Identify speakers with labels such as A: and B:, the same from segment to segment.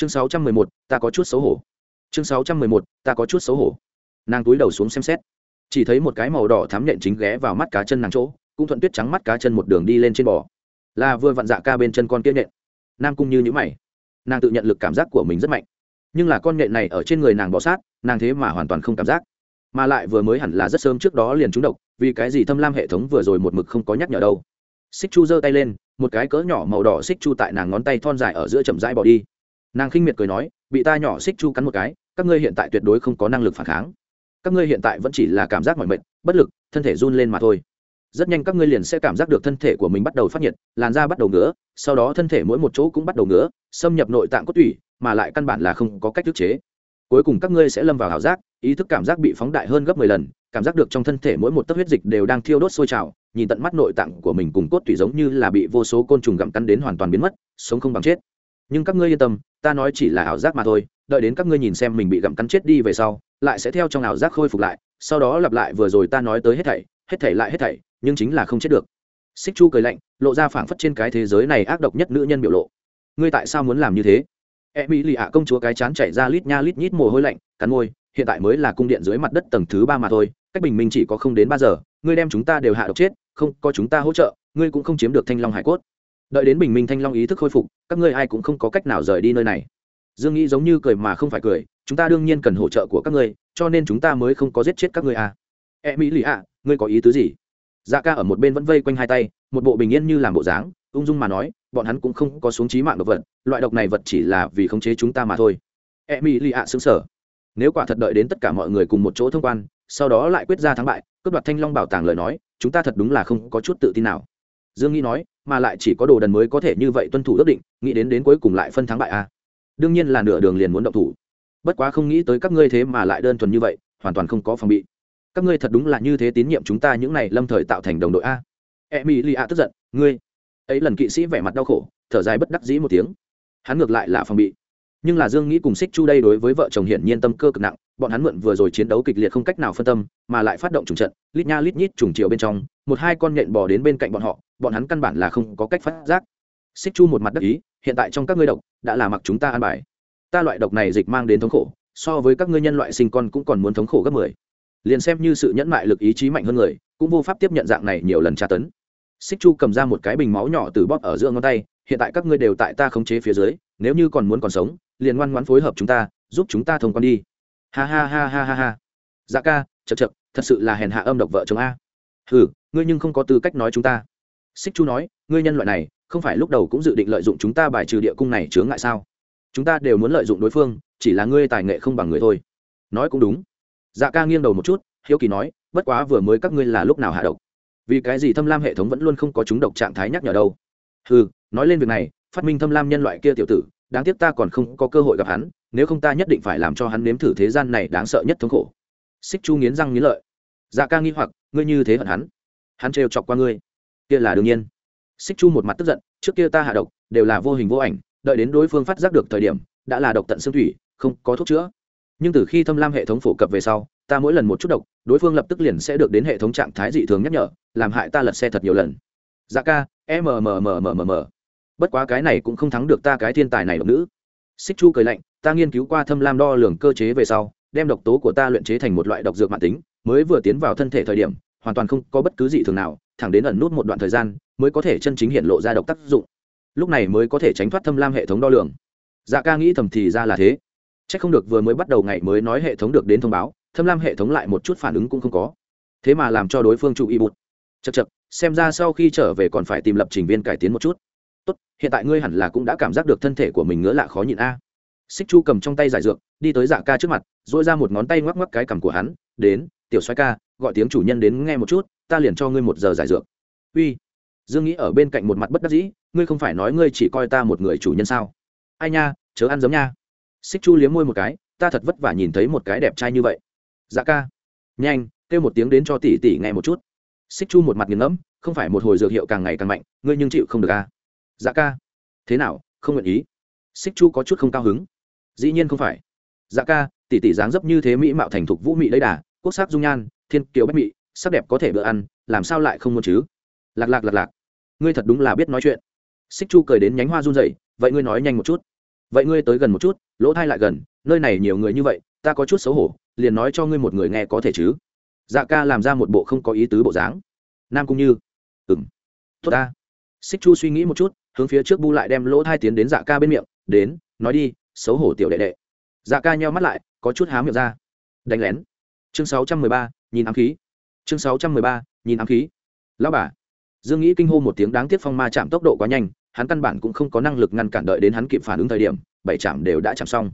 A: chương sáu trăm mười một, ta có chút xấu hổ. Chương sáu trăm mười một, ta có chút xấu hổ. Nàng túi đầu xuống xem xét. Chỉ thấy một cái màu đỏ thám nhện chính ghé vào mắt cá chân nàng chỗ, cũng thuận tuyết trắng mắt cá chân một đường đi lên trên bò. Là vừa vặn dạ ca bên chân con kia nhện nam cung như nhữ mày. Nàng tự nhận lực cảm giác của mình rất mạnh. Nhưng là con nhện này ở trên người nàng bọ sát, nàng thế mà hoàn toàn không cảm giác. Mà lại vừa mới hẳn là rất sớm trước đó liền trúng độc, vì cái gì thâm lam hệ thống vừa rồi một mực không có nhắc nhở đâu. Xích chu giơ tay lên, một cái cỡ nhỏ màu đỏ xích chu tại nàng ngón tay thon dài ở giữa chậm rãi bỏ đi nàng khinh miệt cười nói, bị ta nhỏ xích chu cắn một cái, các ngươi hiện tại tuyệt đối không có năng lực phản kháng. Các ngươi hiện tại vẫn chỉ là cảm giác mỏi mệt, bất lực, thân thể run lên mà thôi. Rất nhanh các ngươi liền sẽ cảm giác được thân thể của mình bắt đầu phát nhiệt, làn da bắt đầu ngứa, sau đó thân thể mỗi một chỗ cũng bắt đầu ngứa, xâm nhập nội tạng cốt tủy, mà lại căn bản là không có cách thức chế. Cuối cùng các ngươi sẽ lâm vào ảo giác, ý thức cảm giác bị phóng đại hơn gấp mười lần, cảm giác được trong thân thể mỗi một tấc huyết dịch đều đang thiêu đốt sôi trào, nhìn tận mắt nội tạng của mình cùng cốt tủy giống như là bị vô số côn trùng gặm cắn đến hoàn toàn biến mất, sống không bằng chết nhưng các ngươi yên tâm, ta nói chỉ là ảo giác mà thôi, đợi đến các ngươi nhìn xem mình bị gặm cắn chết đi về sau, lại sẽ theo trong ảo giác khôi phục lại, sau đó lặp lại vừa rồi ta nói tới hết thảy hết thảy lại hết thảy, nhưng chính là không chết được. Xích chu cười lạnh, lộ ra phảng phất trên cái thế giới này ác độc nhất nữ nhân biểu lộ. Ngươi tại sao muốn làm như thế? E mỹ lì ạ, công chúa cái chán chảy ra lít nha lít nhít mồ hôi lạnh, cắn môi, hiện tại mới là cung điện dưới mặt đất tầng thứ ba mà thôi, cách bình minh chỉ có không đến ba giờ, ngươi đem chúng ta đều hạ độc chết, không, có chúng ta hỗ trợ, ngươi cũng không chiếm được thanh long hải cốt đợi đến bình minh thanh long ý thức khôi phục, các ngươi ai cũng không có cách nào rời đi nơi này. Dương nghĩ giống như cười mà không phải cười, chúng ta đương nhiên cần hỗ trợ của các ngươi, cho nên chúng ta mới không có giết chết các ngươi à. e mỹ lì ạ, ngươi có ý tứ gì? Dạ ca ở một bên vẫn vây quanh hai tay, một bộ bình yên như làm bộ dáng, ung dung mà nói, bọn hắn cũng không có xuống trí mạng độc vật, loại độc này vật chỉ là vì khống chế chúng ta mà thôi. E mỹ lì ạ xứng sở nếu quả thật đợi đến tất cả mọi người cùng một chỗ thông quan, sau đó lại quyết ra thắng bại, cướp đoạt thanh long bảo tàng lời nói, chúng ta thật đúng là không có chút tự tin nào. Dương nghĩ nói mà lại chỉ có đồ đần mới có thể như vậy tuân thủ ước định, nghĩ đến đến cuối cùng lại phân thắng bại a à. đương nhiên là nửa đường liền muốn động thủ. Bất quá không nghĩ tới các ngươi thế mà lại đơn thuần như vậy, hoàn toàn không có phòng bị. Các ngươi thật đúng là như thế tín nhiệm chúng ta những này lâm thời tạo thành đồng đội a. E mỹ lì a tức giận, ngươi. Ấy lần kỵ sĩ vẻ mặt đau khổ, thở dài bất đắc dĩ một tiếng. Hắn ngược lại là phòng bị. Nhưng là dương nghĩ cùng xích chu đây đối với vợ chồng hiển nhiên tâm cơ cực nặng bọn hắn mượn vừa rồi chiến đấu kịch liệt không cách nào phân tâm, mà lại phát động trùng trận, lít nha lít nhít trùng chiều bên trong, một hai con nhện bò đến bên cạnh bọn họ, bọn hắn căn bản là không có cách phát giác. Xích chu một mặt đắc ý, hiện tại trong các ngươi độc, đã là mặc chúng ta ăn bài. Ta loại độc này dịch mang đến thống khổ, so với các ngươi nhân loại sinh con cũng còn muốn thống khổ gấp mười. Liền xem như sự nhẫn mại lực ý chí mạnh hơn người, cũng vô pháp tiếp nhận dạng này nhiều lần tra tấn. Xích chu cầm ra một cái bình máu nhỏ từ bóp ở giữa ngón tay, hiện tại các ngươi đều tại ta khống chế phía dưới, nếu như còn muốn còn sống, liền ngoan ngoãn phối hợp chúng ta, giúp chúng ta thông con đi ha ha ha ha ha ha. Dạ ca chật chật thật sự là hèn hạ âm độc vợ chồng a. Hừ, ngươi nhưng không có tư cách nói chúng ta. Xích chu nói, ngươi nhân loại này, không phải lúc đầu cũng dự định lợi dụng chúng ta bài trừ địa cung này chướng ngại sao? Chúng ta đều muốn lợi dụng đối phương, chỉ là ngươi tài nghệ không bằng người thôi. Nói cũng đúng. Dạ ca nghiêng đầu một chút, hiếu kỳ nói, bất quá vừa mới các ngươi là lúc nào hạ độc? Vì cái gì thâm lam hệ thống vẫn luôn không có chúng độc trạng thái nhắc nhở đâu? Ừ nói lên việc này, phát minh thâm lam nhân loại kia tiểu tử, đáng tiếc ta còn không có cơ hội gặp hắn nếu không ta nhất định phải làm cho hắn nếm thử thế gian này đáng sợ nhất thống khổ. Xích chu nghiến răng nghiến lợi. Dạ ca nghi hoặc, ngươi như thế hận hắn. Hắn trêu chọc qua ngươi. Kia là đương nhiên. Xích chu một mặt tức giận, trước kia ta hạ độc, đều là vô hình vô ảnh, đợi đến đối phương phát giác được thời điểm, đã là độc tận xương thủy, không có thuốc chữa. Nhưng từ khi thâm lam hệ thống phổ cập về sau, ta mỗi lần một chút độc, đối phương lập tức liền sẽ được đến hệ thống trạng thái dị thường nhắc nhở, làm hại ta lật xe thật nhiều lần. Dạ ca mmmmmm bất quá cái này cũng không thắng được ta cái thiên tài này độc nữ xích chu cười lạnh, ta nghiên cứu qua thâm lam đo lường cơ chế về sau, đem độc tố của ta luyện chế thành một loại độc dược mạng tính, mới vừa tiến vào thân thể thời điểm, hoàn toàn không có bất cứ gì thường nào, thẳng đến ẩn nút một đoạn thời gian, mới có thể chân chính hiện lộ ra độc tác dụng. Lúc này mới có thể tránh thoát thâm lam hệ thống đo lường. Dạ ca nghĩ thầm thì ra là thế. C h ắ c không được vừa mới bắt đầu ngày mới nói hệ thống được đến thông báo, thâm lam hệ thống lại một chút phản ứng cũng không có. Thế mà làm cho đối phương chủ ý bụt. Chật chật xem ra sau khi trở về còn phải tìm lập trình viên cải tiến một chút tốt, hiện tại ngươi hẳn là cũng đã cảm giác được thân thể của mình ngứa lạ khó nhịn a. Xích chu cầm trong tay giải dược, đi tới dạ ca trước mặt dỗi ra một ngón tay ngoắc ngoắc cái cằm của hắn, đến, tiểu xoay ca, gọi tiếng chủ nhân đến nghe một chút, ta liền cho ngươi một giờ giải dược. Uy. Dương nghĩ ở bên cạnh một mặt bất đắc dĩ, ngươi không phải nói ngươi chỉ coi ta một người chủ nhân sao? Ai nha, chớ ăn giống nha. Xích chu liếm môi một cái, ta thật vất vả nhìn thấy một cái đẹp trai như vậy. Dạ ca. Nhanh, kêu một tiếng đến cho tỷ tỷ nghe một chút. Xích chu một mặt nghiền ngẫm, không phải một hồi dược hiệu càng ngày càng mạnh, ngươi nhưng chịu không được à dạ ca. Thế nào, không nguyện ý? Xích chu có chút không cao hứng. Dĩ nhiên không phải. Dạ ca, tỷ tỷ dáng dấp như thế mỹ mạo thành thục vũ mị lấy đà, quốc sắc dung nhan, thiên kiều bách mị, sắc đẹp có thể bữa ăn, làm sao lại không muốn chứ? Lạc lạc lạc lạc. Ngươi thật đúng là biết nói chuyện. Xích chu cười đến nhánh hoa run rẩy, vậy ngươi nói nhanh một chút. Vậy ngươi tới gần một chút, lỗ thai lại gần, nơi này nhiều người như vậy, ta có chút xấu hổ, liền nói cho ngươi một người nghe có thể chứ? Dạ ca làm ra một bộ không có ý tứ bộ dáng. Nam cũng như. Ừng tốt ta. Xích chu suy nghĩ một chút hướng phía trước bu lại đem lỗ thai tiến đến dạ ca bên miệng, đến, nói đi, xấu hổ tiểu đệ đệ. Dạ ca nheo mắt lại, có chút há miệng ra. Đánh lén. Chương sáu trăm mười ba, nhìn ám khí. Chương sáu trăm mười ba, nhìn ám khí. Lão bà. Dương nghĩ kinh hô một tiếng đáng tiếc phong ma chạm tốc độ quá nhanh, hắn căn bản cũng không có năng lực ngăn cản đợi đến hắn kịp phản ứng thời điểm, bảy chạm đều đã chạm xong.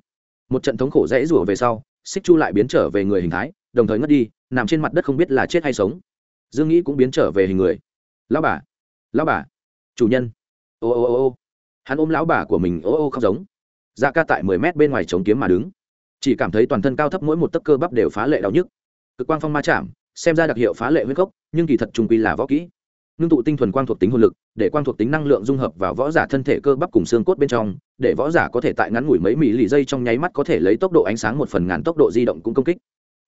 A: Một trận thống khổ rẽ rủa về sau, xích chu lại biến trở về người hình thái, đồng thời ngất đi, nằm trên mặt đất không biết là chết hay sống. Dương nghĩ cũng biến trở về hình người. Lão bà. Lão bà. Chủ nhân ô ô ô ô. Hắn ôm lão bà của mình ô ô không giống. Dạ ca tại mười mét bên ngoài chống kiếm mà đứng. Chỉ cảm thấy toàn thân cao thấp mỗi một tấc cơ bắp đều phá lệ đau nhức. Cực quang phong ma chạm, xem ra đặc hiệu phá lệ huyết cốc nhưng kỳ thật trung quy là võ kỹ. Ngưng tụ tinh thuần quang thuộc tính hồn lực, để quang thuộc tính năng lượng dung hợp vào võ giả thân thể cơ bắp cùng xương cốt bên trong, để võ giả có thể tại ngắn ngủi mấy mỹ lì dây trong nháy mắt có thể lấy tốc độ ánh sáng một phần ngàn tốc độ di động cũng công kích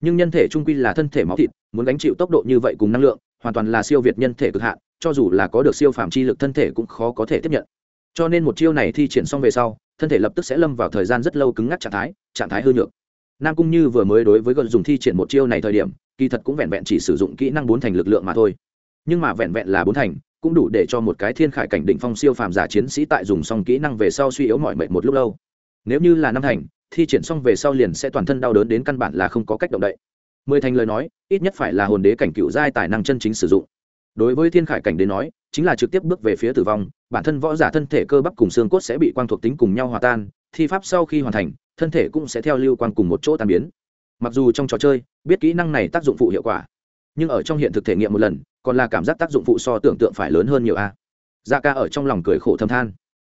A: nhưng nhân thể trung quy là thân thể máu thịt, muốn gánh chịu tốc độ như vậy cùng năng lượng, hoàn toàn là siêu việt nhân thể cực hạn, cho dù là có được siêu phàm chi lực thân thể cũng khó có thể tiếp nhận. Cho nên một chiêu này thi triển xong về sau, thân thể lập tức sẽ lâm vào thời gian rất lâu cứng ngắc trạng thái trạng thái hư nhược. Nam cung như vừa mới đối với gần dùng thi triển một chiêu này thời điểm, kỳ thật cũng vẹn vẹn chỉ sử dụng kỹ năng bốn thành lực lượng mà thôi. Nhưng mà vẹn vẹn là bốn thành, cũng đủ để cho một cái thiên khải cảnh đỉnh phong siêu phàm giả chiến sĩ tại dùng xong kỹ năng về sau suy yếu mọi mệnh một lúc lâu. Nếu như là năm thành thi triển xong về sau liền sẽ toàn thân đau đớn đến căn bản là không có cách động đậy. Mười thành lời nói, ít nhất phải là hồn đế cảnh cựu giai tài năng chân chính sử dụng. Đối với thiên khải cảnh đến nói, chính là trực tiếp bước về phía tử vong, bản thân võ giả thân thể cơ bắp cùng xương cốt sẽ bị quang thuộc tính cùng nhau hòa tan, thi pháp sau khi hoàn thành, thân thể cũng sẽ theo lưu quan cùng một chỗ tan biến. Mặc dù trong trò chơi, biết kỹ năng này tác dụng phụ hiệu quả, nhưng ở trong hiện thực thể nghiệm một lần, còn là cảm giác tác dụng phụ so tưởng tượng phải lớn hơn nhiều a. Da ca ở trong lòng cười khổ thâm than.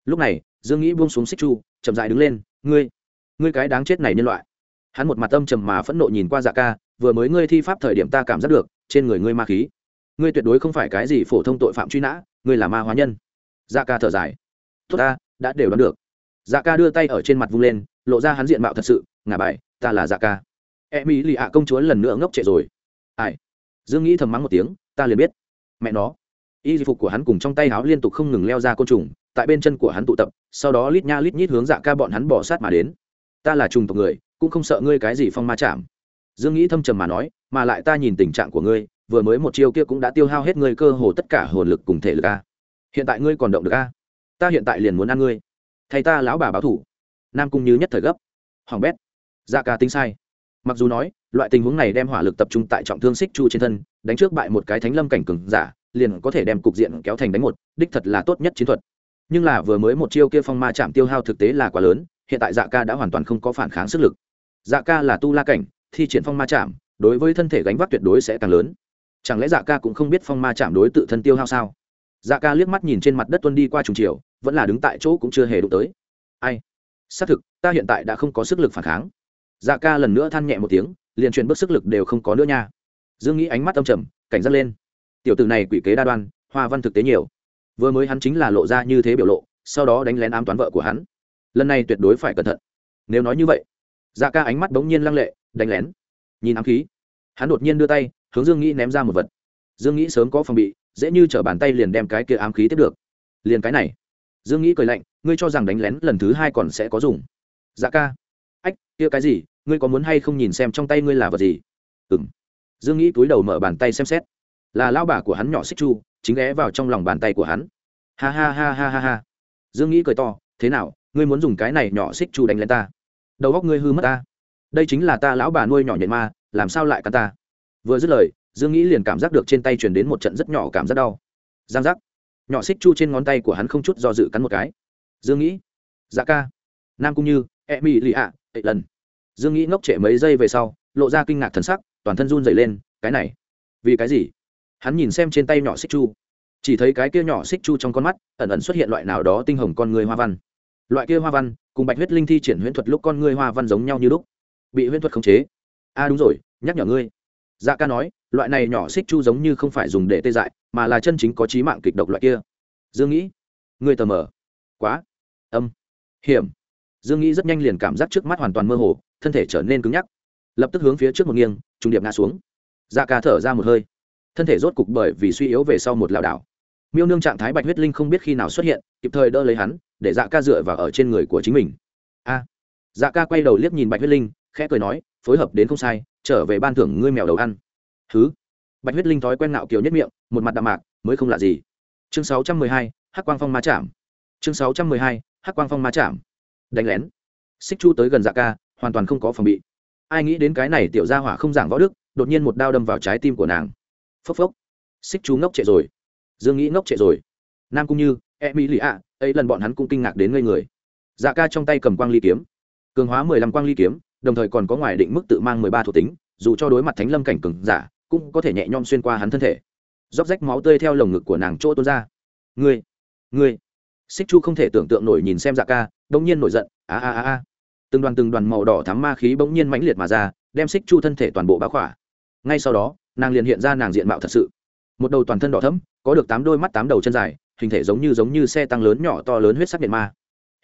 A: Lúc này, dương nghĩ buông xuống xích chu, chậm dại đứng lên, ngươi ngươi cái đáng chết này nhân loại. Hắn một mặt âm trầm mà phẫn nộ nhìn qua dạ ca, vừa mới ngươi thi pháp thời điểm ta cảm giác được, trên người ngươi ma khí. Ngươi tuyệt đối không phải cái gì phổ thông tội phạm truy nã, ngươi là ma hóa nhân. Dạ ca thở dài. Tốt ta, đã đều đoán được. Dạ ca đưa tay ở trên mặt vung lên, lộ ra hắn diện mạo thật sự ngả bài, ta là dạ ca. E mỹ lì ạ công chúa lần nữa ngốc trệ rồi. Ai? Dương nghĩ thầm mắng một tiếng, ta liền biết. Mẹ nó. Y phục của hắn cùng trong tay áo liên tục không ngừng leo ra côn trùng, tại bên chân của hắn tụ tập, sau đó lít nha lít nhít hướng dạ ca bọn hắn bỏ sát mà đến ta là trùng tộc người, cũng không sợ ngươi cái gì phong ma chạm. Dương nghĩ thâm trầm mà nói, mà lại ta nhìn tình trạng của ngươi, vừa mới một chiêu kia cũng đã tiêu hao hết ngươi cơ hồ tất cả hồn lực cùng thể lực a. Hiện tại ngươi còn động được a? Ta hiện tại liền muốn ăn ngươi. Thầy ta lão bà báo thủ. Nam cung như nhất thời gấp. Hoàng bét. Da ca tính sai. Mặc dù nói, loại tình huống này đem hỏa lực tập trung tại trọng thương xích chu trên thân, đánh trước bại một cái thánh lâm cảnh cừng giả, liền có thể đem cục diện kéo thành đánh một, đích thật là tốt nhất chiến thuật. Nhưng là vừa mới một chiêu kia phong ma chạm tiêu hao thực tế là quá lớn hiện tại dạ ca đã hoàn toàn không có phản kháng sức lực. Dạ ca là tu la cảnh, thi triển phong ma chạm, đối với thân thể gánh vác tuyệt đối sẽ càng lớn. Chẳng lẽ dạ ca cũng không biết phong ma chạm đối tự thân tiêu hao sao? Dạ ca liếc mắt nhìn trên mặt đất tuân đi qua trùng chiều, vẫn là đứng tại chỗ cũng chưa hề đụng tới. Ai? Xác thực, ta hiện tại đã không có sức lực phản kháng. Dạ ca lần nữa than nhẹ một tiếng, liền chuyển bước sức lực đều không có nữa nha. Dương nghĩ ánh mắt âm trầm, cảnh giác lên. Tiểu tử này quỷ kế đa đoan, hoa văn thực tế nhiều. Vừa mới hắn chính là lộ ra như thế biểu lộ, sau đó đánh lén ám toán vợ của hắn lần này tuyệt đối phải cẩn thận. Nếu nói như vậy dạ ca ánh mắt bỗng nhiên lăng lệ, đánh lén. Nhìn ám khí, hắn đột nhiên đưa tay, hướng dương nghĩ ném ra một vật. Dương nghĩ sớm có phòng bị, dễ như t bàn tay liền đem cái kia ám khí tiếp được. Liền cái này. Dương nghĩ cười lạnh, ngươi cho rằng đánh lén lần thứ hai còn sẽ có dùng. Dạ ca. Ách, kia cái gì, ngươi có muốn hay không nhìn xem trong tay ngươi là vật gì? Ừ m dương nghĩ túi đầu mở bàn tay xem xét. Là lao bà của hắn nhỏ xích chu, chính ghé vào trong lòng bàn tay của hắn. Ha ha ha ha ha ha. Dương nghĩ cười to, thế nào ngươi muốn dùng cái này nhỏ xích chu đánh lên ta. Đầu góc ngươi hư mất ta. Đây chính là ta lão bà nuôi nhỏ nhện ma, làm sao lại cắn ta? Vừa dứt lời, dương nghĩ liền cảm giác được trên tay truyền đến một trận rất nhỏ cảm giác đau. Giang giác. Nhỏ xích chu trên ngón tay của hắn không chút do dự cắn một cái. Dương nghĩ. Dạ ca. Nam cũng như e mỹ lì ạ ệ lần. Dương nghĩ ngốc trệ mấy giây về sau, lộ ra kinh ngạc thần sắc, toàn thân run dày lên, cái này, vì cái gì? Hắn nhìn xem trên tay nhỏ xích chu. Chỉ thấy cái kia nhỏ xích chu trong con mắt, ẩn ẩn xuất hiện loại nào đó tinh hồng con người hoa văn loại kia hoa văn, cùng bạch huyết linh thi triển huyễn thuật lúc con ngươi hoa văn giống nhau như lúc. Bị huyễn thuật khống chế. A à đúng rồi, nhắc nhở ngươi. Dạ ca nói, loại này nhỏ xích chu giống như không phải dùng để tê dại, mà là chân chính có trí mạng kịch độc loại kia. Dương nghĩ, ngươi tờ mờ. Quá. Âm. Hiểm. Dương nghĩ rất nhanh liền cảm giác trước mắt hoàn toàn mơ hồ, thân thể trở nên cứng nhắc. Lập tức hướng phía trước một nghiêng, trùng điệp ngã xuống. Dạ ca thở ra một hơi. Thân thể rốt cục bởi vì suy yếu về sau một lảo đảo miêu nương trạng thái bạch huyết linh không biết khi nào xuất hiện, kịp thời đỡ lấy hắn, để dạ ca dựa vào ở trên người của chính mình. A. Dạ ca quay đầu liếc nhìn bạch huyết linh, khẽ cười nói, phối hợp đến không sai, trở về ban thưởng ngươi mèo đầu ăn. Thứ bạch huyết linh thói quen nạo kiều nhất miệng, một mặt đạm mạc, mới không lạ gì. Chương sáu trăm mười hai, hắc quang phong ma chạm. Chương sáu trăm mười hai, hắc quang phong ma chạm. Đánh lén. Xích chu tới gần dạ ca, hoàn toàn không có phòng bị. Ai nghĩ đến cái này tiểu gia hỏa không giảng võ đức, đột nhiên một đao đâm vào trái tim của nàng. Phốc phốc. Xích chu ngốc trệ rồi dương nghĩ ngốc trệ rồi. Nam cũng như e mỹ lì ạ, ấy lần bọn hắn cũng kinh ngạc đến ngây người. Dạ ca trong tay cầm quang ly kiếm. Cường hóa mười lăm quang ly kiếm, đồng thời còn có ngoài định mức tự mang mười ba thuộc tính, dù cho đối mặt thánh lâm cảnh cường giả, cũng có thể nhẹ nhõm xuyên qua hắn thân thể. Róc rách máu tươi theo lồng ngực của nàng chỗ tuôn ra. Ngươi ngươi. Xích chu không thể tưởng tượng nổi nhìn xem dạ ca đông nhiên nổi giận, a a a a. Từng đoàn từng đoàn màu đỏ thắm ma khí bỗng nhiên mãnh liệt mà ra, đem xích chu thân thể toàn bộ bá khỏa. Ngay sau đó, nàng liền hiện ra nàng diện mạo thật sự. Một đầu toàn thân đỏ thấm có được tám đôi mắt tám đầu chân dài, hình thể giống như giống như xe tăng lớn nhỏ to lớn huyết sắc điện ma.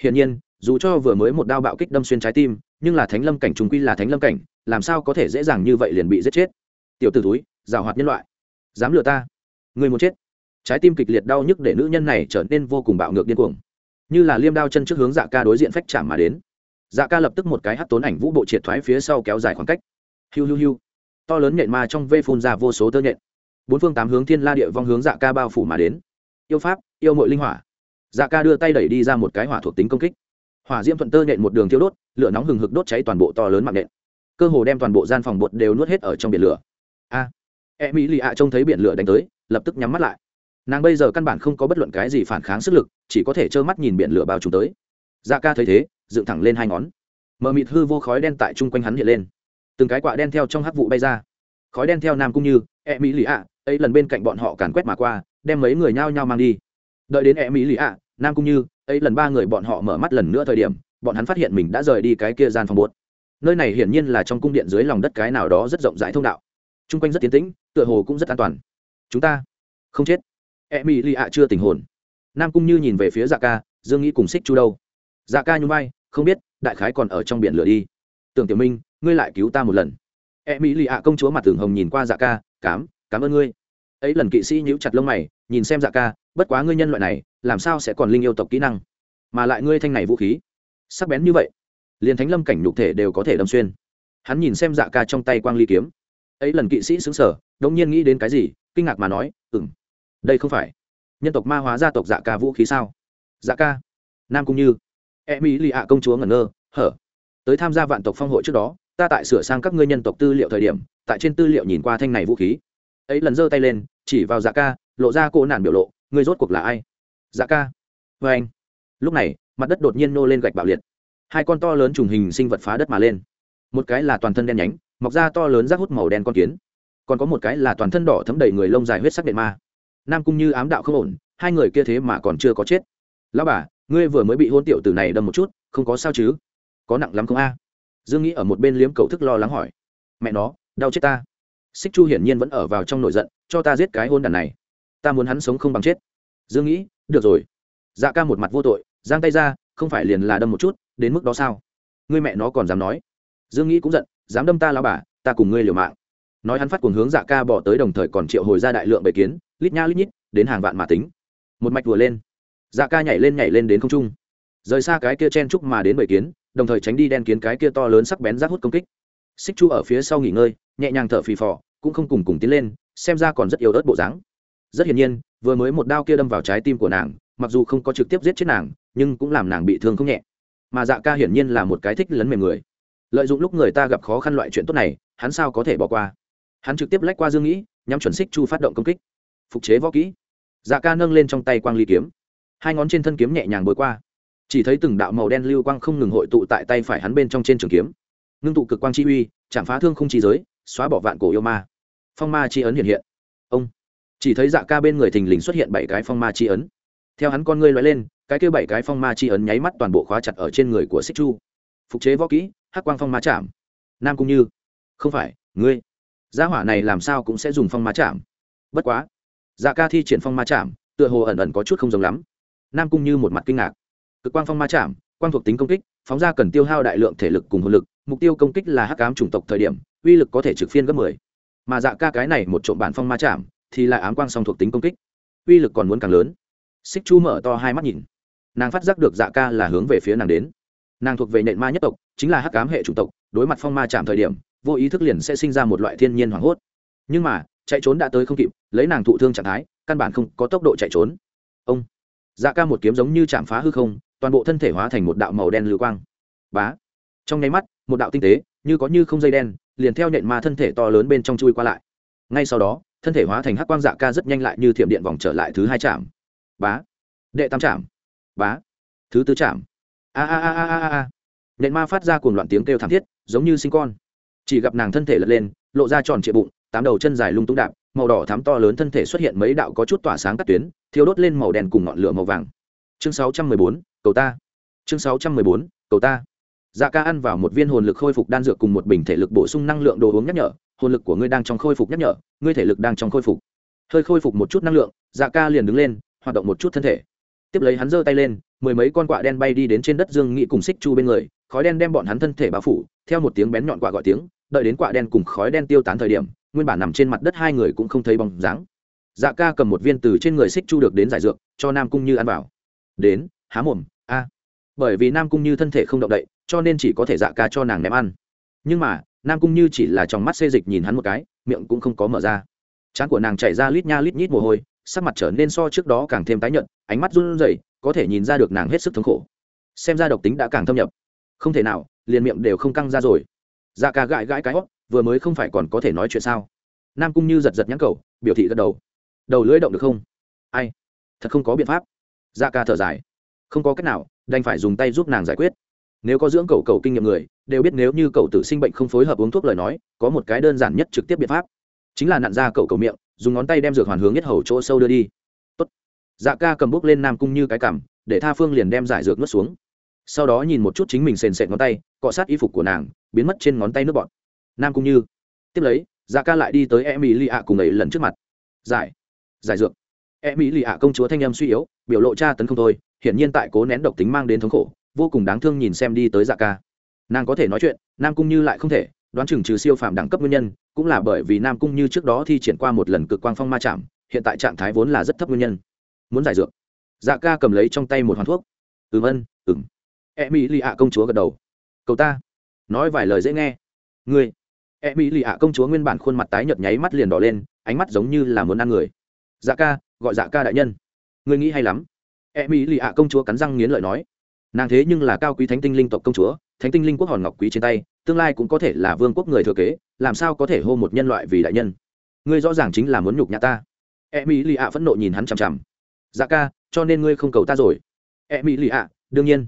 A: Hiển nhiên, dù cho vừa mới một đao bạo kích đâm xuyên trái tim, nhưng là thánh lâm cảnh trùng quy là thánh lâm cảnh, làm sao có thể dễ dàng như vậy liền bị giết chết? Tiểu t ử túi rào hoạt nhân loại, dám lừa ta? Người muốn chết. Trái tim kịch liệt đau nhức để nữ nhân này trở nên vô cùng bạo ngược điên cuồng. Như là liêm đao chân trước hướng dạ ca đối diện phách chạm mà đến. Dạ ca lập tức một cái hắt tốn ảnh vũ bộ triệt thoái phía sau kéo dài khoảng cách. Hiu hiu hiu. To lớn nhện ma trong vê phun ra vô số tơ nhện bốn phương tám hướng thiên la địa vong hướng dạ ca bao phủ mà đến. Yêu pháp yêu mội linh hỏa. Dạ ca đưa tay đẩy đi ra một cái hỏa thuộc tính công kích. Hỏa diễm thuận tơ nện một đường thiêu đốt lửa nóng hừng hực đốt cháy toàn bộ to lớn mạng nện cơ hồ đem toàn bộ gian phòng bột đều nuốt hết ở trong biển lửa. A. À, e. Mỹ lì ạ trông thấy biển lửa đánh tới lập tức nhắm mắt lại. Nàng bây giờ căn bản không có bất luận cái gì phản kháng sức lực chỉ có thể trơ mắt nhìn biển lửa bao trùm tới. Dạ ca thấy thế dựng thẳng lên hai ngón. Mờ mịt hư vô khói đen tại chung quanh hắn hiện lên. Từng cái quạ đen theo trong hắc vụ bay ra. Khói đen theo nam cũng như e. Mỹ lì ạ ấy lần bên cạnh bọn họ càn quét mà qua, đem mấy người nhao nhao mang đi. Đợi đến e mỹ lì ạ, nam cung như, ấy lần ba người bọn họ mở mắt lần nữa thời điểm, bọn hắn phát hiện mình đã rời đi cái kia gian phòng bột nơi này hiển nhiên là trong cung điện dưới lòng đất cái nào đó rất rộng rãi thông đạo. T r u n g quanh rất tiến tĩnh, tựa hồ cũng rất an toàn. Chúng ta không chết. E mỹ lì ạ chưa tình hồn. Nam cung như nhìn về phía dạ ca, dương nghĩ cùng xích chu đâu? Dạ ca nhung vai, không biết, đại khái còn ở trong biển lửa đi. Tưởng tiểu minh, ngươi lại cứu ta một lần. E mỹ lì ạ công chúa mặt tường hồng nhìn qua dạ ca, cám cảm ơn ngươi. Ấy lần kỵ sĩ nhíu chặt lông mày, nhìn xem dạ ca, bất quá ngươi nhân loại này, làm sao sẽ còn linh yêu tộc kỹ năng? Mà lại ngươi thanh này vũ khí, sắc bén như vậy, liền thánh lâm cảnh nhục thể đều có thể đâm xuyên. Hắn nhìn xem dạ ca trong tay quang ly kiếm. Ấy lần kỵ sĩ xứng sở đông nhiên nghĩ đến cái gì, kinh ngạc mà nói ừng đây không phải nhân tộc ma hóa gia tộc dạ ca vũ khí sao? Dạ ca, nam cũng như. E mỹ lì ạ công chúa ngẩn ngơ, hở, tới tham gia vạn tộc phong hội trước đó, ta tại sửa sang các ngươi nhân tộc tư liệu thời điểm, tại trên tư liệu nhìn qua thanh này vũ khí ấy lần giơ tay lên, chỉ vào dạ ca, lộ ra cô nản biểu lộ, ngươi rốt cuộc là ai? Dạ ca. Vê anh. Lúc này, mặt đất đột nhiên nô lên gạch bạo liệt. Hai con to lớn trùng hình sinh vật phá đất mà lên. Một cái là toàn thân đen nhánh, mọc ra to lớn rác hút màu đen con kiến. Còn có một cái là toàn thân đỏ thấm đầy người lông dài huyết sắc điện ma. Nam cung như ám đạo không ổn, hai người kia thế mà còn chưa có chết. Lão bà, ngươi vừa mới bị hôn tiểu tử này đâm một chút, không có sao chứ? Có nặng lắm không a? Dương nghĩ ở một bên liếm cầu thức lo lắng hỏi. Mẹ nó, đau chết ta xích chu hiển nhiên vẫn ở vào trong nổi giận, cho ta giết cái hôn đàn này. Ta muốn hắn sống không bằng chết. Dương nghĩ, được rồi. Dạ ca một mặt vô tội, giang tay ra, không phải liền là đâm một chút, đến mức đó sao? Ngươi mẹ nó còn dám nói. Dương nghĩ cũng giận, dám đâm ta lao bà, ta cùng ngươi liều mạng. Nói hắn phát cuồng hướng dạ ca bỏ tới đồng thời còn triệu hồi ra đại lượng bệ kiến, lít nha lít nhít, đến hàng vạn mà tính. Một mạch vừa lên. Dạ ca nhảy lên nhảy lên đến không trung. Rời xa cái kia chen trúc mà đến bệ kiến, đồng thời tránh đi đen kiến cái kia to lớn sắc bén rác hút công kích xích chu ở phía sau nghỉ ngơi, nhẹ nhàng thở phì phò, cũng không cùng cùng tiến lên, xem ra còn rất yếu ớt bộ dáng. Rất hiển nhiên, vừa mới một đao kia đâm vào trái tim của nàng, mặc dù không có trực tiếp giết chết nàng, nhưng cũng làm nàng bị thương không nhẹ. Mà dạ ca hiển nhiên là một cái thích lấn mềm người. Lợi dụng lúc người ta gặp khó khăn loại chuyện tốt này, hắn sao có thể bỏ qua? Hắn trực tiếp lách qua dương nghĩ nhắm chuẩn xích chu phát động công kích. Phục chế võ kỹ. Dạ ca nâng lên trong tay quang ly kiếm. Hai ngón trên thân kiếm nhẹ nhàng bối qua. Chỉ thấy từng đạo màu đen lưu quang không ngừng hội tụ tại tay phải hắn bên trong trên trường kiếm ngưng tụ cực quang chi uy, chạm phá thương không chi giới, xóa bỏ vạn cổ yêu ma. Phong ma chi ấn hiện hiện. Ông. Chỉ thấy dạ ca bên người thình lình xuất hiện bảy cái phong ma chi ấn. Theo hắn con ngươi loại lên, cái kia bảy cái phong ma chi ấn nháy mắt toàn bộ khóa chặt ở trên người của xích chu. Phục chế võ kỹ, hắc quang phong ma chạm. Nam cũng như. Không phải, ngươi. Gia hỏa này làm sao cũng sẽ dùng phong ma chạm. Bất quá. Dạ ca thi triển phong ma chạm, tựa hồ ẩn ẩn có chút không giống lắm. Nam cung như một mặt kinh ngạc. Cực quang phong ma chạm quang thuộc tính công kích, phóng ra cần tiêu hao đại lượng thể lực cùng hồn lực, mục tiêu công kích là hắc ám chủng tộc thời điểm, uy lực có thể trực phiên gấp mười. Mà dạ ca cái này một trộm bản phong ma chạm, thì là ám quang song thuộc tính công kích. Uy lực còn muốn càng lớn. Xích chu mở to hai mắt nhìn. Nàng phát giác được dạ ca là hướng về phía nàng đến. Nàng thuộc về nện ma nhất tộc, chính là hắc ám hệ chủng tộc, đối mặt phong ma chạm thời điểm, vô ý thức liền sẽ sinh ra một loại thiên nhiên hoảng hốt. Nhưng mà, chạy trốn đã tới không kịp, lấy nàng thụ thương trạng thái, căn bản không có tốc độ chạy trốn. Ông dạ ca một kiếm giống như chạm phá hư không toàn bộ thân thể hóa thành một đạo màu đen lưu quang. Bá. Trong nháy mắt một đạo tinh tế như có như không dây đen liền theo nhện ma thân thể to lớn bên trong chui qua lại. Ngay sau đó thân thể hóa thành hắc quang dạ ca rất nhanh lại như thiểm điện vòng trở lại thứ hai trạm. Bá. Đệ tam trạm. Bá. Thứ tư trạm. A a a a a a. Nhện ma phát ra cuồng loạn tiếng kêu thảm thiết giống như sinh con. Chỉ gặp nàng thân thể lật lên lộ ra tròn trịa bụng tám đầu chân dài lung tung đạp màu đỏ thắm to lớn thân thể xuất hiện mấy đạo có chút tỏa sáng các tuyến thiêu đốt lên màu đen cùng ngọn lửa màu vàng. Chương 614, cầu ta. Chương 614, cầu ta. Dạ ca ăn vào một viên hồn lực khôi phục đan dược cùng một bình thể lực bổ sung năng lượng đồ uống nhắc nhở. Hồn lực của ngươi đang trong khôi phục nhắc nhở ngươi thể lực đang trong khôi phục. Hơi khôi phục một chút năng lượng dạ ca liền đứng lên hoạt động một chút thân thể. Tiếp lấy hắn giơ tay lên mười mấy con quạ đen bay đi đến trên đất dương nghị cùng xích chu bên người khói đen đem bọn hắn thân thể bao phủ theo một tiếng bén nhọn quạ gọi tiếng đợi đến quạ đen cùng khói đen tiêu tán thời điểm nguyên bản nằm trên mặt đất hai người cũng không thấy bóng dáng. Dạ ca cầm một viên từ trên người xích chu được đến giải dược cho nam cung như ăn vào. Đến há mồm bởi vì nam cung như thân thể không động đậy, cho nên chỉ có thể dạ ca cho nàng ném ăn. Nhưng mà, nam cung như chỉ là trong mắt xê dịch nhìn hắn một cái, miệng cũng không có mở ra. Trán của nàng chảy ra lít nha lít nhít mồ hôi, sắc mặt trở nên so trước đó càng thêm tái nhợt, ánh mắt run rẩy, có thể nhìn ra được nàng hết sức thống khổ. Xem ra độc tính đã càng thâm nhập. Không thể nào, liền miệng đều không căng ra rồi. Dạ ca gãi gãi cái hót, vừa mới không phải còn có thể nói chuyện sao? Nam cung như giật giật nhãn cầu, biểu thị gật đầu. Đầu lưỡi động được không? Ai? Thật không có biện pháp. Dạ ca thở dài. Không có cách nào đành phải dùng tay giúp nàng giải quyết. Nếu có dưỡng cầu cầu kinh nghiệm người, đều biết nếu như cậu tử sinh bệnh không phối hợp uống thuốc lời nói, có một cái đơn giản nhất trực tiếp biện pháp. Chính là nặn ra cậu cầu miệng, dùng ngón tay đem dược hoàn hướng nhất hầu chỗ sâu đưa đi. Tốt. dạ ca cầm bút lên nam cung như cái cảm để tha phương liền đem giải dược nuốt xuống. Sau đó nhìn một chút chính mình sền sệt ngón tay, cọ sát y phục của nàng, biến mất trên ngón tay nước bọn nam cung như. Tiếp lấy dạ ca lại đi tới em mỹ lì ạ cùng ấy lần trước mặt. Giải. Giải dược. Em mỹ lì ạ công chúa thanh em suy yếu, biểu lộ tra tấn không thôi hiển nhiên tại cố nén độc tính mang đến thống khổ, vô cùng đáng thương nhìn xem đi tới dạ ca. Nàng có thể nói chuyện, nam cung như lại không thể, đoán chừng trừ siêu phàm đẳng cấp nguyên nhân, cũng là bởi vì nam cung như trước đó thi triển qua một lần cực quang phong ma chạm, hiện tại trạng thái vốn là rất thấp nguyên nhân. Muốn giải dược. Dạ ca cầm lấy trong tay một hoàn thuốc. Ừ ừm ân ừm. E mỹ lì ạ công chúa gật đầu. Cầu ta. Nói vài lời dễ nghe. Ngươi. E mỹ lì ạ công chúa nguyên bản khuôn mặt tái nhợt nháy mắt liền đỏ lên, ánh mắt giống như là muốn ăn người. Dạ ca, gọi dạ ca đại nhân. Ngươi nghĩ hay lắm e mỹ lì ạ công chúa cắn răng nghiến lợi nói, nàng thế nhưng là cao quý thánh tinh linh tộc công chúa, thánh tinh linh quốc hòn ngọc quý trên tay, tương lai cũng có thể là vương quốc người thừa kế, làm sao có thể hô một nhân loại vì đại nhân? Ngươi rõ ràng chính là muốn nhục nhã ta. E mỹ lì ạ phẫn nộ nhìn hắn chằm chằm. Dạ ca, cho nên ngươi không cầu ta rồi. E mỹ lì ạ, đương nhiên.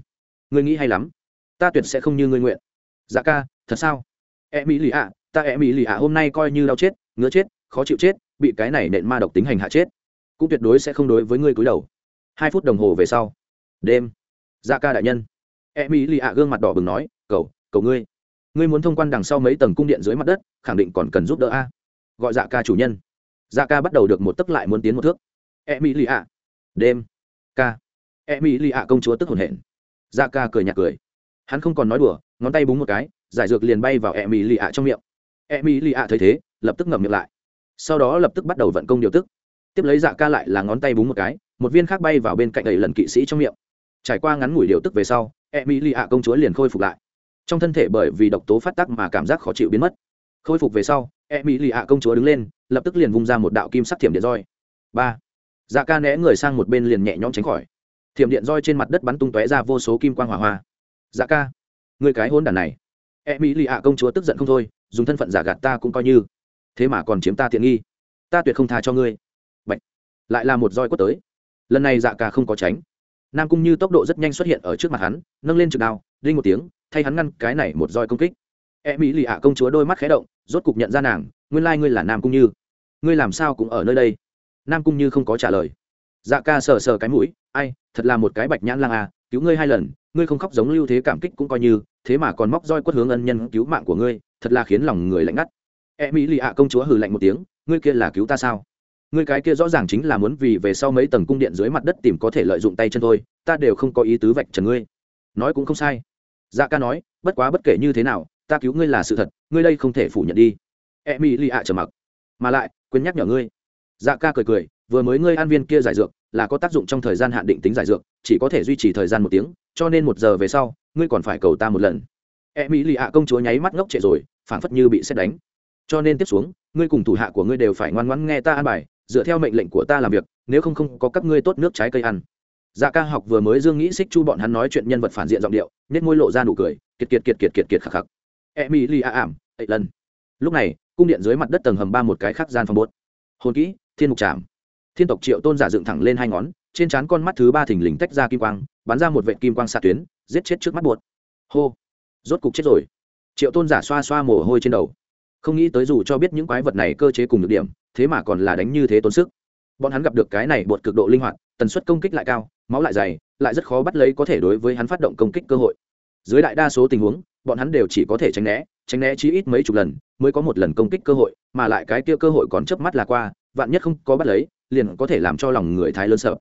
A: Ngươi nghĩ hay lắm. Ta tuyệt sẽ không như ngươi nguyện. Dạ ca, thật sao? E mỹ lì ạ, ta e mỹ lì ạ hôm nay coi như đau chết, ngứa chết, khó chịu chết, bị cái này nện ma độc tính hành hạ chết, cũng tuyệt đối sẽ không đối với ngươi cúi đầu hai phút đồng hồ về sau. Đêm. Dạ ca đại nhân. E mỹ lì ạ gương mặt đỏ bừng nói cầu cầu ngươi ngươi muốn thông quan đằng sau mấy tầng cung điện dưới mặt đất, khẳng định còn cần giúp đỡ a. Gọi dạ ca chủ nhân. Dạ ca bắt đầu được một tấc lại muốn tiến một thước. E mỹ lì ạ đêm. Ca. E mỹ lì ạ công chúa tức hồn hển. Dạ ca cười nhạt cười. Hắn không còn nói đùa, ngón tay búng một cái, giải dược liền bay vào e mỹ lì ạ trong miệng. E mỹ lì ạ thấy thế, lập tức ngậm miệng lại. Sau đó lập tức bắt đầu vận công điều tức. Tiếp lấy dạ ca lại là ngón tay búng một cái một viên khác bay vào bên cạnh ấy lần kỵ sĩ trong miệng. Trải qua ngắn ngủi điều tức về sau e mỹ lì ạ công chúa liền khôi phục lại. Trong thân thể bởi vì độc tố phát tắc mà cảm giác khó chịu biến mất. Khôi phục về sau e mỹ lì ạ công chúa đứng lên, lập tức liền vung ra một đạo kim sắc thiểm điện roi. Ba. Dạ ca né người sang một bên liền nhẹ nhõm tránh khỏi. Thiểm điện roi trên mặt đất bắn tung tóe ra vô số kim quang hỏa hoa. Dạ ca, người cái hôn đàn này. E mỹ lì ạ công chúa tức giận không thôi, dùng thân phận giả gạt ta cũng coi như. Thế mà còn chiếm ta tiện nghi. Ta tuyệt không tha cho ngươi. Bạch. lại là một roi quất tới lần này dạ ca không có tránh. Nam cung như tốc độ rất nhanh xuất hiện ở trước mặt hắn, nâng lên trực đao linh một tiếng, thay hắn ngăn cái này một roi công kích. E mỹ lì ạ công chúa đôi mắt khé động, rốt cục nhận ra nàng, nguyên lai ngươi là nam cung như. Ngươi làm sao cũng ở nơi đây? Nam cung như không có trả lời. Dạ ca sờ sờ cái mũi, ai, thật là một cái bạch nhãn lang à cứu ngươi hai lần, ngươi không khóc giống lưu thế cảm kích cũng coi như, thế mà còn móc roi quất hướng ân nhân cứu mạng của ngươi, thật là khiến lòng người lạnh ngắt. E mỹ lì ạ công chúa hừ lạnh một tiếng, ngươi kia là cứu ta sao? Ngươi cái kia rõ ràng chính là muốn vì về sau mấy tầng cung điện dưới mặt đất tìm có thể lợi dụng tay chân thôi, ta đều không có ý tứ vạch trần ngươi. Nói cũng không sai. Dạ ca nói, bất quá bất kể như thế nào, ta cứu ngươi là sự thật, ngươi đây không thể phủ nhận đi. E mỹ lì ạ trở mặc. Mà lại, quên nhắc nhở ngươi. Dạ ca cười cười, vừa mới ngươi an viên kia giải dược, là có tác dụng trong thời gian hạn định tính giải dược, chỉ có thể duy trì thời gian một tiếng, cho nên một giờ về sau, ngươi còn phải cầu ta một lần. E mỹ lì ạ công chúa nháy mắt ngốc trệ rồi, phảng phất như bị xét đánh. Cho nên tiếp xuống, ngươi cùng thủ hạ của ngươi đều phải ngoan ngoãn nghe ta an bài dựa theo mệnh lệnh của ta làm việc, nếu không không có các ngươi tốt nước trái cây ăn. Dạ ca học vừa mới dương nghĩ xích chu bọn hắn nói chuyện nhân vật phản diện giọng điệu nết môi lộ ra nụ cười, kiệt kiệt kiệt kiệt kiệt kiệt khắc khắc. E mỹ lì ảm, ấy lần. Lúc này, cung điện dưới mặt đất tầng hầm ba một cái khắc gian phòng bốt. Hồn kỹ, thiên mục trảm. Thiên tộc triệu tôn giả dựng thẳng lên hai ngón, trên trán con mắt thứ ba thình lình tách ra kim quang, bắn ra một vệ kim quang xạ tuyến, giết chết trước mắt buột hô. Rốt cục chết rồi. Triệu tôn giả xoa xoa mồ hôi trên đầu không nghĩ tới dù cho biết những quái vật này cơ chế cùng được điểm thế mà còn là đánh như thế tốn sức. Bọn hắn gặp được cái này bột cực độ linh hoạt tần suất công kích lại cao máu lại dày lại rất khó bắt lấy có thể đối với hắn phát động công kích cơ hội. Dưới đại đa số tình huống bọn hắn đều chỉ có thể tránh né tránh né chí ít mấy chục lần mới có một lần công kích cơ hội mà lại cái kia cơ hội còn chớp mắt là qua vạn nhất không có bắt lấy liền có thể làm cho lòng người thái lớn sợ.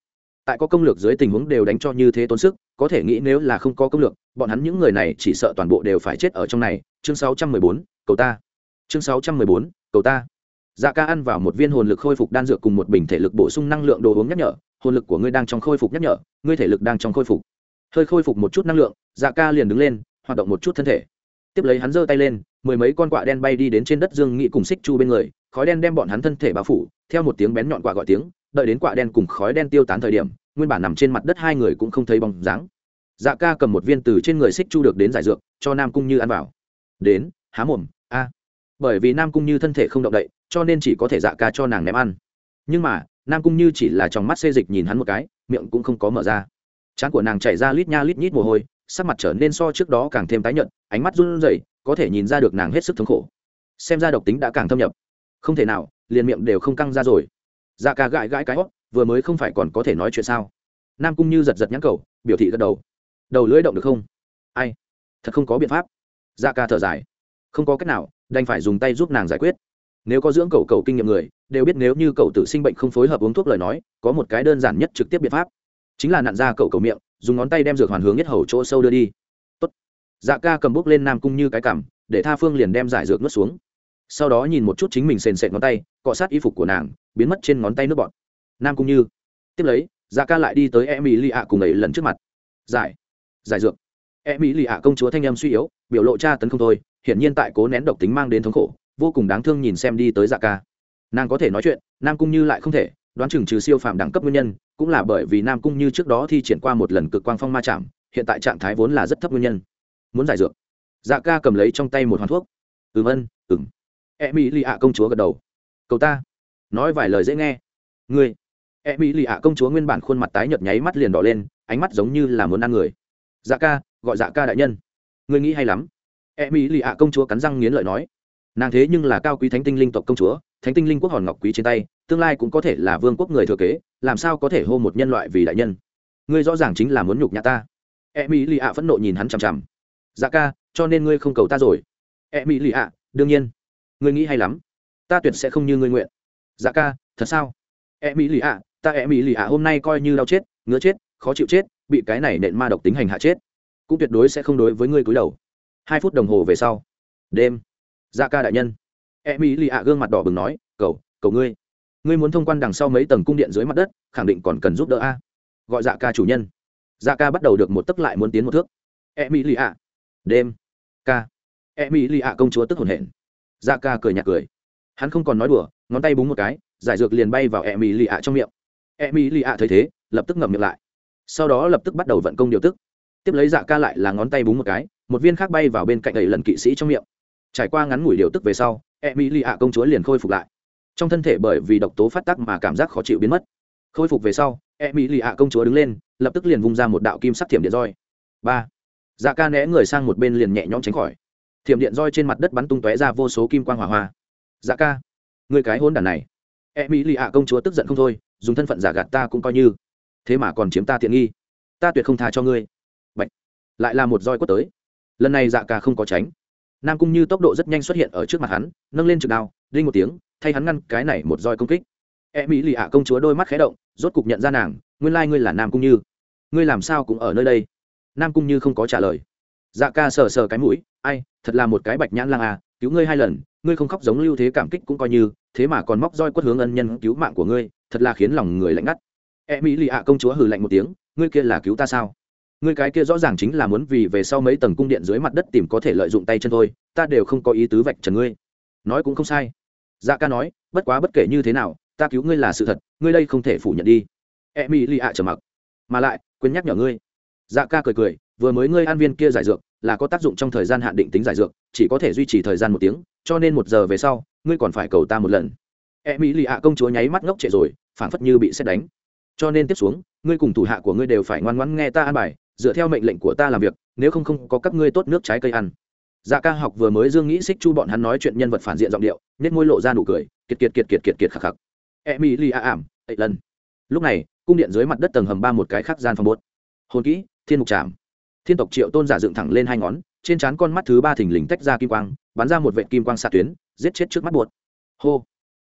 A: Tại có công lược dưới tình huống đều đánh cho như thế tốn sức có thể nghĩ nếu là không có công lược bọn hắn những người này chỉ sợ toàn bộ đều phải chết ở trong này. Chương 614, cầu ta chương 614, cầu ta. Dạ ca ăn vào một viên hồn lực khôi phục đan dược cùng một bình thể lực bổ sung năng lượng đồ uống nhắc nhở. Hồn lực của ngươi đang trong khôi phục nhắc nhở ngươi thể lực đang trong khôi phục. Hơi khôi phục một chút năng lượng dạ ca liền đứng lên hoạt động một chút thân thể. Tiếp lấy hắn giơ tay lên mười mấy con quạ đen bay đi đến trên đất dương nghị cùng xích chu bên người khói đen đem bọn hắn thân thể bao phủ theo một tiếng bén nhọn quạ gọi tiếng đợi đến quạ đen cùng khói đen tiêu tán thời điểm nguyên bản nằm trên mặt đất hai người cũng không thấy bóng dáng. Dạ ca cầm một viên từ trên người xích chu được đến giải dược cho nam cung như ăn vào. Đến há mồm bởi vì nam cung như thân thể không động đậy, cho nên chỉ có thể dạ ca cho nàng ném ăn. Nhưng mà, nam cung như chỉ là trong mắt xê dịch nhìn hắn một cái, miệng cũng không có mở ra. Trán của nàng chảy ra lít nha lít nhít mồ hôi, sắc mặt trở nên so trước đó càng thêm tái nhợt, ánh mắt run rẩy, có thể nhìn ra được nàng hết sức thống khổ. Xem ra độc tính đã càng thâm nhập. Không thể nào, liền miệng đều không căng ra rồi. Dạ ca gãi gãi cái hót, vừa mới không phải còn có thể nói chuyện sao? Nam cung như giật giật nhãn cầu, biểu thị gật đầu. Đầu lưỡi động được không? Ai? Thật không có biện pháp. Dạ ca thở dài. Không có cách nào đành phải dùng tay giúp nàng giải quyết. Nếu có dưỡng cầu cầu kinh nghiệm người, đều biết nếu như cầu tử sinh bệnh không phối hợp uống thuốc lời nói, có một cái đơn giản nhất trực tiếp biện pháp. Chính là nặn ra cầu cầu miệng, dùng ngón tay đem dược hoàn hướng nhất hầu chỗ sâu đưa đi. Tốt. dạ ca cầm bút lên nam cung như cái cảm để tha phương liền đem giải dược nuốt xuống. Sau đó nhìn một chút chính mình sền sệt ngón tay, cọ sát y phục của nàng, biến mất trên ngón tay nước bọn nam cung như. Tiếp lấy dạ ca lại đi tới em mỹ lì ạ cùng ấy lần trước mặt. Giải. Giải dược. Em mỹ lì ạ công chúa thanh em suy yếu, biểu lộ tra tấn không thôi hiển nhiên tại cố nén độc tính mang đến thống khổ, vô cùng đáng thương nhìn xem đi tới dạ ca. Nàng có thể nói chuyện, nam cung như lại không thể, đoán chừng trừ siêu phạm đẳng cấp nguyên nhân, cũng là bởi vì nam cung như trước đó thi triển qua một lần cực quang phong ma chạm, hiện tại trạng thái vốn là rất thấp nguyên nhân. Muốn giải dược. Dạ ca cầm lấy trong tay một hoàn thuốc. Ừm ân ừ e mỹ lì ạ công chúa gật đầu. Cầu ta. Nói vài lời dễ nghe. Ngươi. E mỹ lì ạ công chúa nguyên bản khuôn mặt tái nhợt nháy mắt liền đỏ lên, ánh mắt giống như là muốn ăn người. Dạ ca, gọi dạ ca đại nhân. Ngươi nghĩ hay lắm e mỹ lì ạ công chúa cắn răng nghiến lợi nói, nàng thế nhưng là cao quý thánh tinh linh tộc công chúa, thánh tinh linh quốc hòn ngọc quý trên tay, tương lai cũng có thể là vương quốc người thừa kế, làm sao có thể hô một nhân loại vì đại nhân? Ngươi rõ ràng chính là muốn nhục nhã ta. E mỹ lì ạ phẫn nộ nhìn hắn chằm chằm. Dạ ca, cho nên ngươi không cầu ta rồi. E mỹ lì ạ, đương nhiên. Ngươi nghĩ hay lắm. Ta tuyệt sẽ không như ngươi nguyện. Dạ ca, thật sao? E mỹ lì ạ, ta e mỹ lì ạ hôm nay coi như đau chết, ngứa chết, khó chịu chết, bị cái này nện ma độc tính hành hạ chết, cũng tuyệt đối sẽ không đối với ngươi cúi đầu hai phút đồng hồ về sau. Đêm. Dạ ca đại nhân. E mỹ lì ạ gương mặt đỏ bừng nói cầu cầu ngươi ngươi muốn thông quan đằng sau mấy tầng cung điện dưới mặt đất, khẳng định còn cần giúp đỡ a. Gọi dạ ca chủ nhân. Dạ ca bắt đầu được một tấc lại muốn tiến một thước. E mỹ lì ạ đêm. Ca. E mỹ lì ạ công chúa tức hồn hển. Dạ ca cười nhạt cười. Hắn không còn nói đùa, ngón tay búng một cái, giải dược liền bay vào e mỹ lì ạ trong miệng. E mỹ lì ạ thấy thế, lập tức ngậm miệng lại. Sau đó lập tức bắt đầu vận công điều tức. Tiếp lấy dạ ca lại là ngón tay búng một cái một viên khác bay vào bên cạnh ấy lần kỵ sĩ trong miệng. Trải qua ngắn ngủi điều tức về sau e mỹ lì ạ công chúa liền khôi phục lại. Trong thân thể bởi vì độc tố phát tắc mà cảm giác khó chịu biến mất. Khôi phục về sau e mỹ lì ạ công chúa đứng lên, lập tức liền vung ra một đạo kim sắc thiểm điện roi. Ba. Dạ ca né người sang một bên liền nhẹ nhõm tránh khỏi. Thiểm điện roi trên mặt đất bắn tung tóe ra vô số kim quang hỏa hoa. Dạ ca, người cái hôn đàn này. E mỹ lì ạ công chúa tức giận không thôi, dùng thân phận giả gạt ta cũng coi như. Thế mà còn chiếm ta tiện nghi. Ta tuyệt không tha cho ngươi. Bạch. lại là một roi quất tới lần này dạ ca không có tránh. Nam cung như tốc độ rất nhanh xuất hiện ở trước mặt hắn, nâng lên trực đao, đinh một tiếng, thay hắn ngăn cái này một roi công kích. E mỹ lì ạ công chúa đôi mắt khé động, rốt cục nhận ra nàng, nguyên lai ngươi là nam cung như. Ngươi làm sao cũng ở nơi đây? Nam cung như không có trả lời. Dạ ca sờ sờ cái mũi, ai, thật là một cái bạch nhãn lang à cứu ngươi hai lần, ngươi không khóc giống lưu thế cảm kích cũng coi như, thế mà còn móc roi quất hướng ân nhân cứu mạng của ngươi, thật là khiến lòng người lạnh ngắt. E mỹ lì ạ công chúa hừ lạnh một tiếng, ngươi kia là cứu ta sao? Ngươi cái kia rõ ràng chính là muốn vì về sau mấy tầng cung điện dưới mặt đất tìm có thể lợi dụng tay chân thôi, ta đều không có ý tứ vạch trần ngươi. Nói cũng không sai. Dạ ca nói, bất quá bất kể như thế nào, ta cứu ngươi là sự thật, ngươi đây không thể phủ nhận đi. E mỹ lì ạ trở mặc. Mà lại, quên nhắc nhở ngươi. Dạ ca cười cười, vừa mới ngươi an viên kia giải dược, là có tác dụng trong thời gian hạn định tính giải dược, chỉ có thể duy trì thời gian một tiếng, cho nên một giờ về sau, ngươi còn phải cầu ta một lần. E mỹ lì ạ công chúa nháy mắt ngốc trệ rồi, phảng phất như bị xét đánh. Cho nên tiếp xuống, ngươi cùng thủ hạ của ngươi đều phải ngoan ngoãn nghe ta an bài dựa theo mệnh lệnh của ta làm việc, nếu không không có các ngươi tốt nước trái cây ăn. Dạ ca học vừa mới dương nghĩ xích chu bọn hắn nói chuyện nhân vật phản diện giọng điệu nên môi lộ ra nụ cười, kiệt kiệt kiệt kiệt kiệt kiệt khắc khắc. E mỹ lì ảm, ấy lần. Lúc này, cung điện dưới mặt đất tầng hầm ba một cái khác gian phòng bốt hồn kỹ, thiên mục tràm thiên tộc triệu tôn giả dựng thẳng lên hai ngón, trên trán con mắt thứ ba thình lình tách ra kim quang, bắn ra một vệ kim quang xạ tuyến, giết chết trước mắt buột hô.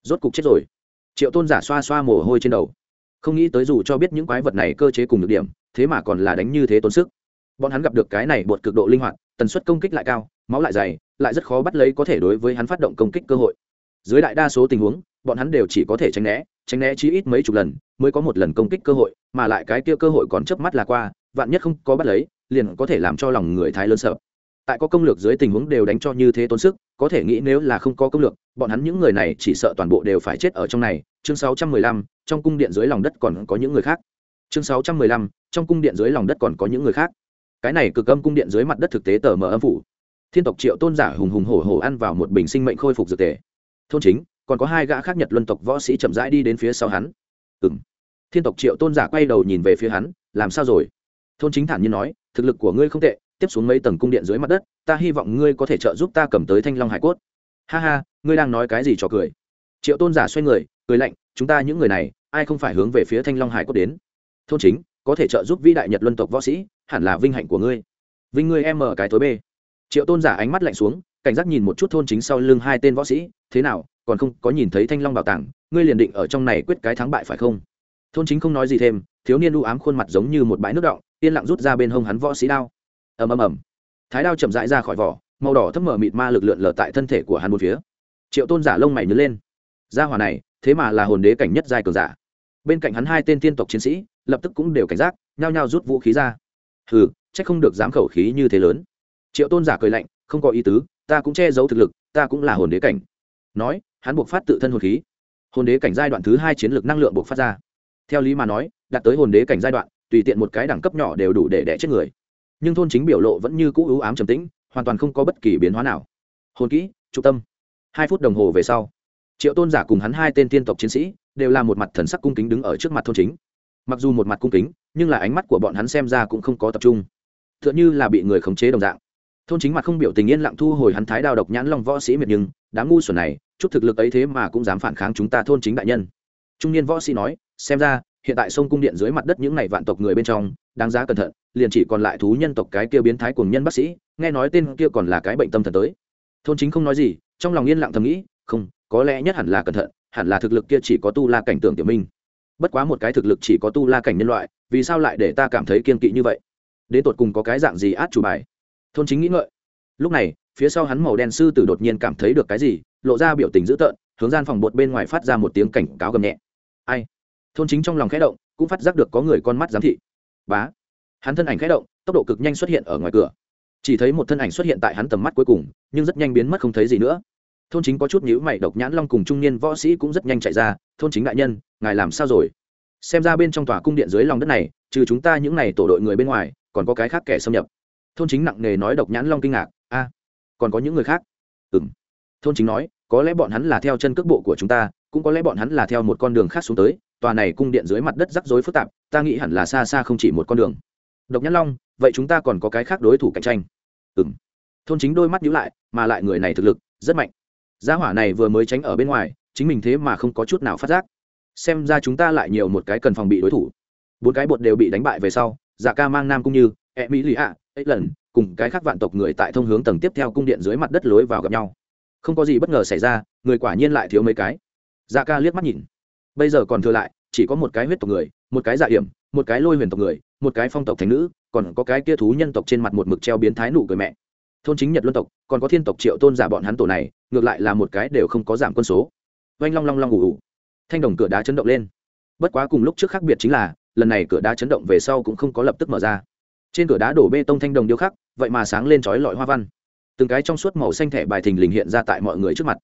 A: Rốt cục chết rồi. Triệu tôn giả xoa xoa mồ hôi trên đầu. Không nghĩ tới dù cho biết những quái vật này cơ chế cùng được điểm thế mà còn là đánh như thế tốn sức. Bọn hắn gặp được cái này bột cực độ linh hoạt tần suất công kích lại cao máu lại dày lại rất khó bắt lấy có thể đối với hắn phát động công kích cơ hội. Dưới đại đa số tình huống bọn hắn đều chỉ có thể tránh né tránh né chí ít mấy chục lần mới có một lần công kích cơ hội mà lại cái kia cơ hội còn chớp mắt là qua vạn nhất không có bắt lấy liền có thể làm cho lòng người thái lớn sợ. Tại có công lược dưới tình huống đều đánh cho như thế tốn sức có thể nghĩ nếu là không có công lược bọn hắn những người này chỉ sợ toàn bộ đều phải chết ở trong này. Chương 615, trong cung điện dưới lòng đất còn có những người khác chương 615, trong cung điện dưới lòng đất còn có những người khác. Cái này cực âm cung điện dưới mặt đất thực tế tờ mờ âm phủ. Thiên tộc triệu tôn giả hùng hùng hổ hổ ăn vào một bình sinh mệnh khôi phục dược tề. Thôn chính còn có hai gã khác nhật luân tộc võ sĩ chậm rãi đi đến phía sau hắn. Ừng thiên tộc triệu tôn giả quay đầu nhìn về phía hắn làm sao rồi? Thôn chính thản nhiên nói thực lực của ngươi không tệ tiếp xuống mấy tầng cung điện dưới mặt đất ta hy vọng ngươi có thể trợ giúp ta cầm tới thanh long hải cốt. Ha ha ngươi đang nói cái gì cho cười? Triệu tôn giả xoay người cười lạnh chúng ta những người này ai không phải hướng về phía thanh long hải cốt đến? Thôn chính, có thể trợ giúp vĩ đại nhật luân tộc võ sĩ, hẳn là vinh hạnh của ngươi. Vinh ngươi em mở cái tối b triệu tôn giả ánh mắt lạnh xuống, cảnh giác nhìn một chút thôn chính sau lưng hai tên võ sĩ, thế nào, còn không có nhìn thấy thanh long bảo tàng, ngươi liền định ở trong này quyết cái thắng bại phải không? Thôn chính không nói gì thêm, thiếu niên u ám khuôn mặt giống như một bãi nước động yên lặng rút ra bên hông hắn võ sĩ đao. Ầm ầm ầm. Thái đao chậm rãi ra khỏi vỏ, màu đỏ thấp mở mịt ma lực lượn lờ tại thân thể của hắn một phía. Triệu tôn giả lông mày nhớ lên. Gia hỏa này, thế mà là hồn đế cảnh nhất giai cường giả. Bên cạnh hắn hai tên tiên tộc chiến sĩ lập tức cũng đều cảnh giác, nhao nhao rút vũ khí ra. Hừ, chắc không được dám khẩu khí như thế lớn. Triệu tôn giả cười lạnh, không có ý tứ, ta cũng che giấu thực lực, ta cũng là hồn đế cảnh. Nói, hắn buộc phát tự thân hồn khí. Hồn đế cảnh giai đoạn thứ hai chiến lược năng lượng buộc phát ra. Theo lý mà nói, đạt tới hồn đế cảnh giai đoạn, tùy tiện một cái đẳng cấp nhỏ đều đủ để đẻ chết người. Nhưng thôn chính biểu lộ vẫn như cũ ưu ám trầm tĩnh, hoàn toàn không có bất kỳ biến hóa nào. Hồn kỹ trung tâm. Hai phút đồng hồ về sau, triệu tôn giả cùng hắn hai tên tiên tộc chiến sĩ đều là một mặt thần sắc cung kính đứng ở trước mặt thôn chính mặc dù một mặt cung kính, nhưng là ánh mắt của bọn hắn xem ra cũng không có tập trung. T h ư ợ n h ư là bị người khống chế đồng dạng. Thôn chính mặt không biểu tình yên lặng thu hồi hắn thái đao độc nhãn long võ sĩ miệt nhưng, đám ngu xuẩn này, chút thực lực ấy thế mà cũng dám phản kháng chúng ta thôn chính đại nhân. Trung niên võ sĩ nói, xem ra, hiện tại sông cung điện dưới mặt đất những này vạn tộc người bên trong, đáng giá cẩn thận, liền chỉ còn lại thú nhân tộc cái kia biến thái cuồng nhân bác sĩ, nghe nói tên kia còn là cái bệnh tâm thần tới. Thôn chính không nói gì, trong lòng yên lặng thầm nghĩ, không, có lẽ nhất hẳn là cẩn thận, hẳn là thực lực kia chỉ có tu la cảnh tượng tiểu minh bất quá một cái thực lực chỉ có tu la cảnh nhân loại, vì sao lại để ta cảm thấy kiên kỵ như vậy? Đến tột cùng có cái dạng gì át chủ bài? Thôn chính nghĩ ngợi. Lúc này, phía sau hắn màu đen sư tử đột nhiên cảm thấy được cái gì, lộ ra biểu tình dữ tợn, hướng gian phòng bột bên ngoài phát ra một tiếng cảnh cáo gầm nhẹ. Ai? Thôn chính trong lòng khẽ động, cũng phát giác được có người con mắt giám thị. Bá! Hắn thân ảnh khẽ động, tốc độ cực nhanh xuất hiện ở ngoài cửa. Chỉ thấy một thân ảnh xuất hiện tại hắn tầm mắt cuối cùng, nhưng rất nhanh biến mất không thấy gì nữa thôn chính có chút nhữ mày, độc nhãn long cùng trung niên võ sĩ cũng rất nhanh chạy ra, thôn chính đại nhân, ngài làm sao rồi? Xem ra bên trong tòa cung điện dưới lòng đất này, trừ chúng ta những n à y tổ đội người bên ngoài, còn có cái khác kẻ xâm nhập. Thôn chính nặng nề nói, độc nhãn long kinh ngạc, a, còn có những người khác? Ừ m thôn chính nói, có lẽ bọn hắn là theo chân cước bộ của chúng ta, cũng có lẽ bọn hắn là theo một con đường khác xuống tới, tòa này cung điện dưới mặt đất rắc rối phức tạp, ta nghĩ hẳn là xa xa không chỉ một con đường. Độc nhãn long, vậy chúng ta còn có cái khác đối thủ cạnh tranh? Ừ m thôn chính đôi mắt nhíu lại, mà lại người này thực lực rất mạnh gia hỏa này vừa mới tránh ở bên ngoài, chính mình thế mà không có chút nào phát giác. Xem ra chúng ta lại nhiều một cái cần phòng bị đối thủ. Bốn cái bột đều bị đánh bại về sau dạ ca mang nam cũng như e mỹ lì ạ ấy lần cùng cái khác vạn tộc người tại thông hướng tầng tiếp theo cung điện dưới mặt đất lối vào gặp nhau. Không có gì bất ngờ xảy ra, người quả nhiên lại thiếu mấy cái. Dạ ca liếc mắt nhìn. Bây giờ còn thừa lại, chỉ có một cái huyết tộc người, một cái dạ hiểm, một cái lôi huyền tộc người, một cái phong tộc thành nữ, còn có cái kia thú nhân tộc trên mặt một mực treo biến thái nụ cười mẹ thôn chính nhật luân tộc, còn có thiên tộc triệu tôn giả bọn hắn tổ này, ngược lại là một cái đều không có giảm quân số. Oanh long long long ủ ủ thanh đồng cửa đá chấn động lên. Bất quá cùng lúc trước khác biệt chính là, lần này cửa đá chấn động về sau cũng không có lập tức mở ra. Trên cửa đá đổ bê tông thanh đồng điêu khắc, vậy mà sáng lên trói lọi hoa văn. Từng cái trong suốt màu xanh thẻ bài thình lình hiện ra tại mọi người trước mặt.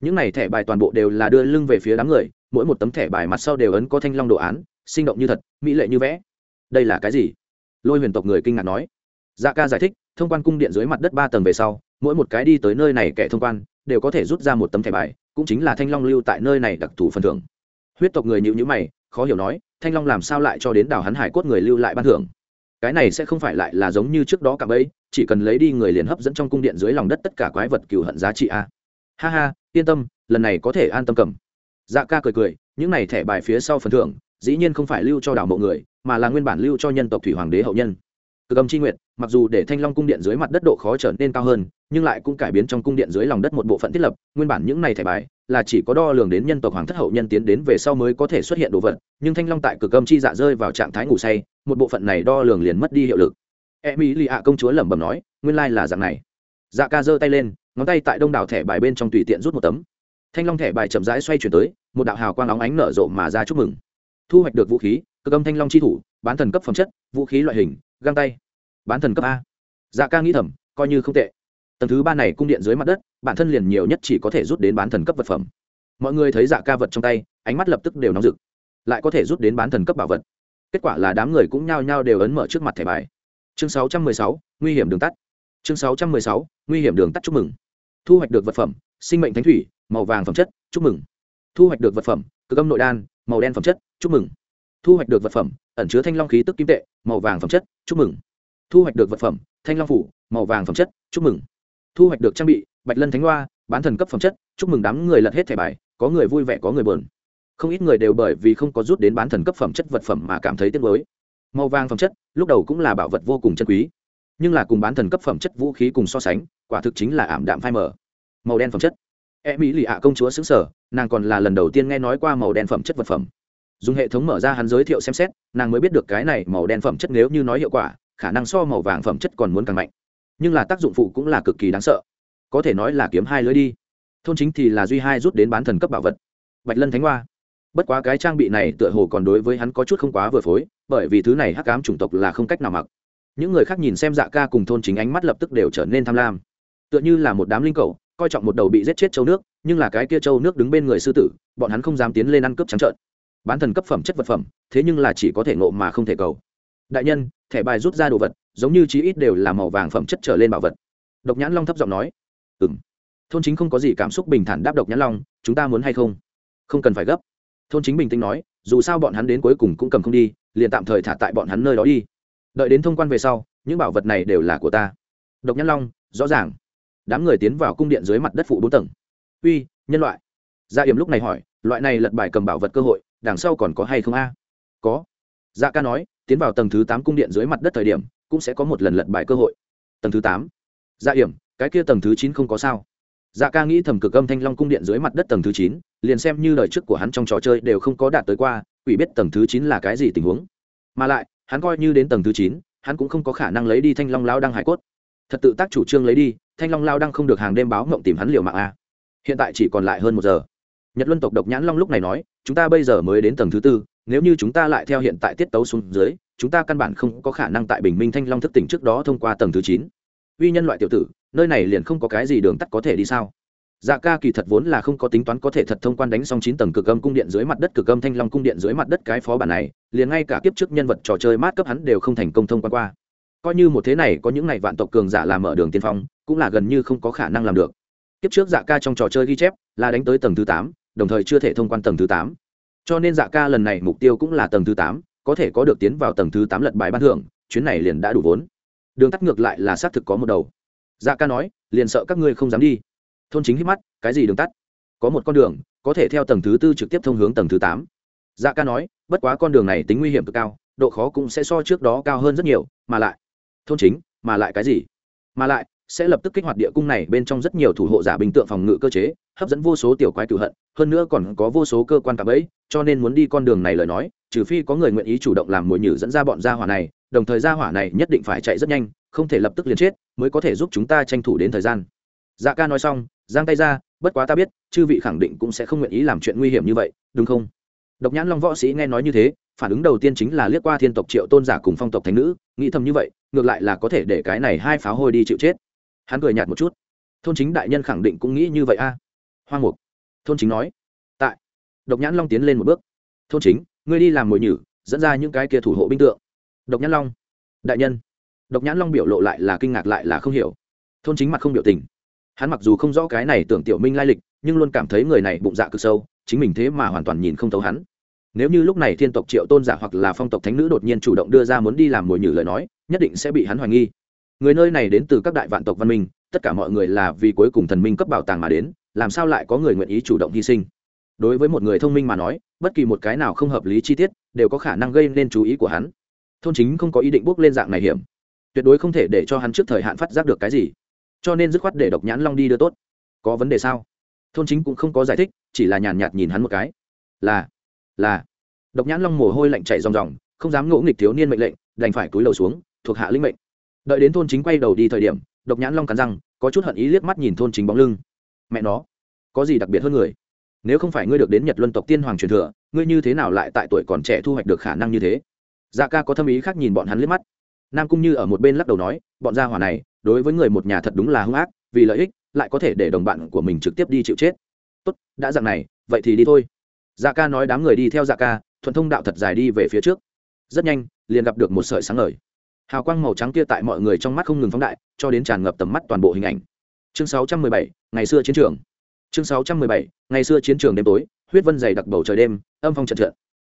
A: Những này thẻ bài toàn bộ đều là đưa lưng về phía đám người, mỗi một tấm thẻ bài mặt sau đều ấn có thanh long đồ án, sinh động như thật, mỹ lệ như vẽ. Đây là cái gì? Lôi huyền tộc người kinh ngạc nói dạ ca giải thích, thông quan cung điện dưới mặt đất ba tầng về sau, mỗi một cái đi tới nơi này kẻ thông quan, đều có thể rút ra một tấm thẻ bài, cũng chính là thanh long lưu tại nơi này đặc thù phần thưởng. Huyết tộc người nhịu nhữ mày, khó hiểu nói, thanh long làm sao lại cho đến đảo hắn hải cốt người lưu lại ban thưởng? Cái này sẽ không phải lại là giống như trước đó cả bấy, chỉ cần lấy đi người liền hấp dẫn trong cung điện dưới lòng đất tất cả quái vật cừu hận giá trị a. Ha ha, yên tâm, lần này có thể an tâm cầm. Dạ ca cười cười, những này thẻ bài phía sau phần thưởng, dĩ nhiên không phải lưu cho đảo mộ người, mà là nguyên bản lưu cho nhân tộc thủy hoàng đế hậu nhân cực âm c h i nguyện mặc dù để thanh long cung điện dưới mặt đất độ khó trở nên cao hơn, nhưng lại cũng cải biến trong cung điện dưới lòng đất một bộ phận thiết lập, nguyên bản những này thẻ bài là chỉ có đo lường đến nhân tộc hoàng thất hậu nhân tiến đến về sau mới có thể xuất hiện đồ vật, nhưng thanh long tại cực âm chi dạ rơi vào trạng thái ngủ say, một bộ phận này đo lường liền mất đi hiệu lực. E mỹ lì ạ công chúa lẩm bẩm nói, nguyên lai là dạng này. Dạ ca giơ tay lên, ngón tay tại đông đảo thẻ bài bên trong tùy tiện rút một tấm. Thanh long thẻ bài chậm rãi xoay chuyển tới, một đạo hào quang óng ánh nở rộ mà ra chúc mừng. Thu hoạch được vũ khí, cực âm thanh long chi thủ, bán thần cấp phẩm chất, vũ khí loại hình găng tay. Bán thần cấp a. Dạ ca nghĩ thầm coi như không tệ. Tầng thứ ba này cung điện dưới mặt đất bản thân liền nhiều nhất chỉ có thể rút đến bán thần cấp vật phẩm. Mọi người thấy dạ ca vật trong tay ánh mắt lập tức đều nóng rực. Lại có thể rút đến bán thần cấp bảo vật. Kết quả là đám người cũng nhao nhao đều ấn mở trước mặt thẻ bài. Chương 616, nguy hiểm đường tắt. Chương 616, nguy hiểm đường tắt chúc mừng. Thu hoạch được vật phẩm sinh mệnh thánh thủy màu vàng phẩm chất chúc mừng. Thu hoạch được vật phẩm cực âm nội đan màu đen phẩm chất chúc mừng. Thu hoạch được vật phẩm ẩn chứa thanh long khí tức kim tệ, màu vàng phẩm chất, chúc mừng. Thu hoạch được vật phẩm, thanh long phủ, màu vàng phẩm chất, chúc mừng. Thu hoạch được trang bị, bạch lân thánh hoa, bán thần cấp phẩm chất, chúc mừng đám người lật hết thẻ bài, có người vui vẻ, có người bờn không ít người đều bởi vì không có rút đến bán thần cấp phẩm chất vật phẩm mà cảm thấy tiếc nuối. Màu vàng phẩm chất, lúc đầu cũng là bảo vật vô cùng chân quý, nhưng là cùng bán thần cấp phẩm chất vũ khí cùng so sánh, quả thực chính là ảm đạm phai mờ. Màu đen phẩm chất. E mỹ lì ạ công chúa xứng sở, nàng còn là lần đầu tiên nghe nói qua màu đen phẩm chất vật phẩm dùng hệ thống mở ra hắn giới thiệu xem xét, nàng mới biết được cái này màu đen phẩm chất nếu như nói hiệu quả, khả năng so màu vàng phẩm chất còn muốn càng mạnh. Nhưng là tác dụng phụ cũng là cực kỳ đáng sợ. Có thể nói là kiếm hai lưới đi. Thôn chính thì là duy hai rút đến bán thần cấp bảo vật. Bạch lân thánh hoa. Bất quá cái trang bị này tựa hồ còn đối với hắn có chút không quá vừa phối, bởi vì thứ này hắc ám chủng tộc là không cách nào mặc. Những người khác nhìn xem dạ ca cùng thôn chính ánh mắt lập tức đều trở nên tham lam. Tựa như là một đám linh cầu, coi trọng một đầu bị giết chết châu nước, nhưng là cái kia châu nước đứng bên người sư tử, bọn hắn không dám tiến lên ăn cướp trắng trợn bán thần cấp phẩm chất vật phẩm, thế nhưng là chỉ có thể ngộ mà không thể cầu. Đại nhân, thẻ bài rút ra đồ vật, giống như chí ít đều là màu vàng phẩm chất trở lên bảo vật. Độc nhãn long thấp giọng nói. Ừ m thôn chính không có gì cảm xúc bình thản đáp độc nhãn long, chúng ta muốn hay không? Không cần phải gấp. Thôn chính bình tĩnh nói, dù sao bọn hắn đến cuối cùng cũng cầm không đi, liền tạm thời thả tại bọn hắn nơi đó đi. Đợi đến thông quan về sau, những bảo vật này đều là của ta. Độc nhãn long, rõ ràng. Đám người tiến vào cung điện dưới mặt đất phụ bốn tầng. Uy, nhân loại. Gia yểm lúc này hỏi, loại này lật bài cầm bảo vật cơ hội đằng sau còn có hay không a? Có. Dạ ca nói, tiến vào tầng thứ tám cung điện dưới mặt đất thời điểm, cũng sẽ có một lần lật bài cơ hội. Tầng thứ tám. Dạ hiểm, cái kia tầng thứ chín không có sao. Dạ ca nghĩ thầm cực âm thanh long cung điện dưới mặt đất tầng thứ chín, liền xem như lời trước của hắn trong trò chơi đều không có đạt tới qua, quỷ biết tầng thứ chín là cái gì tình huống. Mà lại, hắn coi như đến tầng thứ chín, hắn cũng không có khả năng lấy đi thanh long lao đăng hải cốt. Thật tự tác chủ trương lấy đi, thanh long lao đăng không được hàng đêm báo mộng tìm hắn liều mạng a. Hiện tại chỉ còn lại hơn một giờ nhật luân tộc độc nhãn long lúc này nói, chúng ta bây giờ mới đến tầng thứ tư, nếu như chúng ta lại theo hiện tại tiết tấu xuống dưới, chúng ta căn bản không có khả năng tại bình minh thanh long thức tỉnh trước đó thông qua tầng thứ chín. Uy nhân loại tiểu tử, nơi này liền không có cái gì đường tắt có thể đi sao? Dạ ca kỳ thật vốn là không có tính toán có thể thật thông quan đánh xong chín tầng cực âm cung điện dưới mặt đất, cực âm thanh long cung điện dưới mặt đất cái phó bản này, liền ngay cả kiếp trước nhân vật trò chơi mát cấp hắn đều không thành công thông quan qua. Coi như một thế này, có những ngày vạn tộc cường giả làm mở đường tiên phong, cũng là gần như không có khả năng làm được. Kiếp trước dạ ca trong trò chơi ghi chép, là đánh tới tầng thứ tám đồng thời chưa thể thông quan tầng thứ tám. Cho nên dạ ca lần này mục tiêu cũng là tầng thứ tám, có thể có được tiến vào tầng thứ tám lật bài ban thưởng, chuyến này liền đã đủ vốn. Đường tắt ngược lại là xác thực có một đầu. Dạ ca nói, liền sợ các ngươi không dám đi. Thôn chính hít mắt, cái gì đường tắt? Có một con đường, có thể theo tầng thứ tư trực tiếp thông hướng tầng thứ tám. Dạ ca nói, bất quá con đường này tính nguy hiểm cực cao, độ khó cũng sẽ so trước đó cao hơn rất nhiều, mà lại, thôn chính, mà lại cái gì? Mà lại sẽ lập tức kích hoạt địa cung này, bên trong rất nhiều thủ hộ giả bình tượng phòng ngự cơ chế, hấp dẫn vô số tiểu quái cửu hận, hơn nữa còn có vô số cơ quan cạm ấy cho nên muốn đi con đường này lời nói, trừ phi có người nguyện ý chủ động làm mồi nhử dẫn ra bọn gia hỏa này, đồng thời gia hỏa này nhất định phải chạy rất nhanh, không thể lập tức liền chết, mới có thể giúp chúng ta tranh thủ đến thời gian. Dạ ca nói xong, giang tay ra, bất quá ta biết, chư vị khẳng định cũng sẽ không nguyện ý làm chuyện nguy hiểm như vậy, đúng không? Độc nhãn long võ sĩ nghe nói như thế, phản ứng đầu tiên chính là liếc qua thiên tộc triệu tôn giả cùng phong tộc thánh nữ, nghĩ thầm như vậy, ngược lại là có thể để cái này hai pháo hôi đi chịu chết hắn cười nhạt một chút. Thôn chính đại nhân khẳng định cũng nghĩ như vậy a. À. hoang mục. Thôn chính nói. Tại. Độc nhãn long tiến lên một bước. Thôn chính, ngươi đi làm mồi nhử, dẫn ra những cái kia thủ hộ binh tượng. Độc nhãn long. Đại nhân. Độc nhãn long biểu lộ lại là kinh ngạc lại là không hiểu. Thôn chính mặt không biểu tình. Hắn mặc dù không rõ cái này tưởng tiểu minh lai lịch, nhưng luôn cảm thấy người này bụng dạ cực sâu, chính mình thế mà hoàn toàn nhìn không thấu hắn. Nếu như lúc này thiên tộc triệu tôn giả hoặc là phong tộc thánh nữ đột nhiên chủ động đưa ra muốn đi làm mồi nhử lời nói, nhất định sẽ bị hắn hoài nghi người nơi này đến từ các đại vạn tộc văn minh, tất cả mọi người là vì cuối cùng thần minh cấp bảo tàng mà đến, làm sao lại có người nguyện ý chủ động hy sinh? Đối với một người thông minh mà nói, bất kỳ một cái nào không hợp lý chi tiết, đều có khả năng gây nên chú ý của hắn. Thôn chính không có ý định bước lên dạng này hiểm. Tuyệt đối không thể để cho hắn trước thời hạn phát giác được cái gì. Cho nên dứt khoát để độc nhãn long đi đưa tốt. Có vấn đề sao? Thôn chính cũng không có giải thích, chỉ là nhàn nhạt nhìn hắn một cái. Là là. Độc nhãn long mồ hôi lạnh chảy ròng ròng, không dám ngỗ nghịch thiếu niên mệnh lệnh, đành phải cúi đầu xuống, thuộc hạ linh mệnh đợi đến thôn chính quay đầu đi thời điểm, độc nhãn long cắn răng, có chút hận ý liếc mắt nhìn thôn chính bóng lưng. Mẹ nó, có gì đặc biệt hơn người? Nếu không phải ngươi được đến nhật luân tộc tiên hoàng truyền thừa, ngươi như thế nào lại tại tuổi còn trẻ thu hoạch được khả năng như thế? Dạ ca có tâm ý khác nhìn bọn hắn liếc mắt. Nam cung như ở một bên lắc đầu nói, bọn gia hỏa này, đối với người một nhà thật đúng là hung ác, vì lợi ích, lại có thể để đồng bạn của mình trực tiếp đi chịu chết. Tốt, đã dạng này, vậy thì đi thôi. Dạ ca nói đám người đi theo dạ ca, thuận thông đạo thật dài đi về phía trước. Rất nhanh, liền gặp được một sợi sáng ngời hào quang màu trắng kia tại mọi người trong mắt không ngừng phóng đại cho đến tràn ngập tầm mắt toàn bộ hình ảnh. Chương 617, ngày xưa chiến trường. Chương 617, ngày xưa chiến trường đêm tối huyết vân dày đặc bầu trời đêm âm phong trận trận.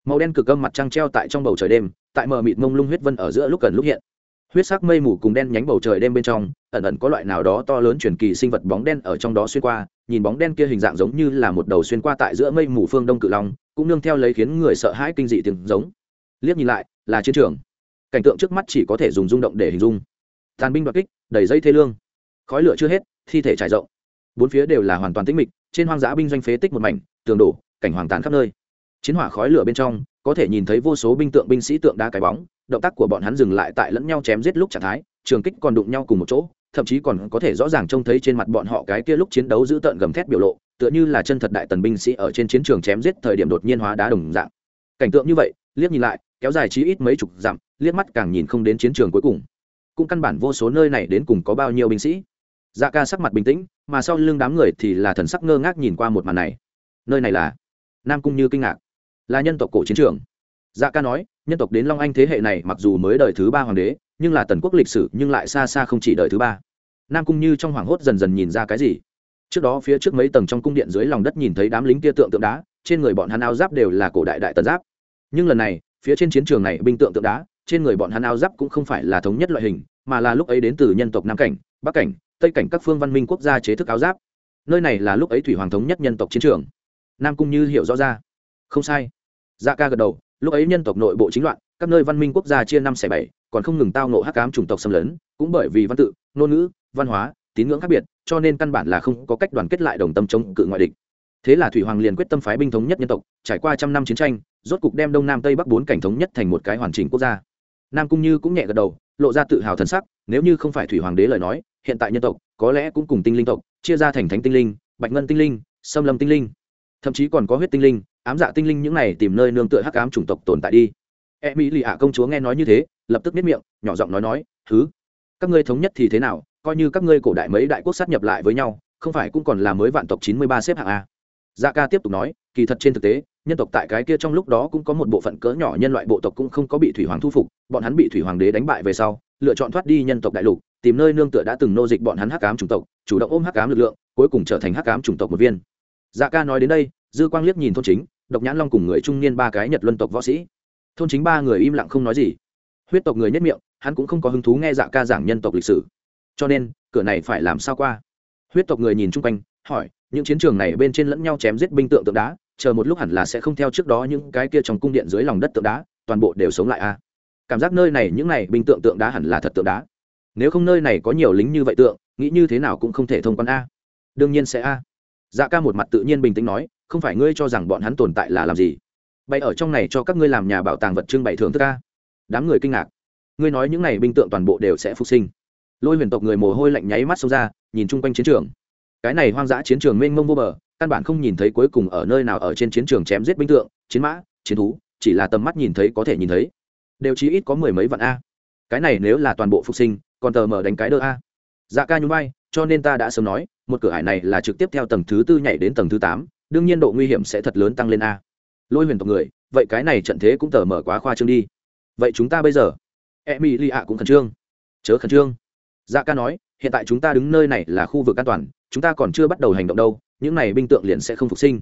A: Màu đen cực âm mặt trăng treo tại trong bầu trời đêm tại mờ mịt mông lung huyết vân ở giữa lúc cần lúc hiện. Huyết sắc mây mù cùng đen nhánh bầu trời đêm bên trong ẩn ẩn có loại nào đó to lớn truyền kỳ sinh vật bóng đen ở trong đó xuyên qua nhìn bóng đen kia hình dạng giống như là một đầu xuyên qua tại giữa mây mù phương đông cự long cũng nương theo lấy khiến người sợ hãi kinh dị tiếng giống. Liếc nhìn lại là chiến trường cảnh tượng trước mắt chỉ có thể dùng rung động để hình dung. Tàn binh đoạt kích, đầy dây thê lương. Khói lửa chưa hết, thi thể trải rộng. Bốn phía đều là hoàn toàn tĩnh mịch, trên hoang dã binh doanh phế tích một mảnh, tường đổ, cảnh hoàng tàn khắp nơi. Chiến hỏa khói lửa bên trong, có thể nhìn thấy vô số binh tượng binh sĩ tượng đá cái bóng, động tác của bọn hắn dừng lại tại lẫn nhau chém giết lúc trạng thái, trường kích còn đụng nhau cùng một chỗ, thậm chí còn có thể rõ ràng trông thấy trên mặt bọn họ cái kia lúc chiến đấu giữ tợn gầm thét biểu lộ, tựa như là chân thật đại tần binh sĩ ở trên chiến trường chém giết thời điểm đột nhiên hóa đá đồng dạng. Cảnh tượng như vậy, liếc nhìn lại, kéo dài chí ít mấy chục dặm liếc mắt càng nhìn không đến chiến trường cuối cùng. Cũng căn bản vô số nơi này đến cùng có bao nhiêu binh sĩ. Dạ ca sắc mặt bình tĩnh, mà sau lưng đám người thì là thần sắc ngơ ngác nhìn qua một màn này. Nơi này là nam cung như kinh ngạc. Là nhân tộc cổ chiến trường. Dạ ca nói, nhân tộc đến long anh thế hệ này mặc dù mới đời thứ ba hoàng đế, nhưng là tần quốc lịch sử nhưng lại xa xa không chỉ đời thứ ba. Nam cung như trong hoàng hốt dần dần nhìn ra cái gì. Trước đó phía trước mấy tầng trong cung điện dưới lòng đất nhìn thấy đám lính kia tượng tượng đá, trên người bọn hắn áo giáp đều là cổ đại đại tần giáp. Nhưng lần này, phía trên chiến trường này binh tượng tượng đá trên người bọn hắn áo giáp cũng không phải là thống nhất loại hình, mà là lúc ấy đến từ nhân tộc nam cảnh, bắc cảnh, tây cảnh các phương văn minh quốc gia chế thức áo giáp. Nơi này là lúc ấy thủy hoàng thống nhất nhân tộc chiến trường. Nam cung như hiểu rõ ra. Không sai. Dạ ca gật đầu, lúc ấy nhân tộc nội bộ chính loạn, các nơi văn minh quốc gia chia năm xẻ bảy, còn không ngừng tao nộ hắc cám chủng tộc xâm lấn, cũng bởi vì văn tự, ngôn ngữ, văn hóa, tín ngưỡng khác biệt, cho nên căn bản là không có cách đoàn kết lại đồng tâm chống cự ngoại địch. Thế là thủy hoàng liền quyết tâm phái binh thống nhất nhân tộc, trải qua trăm năm chiến tranh, rốt cục đem đông nam tây bắc bốn cảnh thống nhất thành một cái hoàn chỉnh quốc gia nam cung như cũng nhẹ gật đầu, lộ ra tự hào thần sắc, nếu như không phải thủy hoàng đế lời nói, hiện tại nhân tộc có lẽ cũng cùng tinh linh tộc, chia ra thành thánh tinh linh, bạch ngân tinh linh, xâm lâm tinh linh. Thậm chí còn có huyết tinh linh, ám dạ tinh linh những này tìm nơi nương tựa hắc ám chủng tộc tồn tại đi. E mỹ lì ạ công chúa nghe nói như thế, lập tức biết miệng, nhỏ giọng nói nói thứ các ngươi thống nhất thì thế nào? Coi như các ngươi cổ đại mấy đại quốc sát nhập lại với nhau, không phải cũng còn là mới vạn tộc chín mươi ba xếp hạng a? Dạ ca tiếp tục nói, kỳ thật trên thực tế nhân tộc tại cái kia trong lúc đó cũng có một bộ phận cỡ nhỏ nhân loại bộ tộc cũng không có bị thủy hoàng thu phục, bọn hắn bị thủy hoàng đế đánh bại về sau, lựa chọn thoát đi nhân tộc đại lục, tìm nơi nương tựa đã từng nô dịch bọn hắn hắc ám chủng tộc, chủ động ôm hắc ám lực lượng, cuối cùng trở thành hắc ám chủng tộc một viên. Dạ ca nói đến đây, dư quang liếc nhìn thôn chính, độc nhãn long cùng người trung niên ba cái nhật luân tộc võ sĩ. Thôn chính ba người im lặng không nói gì. Huyết tộc người nhất miệng, hắn cũng không có hứng thú nghe dạ ca giảng nhân tộc lịch sử. Cho nên, cửa này phải làm sao qua? Huyết tộc người nhìn chung quanh, hỏi, những chiến trường này bên trên lẫn nhau chém giết binh tượng tượng đá chờ một lúc hẳn là sẽ không theo trước đó những cái kia trong cung điện dưới lòng đất tượng đá, toàn bộ đều sống lại a. À. Cảm giác nơi này những này binh tượng tượng đá hẳn là thật tượng đá. Nếu không nơi này có nhiều lính như vậy tượng, nghĩ như thế nào cũng không thể thông quan a. Đương nhiên sẽ a. Dạ ca một mặt tự nhiên bình tĩnh nói, không phải ngươi cho rằng bọn hắn tồn tại là làm gì? Bày ở trong này cho các ngươi làm nhà bảo tàng vật trưng bày thưởng thức ca đám người kinh ngạc. Ngươi nói những n à y binh tượng toàn bộ đều sẽ phục sinh. Lôi huyền tộc người mồ hôi lạnh nháy mắt xông ra, nhìn chung quanh chiến trường. Cái này hoang dã chiến trường mênh mông vô bờ căn bản không nhìn thấy cuối cùng ở nơi nào ở trên chiến trường chém giết binh tượng, chiến mã, chiến thú, chỉ là tầm mắt nhìn thấy có thể nhìn thấy. Đều chỉ ít có mười mấy vạn a. Cái này nếu là toàn bộ phục sinh, còn tờ mở đánh cái đỡ a. Dạ ca nhún vai, cho nên ta đã sớm nói, một cửa hải này là trực tiếp theo tầng thứ tư nhảy đến tầng thứ tám, đương nhiên độ nguy hiểm sẽ thật lớn tăng lên a. Lôi huyền tộc người, vậy cái này trận thế cũng tờ mở quá khoa trương đi. Vậy chúng ta bây giờ? E mỹ lì ạ cũng khẩn trương. Chớ khẩn trương. Dạ ca nói, hiện tại chúng ta đứng nơi này là khu vực an toàn, chúng ta còn chưa bắt đầu hành động đâu những này binh tượng liền sẽ không phục sinh.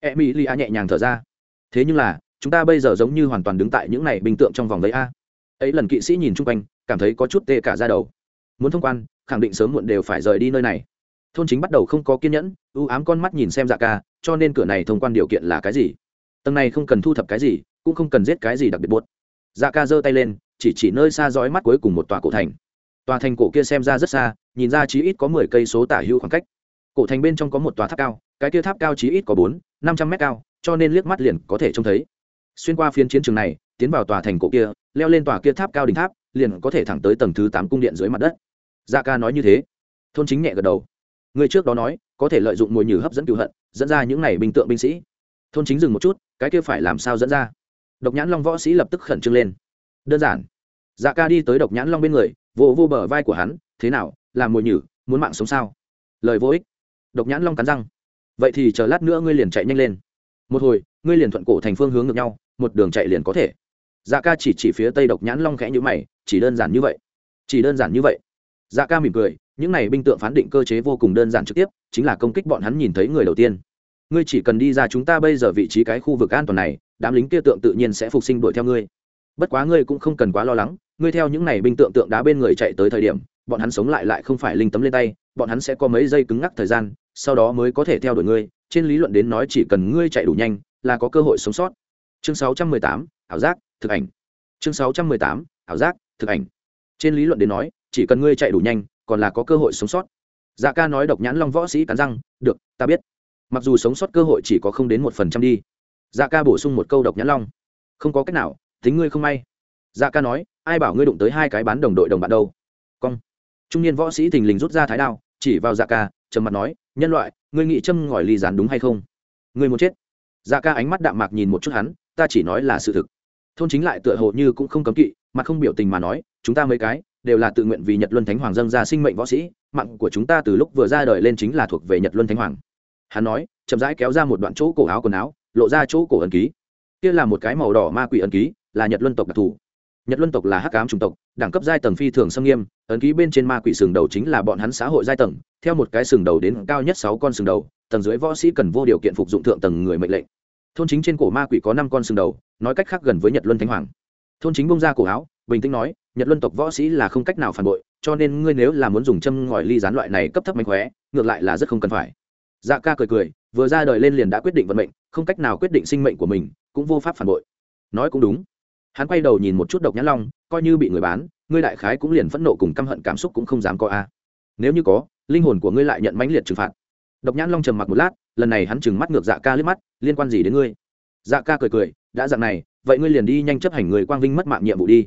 A: E mỹ lia nhẹ nhàng thở ra. Thế nhưng là, chúng ta bây giờ giống như hoàn toàn đứng tại những này binh tượng trong vòng đấy a. Ấy lần kỵ sĩ nhìn chung quanh, cảm thấy có chút tê cả ra đầu. Muốn thông quan, khẳng định sớm muộn đều phải rời đi nơi này. Thôn chính bắt đầu không có kiên nhẫn ưu ám con mắt nhìn xem dạ ca, cho nên cửa này thông quan điều kiện là cái gì? Tầng này không cần thu thập cái gì, cũng không cần giết cái gì đặc biệt buốt. Dạ ca giơ tay lên, chỉ chỉ nơi xa dõi mắt cuối cùng một tòa cổ thành. Tòa thành cổ kia xem ra rất xa, nhìn ra chí ít có mười cây số tả hữu khoảng cách cổ thành bên trong có một tòa tháp cao, cái kia tháp cao chí ít có bốn, năm trăm mét cao, cho nên liếc mắt liền có thể trông thấy. Xuyên qua phiến chiến trường này, tiến vào tòa thành cổ kia, leo lên tòa kia tháp cao đỉnh tháp, liền có thể thẳng tới tầng thứ tám cung điện dưới mặt đất. Gia ca nói như thế. Thôn chính nhẹ gật đầu. Người trước đó nói, có thể lợi dụng mồi nhử hấp dẫn cựu hận, dẫn ra những này bình tượng binh sĩ. Thôn chính dừng một chút, cái kia phải làm sao dẫn ra? Độc nhãn long võ sĩ lập tức khẩn trương lên. Đơn giản. Dạ ca đi tới độc nhãn long bên người vô vô bờ vai của hắn, thế nào, làm mồi nhử, muốn mạng sống sao? Lời vô ích độc nhãn long cắn răng. Vậy thì chờ lát nữa ngươi liền chạy nhanh lên. Một hồi, ngươi liền thuận cổ thành phương hướng ngược nhau, một đường chạy liền có thể. Dạ ca chỉ chỉ phía tây độc nhãn long khẽ như mày, chỉ đơn giản như vậy. Chỉ đơn giản như vậy. Dạ ca mỉm cười, những này binh tượng phán định cơ chế vô cùng đơn giản trực tiếp, chính là công kích bọn hắn nhìn thấy người đầu tiên. Ngươi chỉ cần đi ra chúng ta bây giờ vị trí cái khu vực an toàn này, đám lính kia tượng tự nhiên sẽ phục sinh đuổi theo ngươi. Bất quá ngươi cũng không cần quá lo lắng, ngươi theo những này binh tượng tượng đá bên người chạy tới thời điểm, bọn hắn sống lại lại không phải linh tấm lên tay, bọn hắn sẽ có mấy giây cứng ngắc thời gian sau đó mới có thể theo đuổi ngươi trên lý luận đến nói chỉ cần ngươi chạy đủ nhanh là có cơ hội sống sót. Chương 618, ảo giác thực ảnh. Chương 618, ảo giác thực ảnh. Trên lý luận đến nói chỉ cần ngươi chạy đủ nhanh còn là có cơ hội sống sót. Dạ ca nói độc nhãn long võ sĩ cắn răng được ta biết. Mặc dù sống sót cơ hội chỉ có không đến một phần trăm đi. Dạ ca bổ sung một câu độc nhãn long. Không có cách nào tính ngươi không may. Dạ ca nói ai bảo ngươi đụng tới hai cái bán đồng đội đồng bạn đâu? Cong. Trung niên võ sĩ thình lình rút ra thái đao chỉ vào dạ ca, trầm mặt nói, nhân loại, ngươi nghĩ châm ngòi ly rán đúng hay không? Ngươi muốn chết? Dạ ca ánh mắt đạm mạc nhìn một chút hắn, ta chỉ nói là sự thực. Thôn chính lại tựa hồ như cũng không cấm kỵ, mà không biểu tình mà nói, chúng ta mấy cái đều là tự nguyện vì nhật luân thánh hoàng dâng ra sinh mệnh võ sĩ, mạng của chúng ta từ lúc vừa ra đời lên chính là thuộc về nhật luân thánh hoàng. Hắn nói, chậm rãi kéo ra một đoạn chỗ cổ áo quần áo, lộ ra chỗ cổ ẩn ký. Kia là một cái màu đỏ ma quỷ ẩn ký, là nhật luân tộc đặc thù nhật luân tộc là hắc ám chủng tộc, đẳng cấp giai tầng phi thường xâm nghiêm, ấn ký bên trên ma quỷ sừng đầu chính là bọn hắn xã hội giai tầng, theo một cái sừng đầu đến cao nhất sáu con sừng đầu, tầng dưới võ sĩ cần vô điều kiện phục dụng thượng tầng người mệnh lệnh. Thôn chính trên cổ ma quỷ có năm con sừng đầu, nói cách khác gần với nhật luân thánh hoàng. Thôn chính bông ra cổ áo, bình tĩnh nói, nhật luân tộc võ sĩ là không cách nào phản bội, cho nên ngươi nếu là muốn dùng châm ngòi ly gián loại này cấp thấp mạnh khóe, ngược lại là rất không cần phải. Dạ ca cười cười, vừa ra đời lên liền đã quyết định vận mệnh, không cách nào quyết định sinh mệnh của mình, cũng vô pháp phản bội. Nói cũng đúng hắn quay đầu nhìn một chút độc nhãn long, coi như bị người bán, ngươi đại khái cũng liền phẫn nộ cùng căm hận cảm xúc cũng không dám có a. Nếu như có, linh hồn của ngươi lại nhận mãnh liệt trừng phạt. Độc nhãn long trầm mặc một lát, lần này hắn trừng mắt ngược dạ ca liếc mắt, liên quan gì đến ngươi? Dạ ca cười cười, đã dạng này, vậy ngươi liền đi nhanh chấp hành người quang vinh mất mạng nhiệm vụ đi.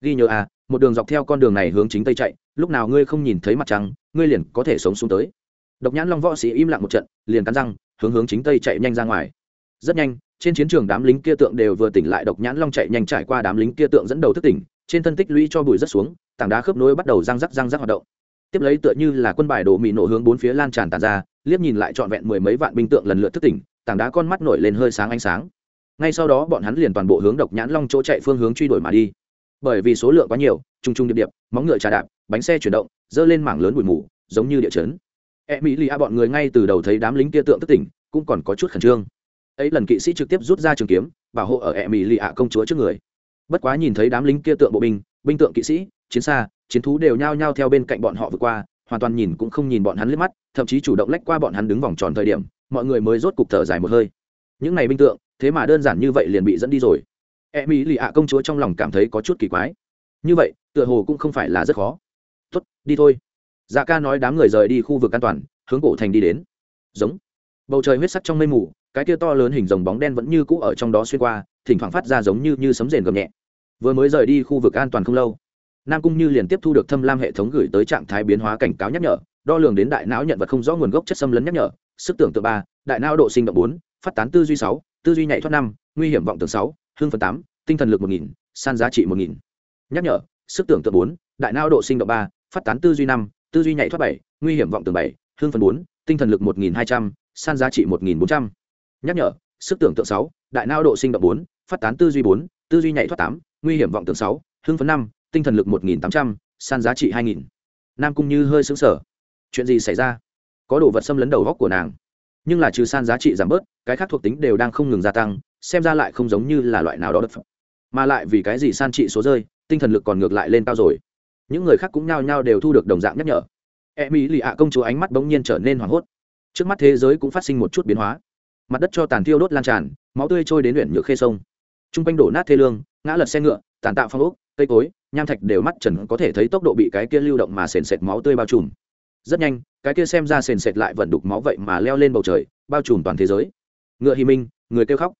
A: Ghi nhớ à một đường dọc theo con đường này hướng chính tây chạy, lúc nào ngươi không nhìn thấy mặt trăng, ngươi liền có thể sống xuống tới. Độc nhãn long võ sĩ im lặng một trận, liền cắn răng, hướng hướng chính tây chạy nhanh ra ngoài rất nhanh, trên chiến trường đám lính kia tượng đều vừa tỉnh lại, độc nhãn long chạy nhanh trải qua đám lính kia tượng dẫn đầu thức tỉnh, trên thân tích lũy cho bụi rất xuống, tảng đá khớp nối bắt đầu răng rắc răng rắc hoạt động. Tiếp lấy tựa như là quân bài đổ mị nổ hướng bốn phía lan tràn tàn ra, liếc nhìn lại trọn vẹn mười mấy vạn binh tượng lần lượt thức tỉnh, tảng đá con mắt nổi lên hơi sáng ánh sáng. Ngay sau đó bọn hắn liền toàn bộ hướng độc nhãn long chỗ chạy phương hướng truy đuổi mà đi. Bởi vì số lượng quá nhiều trung trung điệp điệp, móng ngựa trà đạp, bánh xe chuyển động, dơ lên mảng lớn bụi mù, giống như địa chấn. E mỹ lì a bọn người ngay từ đầu thấy đám lính kia tượng tức tỉnh, cũng còn có chút khẩn trương ấy lần kỵ sĩ trực tiếp rút ra trường kiếm, bảo hộ ở ẹ mỹ lì ạ công chúa trước người. Bất quá nhìn thấy đám lính kia tượng bộ binh binh tượng kỵ sĩ, chiến xa, chiến thú đều nhao nhao theo bên cạnh bọn họ vượt qua, hoàn toàn nhìn cũng không nhìn bọn hắn liếc mắt, thậm chí chủ động lách qua bọn hắn đứng vòng tròn thời điểm, mọi người mới rốt cục thở dài một hơi. Những này binh tượng, thế mà đơn giản như vậy liền bị dẫn đi rồi. E mỹ lì ạ công chúa trong lòng cảm thấy có chút kỳ quái. Như vậy, tựa hồ cũng không phải là rất khó. Tuất đi thôi. Dạ ca nói đám người rời đi khu vực an toàn, hướng cổ thành đi đến. Giống bầu trời huyết sắc trong mây mù, cái kia to lớn hình dòng bóng đen vẫn như cũ ở trong đó xuyên qua, thỉnh thoảng phát ra giống như như sấm rền gầm nhẹ. Vừa mới rời đi khu vực an toàn không lâu, nam cung như liền tiếp thu được thâm lam hệ thống gửi tới trạng thái biến hóa cảnh cáo nhắc nhở, đo lường đến đại não nhận vật không rõ nguồn gốc chất xâm lấn nhắc nhở, sức tưởng tượng ba, đại não độ sinh động bốn, phát tán tư duy sáu, tư duy nhạy thoát năm, nguy hiểm vọng tưởng sáu hương phần tám, tinh thần lực một nghìn, san giá trị một nghìn. Nhắc nhở, sức tưởng tượng bốn, đại não độ sinh động ba, phát tán tư duy năm, tư duy nhạy thoát bảy, nguy hiểm vọng tưởng bảy hương phần bốn, tinh thần lực một nghìn hai trăm san giá trị một nghìn bốn trăm. Nhắc nhở, sức tưởng tượng sáu, đại não độ sinh động bốn, phát tán tư duy bốn, tư duy nhảy thoát tám, nguy hiểm vọng tưởng sáu, hưng phấn năm, tinh thần lực một nghìn tám trăm, san giá trị hai nghìn. Nam cung như hơi xứng sở chuyện gì xảy ra? Có đồ vật xâm lấn đầu góc của nàng. Nhưng là trừ san giá trị giảm bớt, cái khác thuộc tính đều đang không ngừng gia tăng, xem ra lại không giống như là loại nào đó đất phẩm mà lại vì cái gì san trị số rơi, tinh thần lực còn ngược lại lên cao rồi? Những người khác cũng nhao nhao đều thu được đồng dạng nhắc nhở. E mỹ lì ạ công chúa ánh mắt bỗng nhiên trở nên hoảng hốt trước mắt thế giới cũng phát sinh một chút biến hóa. Mặt đất cho tàn thiêu đốt lan tràn, máu tươi trôi đến huyện nhựa khê sông. T r u n g quanh đổ nát thê lương, ngã lật xe ngựa, tàn tạo phong ốc, cây cối, nham thạch đều mắt trần có thể thấy tốc độ bị cái kia lưu động mà sền sệt máu tươi bao trùm. Rất nhanh, cái kia xem ra sền sệt lại vận đục máu vậy mà leo lên bầu trời, bao trùm toàn thế giới. Ngựa hy minh người kêu khóc.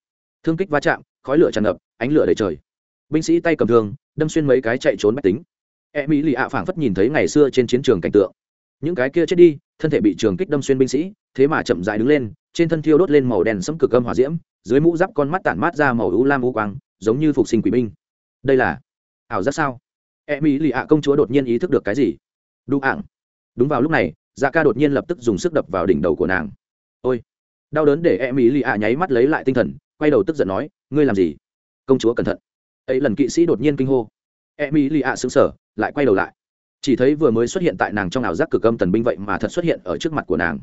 A: Thương kích va chạm, khói lửa tràn ngập, ánh lửa đầy trời. Binh sĩ tay cầm thương, đâm xuyên mấy cái chạy trốn máy tính. E mỹ lì ạ phảng phất nhìn thấy ngày xưa trên chiến trường cảnh tượng. Những cái kia chết đi thân thể bị trường kích đâm xuyên binh sĩ, thế mà chậm dại đứng lên, trên thân thiêu đốt lên màu đen sẫm cực âm hỏa diễm, dưới mũ giáp con mắt tản mát ra màu u lam u quang, giống như phục sinh quỷ binh. Đây là ảo giác sao? E mỹ lì ạ công chúa đột nhiên ý thức được cái gì? Đu ảng. Đúng vào lúc này dạ ca đột nhiên lập tức dùng sức đập vào đỉnh đầu của nàng. Ôi! Đau đớn để e mỹ lì ạ nháy mắt lấy lại tinh thần, quay đầu tức giận nói, ngươi làm gì? Công chúa cẩn thận. Ấy lần kỵ sĩ đột nhiên kinh hô. E mỹ lì ạ xứng sở lại quay đầu lại chỉ thấy vừa mới xuất hiện tại nàng trong ảo giác cực âm tần binh vậy mà thật xuất hiện ở trước mặt của nàng.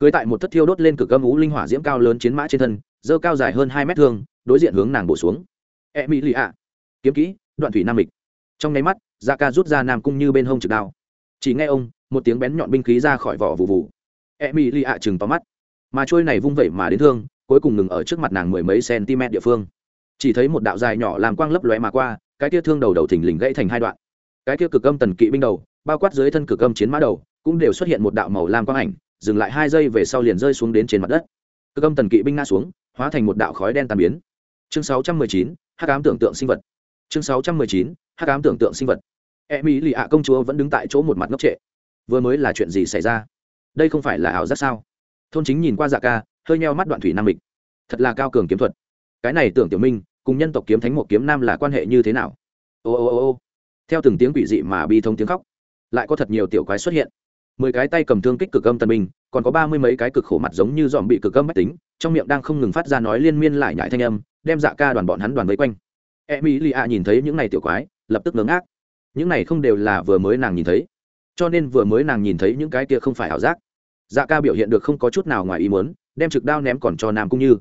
A: Cưới tại một thất thiêu đốt lên cực âm ú linh hỏa diễm cao lớn chiến mã trên thân dơ cao dài hơn hai mét thương, đối diện hướng nàng bổ xuống. E mỹ lì ạ kiếm kỹ, đoạn thủy nam mịch. Trong nháy mắt da ca rút ra nam cung như bên hông trực đao. Chỉ nghe ông, một tiếng bén nhọn binh khí ra khỏi vỏ vụ vụ. E mỹ lì ạ chừng tóm mắt. Mà trôi này vung vẩy mà đến thương, cuối cùng ngừng ở trước mặt nàng mười mấy cm địa phương. Chỉ thấy một đạo dài nhỏ làm quang lấp lóe mà qua, cái tia thương đầu đầu thình lình gãy thành hai đoạn cái kia cực âm tần kỵ binh đầu bao quát dưới thân cực âm chiến mã đầu cũng đều xuất hiện một đạo màu lam quang ảnh dừng lại hai giây về sau liền rơi xuống đến trên mặt đất. Cực âm tần kỵ binh ngã xuống hóa thành một đạo khói đen tàn biến. Chương 619, hắc ám tưởng tượng sinh vật. Chương 619, hắc ám tưởng tượng sinh vật. E mỹ lì ạ công chúa vẫn đứng tại chỗ một mặt ngốc trệ. Vừa mới là chuyện gì xảy ra? Đây không phải là ảo giác sao? Thôn chính nhìn qua dạ ca hơi nheo mắt đoạn thủy nam mịch. Thật là cao cường kiếm thuật. Cái này tưởng tiểu minh cùng nhân tộc kiếm thánh một kiếm nam là quan hệ như thế nào? Ô ô ô ô theo từng tiếng quỷ dị mà bi thông tiếng khóc, lại có thật nhiều tiểu quái xuất hiện. Mười cái tay cầm thương kích cực âm tân binh còn có ba mươi mấy cái cực khổ mặt giống như dòm bị cực âm mách tính, trong miệng đang không ngừng phát ra nói liên miên lại nhại thanh âm, đem dạ ca đoàn bọn hắn đoàn vây quanh. E mỹ lì ạ nhìn thấy những này tiểu quái, lập tức ngớ ngác. Những này không đều là vừa mới nàng nhìn thấy, cho nên vừa mới nàng nhìn thấy những cái kia không phải ảo giác. Dạ ca biểu hiện được không có chút nào ngoài ý muốn, đem trực đao ném còn cho nam cung như.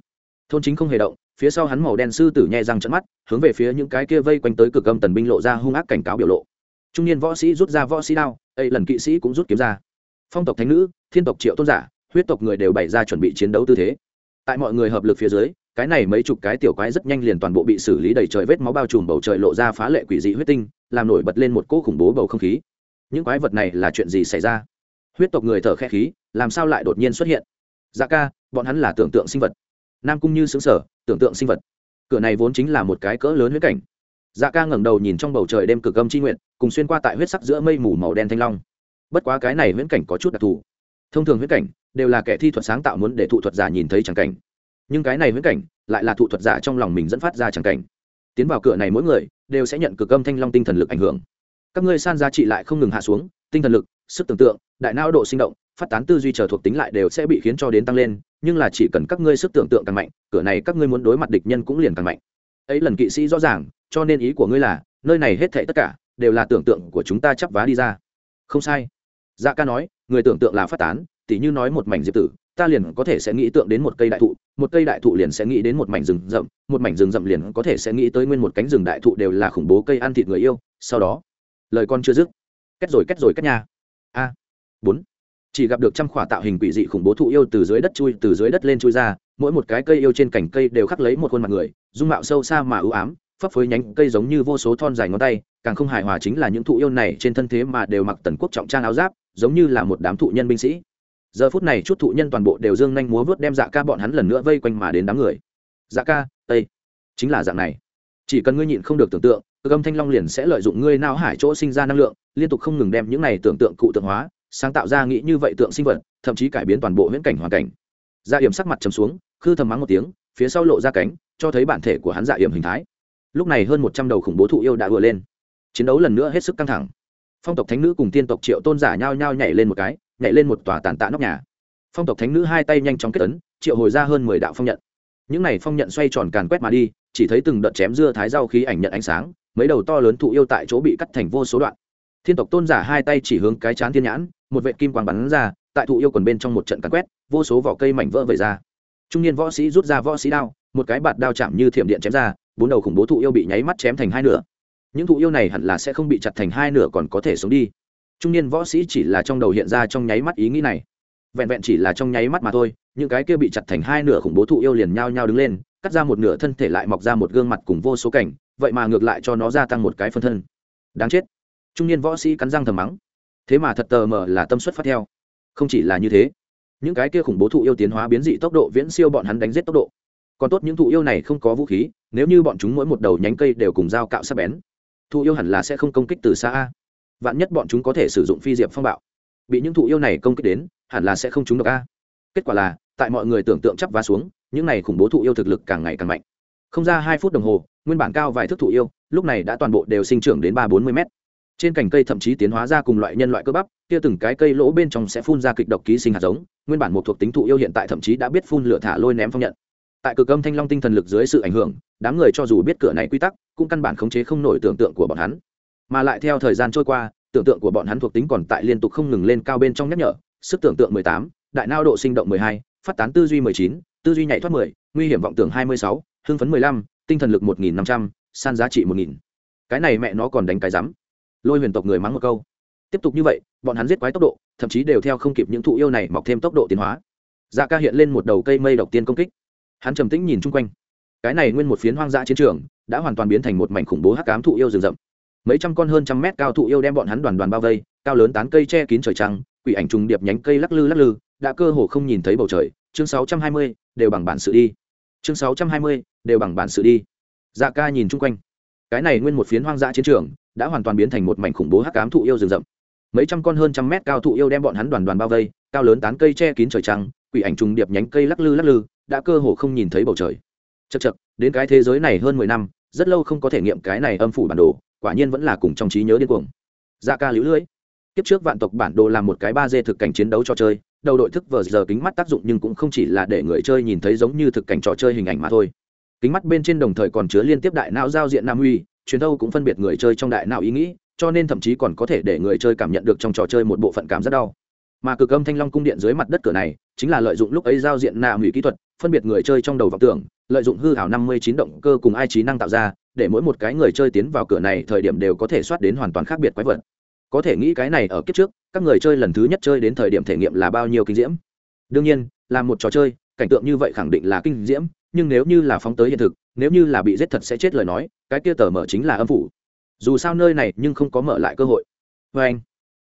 A: Thôn chính không hề động phía sau hắn màu đen sư tử nhẹ răng trận mắt, hướng về phía những cái kia vây quanh tới cực âm tần binh lộ ra hung ác cảnh cáo biểu lộ. Trung niên võ sĩ rút ra võ sĩ đao, ấy lần kỵ sĩ cũng rút kiếm ra. Phong tộc thánh nữ, thiên tộc triệu tôn giả, huyết tộc người đều bày ra chuẩn bị chiến đấu tư thế. Tại mọi người hợp lực phía dưới, cái này mấy chục cái tiểu quái rất nhanh liền toàn bộ bị xử lý đầy trời vết máu bao trùm bầu trời lộ ra phá lệ quỷ dị huyết tinh, làm nổi bật lên một cỗ khủng bố bầu không khí. Những quái vật này là chuyện gì xảy ra? Huyết tộc người thở khe khí, làm sao lại đột nhiên xuất hiện? Dạ ca, bọn hắn là tưởng tượng sinh vật nam cung như xứng sở, tưởng tượng sinh vật. Cửa này vốn chính là một cái cỡ lớn huyết cảnh. Dạ ca ngẩng đầu nhìn trong bầu trời đêm cực âm chi nguyện cùng xuyên qua tại huyết sắc giữa mây mù màu đen thanh long. Bất quá cái này huyễn cảnh có chút đặc thù. Thông thường huyễn cảnh đều là kẻ thi thuật sáng tạo muốn để thụ thuật giả nhìn thấy tràng cảnh. Nhưng cái này huyễn cảnh lại là thụ thuật giả trong lòng mình dẫn phát ra tràng cảnh. Tiến vào cửa này mỗi người đều sẽ nhận cực âm thanh long tinh thần lực ảnh hưởng. Các ngươi san giá trị lại không ngừng hạ xuống, tinh thần lực, sức tưởng tượng, đại não độ sinh động phát tán tư duy chờ thuộc tính lại đều sẽ bị khiến cho đến tăng lên, nhưng là chỉ cần các ngươi sức tưởng tượng càng mạnh, cửa này các ngươi muốn đối mặt địch nhân cũng liền càng mạnh. Ấy lần kỵ sĩ rõ ràng, cho nên ý của ngươi là, nơi này hết thảy tất cả, đều là tưởng tượng của chúng ta chắp vá đi ra. Không sai. Dạ ca nói, người tưởng tượng là phát tán, tỉ như nói một mảnh diệp tử, ta liền có thể sẽ nghĩ tượng đến một cây đại thụ, một cây đại thụ liền sẽ nghĩ đến một mảnh rừng rậm, một mảnh rừng rậm liền có thể sẽ nghĩ tới nguyên một cánh rừng đại thụ đều là khủng bố cây ăn thịt người yêu. Sau đó, lời con chưa dứt. Kết rồi kết rồi, kết nhà a. Bốn chỉ gặp được trăm khỏa tạo hình quỷ dị khủng bố thụ yêu từ dưới đất chui, từ dưới đất lên chui ra, mỗi một cái cây yêu trên cành cây đều khắc lấy một khuôn mặt người, dung mạo sâu xa mà ưu ám, phấp phới nhánh cây giống như vô số thon dài ngón tay, càng không hài hòa chính là những thụ yêu này trên thân thế mà đều mặc tần quốc trọng trang áo giáp, giống như là một đám thụ nhân binh sĩ. Giờ phút này chút thụ nhân toàn bộ đều dương nhanh múa vớt đem dạ ca bọn hắn lần nữa vây quanh mà đến đám người. Dạ ca, tây, chính là dạng này. Chỉ cần ngươi nhịn không được tưởng tượng cơ âm thanh long liền sẽ lợi dụng ngươi não hải chỗ sinh ra năng lượng, liên tục không ngừng đem những này tưởng tượng cụ tượng hóa sáng tạo ra nghĩ như vậy tượng sinh vật, thậm chí cải biến toàn bộ viễn cảnh hoàn cảnh. Dạ hiểm sắc mặt chấm xuống, khư thầm mắng một tiếng, phía sau lộ ra cánh, cho thấy bản thể của hắn dạ hiểm hình thái. Lúc này hơn một trăm đầu khủng bố thụ yêu đã vừa lên. Chiến đấu lần nữa hết sức căng thẳng. Phong tộc thánh nữ cùng tiên tộc triệu tôn giả nhao nhao nhảy lên một cái, nhảy lên một tòa tàn tạ nóc nhà. Phong tộc thánh nữ hai tay nhanh chóng kết ấn, triệu hồi ra hơn mười đạo phong nhận. Những này phong nhận xoay tròn càn quét mà đi, chỉ thấy từng đợt chém dưa thái rau khí ảnh nhận ánh sáng, mấy đầu to lớn thụ yêu tại chỗ bị cắt thành vô số đoạn. Thiên tộc tôn giả hai tay chỉ hướng cái chán thiên nhãn một vệ kim quang bắn ra, tại thụ yêu quần bên trong một trận cắn quét, vô số vỏ cây mảnh vỡ vẩy ra. Trung niên võ sĩ rút ra võ sĩ đao, một cái bạt đao chạm như thiểm điện chém ra, bốn đầu khủng bố thụ yêu bị nháy mắt chém thành hai nửa. Những thụ yêu này hẳn là sẽ không bị chặt thành hai nửa còn có thể sống đi. Trung niên võ sĩ chỉ là trong đầu hiện ra trong nháy mắt ý nghĩ này. Vẹn vẹn chỉ là trong nháy mắt mà thôi, những cái kia bị chặt thành hai nửa khủng bố thụ yêu liền nhao nhao đứng lên, cắt ra một nửa thân thể lại mọc ra một gương mặt cùng vô số cảnh, vậy mà ngược lại cho nó gia tăng một cái phân thân. Đáng chết. Trung niên võ sĩ cắn răng thầm mắng thế mà thật tờ mờ là tâm suất phát theo. Không chỉ là như thế, những cái kia khủng bố thụ yêu tiến hóa biến dị tốc độ viễn siêu bọn hắn đánh giết tốc độ. Còn tốt những thụ yêu này không có vũ khí, nếu như bọn chúng mỗi một đầu nhánh cây đều cùng dao cạo sắp bén, thụ yêu hẳn là sẽ không công kích từ xa a. Vạn nhất bọn chúng có thể sử dụng phi diệp phong bạo, bị những thụ yêu này công kích đến, hẳn là sẽ không trúng được a. Kết quả là, tại mọi người tưởng tượng chắp vá xuống, những này khủng bố thụ yêu thực lực càng ngày càng mạnh. Không ra hai phút đồng hồ, nguyên bản cao vài thước thụ yêu, lúc này đã toàn bộ đều sinh trưởng đến ba bốn mươi mét trên cành cây thậm chí tiến hóa ra cùng loại nhân loại cơ bắp kia từng cái cây lỗ bên trong sẽ phun ra kịch độc ký sinh hạt giống nguyên bản một thuộc tính thụ yêu hiện tại thậm chí đã biết phun lửa thả lôi ném phong nhận tại cực âm thanh long tinh thần lực dưới sự ảnh hưởng đám người cho dù biết cửa này quy tắc cũng căn bản khống chế không nổi tưởng tượng của bọn hắn mà lại theo thời gian trôi qua tưởng tượng của bọn hắn thuộc tính còn tại liên tục không ngừng lên cao bên trong nhắc nhở sức tưởng tượng 18, đại nao độ sinh động 12, phát tán tư duy 19, tư duy nhạy thoát 10, nguy hiểm vọng tưởng 26, hưng phấn 15, tinh thần lực 1500, san giá trị 1000. Cái này mẹ nó còn đánh cái rắm. Lôi huyền tộc người mắng một câu. Tiếp tục như vậy, bọn hắn giết quái tốc độ, thậm chí đều theo không kịp những thụ yêu này mọc thêm tốc độ tiến hóa. Dạ ca hiện lên một đầu cây mây độc tiên công kích. Hắn trầm tĩnh nhìn chung quanh. Cái này nguyên một phiến hoang dã chiến trường, đã hoàn toàn biến thành một mảnh khủng bố hắc ám thụ yêu rừng rậm. Mấy trăm con hơn trăm mét cao thụ yêu đem bọn hắn đoàn đoàn bao vây, cao lớn tán cây che kín trời trăng, quỷ ảnh trùng điệp nhánh cây lắc lư lắc lư, đã cơ hồ không nhìn thấy bầu trời. Chương 620, đều bằng bản sự đi. Chương 620, đều bằng bản sự đi. Dạ ca nhìn chung quanh. Cái này nguyên một phiến hoang dã chiến trường, đã hoàn toàn biến thành một mảnh khủng bố hắc ám thụ yêu rừng rậm. Mấy trăm con hơn trăm mét cao thụ yêu đem bọn hắn đoàn đoàn bao vây, cao lớn tán cây che kín trời trăng, quỷ ảnh trùng điệp nhánh cây lắc lư lắc lư, đã cơ hồ không nhìn thấy bầu trời. Chậc chậc, đến cái thế giới này hơn mười năm, rất lâu không có thể nghiệm cái này âm phủ bản đồ, quả nhiên vẫn là cùng trong trí nhớ điên cuồng. Dạ ca liễu lưới kiếp trước vạn tộc bản đồ làm một cái ba d thực cảnh chiến đấu cho chơi đầu đội thức vờ giờ kính mắt tác dụng nhưng cũng không chỉ là để người chơi nhìn thấy giống như thực cảnh trò chơi hình ảnh mà thôi kính mắt bên trên đồng thời còn chứa liên tiếp đại não giao diện nam uy truyền thâu cũng phân biệt người chơi trong đại não ý nghĩ, cho nên thậm chí còn có thể để người chơi cảm nhận được trong trò chơi một bộ phận cảm rất đau. Mà cực âm thanh long cung điện dưới mặt đất cửa này, chính là lợi dụng lúc ấy giao diện nạ hủy kỹ thuật, phân biệt người chơi trong đầu vọng tưởng, lợi dụng hư hảo năm mươi chín động cơ cùng ai trí năng tạo ra, để mỗi một cái người chơi tiến vào cửa này thời điểm đều có thể soát đến hoàn toàn khác biệt quái vật. Có thể nghĩ cái này ở kiếp trước, các người chơi lần thứ nhất chơi đến thời điểm thể nghiệm là bao nhiêu kinh diễm. Đương nhiên, là một trò chơi, cảnh tượng như vậy khẳng định là kinh diễm nhưng nếu như là phóng tới hiện thực, nếu như là bị giết thật sẽ chết lời nói, cái kia tờ mở chính là âm phủ. Dù sao nơi này nhưng không có mở lại cơ hội. Vê anh,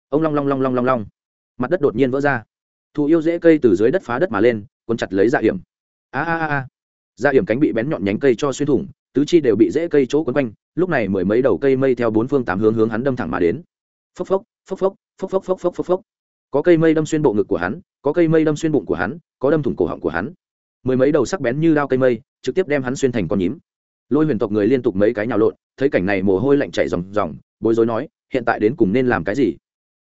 A: ông long long long long long long. Mặt đất đột nhiên vỡ ra. Thụ yêu dễ cây từ dưới đất phá đất mà lên quân chặt lấy dạ hiểm. A a a dạ hiểm cánh bị bén nhọn nhánh cây cho xuyên thủng, tứ chi đều bị dễ cây chỗ quấn quanh, lúc này mười mấy đầu cây mây theo bốn phương tám hướng hướng hắn đâm thẳng mà đến. Phốc phốc phốc phốc phốc phốc phốc phốc phốc phốc. Có cây mây đâm xuyên bộ ngực của hắn, có cây mây đâm xuyên bụng của hắn, có đâm thủng cổ họng của hắn mười mấy đầu sắc bén như đao cây mây, trực tiếp đem hắn xuyên thành con nhím. Lôi huyền tộc người liên tục mấy cái nhào lộn, thấy cảnh này mồ hôi lạnh chảy ròng ròng, bối rối nói, hiện tại đến cùng nên làm cái gì?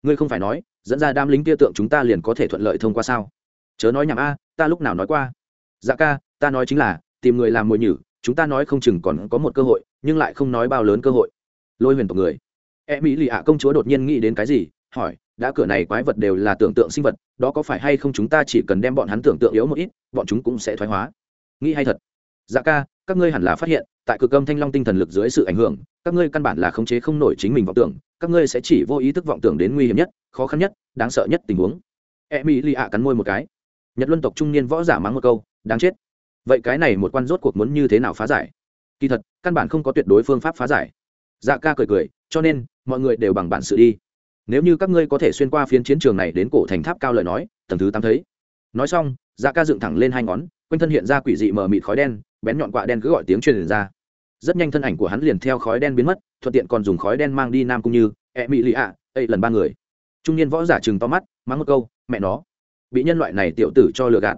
A: Ngươi không phải nói, dẫn ra đám lính kia tượng chúng ta liền có thể thuận lợi thông qua sao? Chớ nói nhảm a, ta lúc nào nói qua. Dạ ca, ta nói chính là, tìm người làm mồi nhử, chúng ta nói không chừng còn có một cơ hội, nhưng lại không nói bao lớn cơ hội. Lôi huyền tộc người. E mỹ lì ạ, công chúa đột nhiên nghĩ đến cái gì? Hỏi, đã cửa này quái vật đều là tưởng tượng sinh vật, đó có phải hay không chúng ta chỉ cần đem bọn hắn tưởng tượng yếu một ít, bọn chúng cũng sẽ thoái hóa? Nghĩ hay thật. Dạ ca, các ngươi hẳn là phát hiện, tại cực âm thanh long tinh thần lực dưới sự ảnh hưởng, các ngươi căn bản là khống chế không nổi chính mình vọng tưởng, các ngươi sẽ chỉ vô ý thức vọng tưởng đến nguy hiểm nhất, khó khăn nhất, đáng sợ nhất tình huống. E mỹ lì ạ cắn môi một cái. Nhật luân tộc trung niên võ giả mắng một câu, đáng chết. Vậy cái này một quan rốt cuộc muốn như thế nào phá giải? Kỳ thật, căn bản không có tuyệt đối phương pháp phá giải. Dạ ca cười cười, cho nên, mọi người đều bằng bản sự đi nếu như các ngươi có thể xuyên qua phiến chiến trường này đến cổ thành tháp cao lời nói, tầng thứ tám thấy. Nói xong dạ ca dựng thẳng lên hai ngón, quanh thân hiện ra quỷ dị mờ mịt khói đen, bén nhọn quạ đen cứ gọi tiếng truyền ra. Rất nhanh thân ảnh của hắn liền theo khói đen biến mất, thuận tiện còn dùng khói đen mang đi nam cung như ẹ mị lì ạ ây lần ba người. Trung niên võ giả chừng to mắt, mắng một câu, mẹ nó, bị nhân loại này tiểu tử cho lừa gạt.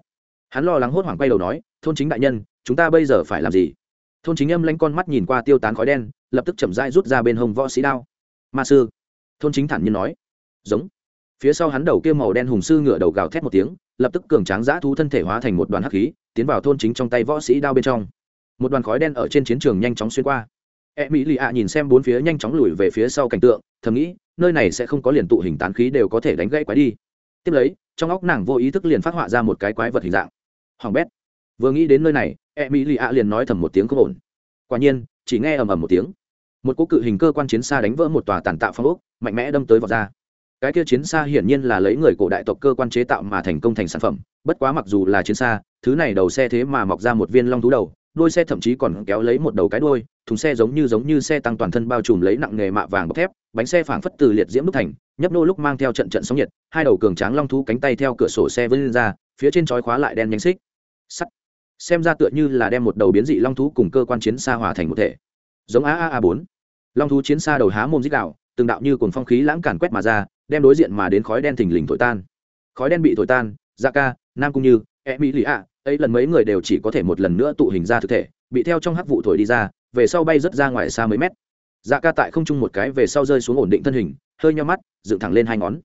A: Hắn lo lắng hốt hoảng quay đầu nói, thôn chính đại nhân, chúng ta bây giờ phải làm gì? Thôn chính âm lanh con mắt nhìn qua tiêu tán khói đen, lập tức chậm rãi rút ra bên hông võ sĩ đao. Ma sư thôn chính thản nhiên nói. Giống. Phía sau hắn đầu kia màu đen hùng sư ngựa đầu gào thét một tiếng, lập tức cường tráng giã thú thân thể hóa thành một đoàn hắc khí, tiến vào thôn chính trong tay võ sĩ đao bên trong. Một đoàn khói đen ở trên chiến trường nhanh chóng xuyên qua. E mỹ lì ạ nhìn xem bốn phía nhanh chóng lùi về phía sau cảnh tượng, thầm nghĩ, nơi này sẽ không có liền tụ hình tán khí đều có thể đánh gãy quái đi. Tiếp lấy, trong óc nàng vô ý thức liền phát họa ra một cái quái vật hình dạng. Hoàng bét. Vừa nghĩ đến nơi này e mỹ lì ạ liền nói thầm một tiếng không ổn. Quả nhiên, chỉ nghe ầm ầm một tiếng. Một cỗ cự hình cơ quan chiến xa đánh vỡ một tòa tàn tạo phong ốc mạnh mẽ đâm tới vào ra cái kia chiến xa hiển nhiên là lấy người cổ đại tộc cơ quan chế tạo mà thành công thành sản phẩm, bất quá mặc dù là chiến xa, thứ này đầu xe thế mà mọc ra một viên long thú đầu, đuôi xe thậm chí còn kéo lấy một đầu cái đuôi, thùng xe giống như giống như xe tăng toàn thân bao trùm lấy nặng nghề mạ vàng bọc thép, bánh xe phảng phất từ liệt diễm đúc thành, nhấp nô lúc mang theo trận trận sóng nhiệt, hai đầu cường tráng long thú cánh tay theo cửa sổ xe vươn ra, phía trên chói khóa lại đen nhánh xích. Sắt. Xem ra tựa như là đem một đầu biến dị long thú cùng cơ quan chiến xa hòa thành một thể. Giống a a a bốn. Long thú chiến xa đầu há môn dích đạo từng đạo như cồn phong khí lãng càn quét mà ra, đem đối diện mà đến khói đen thình lình thổi tan. Khói đen bị thổi tan da ca, nam cũng như e mỹ lì ạ ấy lần mấy người đều chỉ có thể một lần nữa tụ hình ra thực thể, bị theo trong hắc vụ thổi đi ra, về sau bay rất ra ngoài xa mấy mét. Dạ ca tại không trung một cái về sau rơi xuống ổn định thân hình, hơi nhau mắt, dựng thẳng lên hai ngón.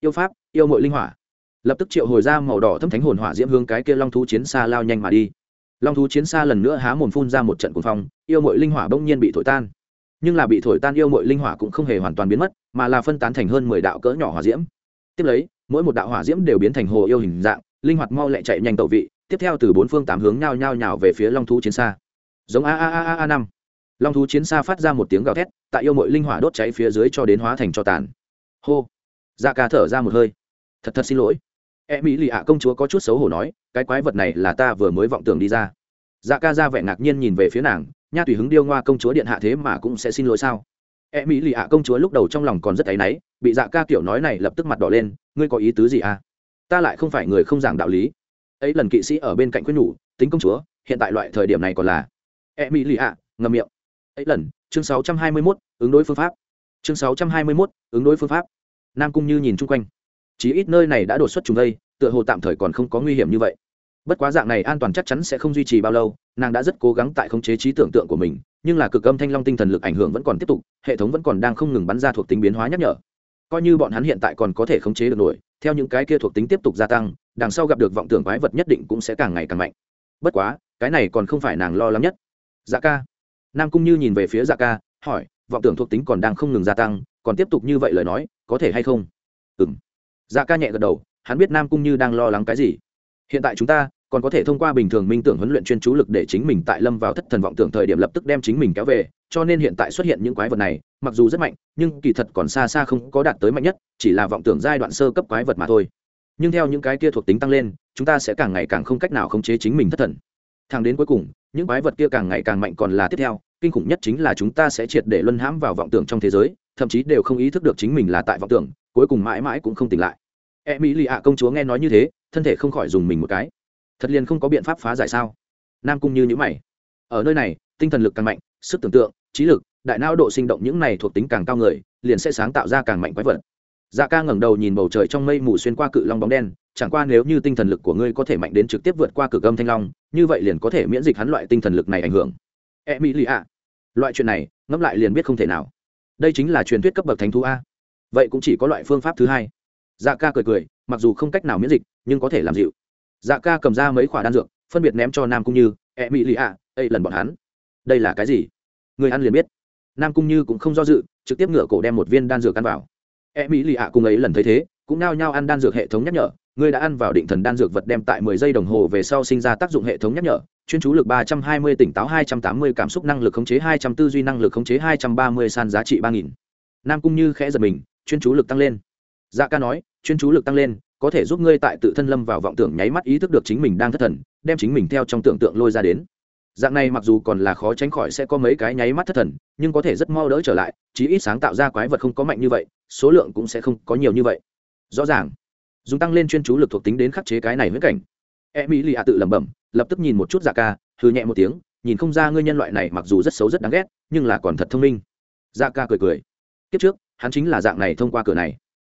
A: Yêu pháp, yêu mội linh hỏa. Lập tức triệu hồi ra màu đỏ thâm thánh hồn hỏa diễm hướng cái kia long thú chiến xa lao nhanh mà đi. Long thú chiến xa lần nữa há mồm phun ra một trận cuồng phong, yêu mội linh hỏa bỗng nhiên bị thổi tan nhưng là bị thổi tan yêu mội linh hỏa cũng không hề hoàn toàn biến mất, mà là phân tán thành hơn mười đạo cỡ nhỏ hỏa diễm. Tiếp lấy, mỗi một đạo hỏa diễm đều biến thành hồ yêu hình dạng, linh hoạt mau lẹ chạy nhanh tẩu vị, tiếp theo từ bốn phương tám hướng nhao nhao nhào về phía long thú chiến xa. Giống a a a a a năm. Long thú chiến xa phát ra một tiếng gào thét, tại yêu mội linh hỏa đốt cháy phía dưới cho đến hóa thành cho tàn. Hô. Da ca thở ra một hơi. Thật thật xin lỗi. E mỹ lì ạ công chúa có chút xấu hổ nói, cái quái vật này là ta vừa mới vọng tưởng đi ra. Dạ ca ra vẻ ngạc nhiên nhìn về phía nàng nha tùy hứng điêu ngoa công chúa điện hạ thế mà cũng sẽ xin lỗi sao? E mỹ lì ạ công chúa lúc đầu trong lòng còn rất áy náy bị dạ ca kiểu nói này lập tức mặt đỏ lên ngươi có ý tứ gì à? Ta lại không phải người không giảng đạo lý. Ấy lần kỵ sĩ ở bên cạnh quyết nhủ tính công chúa hiện tại loại thời điểm này còn là e mỹ lì ạ ngầm miệng. Ấy lần chương 621, ứng đối phương pháp. Chương 621, ứng đối phương pháp. Nam cung như nhìn chung quanh. Chí ít nơi này đã đột xuất chúng đây tựa hồ tạm thời còn không có nguy hiểm như vậy bất quá dạng này an toàn chắc chắn sẽ không duy trì bao lâu, nàng đã rất cố gắng tại khống chế trí tưởng tượng của mình, nhưng là cực âm thanh long tinh thần lực ảnh hưởng vẫn còn tiếp tục, hệ thống vẫn còn đang không ngừng bắn ra thuộc tính biến hóa nhắc nhở. Coi như bọn hắn hiện tại còn có thể khống chế được nổi, theo những cái kia thuộc tính tiếp tục gia tăng, đằng sau gặp được vọng tưởng quái vật nhất định cũng sẽ càng ngày càng mạnh. Bất quá, cái này còn không phải nàng lo lắng nhất. Dạ ca. Nam cung như nhìn về phía dạ ca, hỏi, vọng tưởng thuộc tính còn đang không ngừng gia tăng, còn tiếp tục như vậy lời nói, có thể hay không? Ừ m dạ ca nhẹ gật đầu, hắn biết nam cung như đang lo lắng cái gì hiện tại chúng ta còn có thể thông qua bình thường minh tưởng huấn luyện chuyên chú lực để chính mình tại lâm vào thất thần vọng tưởng thời điểm lập tức đem chính mình kéo về, cho nên hiện tại xuất hiện những quái vật này, mặc dù rất mạnh, nhưng kỳ thật còn xa xa không có đạt tới mạnh nhất, chỉ là vọng tưởng giai đoạn sơ cấp quái vật mà thôi. Nhưng theo những cái kia thuộc tính tăng lên, chúng ta sẽ càng ngày càng không cách nào khống chế chính mình thất thần. Thang đến cuối cùng, những quái vật kia càng ngày càng mạnh còn là tiếp theo, kinh khủng nhất chính là chúng ta sẽ triệt để luân hãm vào vọng tưởng trong thế giới, thậm chí đều không ý thức được chính mình là tại vọng tưởng, cuối cùng mãi mãi cũng không tỉnh lại. E mỹ lì ạ công chúa nghe nói như thế thân thể không khỏi dùng mình một cái. Thật liền không có biện pháp phá giải sao? Nam cung như nhữ mày. Ở nơi này, tinh thần lực càng mạnh, sức tưởng tượng, trí lực, đại não độ sinh động những này thuộc tính càng cao người, liền sẽ sáng tạo ra càng mạnh quái vật. Dạ ca ngẩng đầu nhìn bầu trời trong mây mù xuyên qua cự long bóng đen, chẳng qua nếu như tinh thần lực của ngươi có thể mạnh đến trực tiếp vượt qua cực âm thanh long, như vậy liền có thể miễn dịch hắn loại tinh thần lực này ảnh hưởng. E mỹ lì ạ loại chuyện này, ngẫm lại liền biết không thể nào. Đây chính là truyền thuyết cấp bậc thánh thú a. Vậy cũng chỉ có loại phương pháp thứ hai dạ ca cười cười, mặc dù không cách nào miễn dịch, nhưng có thể làm dịu. Dạ ca cầm ra mấy khoả đan dược, phân biệt ném cho nam cung như ẹ mỹ lì ạ ây lần bọn hắn. Đây là cái gì? Người ăn liền biết. Nam cung như cũng không do dự, trực tiếp ngựa cổ đem một viên đan dược ăn vào. E mỹ lì ạ cùng ấy lần thấy thế, cũng nao nhao ăn đan dược hệ thống nhắc nhở. Ngươi đã ăn vào định thần đan dược vật đem tại mười giây đồng hồ về sau sinh ra tác dụng hệ thống nhắc nhở. Chuyên chú lực ba trăm hai mươi, tỉnh táo hai trăm tám mươi, cảm xúc năng lực khống chế hai trăm tư duy, năng lực khống chế hai trăm ba mươi, san giá trị ba nghìn. Nam cung như khẽ giật mình, chuyên chú lực tăng lên dạ ca nói, chuyên chú lực tăng lên, có thể giúp ngươi tại tự thân lâm vào vọng tưởng nháy mắt ý thức được chính mình đang thất thần, đem chính mình theo trong tưởng tượng lôi ra đến. Dạng này mặc dù còn là khó tránh khỏi sẽ có mấy cái nháy mắt thất thần, nhưng có thể rất mau đỡ trở lại, chí ít sáng tạo ra quái vật không có mạnh như vậy, số lượng cũng sẽ không có nhiều như vậy. Rõ ràng, dùng tăng lên chuyên chú lực thuộc tính đến khắc chế cái này huyết cảnh. E mỹ lì ạ tự lẩm bẩm, lập tức nhìn một chút dạ ca hư nhẹ một tiếng, nhìn không ra ngươi nhân loại này mặc dù rất xấu rất đáng ghét, nhưng là còn thật thông minh. Dạ ca cười cười. Kiếp trước, hắn chính là dạng này thông qua cửa này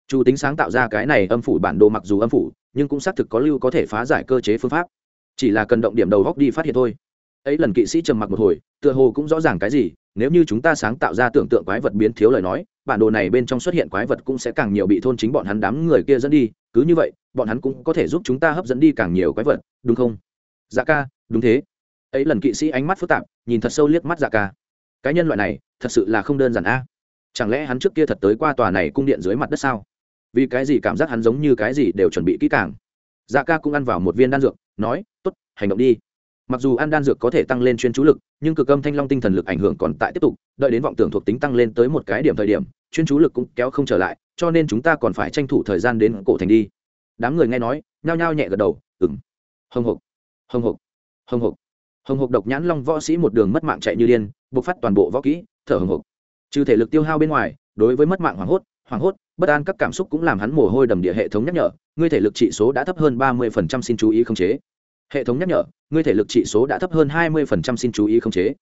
A: chủ tính sáng tạo ra cái này âm phủ bản đồ mặc dù âm phủ, nhưng cũng xác thực có lưu có thể phá giải cơ chế phương pháp. Chỉ là cần động điểm đầu góc đi phát hiện thôi. Ấy lần kỵ sĩ trầm mặc một hồi, tựa hồ cũng rõ ràng cái gì, nếu như chúng ta sáng tạo ra tưởng tượng quái vật biến thiếu lời nói, bản đồ này bên trong xuất hiện quái vật cũng sẽ càng nhiều bị thôn chính bọn hắn đám người kia dẫn đi, cứ như vậy, bọn hắn cũng có thể giúp chúng ta hấp dẫn đi càng nhiều quái vật, đúng không? Dạ ca, đúng thế. Ấy lần kỵ sĩ ánh mắt phức tạp, nhìn thật sâu liếc mắt dạ ca. Cái nhân loại này, thật sự là không đơn giản a. Chẳng lẽ hắn trước kia thật tới qua tòa này cung điện dưới mặt đất sao? Vì cái gì cảm giác hắn giống như cái gì đều chuẩn bị kỹ càng. Dạ ca cũng ăn vào một viên đan dược, nói t ố t hành động đi. Mặc dù ăn đan dược có thể tăng lên chuyên chú lực, nhưng cực âm thanh long tinh thần lực ảnh hưởng còn tại tiếp tục, đợi đến vọng tưởng thuộc tính tăng lên tới một cái điểm thời điểm, chuyên chú lực cũng kéo không trở lại, cho nên chúng ta còn phải tranh thủ thời gian đến cổ thành đi. Đám người nghe nói, nhao nhao nhẹ gật đầu ừng hồng hộc hồng hộc hồng hộc hồng hộc độc nhãn long võ sĩ một đường mất mạng chạy như điên buộc phát toàn bộ võ kỹ, thở hồng hộc trừ thể lực tiêu hao bên ngoài, đối với mất mạng hoảng hốt hoảng hốt, bất an các cảm xúc cũng làm hắn mồ hôi đầm địa hệ thống nhắc nhở, ngươi thể lực trị số đã thấp hơn ba mươi phần trăm xin chú ý khống chế. Hệ thống nhắc nhở, ngươi thể lực trị số đã thấp hơn hai mươi phần trăm xin chú ý khống chế.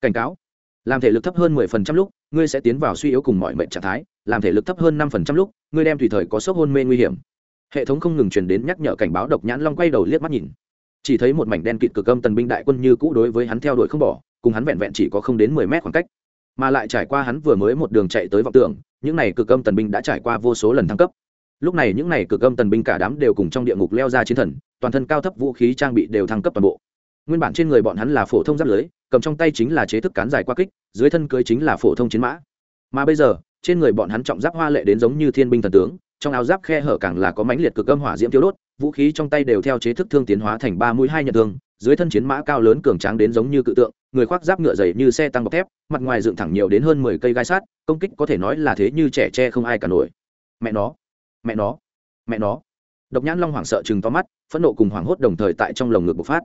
A: Cảnh cáo, làm thể lực thấp hơn mười phần trăm lúc, ngươi sẽ tiến vào suy yếu cùng mọi mệnh trạng thái, làm thể lực thấp hơn năm phần trăm lúc, ngươi đem tùy thời có sốc hôn mê nguy hiểm. Hệ thống không ngừng truyền đến nhắc nhở cảnh báo độc nhãn long quay đầu liếc mắt nhìn. Chỉ thấy một mảnh đen kịt cực âm tần binh đại quân như cũ đối với hắn theo đuổi không bỏ, cùng hắn vẹn vẹn chỉ có không đến mười mét khoảng cách. Mà lại trải qua hắn vừa mới một đường chạy tới vọng tưởng những này cực âm tần binh đã trải qua vô số lần thăng cấp. Lúc này những này cực âm tần binh cả đám đều cùng trong địa ngục leo ra chiến thần, toàn thân cao thấp vũ khí trang bị đều thăng cấp toàn bộ. Nguyên bản trên người bọn hắn là phổ thông giáp lưới, cầm trong tay chính là chế thức cán dài qua kích, dưới thân cưới chính là phổ thông chiến mã. Mà bây giờ, trên người bọn hắn trọng giáp hoa lệ đến giống như thiên binh thần tướng, trong áo giáp khe hở càng là có mãnh liệt cực âm hỏa diễm tiêu đốt, vũ khí trong tay đều theo chế thức thương tiến hóa thành ba mũi hai nhận thương dưới thân chiến mã cao lớn cường tráng đến giống như cự tượng, người khoác giáp ngựa dày như xe tăng bọc thép, mặt ngoài dựng thẳng nhiều đến hơn mười cây gai sát công kích có thể nói là thế như trẻ tre không ai cả nổi. Mẹ nó! Mẹ nó! Mẹ nó! Độc nhãn long hoảng sợ chừng to mắt, phẫn nộ cùng hoảng hốt đồng thời tại trong lồng ngực bộc phát.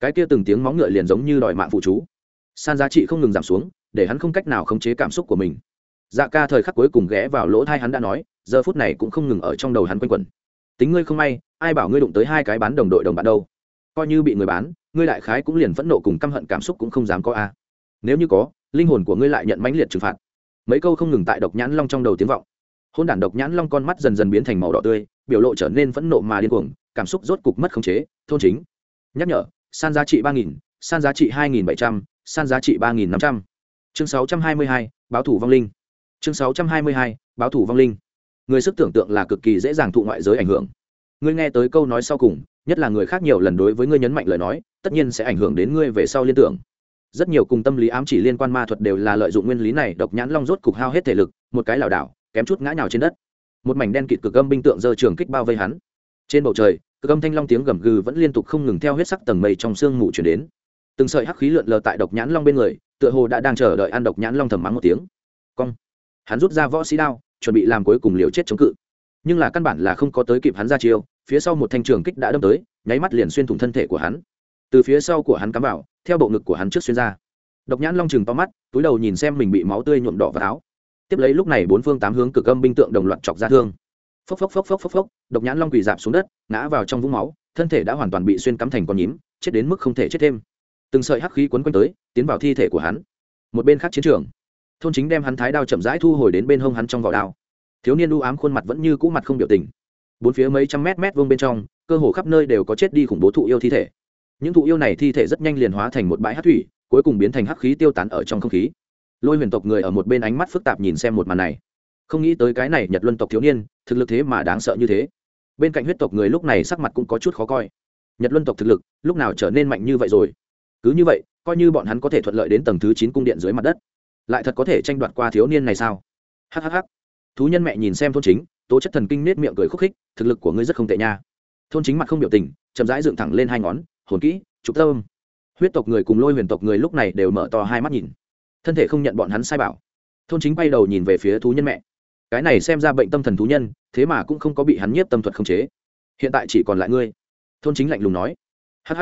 A: Cái kia từng tiếng móng ngựa liền giống như đòi mạng phụ chú. San giá trị không ngừng giảm xuống, để hắn không cách nào khống chế cảm xúc của mình. Dạ ca thời khắc cuối cùng ghé vào lỗ thai hắn đã nói, giờ phút này cũng không ngừng ở trong đầu hắn quanh quẩn. Tính ngươi không may, ai bảo ngươi đụng tới hai cái bán đồng đội đồng bạn đâu? Coi như bị người bán, ngươi lại khái cũng liền phẫn nộ cùng căm hận cảm xúc cũng không dám có a. Nếu như có, linh hồn của ngươi lại nhận mãnh liệt trừng phạt. Mấy câu không ngừng tại độc nhãn long trong đầu tiếng vọng. Hôn đản độc nhãn long con mắt dần dần biến thành màu đỏ tươi, biểu lộ trở nên phẫn nộ mà điên cuồng, cảm xúc rốt cục mất khống chế, thôn chính. Nhắc nhở, san giá trị ba nghìn, san giá trị hai nghìn bảy trăm, san giá trị ba nghìn năm trăm. Chương sáu trăm hai mươi hai, báo thủ vong linh. Chương sáu trăm hai mươi hai, báo thủ vong linh. Người sức tưởng tượng là cực kỳ dễ dàng thụ ngoại giới ảnh hưởng. Ngươi nghe tới câu nói sau cùng nhất là người khác nhiều lần đối với ngươi nhấn mạnh lời nói, tất nhiên sẽ ảnh hưởng đến ngươi về sau liên tưởng. Rất nhiều cùng tâm lý ám chỉ liên quan ma thuật đều là lợi dụng nguyên lý này, độc nhãn long rốt cục hao hết thể lực, một cái lảo đảo, kém chút ngã nhào trên đất. Một mảnh đen kịt cực âm binh tượng dơ trường kích bao vây hắn. Trên bầu trời, cực âm thanh long tiếng gầm gừ vẫn liên tục không ngừng theo huyết sắc tầng mây trong sương mù chuyển đến. Từng sợi hắc khí lượn lờ tại độc nhãn long bên người, tựa hồ đã đang chờ đợi ăn độc nhãn long thầm mắng một tiếng. Cong. Hắn rút ra võ sĩ đao, chuẩn bị làm cuối cùng liều chết chống cự. Nhưng là căn bản là không có tới kịp hắn ra chiêu phía sau một thanh trường kích đã đâm tới, nháy mắt liền xuyên thủng thân thể của hắn. Từ phía sau của hắn cắm vào, theo bộ ngực của hắn trước xuyên ra. Độc nhãn long chừng to mắt, túi đầu nhìn xem mình bị máu tươi nhuộm đỏ vào áo. Tiếp lấy lúc này bốn phương tám hướng cực âm binh tượng đồng loạt chọc ra thương. Phốc phốc phốc phốc phốc phốc, độc nhãn long quỳ dạp xuống đất, ngã vào trong vũng máu, thân thể đã hoàn toàn bị xuyên cắm thành con nhím, chết đến mức không thể chết thêm. Từng sợi hắc khí quấn quanh tới, tiến vào thi thể của hắn. Một bên khác chiến trường, thôn chính đem hắn thái đao chậm rãi thu hồi đến bên hông hắn trong vỏ đao. Thiếu niên u ám khuôn mặt vẫn như cũ mặt không biểu tình bốn phía mấy trăm mét mét vuông bên trong, cơ hồ khắp nơi đều có chết đi khủng bố thụ yêu thi thể. Những thụ yêu này thi thể rất nhanh liền hóa thành một bãi hát thủy, cuối cùng biến thành hắc khí tiêu tán ở trong không khí. Lôi huyền tộc người ở một bên ánh mắt phức tạp nhìn xem một màn này. Không nghĩ tới cái này nhật luân tộc thiếu niên, thực lực thế mà đáng sợ như thế. Bên cạnh huyết tộc người lúc này sắc mặt cũng có chút khó coi. Nhật luân tộc thực lực, lúc nào trở nên mạnh như vậy rồi? Cứ như vậy, coi như bọn hắn có thể thuận lợi đến tầng thứ chín cung điện dưới mặt đất, lại thật có thể tranh đoạt qua thiếu niên này sao? Hhh thú nhân mẹ nhìn xem thôn chính tố chất thần kinh nết miệng cười khúc khích, thực lực của ngươi rất không tệ nha. Thôn chính mặt không biểu tình, chậm rãi dựng thẳng lên hai ngón, hồn kỹ, trục tâm. Huyết tộc người cùng lôi huyền tộc người lúc này đều mở to hai mắt nhìn. Thân thể không nhận bọn hắn sai bảo. Thôn chính bay đầu nhìn về phía thú nhân mẹ. Cái này xem ra bệnh tâm thần thú nhân, thế mà cũng không có bị hắn nhiếp tâm thuật khống chế. Hiện tại chỉ còn lại ngươi. Thôn chính lạnh lùng nói. Hh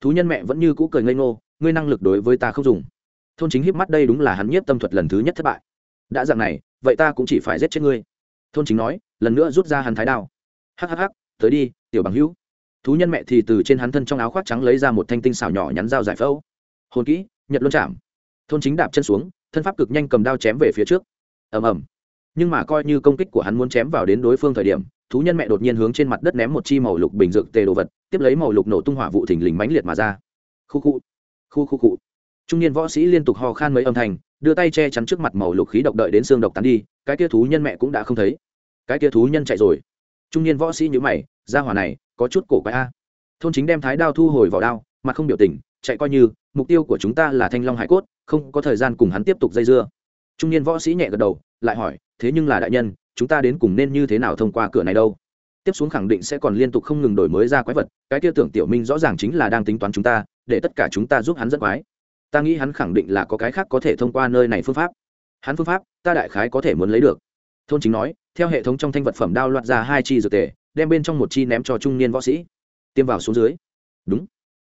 A: thú nhân mẹ vẫn như cũ cười ngây ngô, ngươi năng lực đối với ta không dùng. Thôn chính hiếp mắt đây đúng là hắn nhiếp tâm thuật lần thứ nhất thất bại. Đã dạng này, vậy ta cũng chỉ phải giết chết ngươi thôn chính nói, lần nữa rút ra hắn thái đao. Hhh tới đi, tiểu bằng hữu. Thú nhân mẹ thì từ trên hắn thân trong áo khoác trắng lấy ra một thanh tinh xảo nhỏ nhắn dao giải phẫu. Hồn kỹ, nhật luân chạm thôn chính đạp chân xuống, thân pháp cực nhanh cầm đao chém về phía trước. Ầm ầm. Nhưng mà coi như công kích của hắn muốn chém vào đến đối phương thời điểm, thú nhân mẹ đột nhiên hướng trên mặt đất ném một chi màu lục bình dược tề đồ vật, tiếp lấy màu lục nổ tung hỏa vụ thình lình mãnh liệt mà ra. Khu khu. Khu khu khu. Trung niên võ sĩ liên tục ho khan mấy âm thanh đưa tay che chắn trước mặt màu lục khí độc đợi đến xương độc tán đi, cái kia thú nhân mẹ cũng đã không thấy. Cái kia thú nhân chạy rồi. Trung niên võ sĩ nhữ mày ra hỏa này, có chút cổ quái a. Thôn chính đem thái đao thu hồi vào đao, mặt không biểu tình, chạy coi như, mục tiêu của chúng ta là thanh long hải cốt, không có thời gian cùng hắn tiếp tục dây dưa. Trung niên võ sĩ nhẹ gật đầu, lại hỏi, thế nhưng là đại nhân, chúng ta đến cùng nên như thế nào thông qua cửa này đâu? Tiếp xuống khẳng định sẽ còn liên tục không ngừng đổi mới ra quái vật, cái kia tưởng tiểu minh rõ ràng chính là đang tính toán chúng ta, để tất cả chúng ta giúp hắn dẫn quái ta nghĩ hắn khẳng định là có cái khác có thể thông qua nơi này phương pháp. Hắn phương pháp ta đại khái có thể muốn lấy được. Thôn chính nói theo hệ thống trong thanh vật phẩm đao loạt ra hai chi dược tề đem bên trong một chi ném cho trung niên võ sĩ. Tiêm vào xuống dưới. Đúng.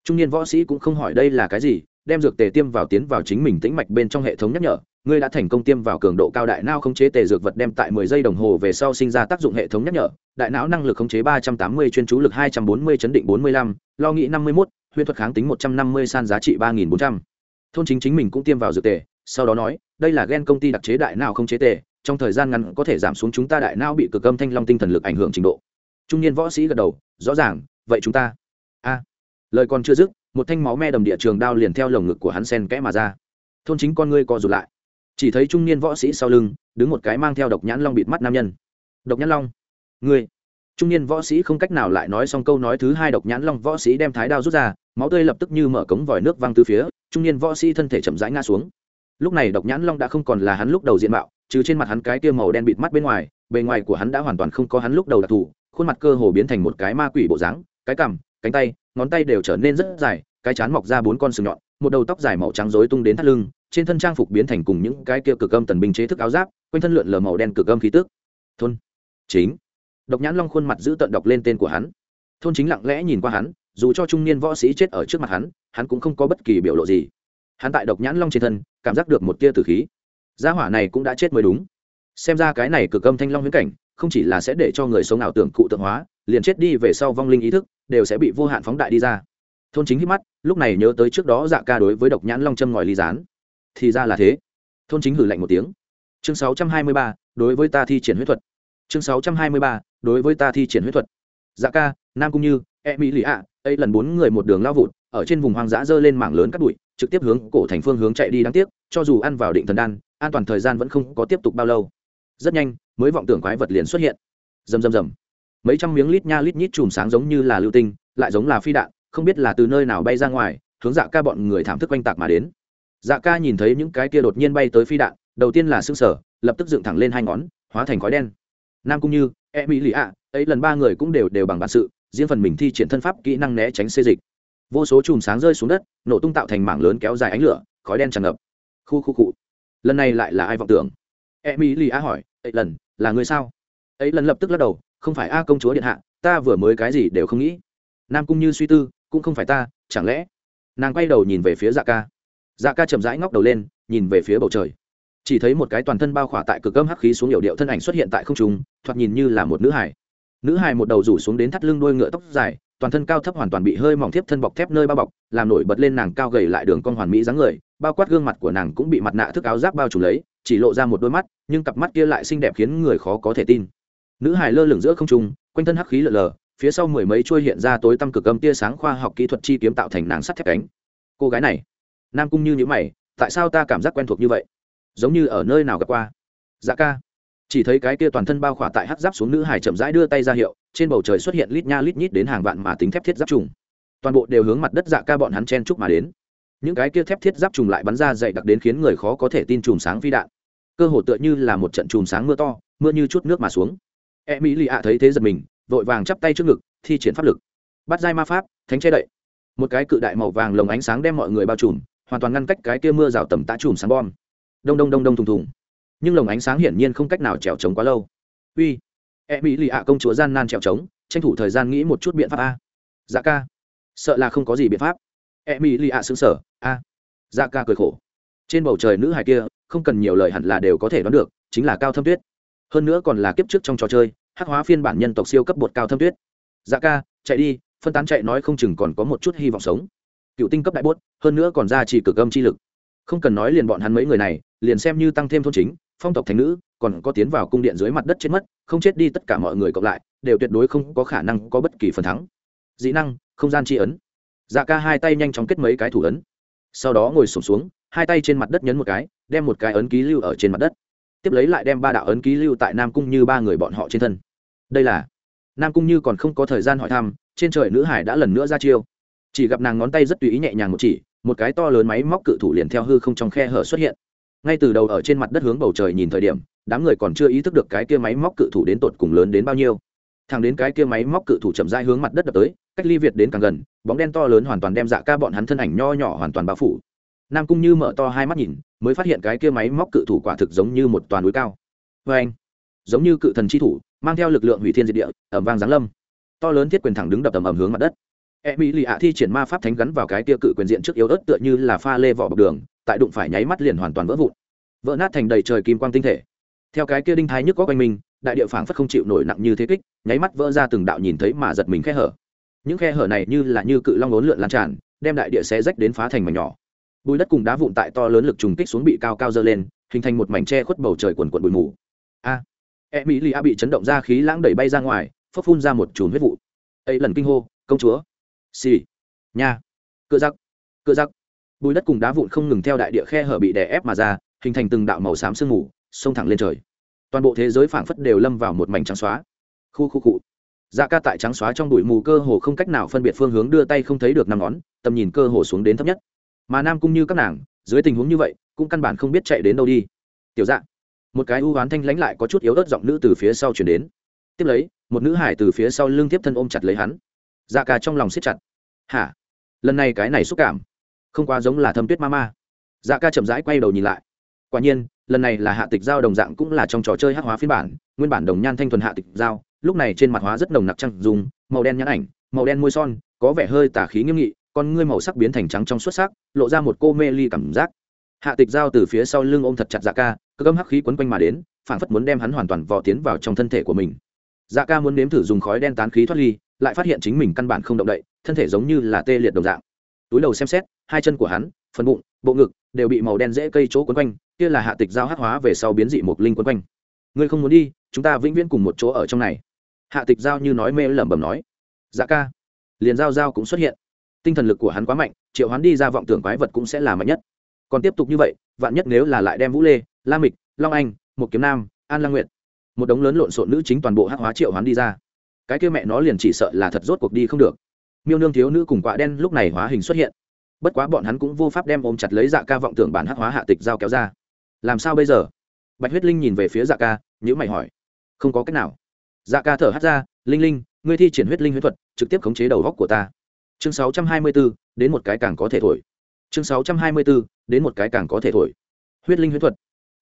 A: Trung niên võ sĩ cũng không hỏi đây là cái gì đem dược tề tiêm vào tiến vào chính mình tĩnh mạch bên trong hệ thống nhắc nhở. Ngươi đã thành công tiêm vào cường độ cao đại não khống chế tề dược vật đem tại 10 giây đồng hồ về sau sinh ra tác dụng hệ thống nhắc nhở. Đại não năng lực khống chế 380 chuyên chú lực 240 chấn định 45, lo nghĩ 51, huyễn thuật kháng tính 150 san giá trị 3400 thôn chính chính mình cũng tiêm vào dược tề, sau đó nói, đây là gen công ty đặc chế đại nào không chế tề, trong thời gian ngắn có thể giảm xuống chúng ta đại não bị cực âm thanh long tinh thần lực ảnh hưởng trình độ. Trung niên võ sĩ gật đầu, rõ ràng, vậy chúng ta, a, lời còn chưa dứt, một thanh máu me đầm địa trường đao liền theo lồng ngực của hắn sen kẽ mà ra. Thôn chính con ngươi co rụt lại. Chỉ thấy trung niên võ sĩ sau lưng, đứng một cái mang theo độc nhãn long bịt mắt nam nhân. Độc nhãn long, ngươi? Trung niên võ sĩ không cách nào lại nói xong câu nói thứ hai, độc nhãn long võ sĩ đem thái đao rút ra, máu tươi lập tức như mở cống vòi nước văng từ phía trung niên võ sĩ thân thể chậm rãi ngã xuống. Lúc này độc nhãn long đã không còn là hắn lúc đầu diện mạo, trừ trên mặt hắn cái kia màu đen bịt mắt bên ngoài, bề ngoài của hắn đã hoàn toàn không có hắn lúc đầu đặc thù, khuôn mặt cơ hồ biến thành một cái ma quỷ bộ dáng, cái cằm, cánh tay, ngón tay đều trở nên rất dài, cái chán mọc ra bốn con sừng nhọn, một đầu tóc dài màu trắng rối tung đến thắt lưng, trên thân trang phục biến thành cùng những cái kia cực âm tần binh chế thức áo giáp, quanh thân lượn lờ màu đen cực âm khí tước thôn. Chính. Độc nhãn long khuôn mặt giữ tận đọc lên tên của hắn. Thôn chính lặng lẽ nhìn qua hắn dù cho trung niên võ sĩ chết ở trước mặt hắn hắn cũng không có bất kỳ biểu lộ gì. Hắn tại độc nhãn long trên thân cảm giác được một tia tử khí. Gia hỏa này cũng đã chết mới đúng. Xem ra cái này cực âm thanh long huyễn cảnh không chỉ là sẽ để cho người sống ảo tưởng cụ tượng hóa liền chết đi về sau vong linh ý thức đều sẽ bị vô hạn phóng đại đi ra. Thôn chính hít mắt lúc này nhớ tới trước đó dạ ca đối với độc nhãn long châm ngòi ly dán, thì ra là thế. Thôn chính hử lạnh một tiếng. Chương 623, đối với ta thi triển huyết thuật. Chương 623, đối với ta thi triển huyết thuật. Dạ ca nam cung như e mỹ lì ạ ấy lần bốn người một đường lao vụt, ở trên vùng hoang dã dơ lên mảng lớn cắt bụi, trực tiếp hướng cổ thành phương hướng chạy đi đáng tiếc, cho dù ăn vào định thần đan, an toàn thời gian vẫn không có tiếp tục bao lâu. Rất nhanh, mới vọng tưởng quái vật liền xuất hiện. Rầm rầm rầm. Mấy trăm miếng lít nha lít nhít chùm sáng giống như là lưu tinh, lại giống là phi đạn, không biết là từ nơi nào bay ra ngoài, hướng dạ ca bọn người thảm thức quanh tạc mà đến. Dạ ca nhìn thấy những cái kia đột nhiên bay tới phi đạn, đầu tiên là xương sở lập tức dựng thẳng lên hai ngón, hóa thành khói đen. Nam cũng như e mỹ lì ạ ấy lần ba người cũng đều đều bằng bản sự riêng phần mình thi triển thân pháp kỹ năng né tránh xê dịch. Vô số chùm sáng rơi xuống đất, nổ tung tạo thành mảng lớn kéo dài ánh lửa, khói đen tràn ngập. Khu khu cụ lần này lại là ai vọng tưởng? E mỹ lì a hỏi ấy lần, là người sao? Ấy lần lập tức lắc đầu, không phải a công chúa điện hạ, ta vừa mới cái gì đều không nghĩ. Nam cung như suy tư, cũng không phải ta, chẳng lẽ? Nàng quay đầu nhìn về phía dạ ca. Dạ ca chậm rãi ngóc đầu lên, nhìn về phía bầu trời. Chỉ thấy một cái toàn thân bao khỏa tại cực âm hắc khí xuống hiệu điệu thân ảnh xuất hiện tại không trung, thoạt nhìn như là một nữ hải nữ hài một đầu rủ xuống đến thắt lưng đuôi ngựa tóc dài, toàn thân cao thấp hoàn toàn bị hơi mỏng thiếp thân bọc thép nơi bao bọc, làm nổi bật lên nàng cao gầy lại đường con hoàn mỹ dáng người, bao quát gương mặt của nàng cũng bị mặt nạ thức áo giáp bao trùm lấy, chỉ lộ ra một đôi mắt, nhưng cặp mắt kia lại xinh đẹp khiến người khó có thể tin. Nữ hài lơ lửng giữa không trung, quanh thân hắc khí lờ lờ, phía sau mười mấy chuôi hiện ra tối tăm cực âm tia sáng khoa học kỹ thuật chi kiếm tạo thành nàng sắt thép cánh. Cô gái này, nam cung như nhữ mày, tại sao ta cảm giác quen thuộc như vậy? Giống như ở nơi nào gặp qua? Dạ ca chỉ thấy cái kia toàn thân bao khỏa tại hắc giáp xuống nữ hải chậm rãi đưa tay ra hiệu, trên bầu trời xuất hiện lít nha lít nhít đến hàng vạn mà tính thép thiết giáp trùng. Toàn bộ đều hướng mặt đất dạ ca bọn hắn chen chúc mà đến. Những cái kia thép thiết giáp trùng lại bắn ra dày đặc đến khiến người khó có thể tin chùm sáng phi đạn. Cơ hồ tựa như là một trận chùm sáng mưa to, mưa như chút nước mà xuống. E mỹ lì ạ thấy thế giật mình, vội vàng chắp tay trước ngực, thi triển pháp lực. Bắt giai ma pháp, thánh che đậy. Một cái cự đại màu vàng lồng ánh sáng đem mọi người bao trùm, hoàn toàn ngăn cách cái kia mưa rào tầm tã chùm sáng bom. Đông đông đông đông thùng thùng nhưng lồng ánh sáng hiển nhiên không cách nào trèo trống quá lâu. Uy e mỹ lì ạ công chúa gian nan trèo trống, tranh thủ thời gian nghĩ một chút biện pháp a. Dạ ca, sợ là không có gì biện pháp. E mỹ lì ạ xứng sở a. Dạ ca cười khổ. Trên bầu trời nữ hài kia, không cần nhiều lời hẳn là đều có thể đoán được, chính là cao thâm tuyết. Hơn nữa còn là kiếp trước trong trò chơi, hắc hóa phiên bản nhân tộc siêu cấp bột cao thâm tuyết. Dạ ca, chạy đi, phân tán chạy nói không chừng còn có một chút hy vọng sống. Cựu tinh cấp đại bốt, hơn nữa còn ra chỉ cực âm chi lực. Không cần nói liền bọn hắn mấy người này, liền xem như tăng thêm thôn chính phong tộc thành nữ còn có tiến vào cung điện dưới mặt đất chết mất không chết đi tất cả mọi người cộng lại đều tuyệt đối không có khả năng có bất kỳ phần thắng. Dĩ năng không gian tri ấn. Dạ ca hai tay nhanh chóng kết mấy cái thủ ấn. Sau đó ngồi sụp xuống, xuống hai tay trên mặt đất nhấn một cái đem một cái ấn ký lưu ở trên mặt đất. Tiếp lấy lại đem ba đạo ấn ký lưu tại nam cung như ba người bọn họ trên thân. Đây là nam cung như còn không có thời gian hỏi thăm trên trời nữ hải đã lần nữa ra chiêu. Chỉ gặp nàng ngón tay rất tùy ý nhẹ nhàng một chỉ một cái to lớn máy móc cự thủ liền theo hư không trong khe hở xuất hiện ngay từ đầu ở trên mặt đất hướng bầu trời nhìn thời điểm, đám người còn chưa ý thức được cái kia máy móc cự thủ đến tột cùng lớn đến bao nhiêu. Thằng đến cái kia máy móc cự thủ chậm rãi hướng mặt đất đập tới, cách ly việt đến càng gần, bóng đen to lớn hoàn toàn đem dạ ca bọn hắn thân ảnh nho nhỏ hoàn toàn bao phủ. Nam cung như mở to hai mắt nhìn, mới phát hiện cái kia máy móc cự thủ quả thực giống như một toàn núi cao. Vê anh, giống như cự thần chi thủ, mang theo lực lượng hủy thiên diệt địa ẩm vang giáng lâm. To lớn thiết quyền thẳng đứng đập tầm ẩm hướng mặt đất. E mỹ lì ạ thi triển ma pháp thánh gắn vào cái kia cự quyền diện trước yếu ớt tựa như là pha lê vỏ bọc đường tại đụng phải nháy mắt liền hoàn toàn vỡ vụn, vỡ nát thành đầy trời kim quang tinh thể. Theo cái kia đinh thái nhức có quanh mình, đại địa phảng phất không chịu nổi nặng như thế kích, nháy mắt vỡ ra từng đạo nhìn thấy mà giật mình khe hở. Những khe hở này như là như cự long lốn lượn lan tràn, đem đại địa xé rách đến phá thành mảnh nhỏ. Bùi đất cùng đá vụn tại to lớn lực trùng kích xuống bị cao cao dơ lên, hình thành một mảnh tre khuất bầu trời quần quần bụi mù. A! E mỹ lia a bị chấn động ra khí lãng đẩy bay ra ngoài phấp phun ra một chùm huyết vụ. Ấy lần kinh hô, công chúa! Xì! Nha! Cựa giặc cựa giặc bùi đất cùng đá vụn không ngừng theo đại địa khe hở bị đè ép mà ra, hình thành từng đạo màu xám sương mù, xông thẳng lên trời. Toàn bộ thế giới phảng phất đều lâm vào một mảnh trắng xóa. Khu khu cụ dạ ca tại trắng xóa trong bụi mù cơ hồ không cách nào phân biệt phương hướng đưa tay không thấy được năm ngón, tầm nhìn cơ hồ xuống đến thấp nhất. Mà nam cũng như các nàng, dưới tình huống như vậy, cũng căn bản không biết chạy đến đâu đi. Tiểu dạ. Một cái ưu oán thanh lãnh lại có chút yếu ớt giọng nữ từ phía sau chuyển đến. Tiếp lấy, một nữ hải từ phía sau lưng tiếp thân ôm chặt lấy hắn. Dạ ca trong lòng siết chặt. Hả? Lần này cái này xúc cảm không quá giống là thâm tuyết ma ma. Dạ ca chậm rãi quay đầu nhìn lại. Quả nhiên, lần này là hạ tịch giao đồng dạng cũng là trong trò chơi hắc hóa phiên bản, nguyên bản đồng nhan thanh thuần hạ tịch giao, lúc này trên mặt hóa rất nồng nặc trăng dùng màu đen nhãn ảnh, màu đen môi son, có vẻ hơi tả khí nghiêm nghị, con ngươi màu sắc biến thành trắng trong xuất sắc, lộ ra một cô mê ly cảm giác. Hạ tịch giao từ phía sau lưng ôm thật chặt dạ ca, cơ gâm hắc khí quấn quanh mà đến, phảng phất muốn đem hắn hoàn toàn vò tiến vào trong thân thể của mình. Dạ ca muốn nếm thử dùng khói đen tán khí thoát ly, lại phát hiện chính mình căn bản không động đậy, thân thể giống như là tê liệt đồng dạng túi đầu xem xét, hai chân của hắn, phần bụng, bộ ngực đều bị màu đen dễ cây chỗ quấn quanh, kia là hạ tịch giao hát hóa về sau biến dị một linh quấn quanh. Ngươi không muốn đi, chúng ta vĩnh viễn cùng một chỗ ở trong này. Hạ tịch giao như nói mê lẩm bẩm nói. Dạ ca. Liền giao giao cũng xuất hiện. Tinh thần lực của hắn quá mạnh, triệu hắn đi ra vọng tưởng quái vật cũng sẽ là mạnh nhất. Còn tiếp tục như vậy, vạn nhất nếu là lại đem vũ lê, la mịch, long anh một kiếm nam, an lang nguyện một đống lớn lộn xộn nữ chính toàn bộ hát hóa triệu hắn đi ra. Cái kia mẹ nó liền chỉ sợ là thật rốt cuộc đi không được miêu nương thiếu nữ cùng quạ đen lúc này hóa hình xuất hiện. Bất quá bọn hắn cũng vô pháp đem ôm chặt lấy dạ ca vọng tưởng bản hắc hóa hạ tịch giao kéo ra. Làm sao bây giờ? Bạch huyết linh nhìn về phía dạ ca nhữ mày hỏi. Không có cách nào. Dạ ca thở hắt ra linh linh ngươi thi triển huyết linh huyết thuật trực tiếp khống chế đầu góc của ta. Chương 624, đến một cái càng có thể thổi. Chương 624, đến một cái càng có thể thổi. Huyết linh huyết thuật.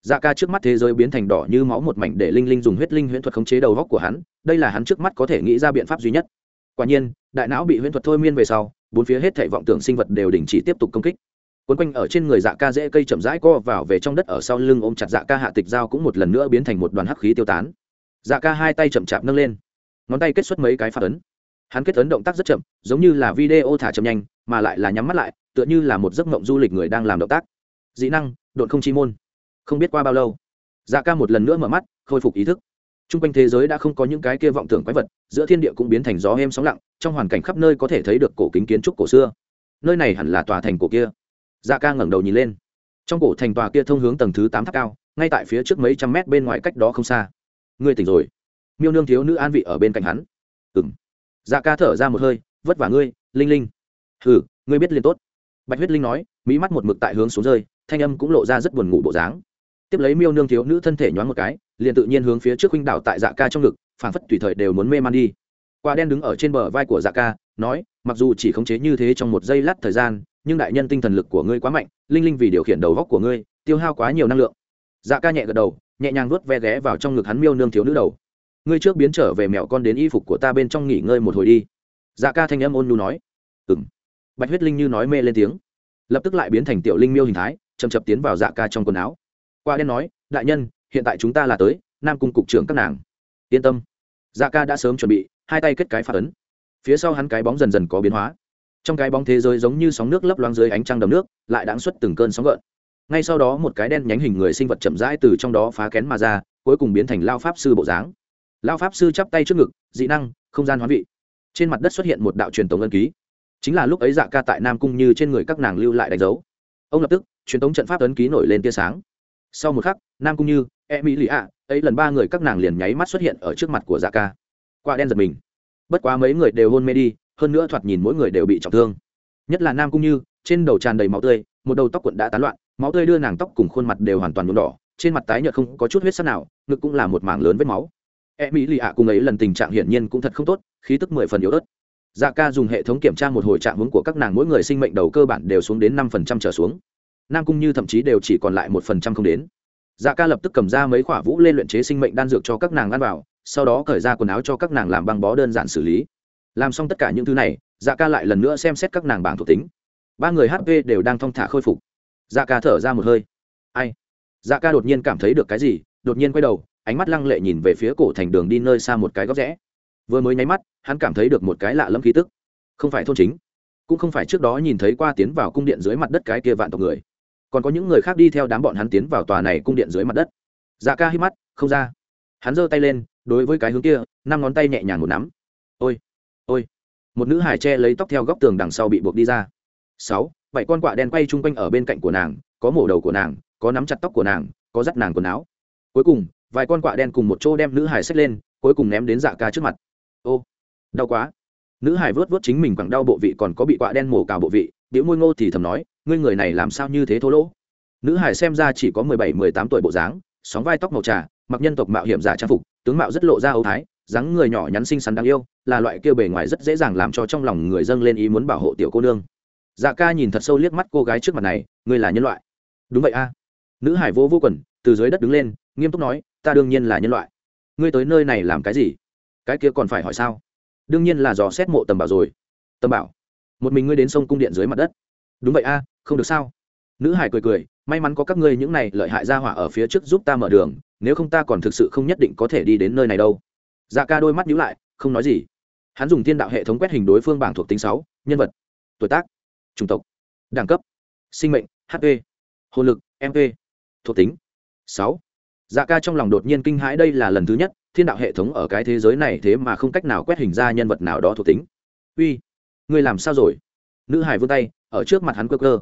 A: Dạ ca trước mắt thế giới biến thành đỏ như máu một mảnh để linh linh dùng huyết linh huyễn thuật khống chế đầu góc của hắn đây là hắn trước mắt có thể nghĩ ra biện pháp duy nhất quả nhiên, đại não bị huyễn thuật thôi miên về sau, bốn phía hết thảy vọng tưởng sinh vật đều đình chỉ tiếp tục công kích. Quấn quanh ở trên người dạ ca dễ cây chậm rãi co vào về trong đất ở sau lưng ôm chặt dạ ca hạ tịch dao cũng một lần nữa biến thành một đoàn hắc khí tiêu tán. Dạ ca hai tay chậm chạp nâng lên. Ngón tay kết xuất mấy cái phát ấn. Hắn kết ấn động tác rất chậm, giống như là video thả chậm nhanh, mà lại là nhắm mắt lại, tựa như là một giấc mộng du lịch người đang làm động tác. Dĩ năng, độn không chi môn. Không biết qua bao lâu. Dạ ca một lần nữa mở mắt, khôi phục ý thức t r u n g quanh thế giới đã không có những cái kia vọng tưởng quái vật, giữa thiên địa cũng biến thành gió êm sóng lặng, trong hoàn cảnh khắp nơi có thể thấy được cổ kính kiến trúc cổ xưa. Nơi này hẳn là tòa thành cổ kia. Dạ ca ngẩng đầu nhìn lên. Trong cổ thành tòa kia thông hướng tầng thứ tám tháp cao, ngay tại phía trước mấy trăm mét bên ngoài cách đó không xa. Ngươi tỉnh rồi. Miêu nương thiếu nữ an vị ở bên cạnh hắn. Ừng dạ ca thở ra một hơi, vất vả ngươi, linh linh. Hừ, ngươi biết liền tốt. Bạch huyết linh nói, mỹ mắt một mực tại hướng xuống rơi, thanh âm cũng lộ ra rất buồn ngủ bộ dáng tiếp lấy miêu nương thiếu nữ thân thể nhoáng một cái, liền tự nhiên hướng phía trước huynh đảo tại dạ ca trong ngực, phảng phất tùy thời đều muốn mê man đi. Quả đen đứng ở trên bờ vai của dạ ca, nói, mặc dù chỉ khống chế như thế trong một giây lát thời gian, nhưng đại nhân tinh thần lực của ngươi quá mạnh, linh linh vì điều khiển đầu góc của ngươi, tiêu hao quá nhiều năng lượng. Dạ ca nhẹ gật đầu, nhẹ nhàng vuốt ve ghé vào trong ngực hắn miêu nương thiếu nữ đầu. Ngươi trước biến trở về mẹo con đến y phục của ta bên trong nghỉ ngơi một hồi đi. Dạ ca thanh âm ôn nhu nói. Ừ m bạch huyết linh như nói mê lên tiếng. Lập tức lại biến thành tiểu linh miêu hình thái chầm chập tiến vào dạ ca trong quần áo qua đen nói, đại nhân, hiện tại chúng ta là tới, nam cung cục trưởng các nàng. Yên tâm. Dạ ca đã sớm chuẩn bị, hai tay kết cái phạt ấn. Phía sau hắn cái bóng dần dần có biến hóa. Trong cái bóng thế giới giống như sóng nước lấp loáng dưới ánh trăng đầm nước, lại đáng xuất từng cơn sóng gợn. Ngay sau đó một cái đen nhánh hình người sinh vật chậm rãi từ trong đó phá kén mà ra, cuối cùng biến thành lao pháp sư bộ dáng. Lao pháp sư chắp tay trước ngực, dị năng, không gian hoán vị. Trên mặt đất xuất hiện một đạo truyền tống ân ký. Chính là lúc ấy dạ ca tại nam cung như trên người các nàng lưu lại đánh dấu. Ông lập tức, truyền tống trận pháp ấn ký nổi lên tia sáng sau một khắc, nam cung như e mỹ lì ạ, ấy lần ba người các nàng liền nháy mắt xuất hiện ở trước mặt của dạ ca. Qua đen giật mình. Bất quá mấy người đều hôn mê đi, hơn nữa thoạt nhìn mỗi người đều bị trọng thương. Nhất là nam cung như, trên đầu tràn đầy máu tươi, một đầu tóc quận đã tán loạn, máu tươi đưa nàng tóc cùng khuôn mặt đều hoàn toàn nhuộm đỏ, trên mặt tái nhợt không có chút huyết sắc nào, ngực cũng là một mảng lớn vết máu. E mỹ lì ạ cùng ấy lần tình trạng hiển nhiên cũng thật không tốt, khí tức mười phần yếu ớt. Dạ ca dùng hệ thống kiểm tra một hồi trạng hướng của các nàng, mỗi người sinh mệnh đầu cơ bản đều xuống đến năm phần trăm trở xuống nam cung như thậm chí đều chỉ còn lại một phần trăm không đến. Dạ ca lập tức cầm ra mấy khỏa vũ lên luyện chế sinh mệnh đan dược cho các nàng ăn vào, sau đó cởi ra quần áo cho các nàng làm băng bó đơn giản xử lý. Làm xong tất cả những thứ này dạ ca lại lần nữa xem xét các nàng bảng thuộc tính. Ba người hp đều đang thong thả khôi phục. Dạ ca thở ra một hơi. Ai? Dạ ca đột nhiên cảm thấy được cái gì, đột nhiên quay đầu, ánh mắt lăng lệ nhìn về phía cổ thành đường đi nơi xa một cái góc rẽ. Vừa mới nháy mắt, hắn cảm thấy được một cái lạ lẫm khí tức. Không phải thôn chính, cũng không phải trước đó nhìn thấy qua tiến vào cung điện dưới mặt đất cái kia vạn tộc người còn có những người khác đi theo đám bọn hắn tiến vào tòa này cung điện dưới mặt đất. Dạ ca hít mắt, không ra. Hắn giơ tay lên, đối với cái hướng kia, năm ngón tay nhẹ nhàng một nắm. Ôi ôi. Một nữ hải che lấy tóc theo góc tường đằng sau bị buộc đi ra. Sáu, bảy con quạ đen quay chung quanh ở bên cạnh của nàng, có mổ đầu của nàng, có nắm chặt tóc của nàng, có dắt nàng quần áo. Cuối cùng, vài con quạ đen cùng một chỗ đem nữ hải xách lên, cuối cùng ném đến dạ ca trước mặt. Ô, đau quá. Nữ hải vớt vớt chính mình bằng đau bộ vị còn có bị quạ đen mổ cào bộ vị điệu môi ngô thì thầm nói ngươi người này làm sao như thế thô lỗ? Nữ hải xem ra chỉ có mười bảy, mười tám tuổi bộ dáng, sóng vai tóc màu trà, mặc nhân tộc mạo hiểm giả trang phục, tướng mạo rất lộ ra ấu thái, dáng người nhỏ nhắn xinh xắn đáng yêu, là loại kêu bề ngoài rất dễ dàng làm cho trong lòng người dâng lên ý muốn bảo hộ tiểu cô nương. Dạ ca nhìn thật sâu liếc mắt cô gái trước mặt này, ngươi là nhân loại. Đúng vậy a. Nữ hải vô vô quần, từ dưới đất đứng lên, nghiêm túc nói, ta đương nhiên là nhân loại. Ngươi tới nơi này làm cái gì? Cái kia còn phải hỏi sao? Đương nhiên là dò xét mộ tầm bảo rồi. Tầm bảo? Một mình ngươi đến sông cung điện dưới mặt đất. Đúng vậy a không được sao? Nữ hải cười cười, may mắn có các ngươi những này lợi hại ra hỏa ở phía trước giúp ta mở đường, nếu không ta còn thực sự không nhất định có thể đi đến nơi này đâu. Dạ ca đôi mắt nhíu lại, không nói gì. Hắn dùng thiên đạo hệ thống quét hình đối phương bảng thuộc tính sáu, nhân vật, tuổi tác, chủng tộc, đẳng cấp, sinh mệnh hp hồn lực mp thuộc tính, sáu. Dạ ca trong lòng đột nhiên kinh hãi, đây là lần thứ nhất, thiên đạo hệ thống ở cái thế giới này thế mà không cách nào quét hình ra nhân vật nào đó thuộc tính. Uy, ngươi làm sao rồi? Nữ hải vươn tay, ở trước mặt hắn cơ cơ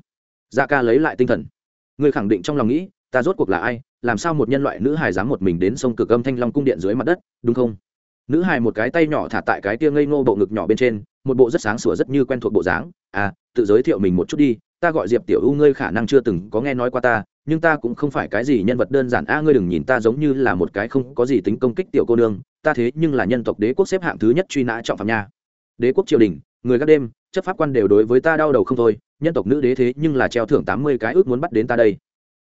A: dạ ca lấy lại tinh thần. Ngươi khẳng định trong lòng nghĩ, ta rốt cuộc là ai, làm sao một nhân loại nữ hài dám một mình đến sông cực âm thanh long cung điện dưới mặt đất, đúng không? Nữ hài một cái tay nhỏ thả tại cái tia ngây ngô bộ ngực nhỏ bên trên, một bộ rất sáng sủa rất như quen thuộc bộ dáng. À tự giới thiệu mình một chút đi, ta gọi diệp tiểu u, ngươi khả năng chưa từng có nghe nói qua ta, nhưng ta cũng không phải cái gì nhân vật đơn giản. A, ngươi đừng nhìn ta giống như là một cái không có gì tính công kích tiểu cô nương, ta thế nhưng là nhân tộc đế quốc xếp hạng thứ nhất truy nã trọng phạm nha. Đế quốc triều đình, người các đêm, chấp pháp quan đều đối với ta đau đầu không thôi nhân tộc nữ đế thế nhưng là treo thưởng tám mươi cái ước muốn bắt đến ta đây.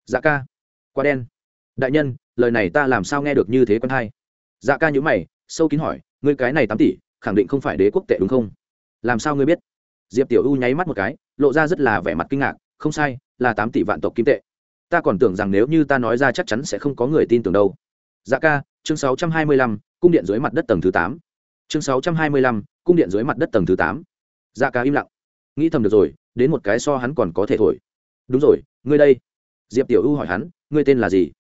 A: Dạ ca. Quá đen. Đại nhân, lời này ta làm sao nghe được như thế quân hai dạ ca nhữ mày, sâu kín hỏi, ngươi cái này tám tỷ, khẳng định không phải đế quốc tệ đúng không? Làm sao ngươi biết? Diệp tiểu u nháy mắt một cái, lộ ra rất là vẻ mặt kinh ngạc, không sai, là tám tỷ vạn tộc kim tệ. Ta còn tưởng rằng nếu như ta nói ra chắc chắn sẽ không có người tin tưởng đâu. Dạ ca, chương sáu trăm hai mươi lăm, cung điện dưới mặt đất tầng thứ tám. Chương sáu trăm hai mươi lăm, cung điện dưới mặt đất tầng thứ tám. Dạ ca im lặng. Nghĩ thầm được rồi đến một cái so hắn còn có thể thổi. Đúng rồi, ngươi đây. Diệp tiểu u hỏi hắn, ngươi tên là gì?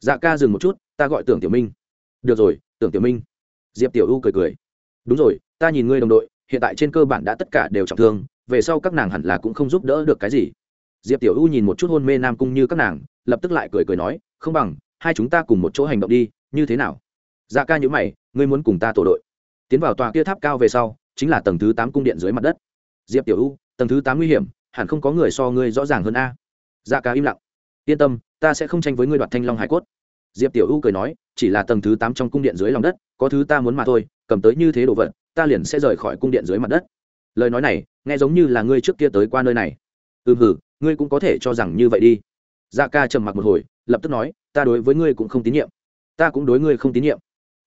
A: Dạ ca dừng một chút, ta gọi tưởng tiểu minh. Được rồi, tưởng tiểu minh. Diệp tiểu u cười cười. Đúng rồi, ta nhìn ngươi đồng đội, hiện tại trên cơ bản đã tất cả đều trọng thương, về sau các nàng hẳn là cũng không giúp đỡ được cái gì. Diệp tiểu u nhìn một chút hôn mê nam cung như các nàng, lập tức lại cười cười nói, không bằng, hai chúng ta cùng một chỗ hành động đi, như thế nào? Dạ ca nhữ mày, ngươi muốn cùng ta tổ đội. Tiến vào tòa kia tháp cao về sau, chính là tầng thứ tám cung điện dưới mặt đất. Diệp tiểu u tầng thứ tám nguy hiểm, hẳn không có người so ngươi rõ ràng hơn a. Dạ ca im lặng. Yên tâm, ta sẽ không tranh với ngươi đoạt thanh long hải cốt. Diệp tiểu u cười nói, chỉ là tầng thứ tám trong cung điện dưới lòng đất, có thứ ta muốn mà thôi, cầm tới như thế đồ vật, ta liền sẽ rời khỏi cung điện dưới mặt đất. Lời nói này, nghe giống như là ngươi trước kia tới qua nơi này. Ừ hử ngươi cũng có thể cho rằng như vậy đi. Dạ ca trầm mặc một hồi, lập tức nói, ta đối với ngươi cũng không tín nhiệm. Ta cũng đối ngươi không tín nhiệm.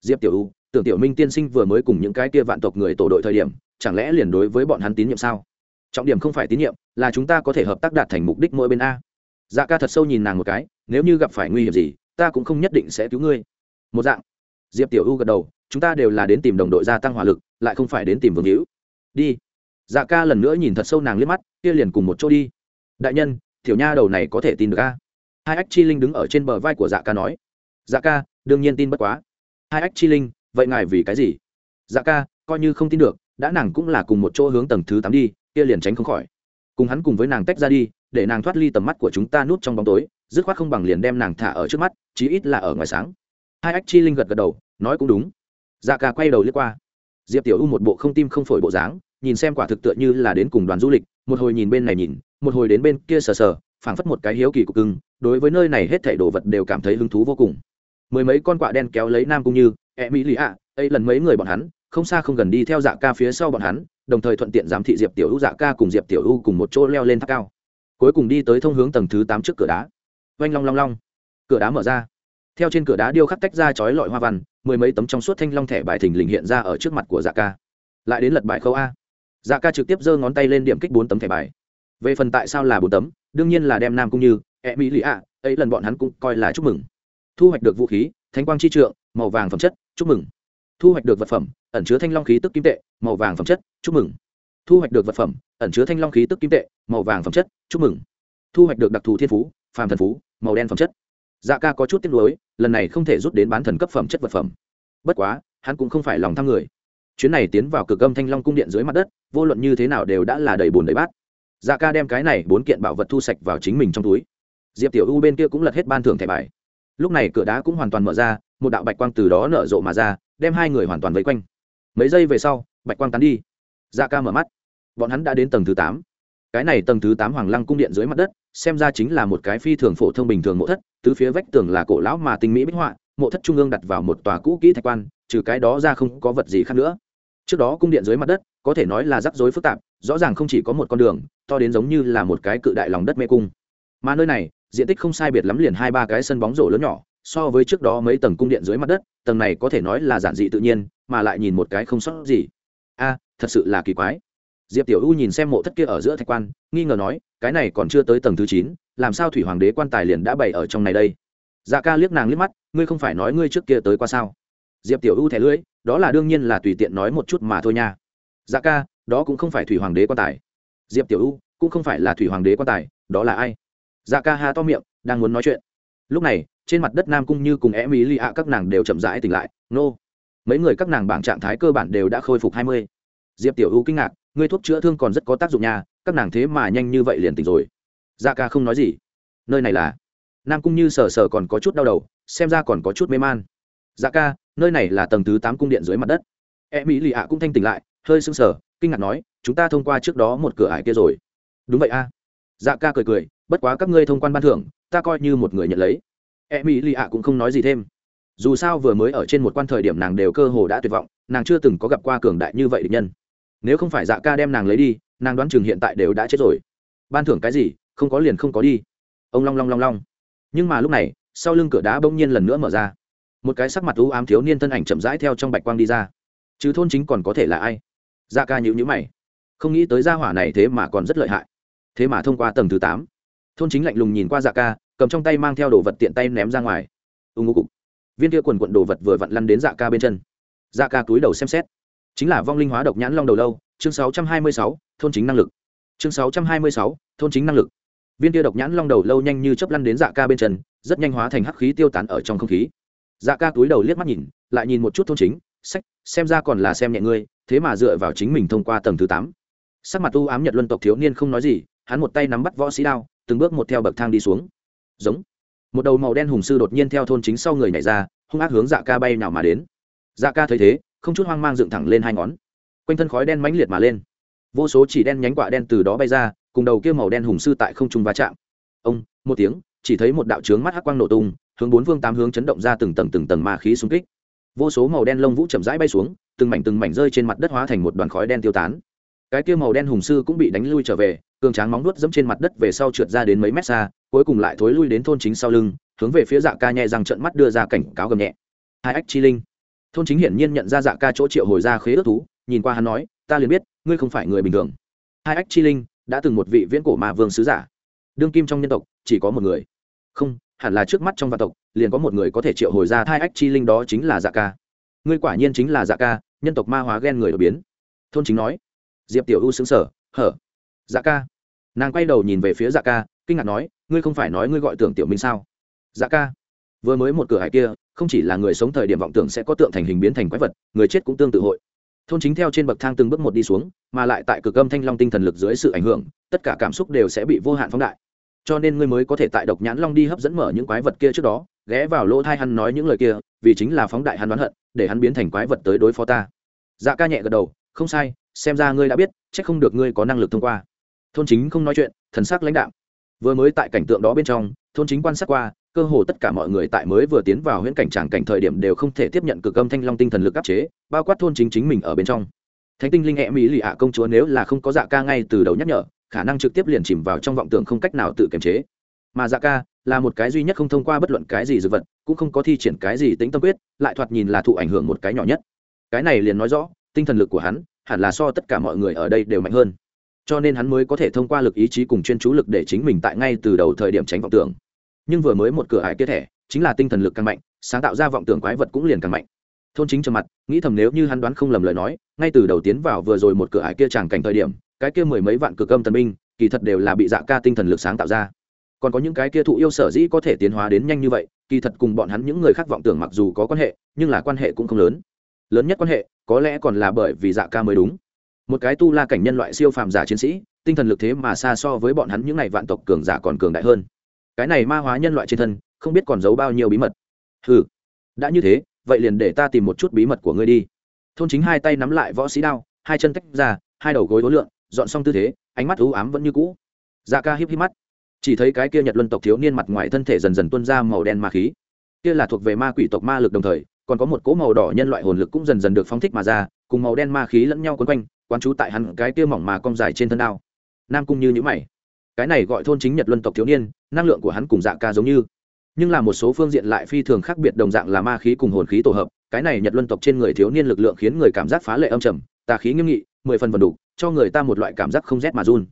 A: Diệp tiểu u, tưởng tiểu minh tiên sinh vừa mới cùng những cái kia vạn tộc người tổ đội thời điểm, chẳng lẽ liền đối với bọn hắn tín nhiệm sao? Trọng điểm không phải tín nhiệm, là chúng ta có thể hợp tác đạt thành mục đích mỗi bên a. Dạ ca thật sâu nhìn nàng một cái, nếu như gặp phải nguy hiểm gì, ta cũng không nhất định sẽ cứu ngươi. Một dạng. Diệp tiểu u gật đầu, chúng ta đều là đến tìm đồng đội gia tăng hỏa lực, lại không phải đến tìm vương hữu. Đi. Dạ ca lần nữa nhìn thật sâu nàng liếc mắt, kia liền cùng một chỗ đi. Đại nhân, tiểu nha đầu này có thể tin được a. Hai ách chi linh đứng ở trên bờ vai của dạ ca nói. Dạ ca, đương nhiên tin bất quá. Hai ách chi linh, vậy ngài vì cái gì? Dạ ca, coi như không tin được, đã nàng cũng là cùng một chỗ hướng tầng thứ tám đi kia liền tránh không khỏi. Cùng hắn cùng với nàng tách ra đi, để nàng thoát ly tầm mắt của chúng ta nút trong bóng tối, dứt khoát không bằng liền đem nàng thả ở trước mắt, chí ít là ở ngoài sáng. Hai ách chi linh gật gật đầu, nói cũng đúng. Dạ ca quay đầu liếc qua. Diệp tiểu u một bộ không tim không phổi bộ dáng, nhìn xem quả thực tựa như là đến cùng đoàn du lịch, một hồi nhìn bên này nhìn, một hồi đến bên kia sờ sờ, phảng phất một cái hiếu kỳ cục cưng, đối với nơi này hết thảy đồ vật đều cảm thấy hứng thú vô cùng. Mười mấy con quạ đen kéo lấy nam cung như e mỹ lì ạ, ấy lần mấy người bọn hắn, không xa không gần đi theo dạ ca phía sau bọn hắn đồng thời thuận tiện giám thị diệp tiểu u dạ ca cùng diệp tiểu u cùng một chỗ leo lên tháp cao. Cuối cùng đi tới thông hướng tầng thứ tám trước cửa đá. Oanh long long long. Cửa đá mở ra. Theo trên cửa đá điêu khắc tách ra chói lọi hoa văn, mười mấy tấm trong suốt thanh long thẻ bài thình lình hiện ra ở trước mặt của dạ ca. Lại đến lật bài khâu a. Dạ ca trực tiếp giơ ngón tay lên điểm kích bốn tấm thẻ bài. Về phần tại sao là bốn tấm, đương nhiên là đem nam cũng như e mỹ lì ạ, ấy lần bọn hắn cũng coi là chúc mừng. Thu hoạch được vũ khí, thánh quang chi trượng, màu vàng phẩm chất, chúc mừng thu hoạch được vật phẩm, ẩn chứa thanh long khí tức kim tệ, màu vàng phẩm chất, chúc mừng. Thu hoạch được vật phẩm, ẩn chứa thanh long khí tức kim tệ, màu vàng phẩm chất, chúc mừng. Thu hoạch được đặc thù thiên phú, phàm thần phú, màu đen phẩm chất. Dạ ca có chút tiếc nuối, lần này không thể rút đến bán thần cấp phẩm chất vật phẩm. Bất quá, hắn cũng không phải lòng tham người. Chuyến này tiến vào cực âm thanh long cung điện dưới mặt đất, vô luận như thế nào đều đã là đầy bùn đầy bát. Dạ ca đem cái này bốn kiện bảo vật thu sạch vào chính mình trong túi. Diệp tiểu u bên kia cũng lật hết ban thưởng thẻ bài. Lúc này cửa đá cũng hoàn toàn mở ra, một đạo bạch quang từ đó nở rộ mà ra đem hai người hoàn toàn vây quanh. Mấy giây về sau, bạch quang tán đi. Dạ ca mở mắt. Bọn hắn đã đến tầng thứ tám. Cái này tầng thứ tám hoàng lăng cung điện dưới mặt đất, xem ra chính là một cái phi thường phổ thông bình thường mộ thất, tứ phía vách tường là cổ lão mà tinh mỹ bích họa, mộ thất trung ương đặt vào một tòa cũ kỹ thạch quan, trừ cái đó ra không có vật gì khác nữa. Trước đó cung điện dưới mặt đất, có thể nói là rắc rối phức tạp, rõ ràng không chỉ có một con đường, to đến giống như là một cái cự đại lòng đất mê cung. Mà nơi này, diện tích không sai biệt lắm liền hai ba cái sân bóng rổ lớn nhỏ so với trước đó mấy tầng cung điện dưới mặt đất, tầng này có thể nói là giản dị tự nhiên, mà lại nhìn một cái không sót gì. A, thật sự là kỳ quái. Diệp tiểu u nhìn xem mộ thất kia ở giữa thạch quan, nghi ngờ nói, cái này còn chưa tới tầng thứ chín, làm sao thủy hoàng đế quan tài liền đã bày ở trong này đây? Dạ ca liếc nàng liếc mắt, ngươi không phải nói ngươi trước kia tới qua sao? Diệp tiểu u thẻ lưỡi, đó là đương nhiên là tùy tiện nói một chút mà thôi nha. Dạ ca, đó cũng không phải thủy hoàng đế quan tài. Diệp tiểu u, cũng không phải là thủy hoàng đế quan tài, đó là ai? Dạ ca ha to miệng, đang muốn nói chuyện. Lúc này trên mặt đất nam cung như cùng em ý lì ạ, các nàng đều chậm rãi tỉnh lại. Nô. Mấy người các nàng bảng trạng thái cơ bản đều đã khôi phục hai mươi. Diệp tiểu u kinh ngạc, ngươi thuốc chữa thương còn rất có tác dụng nha, các nàng thế mà nhanh như vậy liền tỉnh rồi. Dạ ca không nói gì. Nơi này là. Nam cung như sờ sờ còn có chút đau đầu, xem ra còn có chút mê man. Dạ ca, nơi này là tầng thứ tám cung điện dưới mặt đất. Em mỹ lì ạ cũng thanh tỉnh lại, hơi sưng sờ, kinh ngạc nói, chúng ta thông qua trước đó một cửa ải kia rồi. Đúng vậy a. Dạ ca cười cười, bất quá các ngươi thông quan ban thưởng, ta coi như một người nhận lấy e mỹ lì ạ cũng không nói gì thêm. Dù sao vừa mới ở trên một quan thời điểm nàng đều cơ hồ đã tuyệt vọng, nàng chưa từng có gặp qua cường đại như vậy địch nhân. Nếu không phải dạ ca đem nàng lấy đi, nàng đoán chừng hiện tại đều đã chết rồi. Ban thưởng cái gì, không có liền không có đi. Ông long long long long. Nhưng mà lúc này, sau lưng cửa đá bỗng nhiên lần nữa mở ra. Một cái sắc mặt u ám thiếu niên thân ảnh chậm rãi theo trong bạch quang đi ra. Chứ thôn chính còn có thể là ai? Dạ ca nhữ nhữ mày. Không nghĩ tới gia hỏa này thế mà còn rất lợi hại. Thế mà thông qua tầng thứ tám, thôn chính lạnh lùng nhìn qua dạ ca cầm trong tay mang theo đồ vật tiện tay ném ra ngoài. Ưng ngô cục. Viên kia quần quận đồ vật vừa vặn lăn đến dạ ca bên chân. Dạ ca túi đầu xem xét. Chính là vong linh hóa độc nhãn long đầu lâu, chương sáu trăm hai mươi sáu, thôn chính năng lực. Chương sáu trăm hai mươi sáu, thôn chính năng lực. Viên kia độc nhãn long đầu lâu nhanh như chấp lăn đến dạ ca bên chân, rất nhanh hóa thành hắc khí tiêu tán ở trong không khí. Dạ ca túi đầu liếc mắt nhìn, lại nhìn một chút thôn chính, sách, xem ra còn là xem nhẹ ngươi, thế mà dựa vào chính mình thông qua tầng thứ tám. Sắc mặt u ám nhật luân tộc thiếu niên không nói gì, hắn một tay nắm bắt võ sĩ đao, từng bước một theo bậc thang đi xuống giống. Một đầu màu đen hùng sư đột nhiên theo thôn chính sau người nhảy ra, hung ác hướng dạ ca bay nào mà đến. Dạ ca thấy thế, không chút hoang mang dựng thẳng lên hai ngón. Quanh thân khói đen mãnh liệt mà lên. Vô số chỉ đen nhánh quả đen từ đó bay ra, cùng đầu kia màu đen hùng sư tại không trung va chạm. Ông, một tiếng, chỉ thấy một đạo trướng mắt hắc quang nổ tung, hướng bốn phương tám hướng chấn động ra từng tầng từng tầng ma khí xung kích. Vô số màu đen lông vũ chậm rãi bay xuống, từng mảnh từng mảnh rơi trên mặt đất hóa thành một đoàn khói đen tiêu tán. Cái kia màu đen hùng sư cũng bị đánh lui trở về, cường tráng móng nuốt dẫm trên mặt đất về sau trượt ra đến mấy mét xa cuối cùng lại thối lui đến thôn chính sau lưng, hướng về phía dạ ca nhẹ răng trận mắt đưa ra cảnh cáo gầm nhẹ. Hai ách chi linh. Thôn chính hiển nhiên nhận ra dạ ca chỗ triệu hồi ra khế ước thú, nhìn qua hắn nói, ta liền biết, ngươi không phải người bình thường. Hai ách chi linh đã từng một vị viễn cổ mà vương sứ giả. Đương kim trong nhân tộc, chỉ có một người. Không, hẳn là trước mắt trong vạn tộc, liền có một người có thể triệu hồi ra hai ách chi linh đó chính là dạ ca. Ngươi quả nhiên chính là dạ ca, nhân tộc ma hóa ghen người đột biến. Thôn chính nói. Diệp tiểu u xứng sở hở? Dạ ca. Nàng quay đầu nhìn về phía dạ ca kinh ngạc nói, ngươi không phải nói ngươi gọi tưởng tiểu minh sao? Dạ ca. Vừa mới một cửa hải kia, không chỉ là người sống thời điểm vọng tưởng sẽ có tượng thành hình biến thành quái vật, người chết cũng tương tự hội. Thôn chính theo trên bậc thang từng bước một đi xuống, mà lại tại cực âm thanh long tinh thần lực dưới sự ảnh hưởng, tất cả cảm xúc đều sẽ bị vô hạn phóng đại. Cho nên ngươi mới có thể tại độc nhãn long đi hấp dẫn mở những quái vật kia trước đó, ghé vào lỗ thai hắn nói những lời kia, vì chính là phóng đại hắn đoán hận, để hắn biến thành quái vật tới đối phó ta. Dạ ca nhẹ gật đầu, không sai, xem ra ngươi đã biết c h ắ c không được ngươi có năng lực thông qua. Thôn chính không nói chuyện, thần sắc lãnh đạo vừa mới tại cảnh tượng đó bên trong, thôn chính quan sát qua, cơ hồ tất cả mọi người tại mới vừa tiến vào huyễn cảnh tràng cảnh thời điểm đều không thể tiếp nhận cực âm thanh long tinh thần lực áp chế, bao quát thôn chính chính mình ở bên trong. Thánh tinh linh e mỹ lì ạ công chúa nếu là không có dạ ca ngay từ đầu nhắc nhở, khả năng trực tiếp liền chìm vào trong vọng tưởng không cách nào tự kiềm chế. Mà dạ ca là một cái duy nhất không thông qua bất luận cái gì dược vật, cũng không có thi triển cái gì tính tâm quyết, lại thoạt nhìn là thụ ảnh hưởng một cái nhỏ nhất. Cái này liền nói rõ, tinh thần lực của hắn hẳn là so tất cả mọi người ở đây đều mạnh hơn cho nên hắn mới có thể thông qua lực ý chí cùng chuyên chú lực để chính mình tại ngay từ đầu thời điểm tránh vọng tưởng. Nhưng vừa mới một cửa ải kia thẻ, chính là tinh thần lực càng mạnh, sáng tạo ra vọng tưởng quái vật cũng liền càng mạnh. Thôn chính trầm mặt, nghĩ thầm nếu như hắn đoán không lầm lời nói, ngay từ đầu tiến vào vừa rồi một cửa ải kia tràng cảnh thời điểm, cái kia mười mấy vạn cực âm thần binh, kỳ thật đều là bị dạ ca tinh thần lực sáng tạo ra. Còn có những cái kia thụ yêu sở dĩ có thể tiến hóa đến nhanh như vậy, kỳ thật cùng bọn hắn những người khác vọng tưởng mặc dù có quan hệ, nhưng là quan hệ cũng không lớn. Lớn nhất quan hệ, có lẽ còn là bởi vì dạ ca mới đúng một cái tu la cảnh nhân loại siêu phàm giả chiến sĩ, tinh thần lực thế mà xa so với bọn hắn những n à y vạn tộc cường giả còn cường đại hơn. Cái này ma hóa nhân loại trên thân, không biết còn giấu bao nhiêu bí mật. Ừ đã như thế, vậy liền để ta tìm một chút bí mật của ngươi đi. Thôn chính hai tay nắm lại võ sĩ đao, hai chân tách ra, hai đầu gối đối lượng, dọn xong tư thế, ánh mắt ưu ám vẫn như cũ. Da ca híp híp mắt. Chỉ thấy cái kia nhật luân tộc thiếu niên mặt ngoài thân thể dần dần tuôn ra màu đen ma khí. Kia là thuộc về ma quỷ tộc ma lực đồng thời, còn có một cỗ màu đỏ nhân loại hồn lực cũng dần dần được phóng thích mà ra, cùng màu đen ma khí lẫn nhau quấn quanh quán chú tại hắn cái kia mỏng mà cong dài trên thân đao nam cung như nhữ mày. Cái này gọi thôn chính nhật luân tộc thiếu niên, năng lượng của hắn cùng dạ ca giống như. Nhưng là một số phương diện lại phi thường khác biệt đồng dạng là ma khí cùng hồn khí tổ hợp, cái này nhật luân tộc trên người thiếu niên lực lượng khiến người cảm giác phá lệ âm trầm, tà khí nghiêm nghị, mười phần vần đủ cho người ta một loại cảm giác không rét mà run.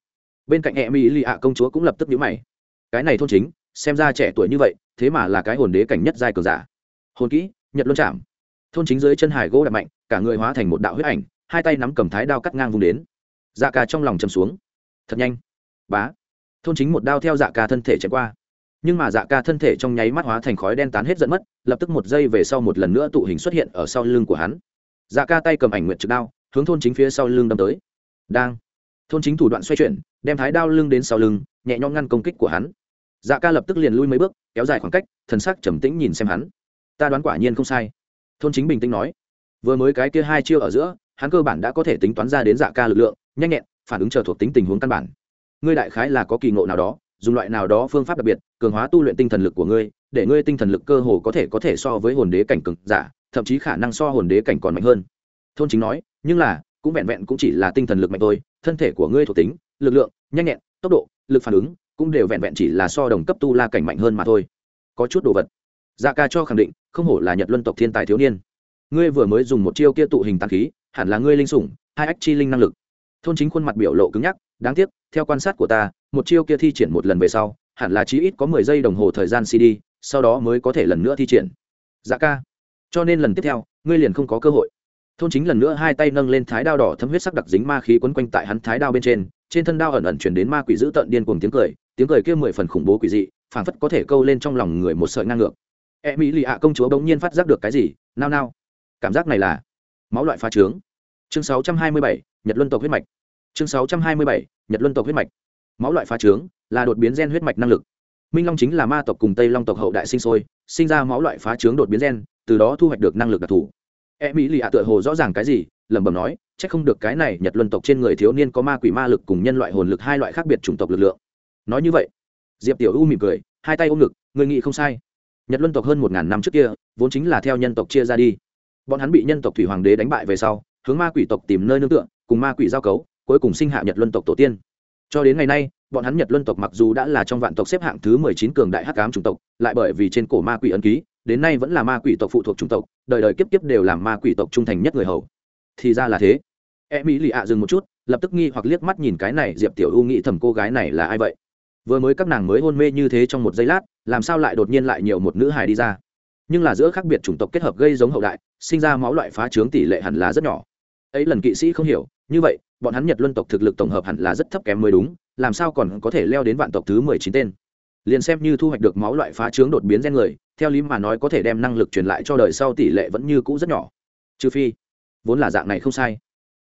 A: Bên cạnh e mỹ lì ạ công chúa cũng lập tức nhữ mày. Cái này thôn chính, xem ra trẻ tuổi như vậy, thế mà là cái hồn đế cảnh nhất giai cường giả. Hồn kỹ, nhật luân chạm thôn chính dưới chân hải gỗ đập mạnh, cả người hóa thành một đạo huyết ảnh hai tay nắm cầm thái đao cắt ngang vùng đến. Dạ ca trong lòng chầm xuống. Thật nhanh. Bá. Thôn chính một đao theo dạ ca thân thể chạy qua. Nhưng mà dạ ca thân thể trong nháy mắt hóa thành khói đen tán hết dẫn mất, lập tức một giây về sau một lần nữa tụ hình xuất hiện ở sau lưng của hắn. Dạ ca tay cầm ảnh nguyện trực đao, hướng thôn chính phía sau lưng đâm tới. Đang. Thôn chính thủ đoạn xoay chuyển, đem thái đao lưng đến sau lưng, nhẹ nhõm ngăn công kích của hắn. Dạ ca lập tức liền lui mấy bước, kéo dài khoảng cách, thần sắc trầm tĩnh nhìn xem hắn. Ta đoán quả nhiên không sai. Thôn chính bình tĩnh nói. Vừa mới cái kia hai chiêu ở giữa hắn cơ bản đã có thể tính toán ra đến dạ ca lực lượng, nhanh nhẹn, phản ứng chờ thuộc tính tình huống căn bản. Ngươi đại khái là có kỳ ngộ nào đó, dùng loại nào đó phương pháp đặc biệt, cường hóa tu luyện tinh thần lực của ngươi, để ngươi tinh thần lực cơ hồ có thể có thể so với hồn đế cảnh cực giả, thậm chí khả năng so hồn đế cảnh còn mạnh hơn. Thôn chính nói, nhưng là, cũng vẹn vẹn cũng chỉ là tinh thần lực mạnh thôi, thân thể của ngươi thuộc tính, lực lượng, nhanh nhẹn, tốc độ, lực phản ứng, cũng đều vẹn vẹn chỉ là so đồng cấp tu la cảnh mạnh hơn mà thôi. Có chút đồ vật. Dạ ca cho khẳng định, không hổ là nhật luân tộc thiên tài thiếu niên. Ngươi vừa mới dùng một chiêu kia tụ hình tàn khí hẳn là ngươi linh sủng, hai ách chi linh năng lực. Thôn chính khuôn mặt biểu lộ cứng nhắc, đáng tiếc, theo quan sát của ta, một chiêu kia thi triển một lần về sau, hẳn là chí ít có mười giây đồng hồ thời gian cd, sau đó mới có thể lần nữa thi triển. Dạ ca. Cho nên lần tiếp theo, ngươi liền không có cơ hội. Thôn chính lần nữa hai tay nâng lên thái đao đỏ thấm huyết sắc đặc dính ma khí quấn quanh tại hắn thái đao bên trên trên thân đao ẩn ẩn chuyển đến ma quỷ dữ tợn điên cuồng tiếng cười tiếng cười kia mười phần khủng bố quỷ dị, phảng phất có thể câu lên trong lòng người một sợi ngang ngược. E mỹ lì ạ công chúa bỗng nhiên phát giác được cái gì, nao nao. Cảm giác này là máu loại pha trướng chương 627, nhật luân tộc huyết mạch. Chương 627, nhật luân tộc huyết mạch. Máu loại phá trướng là đột biến gen huyết mạch năng lực. Minh long chính là ma tộc cùng tây long tộc hậu đại sinh sôi sinh ra máu loại phá trướng đột biến gen từ đó thu hoạch được năng lực đặc thù. E mỹ lì ạ tựa hồ rõ ràng cái gì lẩm bẩm nói c h ắ c không được cái này nhật luân tộc trên người thiếu niên có ma quỷ ma lực cùng nhân loại hồn lực hai loại khác biệt chủng tộc lực lượng. Nói như vậy diệp tiểu u mỉm cười hai tay ôm ngực người nghĩ không sai. Nhật luân tộc hơn một ngàn năm trước kia vốn chính là theo nhân tộc chia ra đi. Bọn hắn bị nhân tộc thủy hoàng đế đánh bại về sau hướng ma quỷ tộc tìm nơi nương tựa, cùng ma quỷ giao cấu, cuối cùng sinh hạ nhật luân tộc tổ tiên. Cho đến ngày nay, bọn hắn nhật luân tộc mặc dù đã là trong vạn tộc xếp hạng thứ mười chín cường đại hắc ám chủng tộc, lại bởi vì trên cổ ma quỷ ấn ký, đến nay vẫn là ma quỷ tộc phụ thuộc chủng tộc, đời đời kiếp kiếp đều làm ma quỷ tộc trung thành nhất người hầu. Thì ra là thế. E mỹ lì ạ dừng một chút, lập tức nghi hoặc liếc mắt nhìn cái này diệp tiểu u nghĩ thầm cô gái này là ai vậy? Vừa mới các nàng mới hôn mê như thế trong một giây lát, làm sao lại đột nhiên lại nhiều một nữ hài đi ra? Nhưng là giữa khác biệt chủng tộc kết hợp gây giống hậu đại, sinh ra máu loại phá trướng tỷ lệ hẳn là rất nhỏ ấy lần kỵ sĩ không hiểu, như vậy, bọn hắn nhật luân tộc thực lực tổng hợp hẳn là rất thấp kém mới đúng, làm sao còn có thể leo đến vạn tộc thứ mười chín tên? Liền xem như thu hoạch được máu loại phá trướng đột biến gen người, theo lý mà nói có thể đem năng lực truyền lại cho đời sau tỷ lệ vẫn như cũ rất nhỏ. Trừ phi, vốn là dạng này không sai.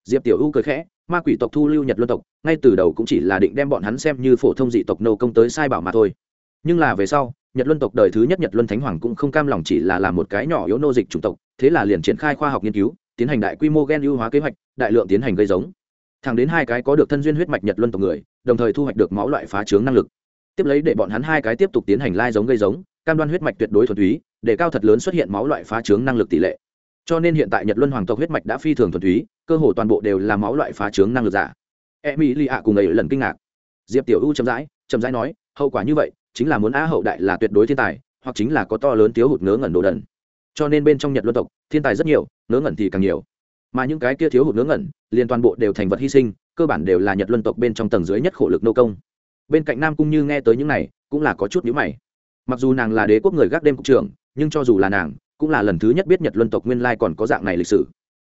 A: Diệp tiểu u cười khẽ, ma quỷ tộc thu lưu nhật luân tộc, ngay từ đầu cũng chỉ là định đem bọn hắn xem như phổ thông dị tộc nô công tới sai bảo mà thôi. Nhưng là về sau, nhật luân tộc đời thứ nhất nhật luân thánh hoàng cũng không cam lòng chỉ là làm một cái nhỏ yếu nô dịch chủng tộc, thế là liền triển khai khoa học nghiên cứu tiến hành đại quy mô gen ưu hóa kế hoạch, đại lượng tiến hành gây giống. Thẳng đến hai cái có được thân duyên huyết mạch nhật luân tộc người, đồng thời thu hoạch được máu loại phá trướng năng lực. Tiếp lấy để bọn hắn hai cái tiếp tục tiến hành lai giống gây giống, cam đoan huyết mạch tuyệt đối thuần túy, để cao thật lớn xuất hiện máu loại phá trướng năng lực tỷ lệ. Cho nên hiện tại nhật luân hoàng tộc huyết mạch đã phi thường thuần túy, cơ hồ toàn bộ đều là máu loại phá trướng năng lực giả. E mỹ lì ạ cùng ấy lần kinh ngạc. Diệp tiểu u chậm rãi chậm rãi nói, hậu quả như vậy, chính là muốn á hậu đại là tuyệt đối thiên tài, hoặc chính là có to lớn thiếu hụt ngớ ngẩn đồ đần cho nên bên trong nhật luân tộc, thiên tài rất nhiều, ngớ ngẩn thì càng nhiều. Mà những cái kia thiếu hụt ngớ ngẩn, liền toàn bộ đều thành vật hy sinh, cơ bản đều là nhật luân tộc bên trong tầng dưới nhất khổ lực nô công. Bên cạnh nam cung như nghe tới những này, cũng là có chút nhữ mày. Mặc dù nàng là đế quốc người gác đêm cục trưởng, nhưng cho dù là nàng, cũng là lần thứ nhất biết nhật luân tộc nguyên lai còn có dạng này lịch sử.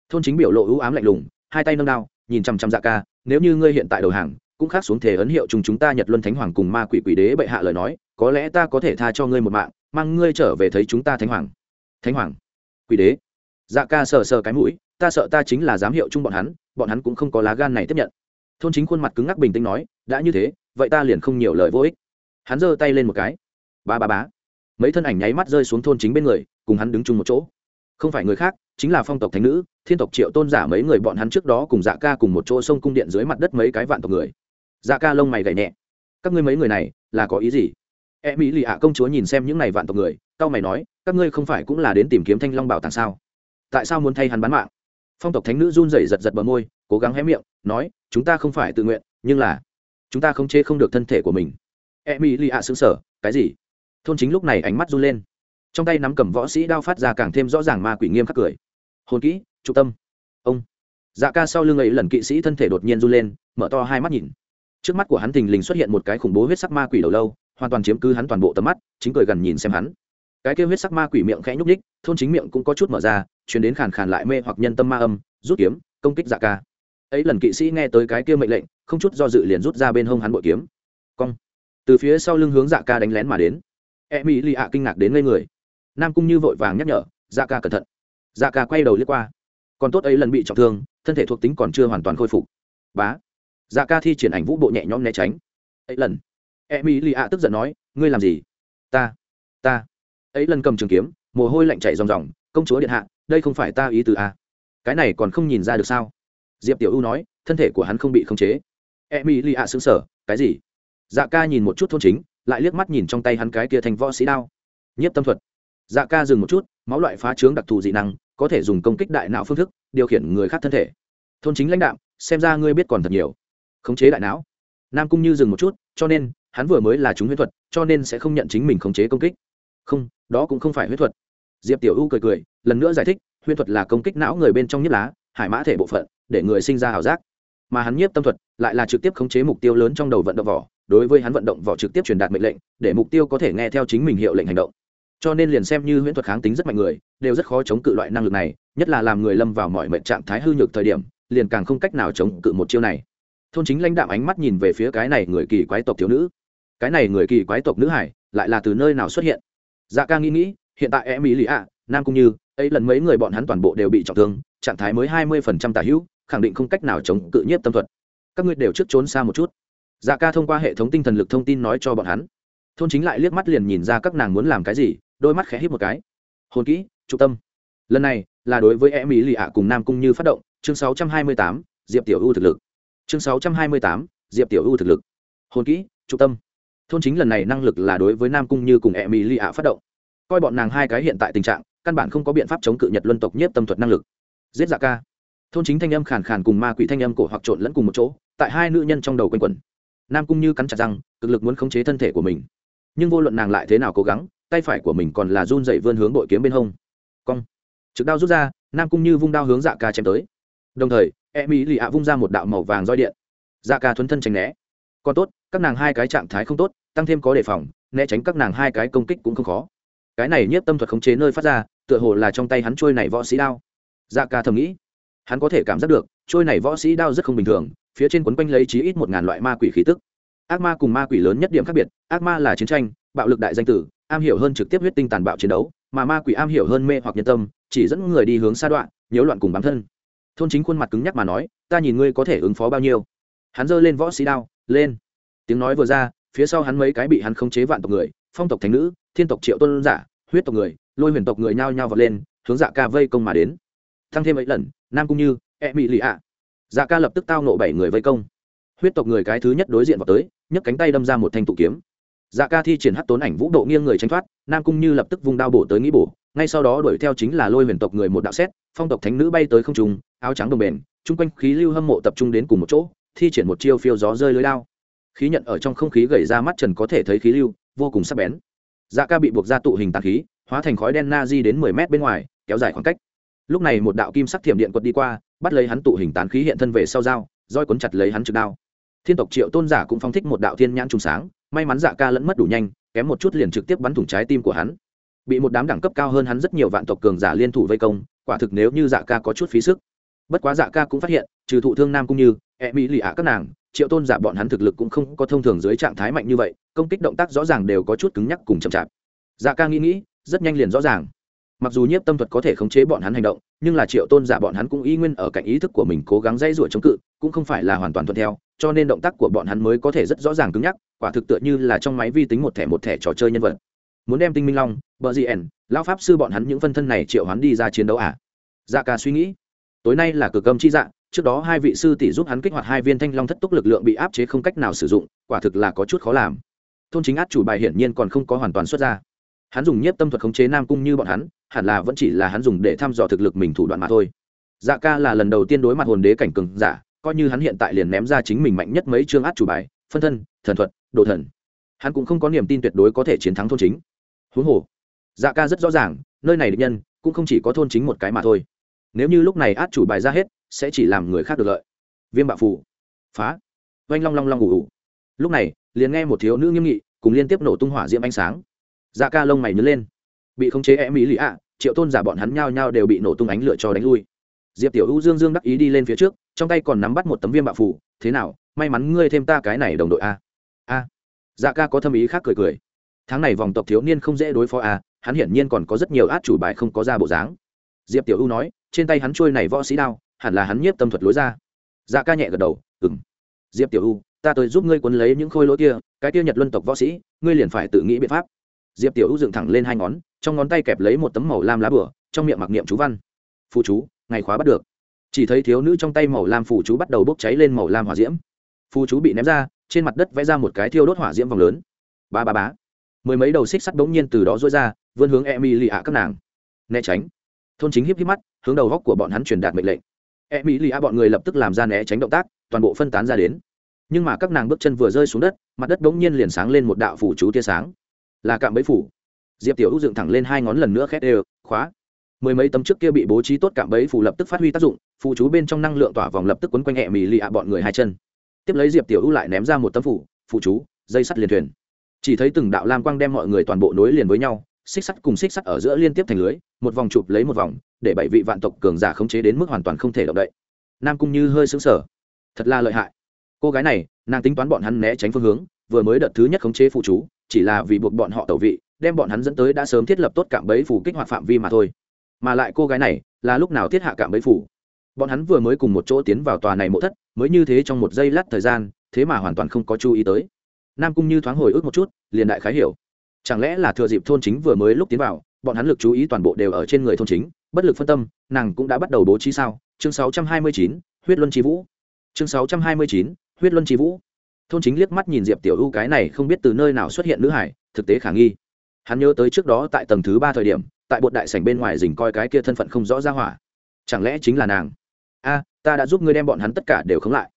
A: Thôn chính biểu lộ ưu ám lạnh lùng, hai tay nâng đao, nhìn chăm chăm dạ ca, nếu như ngươi hiện tại đầu hàng, cũng khác xuống thể ấn hiệu chung chúng ta nhật luân thánh hoàng cùng ma quỷ quỷ đế bệ hạ lời nói, có lẽ ta có thể tha cho ngươi một mạng, mang ngươi trở về thấy chúng ta thánh hoàng thánh hoàng. Quỷ đế. Dạ ca sờ sờ cái mũi, ta sợ ta chính là giám hiệu chung bọn hắn bọn hắn cũng không có lá gan này tiếp nhận. Thôn chính khuôn mặt cứng ngắc bình tĩnh nói, đã như thế, vậy ta liền không nhiều lời vô ích. Hắn giơ tay lên một cái. Ba ba bá mấy thân ảnh nháy mắt rơi xuống thôn chính bên người, cùng hắn đứng chung một chỗ. Không phải người khác, chính là phong tộc thánh nữ, thiên tộc triệu tôn giả mấy người bọn hắn trước đó cùng dạ ca cùng một chỗ sông cung điện dưới mặt đất mấy cái vạn tộc người. Dạ ca lông mày gậy nhẹ. Các ngươi mấy người này, là có ý gì? E mỹ lì ạ công chúa nhìn xem những này vạn tộc người tao mày nói các ngươi không phải cũng là đến tìm kiếm thanh long bảo tàng sao? Tại sao muốn thay hắn bán mạng? Phong tộc thánh nữ run rẩy giật giật bờ môi, cố gắng hé miệng, nói, chúng ta không phải tự nguyện, nhưng là chúng ta không chế không được thân thể của mình. E mỹ lì ạ xứng sở cái gì? Thôn chính lúc này ánh mắt run lên. Trong tay nắm cầm võ sĩ đao phát ra càng thêm rõ ràng ma quỷ nghiêm khắc cười. Hồn kỹ trung tâm. Ông. Dạ ca sau lưng ấy lần kỵ sĩ thân thể đột nhiên run lên, mở to hai mắt nhìn. Trước mắt của hắn thình lình xuất hiện một cái khủng bố huyết sắc ma quỷ đầu lâu, hoàn toàn chiếm cứ hắn toàn bộ tầm mắt, chính cười gần nhìn xem hắn cái kêu huyết sắc ma quỷ miệng khẽ nhúc ních thôn chính miệng cũng có chút mở ra chuyển đến khàn khàn lại mê hoặc nhân tâm ma âm, rút kiếm, công kích dạ ca. Ấy lần kỵ sĩ nghe tới cái kia mệnh lệnh, không chút do dự liền rút ra bên hông hắn bội kiếm. Cong. Từ phía sau lưng hướng dạ ca đánh lén mà đến. E mỹ lì ạ kinh ngạc đến ngây người. Nam cung như vội vàng nhắc nhở dạ ca cẩn thận. Dạ ca quay đầu liếc qua. Còn tốt ấy lần bị trọng thương, thân thể thuộc tính còn chưa hoàn toàn khôi phục. Bá. Dạ ca thi triển ảnh vũ bộ nhẹ nhõm né tránh. Ấy lần. E mỹ lì ạ tức giận nói, ngươi làm gì? Ta ta ấy lần cầm trường kiếm, mồ hôi lạnh chảy ròng ròng, công chúa điện hạ, đây không phải ta ý từ a à? cái này còn không nhìn ra được sao? Diệp tiểu u nói, thân thể của hắn không bị khống chế. E Mi Li ạ xứng sở cái gì? Dạ ca nhìn một chút thôn chính, lại liếc mắt nhìn trong tay hắn cái kia thành võ sĩ đao. Nhất tâm thuật. Dạ ca dừng một chút, máu loại phá trướng đặc thù dị năng, có thể dùng công kích đại não phương thức, điều khiển người khác thân thể. Thôn chính lãnh đạo xem ra ngươi biết còn thật nhiều. Khống chế đại não. Nam cung như dừng một chút, cho nên, hắn vừa mới là chúng huyễn thuật, cho nên sẽ không nhận chính mình khống chế công kích không, đó cũng không phải huyết thuật. Diệp tiểu u cười cười, lần nữa giải thích, huyết thuật là công kích não người bên trong nhất lá, hải mã thể bộ phận, để người sinh ra ảo giác. Mà hắn nhiếp tâm thuật lại là trực tiếp khống chế mục tiêu lớn trong đầu vận động vỏ, đối với hắn vận động vỏ trực tiếp truyền đạt mệnh lệnh, để mục tiêu có thể nghe theo chính mình hiệu lệnh hành động. Cho nên liền xem như huyễn thuật kháng tính rất mạnh người, đều rất khó chống cự loại năng lực này, nhất là làm người lâm vào mọi mệnh trạng thái hư nhược thời điểm, liền càng không cách nào chống cự một chiêu này. Thôn chính lãnh đạm ánh mắt nhìn về phía cái này người kỳ quái tộc thiếu nữ. Cái này người kỳ quái tộc nữ hải, lại là từ nơi nào xuất hiện? Dạ ca nghĩ nghĩ, hiện tại em ý lì ạ, nam cũng như, ấy lần mấy người bọn hắn toàn bộ đều bị trọng thương, trạng thái mới hai mươi phần trăm tả hữu, khẳng định không cách nào chống cự nhiếp tâm thuật. Các ngươi đều trước trốn xa một chút. Dạ ca thông qua hệ thống tinh thần lực thông tin nói cho bọn hắn. Thôn chính lại liếc mắt liền nhìn ra các nàng muốn làm cái gì, đôi mắt khẽ hít một cái. Hồn kỹ trung tâm. Lần này, là đối với em ý lì ạ cùng nam cung như phát động, chương sáu trăm hai mươi tám, diệp tiểu u thực lực. Chương sáu trăm hai mươi tám, diệp tiểu u thực lực. Hồn kỹ trung tâm thôn chính lần này năng lực là đối với nam cung như cùng e mỹ lì ạ phát động. Coi bọn nàng hai cái hiện tại tình trạng, căn bản không có biện pháp chống cự nhật luân tộc nhiếp tâm thuật năng lực. Giết dạ ca. Thôn chính thanh âm khàn khàn cùng ma quỷ thanh âm cổ hoặc trộn lẫn cùng một chỗ, tại hai nữ nhân trong đầu quanh quẩn. Nam cung như cắn chặt răng, cực lực muốn khống chế thân thể của mình. Nhưng vô luận nàng lại thế nào cố gắng, tay phải của mình còn là run dậy vươn hướng bội kiếm bên hông. Cong. Trực đao rút ra, nam cung như vung đao hướng dạ ca chém tới. Đồng thời e mỹ lì ạ vung ra một đạo màu vàng roi điện. Dạ ca thuấn thân tránh né còn tốt, các nàng hai cái trạng thái không tốt, tăng thêm có đề phòng, né tránh các nàng hai cái công kích cũng không khó. Cái này nhiếp tâm thuật khống chế nơi phát ra, tựa hồ là trong tay hắn trôi này võ sĩ đao. Dạ ca thầm nghĩ, hắn có thể cảm giác được, trôi này võ sĩ đao rất không bình thường, phía trên quấn quanh lấy chí ít một ngàn loại ma quỷ khí tức. Ác ma cùng ma quỷ lớn nhất điểm khác biệt, ác ma là chiến tranh, bạo lực đại danh tử, am hiểu hơn trực tiếp huyết tinh tàn bạo chiến đấu, mà ma quỷ am hiểu hơn mê hoặc nhân tâm, chỉ dẫn người đi hướng xa đoạn, nhiễu loạn cùng bám thân. Thôn chính khuôn mặt cứng nhắc mà nói, ta nhìn ngươi có thể ứng phó bao nhiêu? Hắn giơ lên võ sĩ đao lên. Tiếng nói vừa ra, phía sau hắn mấy cái bị hắn khống chế vạn tộc người, phong tộc thánh nữ, thiên tộc triệu tôn giả, huyết tộc người, lôi huyền tộc người nhao nhao vọt lên, hướng dạ ca vây công mà đến. Thăng thêm ấy lần, nam cung như e mỹ lì ạ dạ ca lập tức tao nộ bảy người vây công. Huyết tộc người cái thứ nhất đối diện vào tới, nhấc cánh tay đâm ra một thanh tụ kiếm. Dạ ca thi triển hát tốn ảnh vũ độ nghiêng người tranh thoát, nam cung như lập tức vung đao bổ tới nghĩ bổ, ngay sau đó đuổi theo chính là lôi huyền tộc người một đạo xét, phong tộc thánh nữ bay tới không trùng áo trắng đồng bền, chung quanh khí lưu hâm mộ tập trung đến cùng một chỗ thi triển một chiêu phiêu gió rơi lưới lao khí nhận ở trong không khí gầy ra mắt trần có thể thấy khí lưu, vô cùng sắc bén. Dạ ca bị buộc ra tụ hình tàn khí, hóa thành khói đen na di đến mười mét bên ngoài, kéo dài khoảng cách. Lúc này một đạo kim sắc thiểm điện quật đi qua, bắt lấy hắn tụ hình tán khí hiện thân về sau dao, roi cuốn chặt lấy hắn trực đao. Thiên tộc triệu tôn giả cũng phong thích một đạo thiên nhãn trùng sáng, may mắn dạ ca lẫn mất đủ nhanh, kém một chút liền trực tiếp bắn thủng trái tim của hắn. Bị một đám đẳng cấp cao hơn hắn rất nhiều vạn tộc cường giả liên thủ vây công, quả thực nếu như dạ ca có chút phí sức. Bất quá dạ ca cũng phát hiện, trừ thụ thương nam cũng như e mỹ lì ạ các nàng, triệu tôn giả bọn hắn thực lực cũng không có thông thường dưới trạng thái mạnh như vậy, công kích động tác rõ ràng đều có chút cứng nhắc cùng chậm chạp. Dạ ca nghĩ nghĩ, rất nhanh liền rõ ràng. Mặc dù nhiếp tâm thuật có thể khống chế bọn hắn hành động, nhưng là triệu tôn giả bọn hắn cũng y nguyên ở cạnh ý thức của mình cố gắng dây rủa chống cự, cũng không phải là hoàn toàn thuận theo, cho nên động tác của bọn hắn mới có thể rất rõ ràng cứng nhắc, quả thực tựa như là trong máy vi tính một thẻ một thẻ trò chơi nhân vật. Muốn đem tinh minh long, bờ gì ẻn lao pháp sư bọn hắn những phân thân này triệu hắn đi ra chiến đấu à? Dạ ca suy nghĩ. Tối nay là cửa cơm chi dạ trước đó hai vị sư tỷ giúp hắn kích hoạt hai viên thanh long thất túc lực lượng bị áp chế không cách nào sử dụng, quả thực là có chút khó làm. Thôn chính át chủ bài hiển nhiên còn không có hoàn toàn xuất ra. Hắn dùng nhiếp tâm thuật khống chế nam cung như bọn hắn, hẳn là vẫn chỉ là hắn dùng để thăm dò thực lực mình thủ đoạn mà thôi. Dạ ca là lần đầu tiên đối mặt hồn đế cảnh cường giả, coi như hắn hiện tại liền ném ra chính mình mạnh nhất mấy chương át chủ bài, phân thân, thần thuật, đồ thần. Hắn cũng không có niềm tin tuyệt đối có thể chiến thắng thôn chính. Huống hồ dạ ca rất rõ ràng, nơi này địch nhân cũng không chỉ có thôn chính một cái mà thôi. Nếu như lúc này át chủ bài ra hết sẽ chỉ làm người khác được lợi. Viêm bạo phù. Phá. Oanh long long long ngủ ngủ lúc này, liền nghe một thiếu nữ nghiêm nghị, cùng liên tiếp nổ tung hỏa diễm ánh sáng. Da ca lông mày nhớ lên. Bị khống chế em mỹ lì ạ, triệu tôn giả bọn hắn nhao nhao đều bị nổ tung ánh lửa cho đánh lui. Diệp tiểu u dương dương đắc ý đi lên phía trước, trong tay còn nắm bắt một tấm viêm bạo phủ thế nào, may mắn ngươi thêm ta cái này đồng đội a. A. Dạ ca có thâm ý khác cười cười. Tháng này vòng tộc thiếu niên không dễ đối phó a, hắn hiển nhiên còn có rất nhiều át chủ bài không có ra bộ dáng. Diệp tiểu u nói, trên tay hắn trôi này võ sĩ đao hẳn là hắn nhiếp tâm thuật lối ra. Dạ ca nhẹ gật đầu ừng diệp tiểu u ta tới giúp ngươi quấn lấy những khôi lỗi kia, cái kia nhật luân tộc võ sĩ, ngươi liền phải tự nghĩ biện pháp. Diệp tiểu u dựng thẳng lên hai ngón, trong ngón tay kẹp lấy một tấm màu lam lá bửa, trong miệng mặc niệm chú văn. Phụ chú, ngày khóa bắt được. Chỉ thấy thiếu nữ trong tay màu lam phụ chú bắt đầu bốc cháy lên màu lam hỏa diễm. Phụ chú bị ném ra, trên mặt đất vẽ ra một cái thiêu đốt hỏa diễm vòng lớn. Ba ba bá mười mấy đầu xích sắt bỗng nhiên từ đó rối ra, vươn hướng e mi lì ạ các nàng. Né tránh. Thôn chính hiếp hiếp mắt, hướng đầu góc của bọn hắn truyền đạt mệnh lệnh e mỹ lì bọn người lập tức làm ra né tránh động tác, toàn bộ phân tán ra đến. Nhưng mà các nàng bước chân vừa rơi xuống đất, mặt đất bỗng nhiên liền sáng lên một đạo phủ chú tia sáng. Là cạm bẫy phủ. Diệp tiểu hữu dựng thẳng lên hai ngón lần nữa khét đều, khóa. Mười mấy tấm trước kia bị bố trí tốt cạm bẫy phủ lập tức phát huy tác dụng phụ chú bên trong năng lượng tỏa vòng lập tức quấn quanh e hẹ mì lì ạ bọn người hai chân. Tiếp lấy diệp tiểu hữu lại ném ra một tấm phủ phụ chú, dây sắt liền thuyền. Chỉ thấy từng đạo lam quang đem mọi người toàn bộ nối liền với nhau, xích sắt cùng xích sắt ở giữa liên tiếp thành lưới, một vòng chụp lấy một vòng để bảy vị vạn tộc cường giả khống chế đến mức hoàn toàn không thể động đậy. Nam cung như hơi xứng sở thật là lợi hại. Cô gái này, nàng tính toán bọn hắn né tránh phương hướng, vừa mới đợt thứ nhất khống chế phụ chú, chỉ là vì buộc bọn họ tẩu vị, đem bọn hắn dẫn tới đã sớm thiết lập tốt cạm bẫy phủ kích hoạt phạm vi mà thôi. Mà lại cô gái này, là lúc nào thiết hạ cạm bẫy phủ bọn hắn vừa mới cùng một chỗ tiến vào tòa này mộ thất, mới như thế trong một giây lát thời gian, thế mà hoàn toàn không có chú ý tới. Nam cung như thoáng hồi ức một chút, liền đại khái hiểu. Chẳng lẽ là thừa dịp thôn chính vừa mới lúc tiến vào bọn hắn lực chú ý toàn bộ đều ở trên người thôn chính bất lực phân tâm nàng cũng đã bắt đầu bố trí sao. Chương 629, huyết luân chi vũ. Chương 629, huyết luân chi vũ. Thôn chính liếc mắt nhìn diệp tiểu ưu cái này không biết từ nơi nào xuất hiện nữ hải thực tế khả nghi. Hắn nhớ tới trước đó tại tầng thứ ba thời điểm tại bột đại sảnh bên ngoài dình coi cái kia thân phận không rõ ra hỏa. Chẳng lẽ chính là nàng? A ta đã giúp ngươi đem bọn hắn tất cả đều khống lại.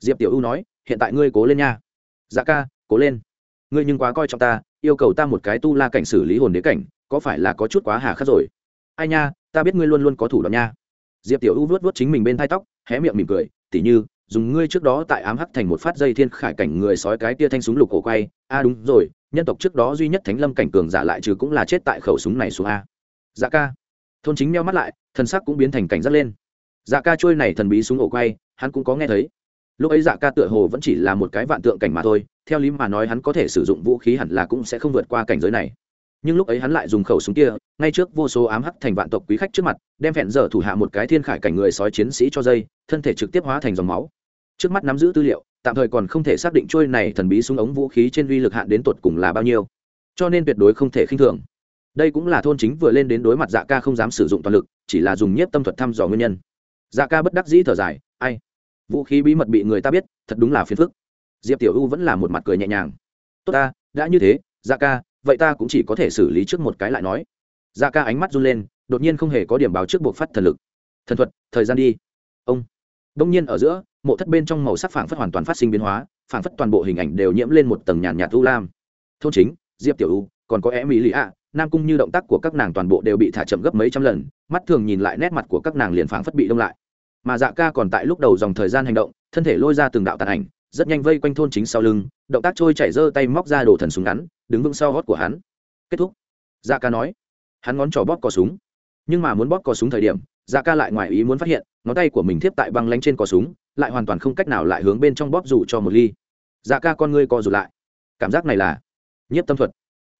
A: Diệp tiểu ưu nói hiện tại ngươi cố lên nha. Dạ ca cố lên. Ngươi nhưng quá coi trọng ta yêu cầu ta một cái tu la cảnh xử lý hồn đế cảnh, có phải là có chút quá hà khắc rồi? Ai nha, ta biết ngươi luôn luôn có thủ đoạn nha. Diệp tiểu ưu vuốt vuốt chính mình bên thai tóc, hé miệng mỉm cười, tỉ như, dùng ngươi trước đó tại ám hắc thành một phát dây thiên khải cảnh người sói cái tia thanh súng lục cổ quay. A đúng rồi, nhân tộc trước đó duy nhất thánh lâm cảnh cường giả lại trừ cũng là chết tại khẩu súng này xuống a. Dạ ca. Thôn chính meo mắt lại, thần sắc cũng biến thành cảnh giác lên. Dạ ca trôi này thần bí súng ổ quay, hắn cũng có nghe thấy lúc ấy dạ ca tựa hồ vẫn chỉ là một cái vạn tượng cảnh mà thôi, theo lý mà nói hắn có thể sử dụng vũ khí hẳn là cũng sẽ không vượt qua cảnh giới này. Nhưng lúc ấy hắn lại dùng khẩu súng kia, ngay trước vô số ám hắc thành vạn tộc quý khách trước mặt, đem phẹn dở thủ hạ một cái thiên khải cảnh người sói chiến sĩ cho dây, thân thể trực tiếp hóa thành dòng máu. Trước mắt nắm giữ tư liệu, tạm thời còn không thể xác định trôi này thần bí súng ống vũ khí trên uy lực hạn đến tột cùng là bao nhiêu. Cho nên tuyệt đối không thể khinh thường. Đây cũng là thôn chính vừa lên đến đối mặt dạ ca không dám sử dụng toàn lực, chỉ là dùng nhiếp tâm thuật thăm dò nguyên nhân. Dạ ca bất đắc dĩ thở dài, ai? Vũ khí bí mật bị người ta biết, thật đúng là phiền phức. Diệp tiểu u vẫn là một mặt cười nhẹ nhàng. Tốt ta, đã như thế dạ ca, vậy ta cũng chỉ có thể xử lý trước một cái lại nói. Dạ ca ánh mắt run lên, đột nhiên không hề có điểm báo trước buộc phát thần lực. Thần thuật, thời gian đi. Ông. Đông nhiên ở giữa, mộ thất bên trong màu sắc phảng phất hoàn toàn phát sinh biến hóa, phảng phất toàn bộ hình ảnh đều nhiễm lên một tầng nhàn nhạt u lam. Thôn chính, diệp tiểu u, còn có em mỹ lì ạ nam cung như động tác của các nàng toàn bộ đều bị thả chậm gấp mấy trăm lần, mắt thường nhìn lại nét mặt của các nàng liền phảng phất bị đông lại mà dạ ca còn tại lúc đầu dòng thời gian hành động, thân thể lôi ra từng đạo tàn ảnh, rất nhanh vây quanh thôn chính sau lưng, động tác trôi chảy giơ tay móc ra đồ thần súng ngắn, đứng vững sau gót của hắn. Kết thúc. Dạ ca nói. Hắn ngón trỏ bóp cò súng. Nhưng mà muốn bóp cò súng thời điểm dạ ca lại ngoài ý muốn phát hiện, ngón tay của mình thiếp tại băng lánh trên cò súng, lại hoàn toàn không cách nào lại hướng bên trong bóp dù cho một ly. Dạ ca con ngươi co rụt lại. Cảm giác này là nhiếp tâm thuật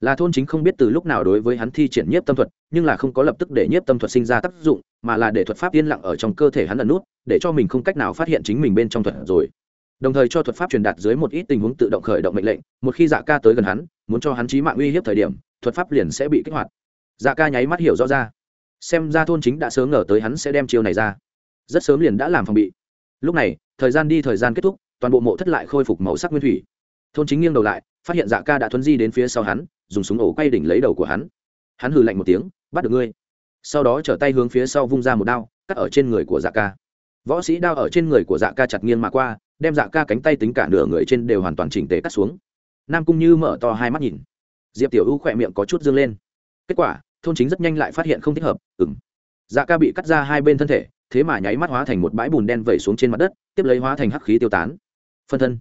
A: là thôn chính không biết từ lúc nào đối với hắn thi triển nhiếp tâm thuật, nhưng là không có lập tức để nhiếp tâm thuật sinh ra tác dụng, mà là để thuật pháp yên lặng ở trong cơ thể hắn ẩn nút, để cho mình không cách nào phát hiện chính mình bên trong thuật rồi. Đồng thời cho thuật pháp truyền đạt dưới một ít tình huống tự động khởi động mệnh lệnh, một khi dạ ca tới gần hắn, muốn cho hắn trí mạng uy hiếp thời điểm, thuật pháp liền sẽ bị kích hoạt. Dạ ca nháy mắt hiểu rõ ra. Xem ra thôn chính đã sớm ngờ tới hắn sẽ đem chiêu này ra. Rất sớm liền đã làm phòng bị. Lúc này, thời gian đi thời gian kết thúc, toàn bộ mộ thất lại khôi phục màu sắc nguyên thủy. Thôn chính nghiêng đầu lại phát hiện dạ ca đã thuấn di đến phía sau hắn, dùng súng ổ quay đỉnh lấy đầu của hắn. Hắn hừ lạnh một tiếng, bắt được ngươi. Sau đó trở tay hướng phía sau vung ra một đao, cắt ở trên người của dạ ca. Võ sĩ đao ở trên người của dạ ca chặt nghiêng mà qua, đem dạ ca cánh tay tính cả nửa người trên đều hoàn toàn chỉnh tề cắt xuống. Nam cung như mở to hai mắt nhìn. Diệp tiểu u khỏe miệng có chút dương lên. Kết quả, thôn chính rất nhanh lại phát hiện không thích hợp ừng dạ ca bị cắt ra hai bên thân thể, thế mà nháy mắt hóa thành một bãi bùn đen vẩy xuống trên mặt đất, tiếp lấy hóa thành hắc khí tiêu tán. Phân thân.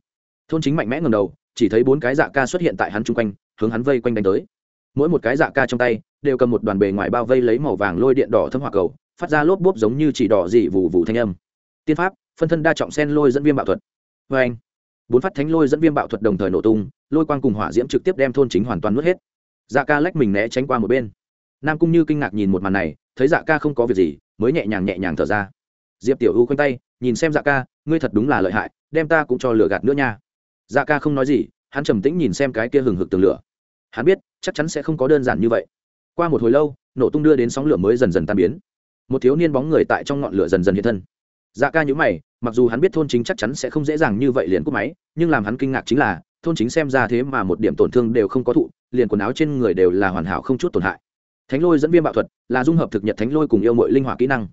A: Thôn chính mạnh mẽ ngầm đầu chỉ thấy bốn cái dạ ca xuất hiện tại hắn chung quanh, hướng hắn vây quanh đánh tới. Mỗi một cái dạ ca trong tay đều cầm một đoàn bề ngoài bao vây lấy màu vàng lôi điện đỏ thâm hỏa cầu, phát ra lốp bốp giống như chỉ đỏ dị vụ vụ thanh âm. Tiên pháp, phân thân đa trọng sen lôi dẫn viêm bạo thuật. Vê anh, bốn phát thánh lôi dẫn viêm bạo thuật đồng thời nổ tung, lôi quang cùng hỏa diễm trực tiếp đem thôn chính hoàn toàn mất hết. Dạ ca lách mình né tránh qua một bên. Nam cung như kinh ngạc nhìn một màn này, thấy dạ ca không có việc gì, mới nhẹ nhàng nhẹ nhàng thở ra. Diệp tiểu u khoanh tay, nhìn xem dạ ca, ngươi thật đúng là lợi hại, đem ta cũng cho lửa gạt nữa nha dạ ca không nói gì, hắn trầm tĩnh nhìn xem cái kia hừng hực tường lửa. Hắn biết, chắc chắn sẽ không có đơn giản như vậy. Qua một hồi lâu, nổ tung đưa đến sóng lửa mới dần dần tan biến. Một thiếu niên bóng người tại trong ngọn lửa dần dần hiện thân. Dạ ca nhữ mày, mặc dù hắn biết thôn chính chắc chắn sẽ không dễ dàng như vậy liền cúp máy, nhưng làm hắn kinh ngạc chính là, thôn chính xem ra thế mà một điểm tổn thương đều không có thụ, liền quần áo trên người đều là hoàn hảo không chút tổn hại. Thánh lôi dẫn viêm bạo thuật là dung hợp thực nhật thánh lôi cùng yêu mội linh hoạt kỹ năng.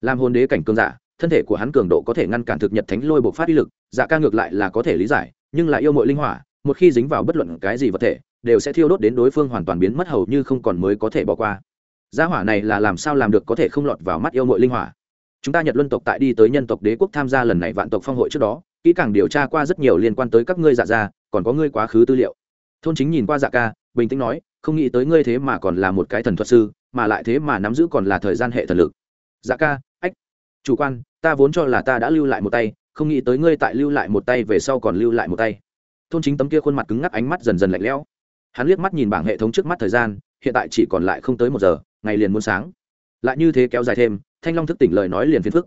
A: Làm hồn đế cảnh cường giả, thân thể của hắn cường độ có thể ngăn cản thực nhật thánh lôi bộc phát uy lực dạ ca ngược lại là có thể lý giải nhưng là yêu mội linh hỏa, một khi dính vào bất luận cái gì vật thể, đều sẽ thiêu đốt đến đối phương hoàn toàn biến mất hầu như không còn mới có thể bỏ qua. Gia hỏa này là làm sao làm được có thể không lọt vào mắt yêu mội linh hỏa? Chúng ta nhật luân tộc tại đi tới nhân tộc đế quốc tham gia lần này vạn tộc phong hội trước đó, kỹ càng điều tra qua rất nhiều liên quan tới các ngươi dạ gia, còn có ngươi quá khứ tư liệu. Thôn chính nhìn qua dạ ca, bình tĩnh nói, không nghĩ tới ngươi thế mà còn là một cái thần thuật sư, mà lại thế mà nắm giữ còn là thời gian hệ thần lực. Dạ ca, ách, chủ quan, ta vốn cho là ta đã lưu lại một tay không nghĩ tới ngươi tại lưu lại một tay về sau còn lưu lại một tay. Thôn chính tấm kia khuôn mặt cứng ngắc ánh mắt dần dần lạnh lẽo. Hắn liếc mắt nhìn bảng hệ thống trước mắt thời gian, hiện tại chỉ còn lại không tới một giờ, ngày liền muốn sáng. Lại như thế kéo dài thêm, thanh long thức tỉnh lời nói liền phiền phức.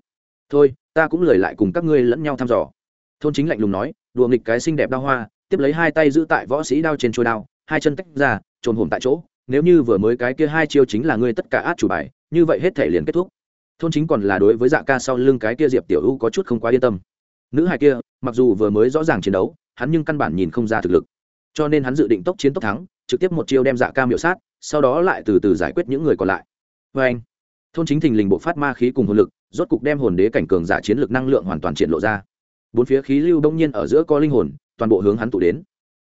A: Thôi, ta cũng lời lại cùng các ngươi lẫn nhau thăm dò. Thôn chính lạnh lùng nói, đùa nghịch cái xinh đẹp đao hoa, tiếp lấy hai tay giữ tại võ sĩ đao trên trôi đao, hai chân tách ra, trồn hồn tại chỗ, nếu như vừa mới cái kia hai chiêu chính là ngươi tất cả át chủ bài, như vậy hết thể liền kết thúc. Thôn chính còn là đối với dạ ca sau lưng cái kia diệp tiểu u có chút không quá yên tâm nữ hài kia, mặc dù vừa mới rõ ràng chiến đấu, hắn nhưng căn bản nhìn không ra thực lực. Cho nên hắn dự định tốc chiến tốc thắng, trực tiếp một chiêu đem dạ ca miểu sát, sau đó lại từ từ giải quyết những người còn lại. Vê anh, thôn chính thình lình bộ phát ma khí cùng hồn lực, rốt cục đem hồn đế cảnh cường giả chiến lực năng lượng hoàn toàn triển lộ ra. Bốn phía khí lưu đông nhiên ở giữa có linh hồn, toàn bộ hướng hắn tụ đến.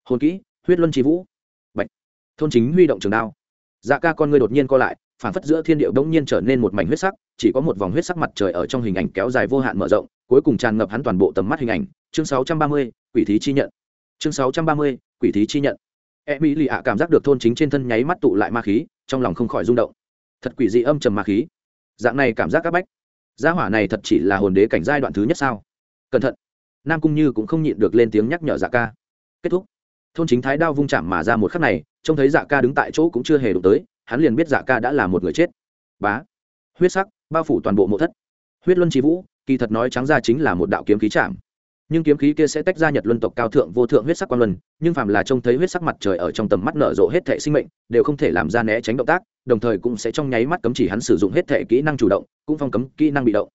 A: Hồn kỹ, huyết luân tri vũ. Bạch. thôn chính huy động trường đao. Dạ ca con người đột nhiên co lại phản phất giữa thiên điệu bỗng nhiên trở nên một mảnh huyết sắc chỉ có một vòng huyết sắc mặt trời ở trong hình ảnh kéo dài vô hạn mở rộng cuối cùng tràn ngập hắn toàn bộ tầm mắt hình ảnh. Chương 630, quỷ thí chi nhận. Chương 630, quỷ thí chi nhận. E mỹ lì ạ cảm giác được thôn chính trên thân nháy mắt tụ lại ma khí trong lòng không khỏi rung động. Thật quỷ dị âm trầm ma khí. Dạng này cảm giác các bách. Gia hỏa này thật chỉ là hồn đế cảnh giai đoạn thứ nhất sao? Cẩn thận. Nam cung như cũng không nhịn được lên tiếng nhắc nhở dạ ca. Kết thúc. Thôn chính thái đao vung chạm mà ra một khắc này trông thấy dạ ca đứng tại chỗ cũng chưa hề đụng tới hắn liền biết dạ ca đã là một người chết. Bá. Huyết sắc, bao phủ toàn bộ mộ thất. Huyết luân trí vũ, kỳ thật nói trắng ra chính là một đạo kiếm khí chạm. Nhưng kiếm khí kia sẽ tách ra nhật luân tộc cao thượng vô thượng huyết sắc quan luân, nhưng phàm là trông thấy huyết sắc mặt trời ở trong tầm mắt nở rộ hết thể sinh mệnh, đều không thể làm ra né tránh động tác, đồng thời cũng sẽ trong nháy mắt cấm chỉ hắn sử dụng hết thể kỹ năng chủ động, cũng phong cấm kỹ năng bị động.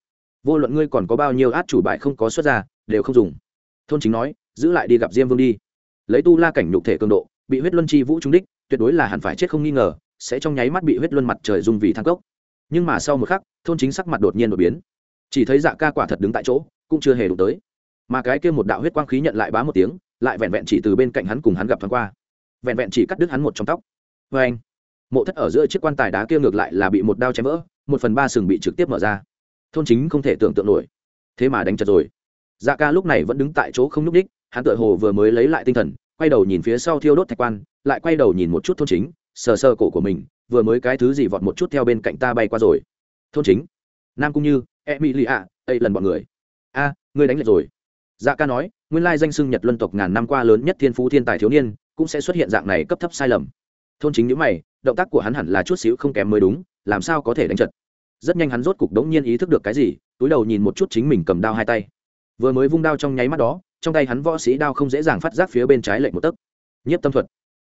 A: Vô luận ngươi còn có bao nhiêu át chủ bài không có xuất ra, đều không dùng. Thôn chính nói, giữ lại đi gặp diêm vương đi. Lấy tu la cảnh nhục thể cường độ, bị huyết luân chi vũ trúng đích tuyệt đối là hẳn phải chết không nghi ngờ, sẽ trong nháy mắt bị huyết luân mặt trời dung vì thang cốc. Nhưng mà sau một khắc, thôn chính sắc mặt đột nhiên đột biến. Chỉ thấy dạ ca quả thật đứng tại chỗ, cũng chưa hề đụng tới. Mà cái kia một đạo huyết quang khí nhận lại bá một tiếng, lại vẹn vẹn chỉ từ bên cạnh hắn cùng hắn gặp thoáng qua. Vẹn vẹn chỉ cắt đứt hắn một trong tóc. Vê anh, mộ thất ở giữa chiếc quan tài đá kia ngược lại là bị một đao chém vỡ, một phần ba sừng bị trực tiếp mở ra. Thôn chính không thể tưởng tượng nổi. Thế mà đánh chật rồi. Dạ ca lúc này vẫn đứng tại chỗ không nhúc đích hắn tựa hồ vừa mới lấy lại tinh thần quay đầu nhìn phía sau thiêu đốt thạch quan, lại quay đầu nhìn một chút thôn chính, sờ sờ cổ của mình, vừa mới cái thứ gì vọt một chút theo bên cạnh ta bay qua rồi. Thôn chính? Nam cũng như e mỹ lì ạ ây lần bọn người. A ngươi đánh lệch rồi. Dạ ca nói, nguyên lai danh sưng nhật luân tộc ngàn năm qua lớn nhất thiên phú thiên tài thiếu niên, cũng sẽ xuất hiện dạng này cấp thấp sai lầm. Thôn chính nhữ mày, động tác của hắn hẳn là chút xíu không kém mới đúng, làm sao có thể đánh trật rất nhanh hắn rốt cục đống nhiên ý thức được cái gì, túi đầu nhìn một chút chính mình cầm đao hai tay. Vừa mới vung đao trong nháy mắt đó trong tay hắn võ sĩ đao không dễ dàng phát giác phía bên trái lệnh một tấc. Nhiếp tâm thuật.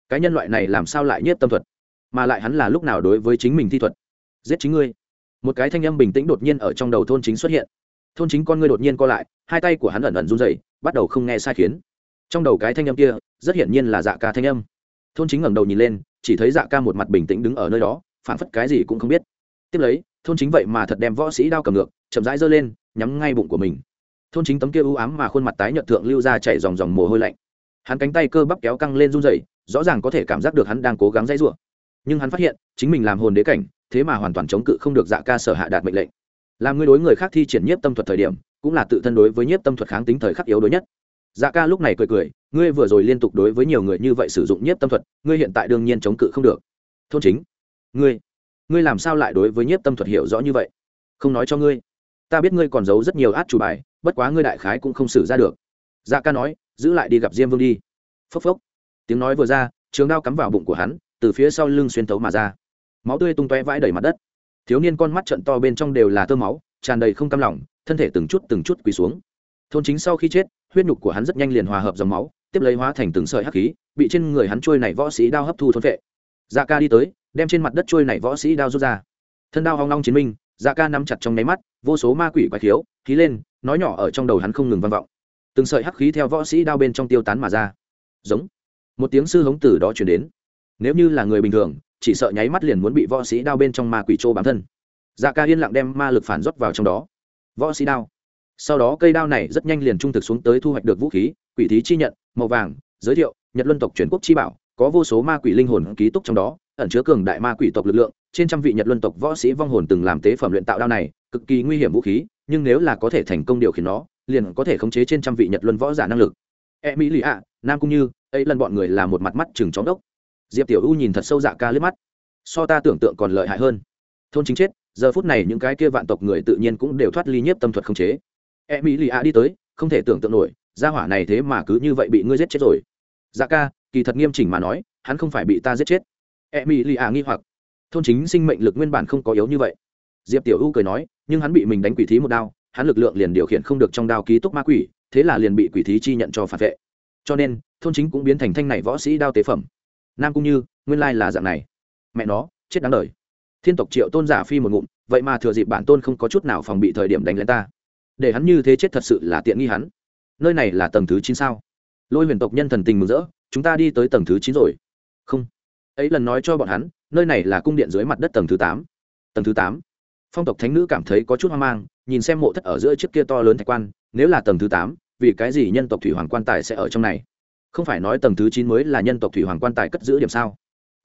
A: Cái nhân loại này làm sao lại nhiếp tâm thuật? Mà lại hắn là lúc nào đối với chính mình thi thuật? Giết chính ngươi. Một cái thanh âm bình tĩnh đột nhiên ở trong đầu thôn chính xuất hiện. Thôn chính con ngươi đột nhiên co lại, hai tay của hắn ẩn ẩn run rẩy, bắt đầu không nghe sai khiến. Trong đầu cái thanh âm kia, rất hiển nhiên là dạ ca thanh âm. Thôn chính ngẩng đầu nhìn lên, chỉ thấy dạ ca một mặt bình tĩnh đứng ở nơi đó phản phất cái gì cũng không biết. Tiếp lấy, thôn chính vậy mà thật đem võ sĩ đao cầm ngược, chậm rãi giơ lên, nhắm ngay bụng của mình thôn chính tấm kia ưu ám mà khuôn mặt tái nhợt thượng lưu ra chảy dòng dòng mồ hôi lạnh. Hắn cánh tay cơ bắp kéo căng lên run rẩy, rõ ràng có thể cảm giác được hắn đang cố gắng dãy rủa. Nhưng hắn phát hiện, chính mình làm hồn đế cảnh, thế mà hoàn toàn chống cự không được dạ ca sở hạ đạt mệnh lệnh. Làm ngươi đối người khác thi triển nhiếp tâm thuật thời điểm, cũng là tự thân đối với nhiếp tâm thuật kháng tính thời khắc yếu đối nhất. Dạ ca lúc này cười cười, ngươi vừa rồi liên tục đối với nhiều người như vậy sử dụng nhiếp tâm thuật, ngươi hiện tại đương nhiên chống cự không được. Thôn chính, ngươi ngươi làm sao lại đối với nhiếp tâm thuật hiểu rõ như vậy? Không nói cho ngươi. Ta biết ngươi còn giấu rất nhiều át chủ bài bất quá ngươi đại khái cũng không xử ra được. Dạ ca nói, giữ lại đi gặp diêm vương đi. Phốc phốc. Tiếng nói vừa ra, trường đao cắm vào bụng của hắn, từ phía sau lưng xuyên thấu mà ra. Máu tươi tung toe vãi đầy mặt đất. Thiếu niên con mắt trận to bên trong đều là tơ máu, tràn đầy không cam lòng, thân thể từng chút từng chút quỳ xuống. Thôn chính sau khi chết, huyết nhục của hắn rất nhanh liền hòa hợp dòng máu, tiếp lấy hóa thành từng sợi hắc khí, bị trên người hắn trôi này võ sĩ đao hấp thu thôn vệ. Dạ ca đi tới, đem trên mặt đất trôi này võ sĩ đao rút ra. Thân đao hoang long chiến minh dạ ca nắm chặt trong nháy mắt, vô số ma quỷ quái khiếu khí lên nói nhỏ ở trong đầu hắn không ngừng vang vọng. Từng sợi hắc khí theo võ sĩ đao bên trong tiêu tán mà ra. Giống. Một tiếng sư hống từ đó chuyển đến. Nếu như là người bình thường, chỉ sợ nháy mắt liền muốn bị võ sĩ đao bên trong ma quỷ trô bám thân. Dạ ca yên lặng đem ma lực phản rót vào trong đó. Võ sĩ đao. Sau đó cây đao này rất nhanh liền trung thực xuống tới thu hoạch được vũ khí, quỷ thí chi nhận, màu vàng, giới thiệu, nhật luân tộc truyền quốc chi bảo, có vô số ma quỷ linh hồn ký túc trong đó, ẩn chứa cường đại ma quỷ tộc lực lượng. Trên trăm vị nhật luân tộc võ sĩ vong hồn từng làm tế phẩm luyện tạo đao này cực kỳ nguy hiểm vũ khí, nhưng nếu là có thể thành công điều khiển nó, liền có thể khống chế trên trăm vị nhật luân võ giả năng lực. E mỹ lì ạ, nam cũng như, ấy lần bọn người là một mặt mắt chừng chóng đốc. Diệp tiểu u nhìn thật sâu dạ ca liếc mắt. So ta tưởng tượng còn lợi hại hơn. Thôn chính chết, giờ phút này những cái kia vạn tộc người tự nhiên cũng đều thoát ly nhiếp tâm thuật khống chế. E mỹ lì ạ đi tới, không thể tưởng tượng nổi, gia hỏa này thế mà cứ như vậy bị ngươi giết chết rồi. Dạ ca, kỳ thật nghiêm chỉnh mà nói, hắn không phải bị ta giết chết. E mỹ lì ạ nghi hoặc. Thôn chính sinh mệnh lực nguyên bản không có yếu như vậy diệp tiểu u cười nói, nhưng hắn bị mình đánh quỷ thí một đao, hắn lực lượng liền điều khiển không được trong đao ký túc ma quỷ, thế là liền bị quỷ thí chi nhận cho phản vệ. Cho nên, thôn chính cũng biến thành thanh này võ sĩ đao tế phẩm. Nam cũng như, nguyên lai là dạng này. Mẹ nó, chết đáng đời. Thiên tộc triệu tôn giả phi một ngụm, vậy mà thừa dịp bản tôn không có chút nào phòng bị thời điểm đánh lên ta. Để hắn như thế chết thật sự là tiện nghi hắn. Nơi này là tầng thứ chín sao? Lôi huyền tộc nhân thần tình mừng rỡ, chúng ta đi tới tầng thứ chín rồi. Không. Ấy lần nói cho bọn hắn, nơi này là cung điện dưới mặt đất tầng thứ tám. Tầng thứ tám phong tộc thánh nữ cảm thấy có chút hoang mang nhìn xem mộ thất ở giữa chiếc kia to lớn thạch quan nếu là tầng thứ tám vì cái gì nhân tộc thủy hoàng quan tài sẽ ở trong này? Không phải nói tầng thứ chín mới là nhân tộc thủy hoàng quan tài cất giữ điểm sao?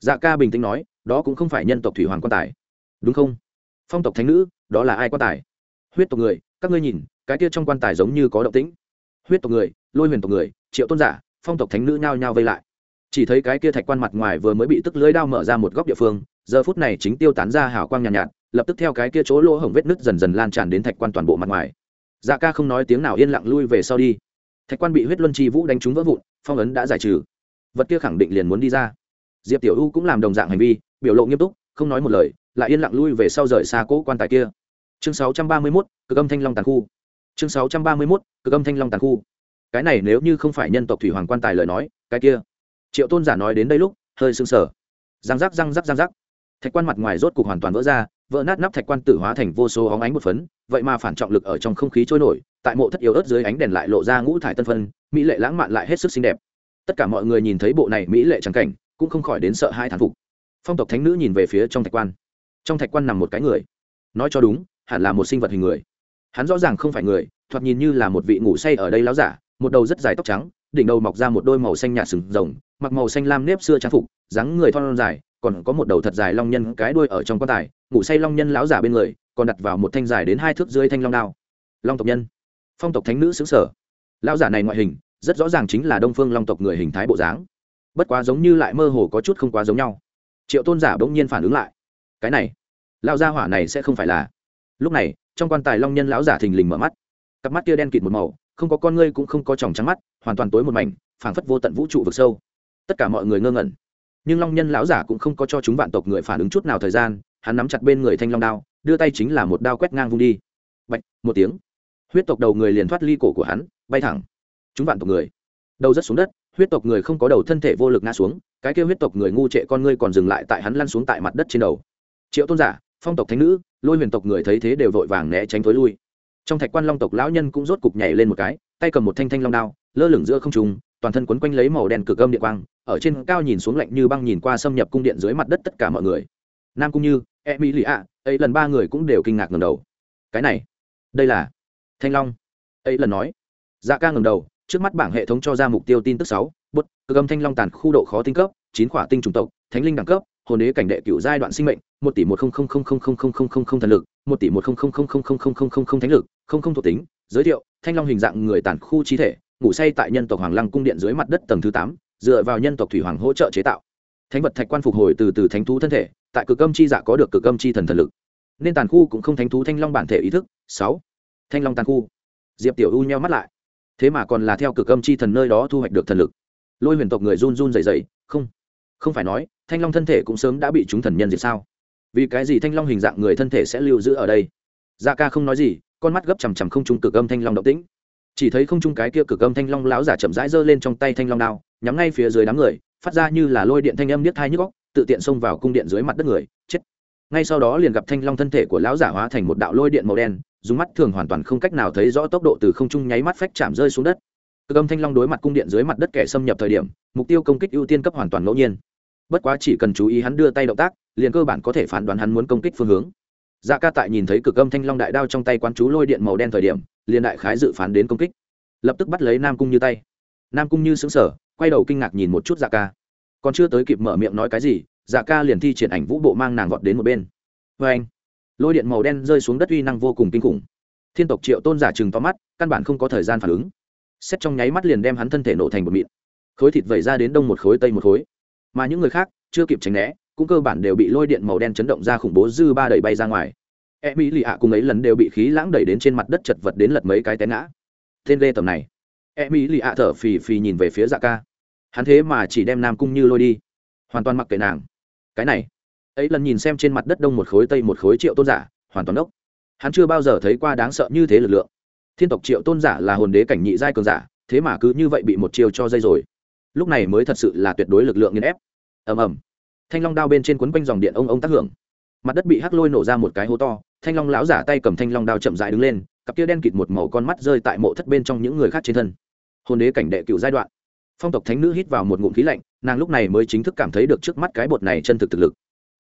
A: Dạ ca bình tĩnh nói đó cũng không phải nhân tộc thủy hoàng quan tài. Đúng không? Phong tộc thánh nữ đó là ai quan tài? Huyết tộc người các ngươi nhìn cái kia trong quan tài giống như có động tĩnh. Huyết tộc người lôi huyền tộc người triệu tôn giả phong tộc thánh nữ nhao nhao vây lại. Chỉ thấy cái kia thạch quan mặt ngoài vừa mới bị tức lưới đao mở ra một góc địa phương giờ phút này chính tiêu tán ra hào quang nhàn nhạt, nhạt lập tức theo cái kia chỗ lỗ hổng vết nứt dần dần lan tràn đến thạch quan toàn bộ mặt ngoài. Dạ ca không nói tiếng nào yên lặng lui về sau đi. Thạch quan bị huyết luân chi vũ đánh trúng vỡ vụn phong ấn đã giải trừ. Vật kia khẳng định liền muốn đi ra. Diệp tiểu u cũng làm đồng dạng hành vi biểu lộ nghiêm túc không nói một lời lại yên lặng lui về sau rời xa cỗ quan tài kia. Chương 631, cực âm thanh long tàn khu. Chương 631, cực âm thanh long tàn khu. Cái này nếu như không phải nhân tộc thủy hoàng quan tài lời nói cái kia. Triệu tôn giả nói đến đây lúc hơi sưng sờ. Răng rắc răng rắc răng rắc thạch quan mặt ngoài rốt cục hoàn toàn vỡ ra, vỡ nát nắp thạch quan tử hóa thành vô số óng ánh một phấn, vậy mà phản trọng lực ở trong không khí trôi nổi, tại mộ thất yếu ớt dưới ánh đèn lại lộ ra ngũ thải tân phân, mỹ lệ lãng mạn lại hết sức xinh đẹp. Tất cả mọi người nhìn thấy bộ này mỹ lệ trắng cảnh, cũng không khỏi đến sợ hai thán phục. Phong tộc thánh nữ nhìn về phía trong thạch quan. Trong thạch quan nằm một cái người. Nói cho đúng, hẳn là một sinh vật hình người. Hắn rõ ràng không phải người, thoạt nhìn như là một vị ngủ say ở đây láo giả, một đầu rất dài tóc trắng, đỉnh đầu mọc ra một đôi màu xanh nhạt sừng rồng, mặc màu xanh lam nếp xưa trang phục, dáng người thon dài còn có một đầu thật dài long nhân cái đuôi ở trong quan tài, ngủ say long nhân lão giả bên người, còn đặt vào một thanh dài đến hai thước dưới thanh long đao. Long tộc nhân. Phong tộc thánh nữ xứng sở. Lão giả này ngoại hình, rất rõ ràng chính là đông phương long tộc người hình thái bộ dáng. Bất quá giống như lại mơ hồ có chút không quá giống nhau. Triệu tôn giả bỗng nhiên phản ứng lại. Cái này, lão gia hỏa này sẽ không phải là. Lúc này, trong quan tài long nhân lão giả thình lình mở mắt. Cặp mắt kia đen kịt một màu, không có con ngươi cũng không có tròng trắng mắt, hoàn toàn tối một mảnh, phảng phất vô tận vũ trụ vực sâu. Tất cả mọi người ngơ ngẩn nhưng long nhân lão giả cũng không có cho chúng vạn tộc người phản ứng chút nào thời gian, hắn nắm chặt bên người thanh long đao, đưa tay chính là một đao quét ngang vung đi. Bạch, một tiếng. Huyết tộc đầu người liền thoát ly cổ của hắn, bay thẳng. Chúng vạn tộc người. Đầu rất xuống đất, huyết tộc người không có đầu thân thể vô lực ngã xuống, cái kêu huyết tộc người ngu trệ con ngươi còn dừng lại tại hắn lăn xuống tại mặt đất trên đầu. Triệu tôn giả, phong tộc thánh nữ, lôi huyền tộc người thấy thế đều vội vàng né tránh thối lui. Trong thạch quan long tộc lão nhân cũng rốt cục nhảy lên một cái, tay cầm một thanh thanh long đao, lơ lửng giữa không trùng toàn thân quấn quanh lấy màu đen cực âm địa quang ở trên cao nhìn xuống lạnh như băng nhìn qua xâm nhập cung điện dưới mặt đất tất cả mọi người nam cung như e mỹ lì ạ ấy lần ba người cũng đều kinh ngạc ngầm đầu cái này đây là thanh long ấy lần nói dạ ca ngầm đầu trước mắt bảng hệ thống cho ra mục tiêu tin tức sáu bút cực âm thanh long tàn khu độ khó tinh cấp chín khỏa tinh chủng tộc thánh linh đẳng cấp hồn đế cảnh đệ cựu giai đoạn sinh mệnh một tỷ một không không không không không không không không không thần lực một tỷ một không không không không không không không không không thánh lực không không thuộc tính giới thiệu thanh long hình dạng người tàn khu chi thể ngủ say tại nhân tộc hoàng lăng cung điện dưới mặt đất tầng thứ tám, dựa vào nhân tộc thủy hoàng hỗ trợ chế tạo. Thánh vật thạch quan phục hồi từ từ thánh thú thân thể, tại cực âm chi dạ có được cực âm chi thần thần lực. Nên tàn khu cũng không thánh thú thanh long bản thể ý thức. Sáu. Thanh long tàn khu. Diệp tiểu u nheo mắt lại. Thế mà còn là theo cực âm chi thần nơi đó thu hoạch được thần lực. Lôi huyền tộc người run run dày dày không. Không phải nói, thanh long thân thể cũng sớm đã bị chúng thần nhân diệt sao? Vì cái gì thanh long hình dạng người thân thể sẽ lưu giữ ở đây? Da ca không nói gì, con mắt gấp chằm chằm không trung cực âm thanh long động tĩnh chỉ thấy không trung cái kia cực âm thanh long lão giả chậm rãi giơ lên trong tay thanh long đao, nhắm ngay phía dưới đám người, phát ra như là lôi điện thanh âm niết thai nhức góc tự tiện xông vào cung điện dưới mặt đất người, chết. Ngay sau đó liền gặp thanh long thân thể của lão giả hóa thành một đạo lôi điện màu đen, dùng mắt thường hoàn toàn không cách nào thấy rõ tốc độ từ không trung nháy mắt phách chạm rơi xuống đất. Cực âm thanh long đối mặt cung điện dưới mặt đất kẻ xâm nhập thời điểm, mục tiêu công kích ưu tiên cấp hoàn toàn ngẫu nhiên. Bất quá chỉ cần chú ý hắn đưa tay động tác, liền cơ bản có thể phán đoán hắn muốn công kích phương hướng dạ ca tại nhìn thấy cực âm thanh long đại đao trong tay quán chú lôi điện màu đen thời điểm, liền đại khái dự phán đến công kích. Lập tức bắt lấy nam cung như tay. Nam cung như xứng sở quay đầu kinh ngạc nhìn một chút dạ ca. Còn chưa tới kịp mở miệng nói cái gì dạ ca liền thi triển ảnh vũ bộ mang nàng vọt đến một bên. Vê anh, lôi điện màu đen rơi xuống đất uy năng vô cùng kinh khủng. Thiên tộc triệu tôn giả chừng to mắt, căn bản không có thời gian phản ứng. Xét trong nháy mắt liền đem hắn thân thể nổ thành một mịn. Khối thịt vẩy ra đến đông một khối, tây một khối. Mà những người khác, chưa kịp tránh né cũng cơ bản đều bị lôi điện màu đen chấn động ra khủng bố dư ba đẩy bay ra ngoài. E mỹ lì ạ cùng ấy lần đều bị khí lãng đẩy đến trên mặt đất chật vật đến lật mấy cái té ngã. Tên lê tầm này. E mỹ lì ạ thở phì phì nhìn về phía dạ ca. Hắn thế mà chỉ đem nam cung như lôi đi. Hoàn toàn mặc kệ nàng. Cái này. Ấy lần nhìn xem trên mặt đất đông một khối tây một khối triệu tôn giả, hoàn toàn ốc hắn chưa bao giờ thấy qua đáng sợ như thế lực lượng. Thiên tộc triệu tôn giả là hồn đế cảnh nhị giai cường giả, thế mà cứ như vậy bị một chiêu cho dây rồi. Lúc này mới thật sự là tuyệt đối lực lượng nghiên ép. Ầm ầm thanh long đao bên trên quấn quanh dòng điện ông ông tác hưởng. Mặt đất bị hắc lôi nổ ra một cái hố to, thanh long lão giả tay cầm thanh long đao chậm dại đứng lên, cặp kia đen kịt một màu con mắt rơi tại mộ thất bên trong những người khác trên thân. Hồn đế cảnh đệ cựu giai đoạn. Phong tộc thánh nữ hít vào một ngụm khí lạnh, nàng lúc này mới chính thức cảm thấy được trước mắt cái bột này chân thực thực lực.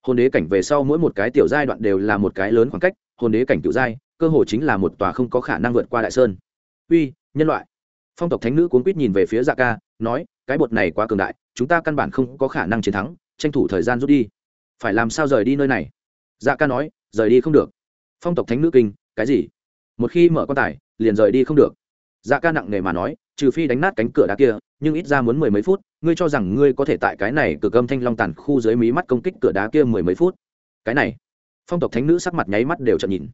A: Hồn đế cảnh về sau mỗi một cái tiểu giai đoạn đều là một cái lớn khoảng cách, hồn đế cảnh cựu giai, cơ hồ chính là một tòa không có khả năng vượt qua đại sơn. Uy, nhân loại. Phong tộc thánh nữ cuốn quýt nhìn về phía dạ ca, nói, cái bột này quá cường đại, chúng ta căn bản không có khả năng chiến thắng tranh thủ thời gian rút đi. Phải làm sao rời đi nơi này? Dạ ca nói, rời đi không được. Phong tộc thánh nữ kinh, cái gì? Một khi mở quan tài, liền rời đi không được. Dạ ca nặng nề mà nói, trừ phi đánh nát cánh cửa đá kia, nhưng ít ra muốn mười mấy phút, ngươi cho rằng ngươi có thể tại cái này cực âm thanh long tàn khu dưới mí mắt công kích cửa đá kia mười mấy phút. Cái này, phong tộc thánh nữ sắc mặt nháy mắt đều chậm nhìn.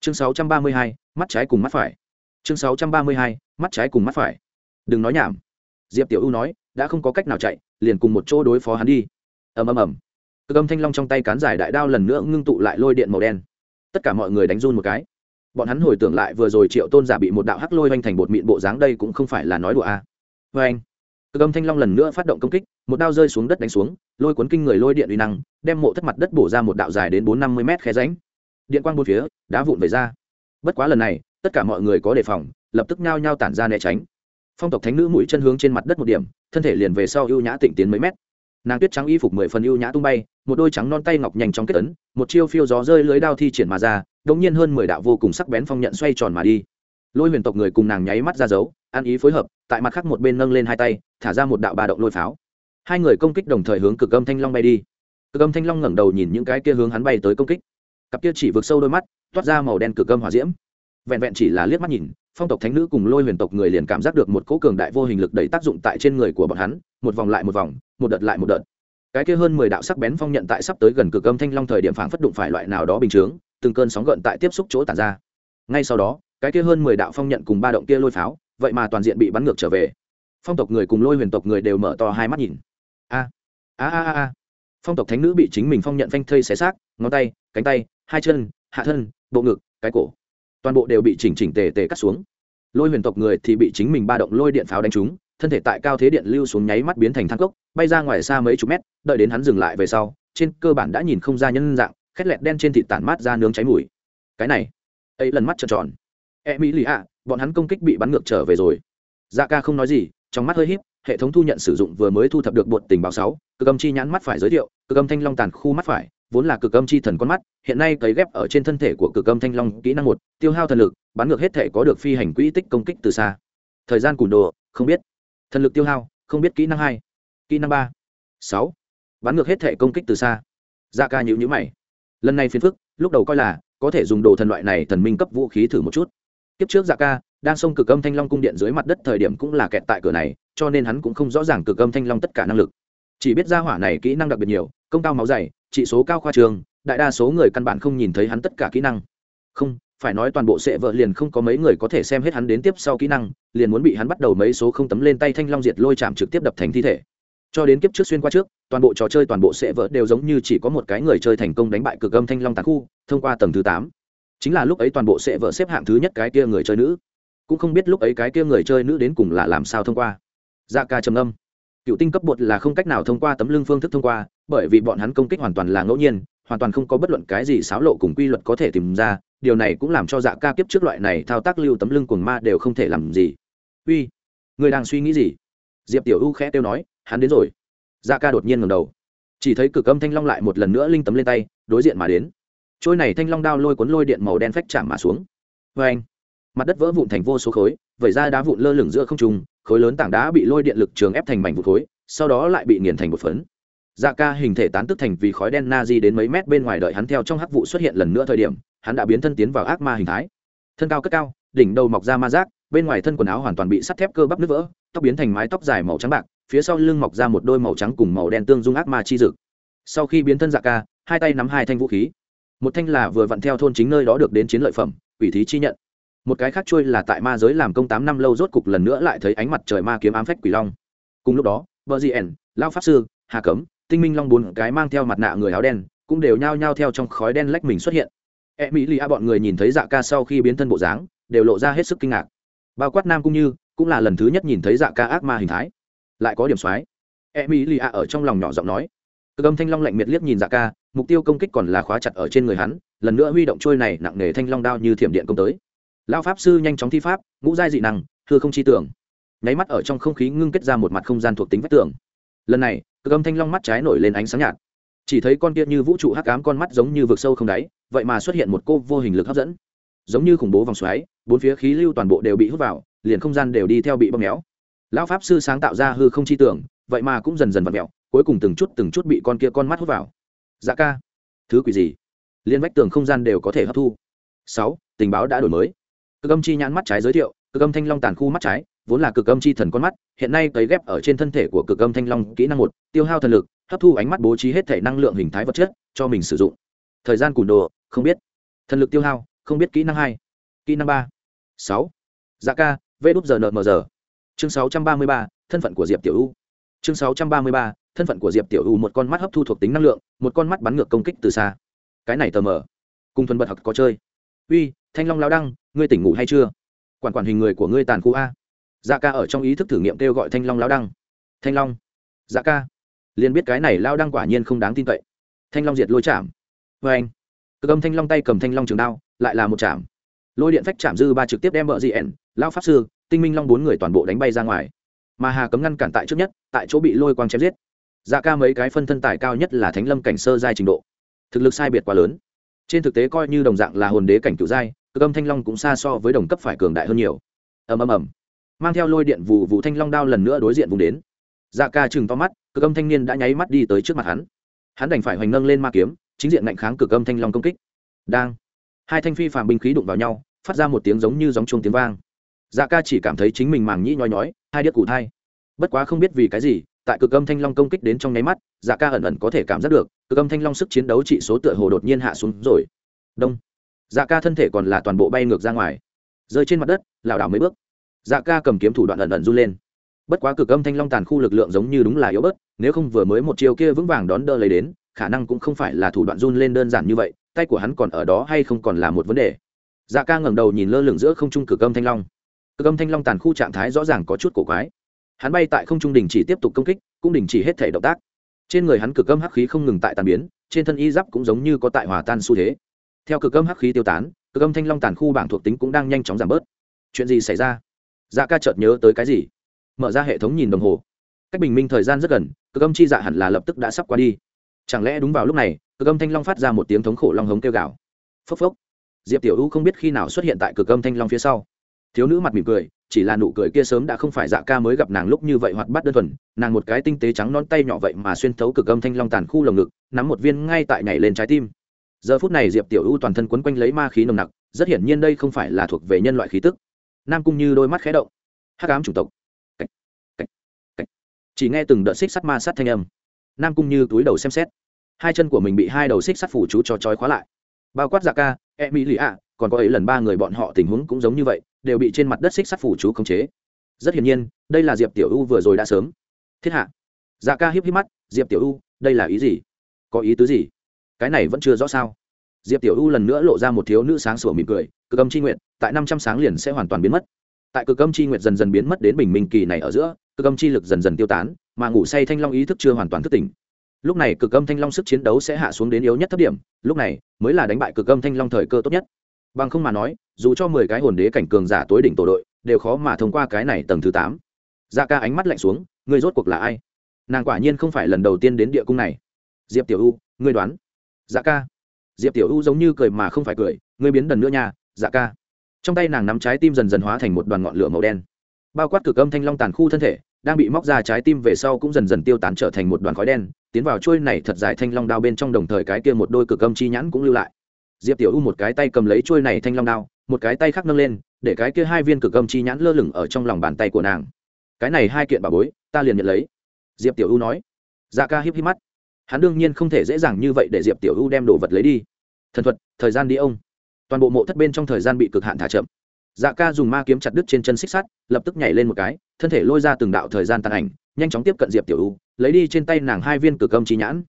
A: Chương sáu trăm ba mươi hai, mắt trái cùng mắt phải. Chương sáu trăm ba mươi hai, mắt trái cùng mắt phải. Đừng nói nhảm. Diệp tiểu ưu nói, đã không có cách nào chạy, liền cùng một chỗ đối phó hắn đi ầm ầm ầm. Cực âm thanh long trong tay cán dài đại đao lần nữa ngưng tụ lại lôi điện màu đen. Tất cả mọi người đánh run một cái. Bọn hắn hồi tưởng lại vừa rồi triệu tôn giả bị một đạo hắc lôi oanh thành bột mịn bộ dáng đây cũng không phải là nói đùa a à. vê anh. Cực âm thanh long lần nữa phát động công kích, một đao rơi xuống đất đánh xuống, lôi cuốn kinh người lôi điện uy năng, đem mộ thất mặt đất bổ ra một đạo dài đến bốn năm mươi mét khe ránh điện quang bốn phía, đá vụn về ra. Bất quá lần này, tất cả mọi người có đề phòng, lập tức nhao nhao tản ra né tránh. Phong tộc thánh nữ mũi chân hướng trên mặt đất một điểm, thân thể liền về sau ưu nhã tịnh tiến mấy mét nàng tuyết trắng y phục mười phần ưu nhã tung bay, một đôi trắng non tay ngọc nhanh trong kết ấn, một chiêu phiêu gió rơi lưới đao thi triển mà ra đống nhiên hơn mười đạo vô cùng sắc bén phong nhận xoay tròn mà đi. Lôi huyền tộc người cùng nàng nháy mắt ra dấu, ăn ý phối hợp, tại mặt khác một bên nâng lên hai tay, thả ra một đạo ba động lôi pháo. Hai người công kích đồng thời hướng cực âm thanh long bay đi. Cực âm thanh long ngẩng đầu nhìn những cái kia hướng hắn bay tới công kích. Cặp kia chỉ vượt sâu đôi mắt, toát ra màu đen cực âm hỏa diễm. Vẹn vẹn chỉ là liếc mắt nhìn, phong tộc thánh nữ cùng lôi huyền tộc người liền cảm giác được một cỗ cường đại vô hình lực đẩy tác dụng tại trên người của bọn hắn, một vòng lại một vòng một đợt lại một đợt. Cái kia hơn mười đạo sắc bén phong nhận tại sắp tới gần cực âm thanh long thời điểm phảng phất đụng phải loại nào đó bình chướng, từng cơn sóng gợn tại tiếp xúc chỗ tản ra. Ngay sau đó, cái kia hơn mười đạo phong nhận cùng ba động kia lôi pháo, vậy mà toàn diện bị bắn ngược trở về. Phong tộc người cùng lôi huyền tộc người đều mở to hai mắt nhìn. A a a a phong tộc thánh nữ bị chính mình phong nhận phanh thây xé xác, ngón tay, cánh tay, hai chân, hạ thân, bộ ngực, cái cổ. Toàn bộ đều bị chỉnh chỉnh tề tề cắt xuống. Lôi huyền tộc người thì bị chính mình ba động lôi điện pháo đánh trúng thân thể tại cao thế điện lưu xuống nháy mắt biến thành thang cốc, bay ra ngoài xa mấy chục mét, đợi đến hắn dừng lại về sau, trên cơ bản đã nhìn không ra nhân dạng, khét lẹt đen trên thịt tản mát ra nướng cháy mùi. Cái này, ấy lần mắt trợn tròn. E mỹ lì ạ, bọn hắn công kích bị bắn ngược trở về rồi. Dạ ca không nói gì, trong mắt hơi híp, hệ thống thu nhận sử dụng vừa mới thu thập được bột tình báo sáu, cực âm chi nhãn mắt phải giới thiệu, cực âm thanh long tàn khu mắt phải, vốn là cực âm chi thần con mắt, hiện nay cấy ghép ở trên thân thể của cực âm thanh long kỹ năng một, tiêu hao thần lực, bắn ngược hết thể có được phi hành quỹ tích công kích từ xa. Thời gian cùn đồ, không biết thần lực tiêu hao, không biết kỹ năng hai, kỹ năng ba, sáu. Bắn ngược hết thể công kích từ xa. Da ca nhữ nhữ mày. Lần này phiền phức, lúc đầu coi là có thể dùng đồ thần loại này thần minh cấp vũ khí thử một chút. Kiếp trước dạ ca đang xông cực âm thanh long cung điện dưới mặt đất thời điểm cũng là kẹt tại cửa này, cho nên hắn cũng không rõ ràng cực âm thanh long tất cả năng lực. Chỉ biết ra hỏa này kỹ năng đặc biệt nhiều, công cao máu dày trị số cao khoa trường, đại đa số người căn bản không nhìn thấy hắn tất cả kỹ năng. Không phải nói toàn bộ sệ vợ liền không có mấy người có thể xem hết hắn đến tiếp sau kỹ năng, liền muốn bị hắn bắt đầu mấy số không tấm lên tay thanh long diệt lôi chạm trực tiếp đập thành thi thể. Cho đến kiếp trước xuyên qua trước, toàn bộ trò chơi toàn bộ sệ vợ đều giống như chỉ có một cái người chơi thành công đánh bại cực âm thanh long tàn khu, thông qua tầng thứ tám. Chính là lúc ấy toàn bộ sệ vợ xếp hạng thứ nhất cái kia người chơi nữ. Cũng không biết lúc ấy cái kia người chơi nữ đến cùng là làm sao thông qua. Dạ ca trầm âm cựu tinh cấp bột là không cách nào thông qua tấm lưng phương thức thông qua, bởi vì bọn hắn công kích hoàn toàn là ngẫu nhiên hoàn toàn không có bất luận cái gì xáo lộ cùng quy luật có thể tìm ra, điều này cũng làm cho dạ ca kiếp trước loại này thao tác lưu tấm lưng cuồng ma đều không thể làm gì. Uy, người đang suy nghĩ gì? Diệp tiểu u khẽ kêu nói, hắn đến rồi. Dạ ca đột nhiên ngầm đầu. Chỉ thấy cực âm thanh long lại một lần nữa linh tấm lên tay, đối diện mà đến. Trôi này thanh long đao lôi cuốn lôi điện màu đen phách chạm mà xuống. Vê anh, mặt đất vỡ vụn thành vô số khối, vẩy ra đá vụn lơ lửng giữa không trung, khối lớn tảng đá bị lôi điện lực trường ép thành mảnh vụn khối, sau đó lại bị nghiền thành một phấn dạ ca hình thể tán tức thành vì khói đen na di đến mấy mét bên ngoài đợi hắn theo trong hắc vụ xuất hiện lần nữa thời điểm, hắn đã biến thân tiến vào ác ma hình thái. Thân cao cất cao, đỉnh đầu mọc ra ma rác bên ngoài thân quần áo hoàn toàn bị sắt thép cơ bắp nứt vỡ, tóc biến thành mái tóc dài màu trắng bạc, phía sau lưng mọc ra một đôi màu trắng cùng màu đen tương dung ác ma chi dực. Sau khi biến thân dạ ca, hai tay nắm hai thanh vũ khí. Một thanh là vừa vặn theo thôn chính nơi đó được đến chiến lợi phẩm ủy thí chi nhận. Một cái khác chui là tại ma giới làm công tám năm lâu rốt cục lần nữa lại thấy ánh mặt trời ma kiếm ám phách quỷ long. Cùng lúc đó vợ di ẻn lao pháp sư, hà cấm tinh minh long bốn cái mang theo mặt nạ người áo đen, cũng đều nhao nhao theo trong khói đen lách mình xuất hiện. E mỹ lì a bọn người nhìn thấy dạ ca sau khi biến thân bộ dáng, đều lộ ra hết sức kinh ngạc. Bao quát nam cũng như, cũng là lần thứ nhất nhìn thấy dạ ca ác ma hình thái. Lại có điểm soái e mỹ lì a ở trong lòng nhỏ giọng nói. Cực âm thanh long lạnh miệt liếc nhìn dạ ca, mục tiêu công kích còn là khóa chặt ở trên người hắn, lần nữa huy động trôi này nặng nề thanh long đao như thiểm điện công tới. Lao pháp sư nhanh chóng thi pháp, ngũ giai dị năng thưa không chi tưởng. Nháy mắt ở trong không khí ngưng kết ra một mặt không gian thuộc tính vách tường. Lần này cực âm thanh long mắt trái nổi lên ánh sáng nhạt. Chỉ thấy con kia như vũ trụ hắc ám con mắt giống như vực sâu không đáy, vậy mà xuất hiện một cô vô hình lực hấp dẫn. Giống như khủng bố vòng xoáy, bốn phía khí lưu toàn bộ đều bị hút vào, liền không gian đều đi theo bị bóp méo. Lão pháp sư sáng tạo ra hư không chi tưởng, vậy mà cũng dần dần vặn mẹo cuối cùng từng chút từng chút bị con kia con mắt hút vào. Dạ ca, thứ quỷ gì? Liên vách tường không gian đều có thể hấp thu. Sáu, tình báo đã đổi mới. Cực âm chi nhãn mắt trái giới thiệu, cực âm thanh long tàn khu mắt trái vốn là cực âm chi thần con mắt hiện nay cấy ghép ở trên thân thể của cực âm thanh long kỹ năng một tiêu hao thần lực hấp thu ánh mắt bố trí hết thể năng lượng hình thái vật chất cho mình sử dụng. Thời gian cùn đồ không biết. Thần lực tiêu hao không biết kỹ năng hai kỹ năng ba sáu. Dạ ca vê đúp giờ nợ mờ giờ. Chương 633, thân phận của diệp tiểu u. Chương 633, thân phận của diệp tiểu u một con mắt hấp thu thuộc tính năng lượng một con mắt bắn ngược công kích từ xa. Cái này tờ mờ. Cùng thuần bật học có chơi. Uy thanh long lão đăng ngươi tỉnh ngủ hay chưa? Quản quản hình người của ngươi tàn khu a dạ ca ở trong ý thức thử nghiệm kêu gọi thanh long lao đăng. Thanh long dạ ca. Liền biết cái này lao đăng quả nhiên không đáng tin cậy. Thanh long diệt lôi chạm. Vê anh. Cực âm thanh long tay cầm thanh long trường đao, lại là một chạm. Lôi điện phách chạm dư ba trực tiếp đem vợ dị ẻn lao pháp sư, tinh minh long bốn người toàn bộ đánh bay ra ngoài. Mà hà cấm ngăn cản tại trước nhất, tại chỗ bị lôi quang chém giết. Dạ ca mấy cái phân thân tài cao nhất là thánh lâm cảnh sơ giai trình độ. Thực lực sai biệt quá lớn. Trên thực tế coi như đồng dạng là hồn đế cảnh cựu giai, cực âm thanh long cũng xa so với đồng cấp phải cường đại hơn nhiều. Ầm ầm ầm mang theo lôi điện vụ vụ thanh long đao lần nữa đối diện vùng đến. Dạ ca chừng to mắt, cực âm thanh niên đã nháy mắt đi tới trước mặt hắn. Hắn đành phải hoành nâng lên ma kiếm, chính diện ngạnh kháng cực âm thanh long công kích. Đang, hai thanh phi phàm binh khí đụng vào nhau, phát ra một tiếng giống như giống chuông tiếng vang. Dạ ca chỉ cảm thấy chính mình màng nhĩ nhói nhói, hai điếc cụ thai. Bất quá không biết vì cái gì, tại cực âm thanh long công kích đến trong nháy mắt dạ ca ẩn ẩn có thể cảm giác được, cực âm thanh long sức chiến đấu trị số tựa hồ đột nhiên hạ xuống rồi. Đông. Dạ ca thân thể còn là toàn bộ bay ngược ra ngoài. Rơi trên mặt đất, lảo đảo mấy bước dạ ca cầm kiếm thủ đoạn ẩn ẩn run lên. Bất quá cực âm thanh long tàn khu lực lượng giống như đúng là yếu bớt, nếu không vừa mới một chiều kia vững vàng đón đỡ lấy đến, khả năng cũng không phải là thủ đoạn run lên đơn giản như vậy, tay của hắn còn ở đó hay không còn là một vấn đề. Dạ ca ngẩng đầu nhìn lơ lửng giữa không trung cực âm thanh long. Cực âm thanh long tàn khu trạng thái rõ ràng có chút cổ quái. Hắn bay tại không trung đình chỉ tiếp tục công kích, cũng đình chỉ hết thể động tác. Trên người hắn cực âm hắc khí không ngừng tại tàn biến, trên thân y giáp cũng giống như có tại hòa tan xu thế. Theo cực âm hắc khí tiêu tán, cực âm thanh long tàn khu bảng thuộc tính cũng đang nhanh chóng giảm bớt. Chuyện gì xảy ra? Dạ ca chợt nhớ tới cái gì? Mở ra hệ thống nhìn đồng hồ. Cách bình minh thời gian rất gần, cực âm chi dạ hẳn là lập tức đã sắp qua đi. Chẳng lẽ đúng vào lúc này, cực âm thanh long phát ra một tiếng thống khổ long hống kêu gào. Phốc phốc. Diệp tiểu u không biết khi nào xuất hiện tại cực âm thanh long phía sau. Thiếu nữ mặt mỉm cười, chỉ là nụ cười kia sớm đã không phải dạ ca mới gặp nàng lúc như vậy hoặc bắt đơn thuần. Nàng một cái tinh tế trắng non tay nhỏ vậy mà xuyên thấu cực âm thanh long tàn khu lồng ngực, nắm một viên ngay tại nhảy lên trái tim. Giờ phút này diệp tiểu u toàn thân quấn quanh lấy ma khí nồng nặc, rất hiển nhiên đây không phải là thuộc về nhân loại khí tức nam cung như đôi mắt khé động. Hắc ám chủng tộc. Cách. Cách. Cách. chỉ nghe từng đợt xích sắt ma sát thanh âm. Nam cung như túi đầu xem xét. Hai chân của mình bị hai đầu xích sắt phủ chú cho trói khóa lại. Bao quát dạ ca e mỹ lì ạ, còn có ấy lần ba người bọn họ tình huống cũng giống như vậy, đều bị trên mặt đất xích sắt phủ chú khống chế. Rất hiển nhiên, đây là diệp tiểu u vừa rồi đã sớm. Thiết hạ. Dạ ca hiếp híp mắt, diệp tiểu u, đây là ý gì? Có ý tứ gì? Cái này vẫn chưa rõ sao? Diệp tiểu u lần nữa lộ ra một thiếu nữ sáng sủa mỉm cười, cực âm c h i nguyện tại năm trăm sáng liền sẽ hoàn toàn biến mất. Tại cực âm chi nguyệt dần dần biến mất đến bình minh kỳ này ở giữa, cực âm chi lực dần dần tiêu tán, mà ngủ say thanh long ý thức chưa hoàn toàn thức tỉnh. Lúc này cực âm thanh long sức chiến đấu sẽ hạ xuống đến yếu nhất thấp điểm, lúc này mới là đánh bại cực âm thanh long thời cơ tốt nhất. Bằng không mà nói, dù cho mười cái hồn đế cảnh cường giả tối đỉnh tổ đội, đều khó mà thông qua cái này tầng thứ tám. Da dạ ca ánh mắt lạnh xuống người rốt cuộc là ai? Nàng quả nhiên không phải lần đầu tiên đến địa cung này. Diệp tiểu u, ngươi đoán. Dạ ca. Diệp tiểu u giống như cười mà không phải cười, ngươi biến đần nữa nha dạ ca trong tay nàng nắm trái tim dần dần hóa thành một đoàn ngọn lửa màu đen. Bao quát cực âm thanh long tàn khu thân thể, đang bị móc ra trái tim về sau cũng dần dần tiêu tán trở thành một đoàn khói đen, tiến vào trôi này thật dài thanh long đao bên trong đồng thời cái kia một đôi cực âm chi nhãn cũng lưu lại. Diệp tiểu u một cái tay cầm lấy trôi này thanh long đao, một cái tay khác nâng lên, để cái kia hai viên cực âm chi nhãn lơ lửng ở trong lòng bàn tay của nàng. Cái này hai kiện bà bối, ta liền nhận lấy. Diệp tiểu u nói. Da ca híp híp mắt. Hắn đương nhiên không thể dễ dàng như vậy để diệp tiểu u đem đồ vật lấy đi. Thần thuật, thời gian đi ông toàn bộ mộ thất bên trong thời gian bị cực hạn thả chậm. Dạ ca dùng ma kiếm chặt đứt trên chân xích sắt, lập tức nhảy lên một cái, thân thể lôi ra từng đạo thời gian tàn ảnh, nhanh chóng tiếp cận diệp tiểu u, lấy đi trên tay nàng hai viên cực âm trí nhãn.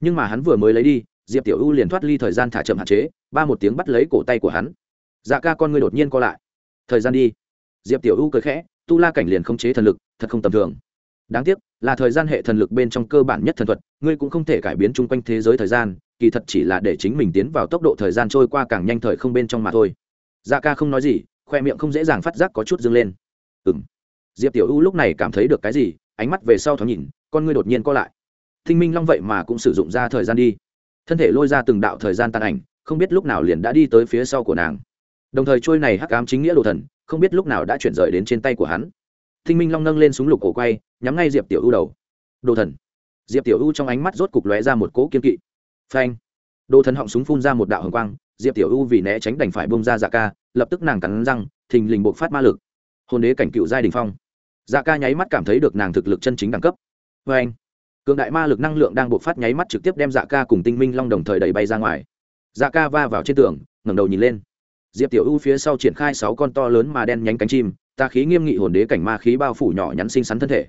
A: Nhưng mà hắn vừa mới lấy đi, diệp tiểu u liền thoát ly thời gian thả chậm hạn chế, ba một tiếng bắt lấy cổ tay của hắn. Dạ ca con người đột nhiên co lại. Thời gian đi. Diệp tiểu u cười khẽ, tu la cảnh liền không chế thần lực, thật không tầm thường đáng tiếc, là thời gian hệ thần lực bên trong cơ bản nhất thần thuật, ngươi cũng không thể cải biến chung quanh thế giới thời gian, kỳ thật chỉ là để chính mình tiến vào tốc độ thời gian trôi qua càng nhanh thời không bên trong mà thôi. Dạ ca không nói gì, khoe miệng không dễ dàng phát giác có chút dâng lên. Ừ m diệp tiểu u lúc này cảm thấy được cái gì, ánh mắt về sau thoáng nhìn, con ngươi đột nhiên co lại. Thinh minh long vậy mà cũng sử dụng ra thời gian đi. Thân thể lôi ra từng đạo thời gian tàn ảnh, không biết lúc nào liền đã đi tới phía sau của nàng. Đồng thời trôi này hắc ám chính nghĩa đồ thần, không biết lúc nào đã chuyển rời đến trên tay của hắn thinh minh long nâng lên súng lục cổ quay, nhắm ngay diệp tiểu u đầu. Đồ thần. Diệp tiểu u trong ánh mắt rốt cục lóe ra một cỗ kiên kỵ. Phanh. Đồ thần họng súng phun ra một đạo hồng quang, diệp tiểu u vì né tránh đành phải bung ra dạ ca, lập tức nàng cắn răng, thình lình bộc phát ma lực. Hồn đế cảnh cựu giai đỉnh phong. Dạ ca nháy mắt cảm thấy được nàng thực lực chân chính đẳng cấp. Phanh. Cường đại ma lực năng lượng đang bộc phát nháy mắt trực tiếp đem dạ ca cùng tinh minh long đồng thời đẩy bay ra ngoài. Dạ ca va vào trên tường, ngẩng đầu nhìn lên. Diệp tiểu u phía sau triển khai sáu con to lớn mà đen nhánh cánh chim ta khí nghiêm nghị hồn đế cảnh ma khí bao phủ nhỏ nhắn xinh xắn thân thể.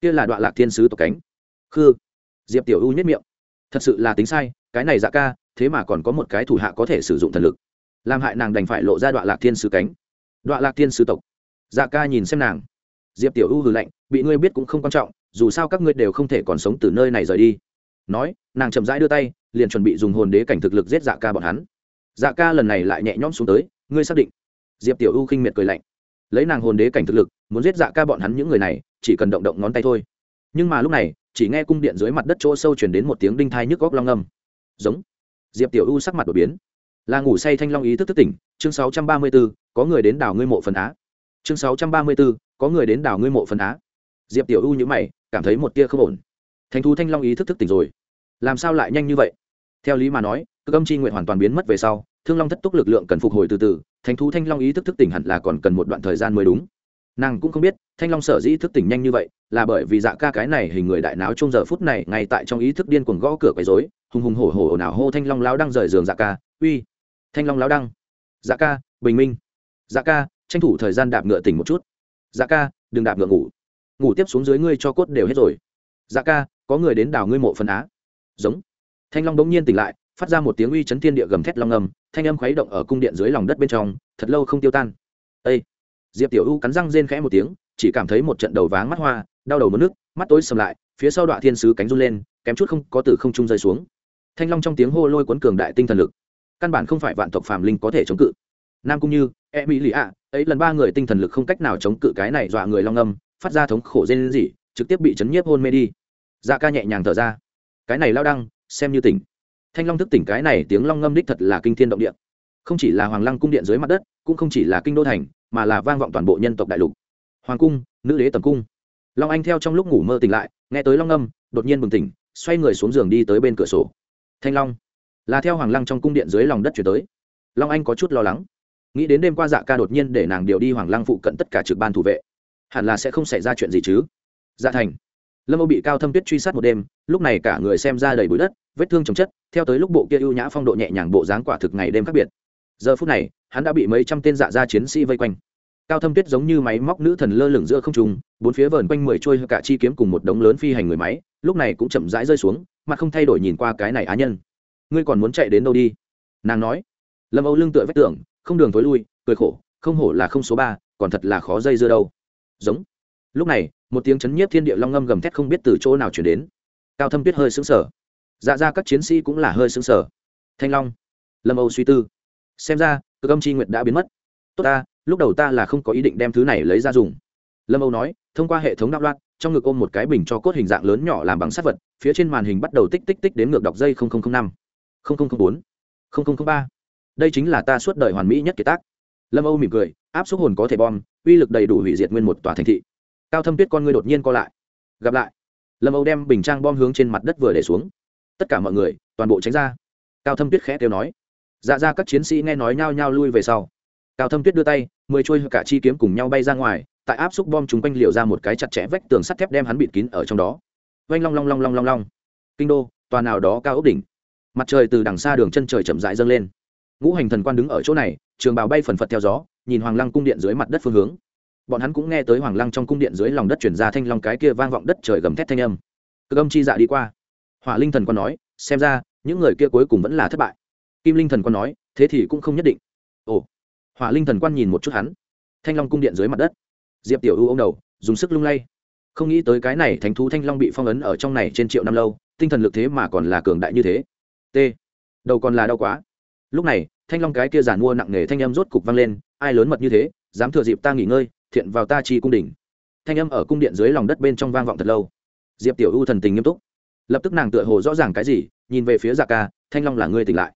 A: Kia là đoạn lạc thiên sứ tộc cánh. Khư. Diệp tiểu u nhất miệng. Thật sự là tính sai, cái này dạ ca, thế mà còn có một cái thủ hạ có thể sử dụng thần lực. Làm hại nàng đành phải lộ ra đoạn lạc thiên sứ cánh. Đoạn lạc thiên sứ tộc. Dạ ca nhìn xem nàng. Diệp tiểu u hừ lạnh, bị ngươi biết cũng không quan trọng, dù sao các ngươi đều không thể còn sống từ nơi này rời đi. Nói, nàng chậm rãi đưa tay, liền chuẩn bị dùng hồn đế cảnh thực lực giết dạ ca bọn hắn. Dạ ca lần này lại nhẹ nhõm xuống tới, ngươi xác định. Diệp tiểu u khinh miệt cười lạnh lấy nàng hồn đế cảnh thực lực muốn giết dạ ca bọn hắn những người này chỉ cần động động ngón tay thôi. Nhưng mà lúc này chỉ nghe cung điện dưới mặt đất chỗ sâu chuyển đến một tiếng đinh thai nhức góc long âm. Giống. Diệp tiểu u sắc mặt đột biến. Là ngủ say thanh long ý thức thức tỉnh chương 634, có người đến đảo ngươi mộ phần á. Chương 634, có người đến đảo ngươi mộ phần á. Diệp tiểu u nhữ mày cảm thấy một tia không ổn. Thánh thú thanh long ý thức thức tỉnh rồi. Làm sao lại nhanh như vậy? Theo lý mà nói cực âm c h i nguyện hoàn toàn biến mất về sau, thương long thất túc lực lượng cần phục hồi từ từ, thánh thú thanh long ý thức thức tỉnh hẳn là còn cần một đoạn thời gian mới đúng. Nàng cũng không biết, thanh long sở dĩ thức tỉnh nhanh như vậy, là bởi vì dạ ca cái này hình người đại náo trong giờ phút này ngay tại trong ý thức điên cuồng gõ cửa quấy dối hùng hùng hổ hổ nào hô thanh long lao đang rời giường dạ ca, uy, thanh long lao đăng. Dạ ca, bình minh. Dạ ca, tranh thủ thời gian đạp ngựa tỉnh một chút. Dạ ca, đừng đạp ngựa ngủ. Ngủ tiếp xuống dưới ngươi cho cốt đều hết rồi. Dạ ca, có người đến đào ngươi mộ phần á. Giống. Thanh long bỗng nhiên tỉnh lại phát ra một tiếng uy chấn thiên địa gầm thét long âm, thanh âm khuấy động ở cung điện dưới lòng đất bên trong, thật lâu không tiêu tan. Ây diệp tiểu u cắn răng rên khẽ một tiếng, chỉ cảm thấy một trận đầu váng mắt hoa, đau đầu mất nước, mắt tối sầm lại, phía sau đoạn thiên sứ cánh run lên, kém chút không có từ không trung rơi xuống. Thanh long trong tiếng hô lôi cuốn cường đại tinh thần lực. Căn bản không phải vạn tộc phàm linh có thể chống cự. Nam cung như e mỹ lì ạ, ấy lần ba người tinh thần lực không cách nào chống cự cái này dọa người long âm, phát ra thống khổ rên rỉ, trực tiếp bị chấn nhiếp hôn mê đi. Dạ ca nhẹ nhàng thở ra. Cái này lao đăng, xem như tỉnh thanh long thức tỉnh cái này tiếng long ngâm đích thật là kinh thiên động địa. Không chỉ là hoàng lăng cung điện dưới mặt đất, cũng không chỉ là kinh đô thành, mà là vang vọng toàn bộ nhân tộc đại lục. Hoàng cung, nữ đế tầm cung. Long anh theo trong lúc ngủ mơ tỉnh lại, nghe tới long ngâm, đột nhiên bừng tỉnh, xoay người xuống giường đi tới bên cửa sổ. Thanh long, là theo hoàng lăng trong cung điện dưới lòng đất chuyển tới. Long anh có chút lo lắng. Nghĩ đến đêm qua dạ ca đột nhiên để nàng điều đi hoàng lăng phụ cận tất cả trực ban thủ vệ, hẳn là sẽ không xảy ra chuyện gì chứ? Dạ thành lâm âu bị cao thâm tuyết truy sát một đêm lúc này cả người xem ra đầy bụi đất vết thương chồng chất theo tới lúc bộ kia ưu nhã phong độ nhẹ nhàng bộ dáng quả thực ngày đêm khác biệt. Giờ phút này hắn đã bị mấy trăm tên dạ gia chiến sĩ vây quanh. Cao thâm tuyết giống như máy móc nữ thần lơ lửng giữa không trung bốn phía vờn quanh mười trôi cả chi kiếm cùng một đống lớn phi hành người máy lúc này cũng chậm rãi rơi xuống mặt không thay đổi nhìn qua cái này á nhân. Ngươi còn muốn chạy đến đâu đi? nàng nói. Lâm âu lưng tựa vách tưởng, không đường tối lui cười khổ không hổ là không số ba còn thật là khó dây dưa đâu. Giống. Lúc này một tiếng chấn nhiếp thiên địa long ngâm gầm thét không biết từ chỗ nào chuyển đến. Cao thâm tuyết hơi xứng sở dạ ra các chiến sĩ cũng là hơi xứng sở thanh long, lâm âu suy tư. Xem ra cơ âm c nguyệt đã biến mất. Tốt ta, lúc đầu ta là không có ý định đem thứ này lấy ra dùng. Lâm âu nói, thông qua hệ thống đạo loạn, trong ngực ôm một cái bình cho cốt hình dạng lớn nhỏ làm bằng sắt vật, phía trên màn hình bắt đầu tích tích tích đến ngược đọc dây năm bốn ba. Đây chính là ta suốt đời hoàn mỹ nhất kiệt tác. Lâm âu mỉm cười, áp suất hồn có thể bom, uy lực đầy đủ hủy diệt nguyên một tòa thành thị cao thâm tuyết con ngươi đột nhiên co lại. Gặp lại. Lâm âu đem bình trang bom hướng trên mặt đất vừa để xuống. Tất cả mọi người, toàn bộ tránh ra. Cao thâm tuyết khẽ kêu nói. Dạ ra các chiến sĩ nghe nói nhao nhao lui về sau. Cao thâm tuyết đưa tay, mười trôi cả chi kiếm cùng nhau bay ra ngoài, tại áp xúc bom chúng quanh liều ra một cái chặt chẽ vách tường sắt thép đem hắn bịt kín ở trong đó. Oanh long long long long long long. Kinh đô, tòa nào đó cao ốc đỉnh. Mặt trời từ đằng xa đường chân trời chậm rãi dâng lên. Ngũ hành thần quan đứng ở chỗ này, trường bào bay phần phật theo gió, nhìn hoàng lăng cung điện dưới mặt đất phương hướng bọn hắn cũng nghe tới hoàng lăng trong cung điện dưới lòng đất chuyển ra thanh long cái kia vang vọng đất trời gầm thét thanh âm. Cực âm chi dạ đi qua. Hỏa linh thần còn nói, xem ra, những người kia cuối cùng vẫn là thất bại. Kim linh thần còn nói, thế thì cũng không nhất định. Ồ. Hỏa linh thần quan nhìn một chút hắn. Thanh long cung điện dưới mặt đất. Diệp tiểu ưu ô m đầu, dùng sức lung lay. Không nghĩ tới cái này thánh thú thanh long bị phong ấn ở trong này trên triệu năm lâu, tinh thần lực thế mà còn là cường đại như thế. T. Đầu còn là đau quá. Lúc này, thanh long cái kia giản mua nặng nề thanh âm rốt cục vang lên, ai lớn mật như thế, dám thừa dịp ta nghỉ ngơi thiện vào ta chi cung đỉnh thanh âm ở cung điện dưới lòng đất bên trong vang vọng thật lâu. Diệp tiểu u thần tình nghiêm túc. Lập tức nàng tựa hồ rõ ràng cái gì, nhìn về phía dạ ca, thanh long là ngươi tỉnh lại.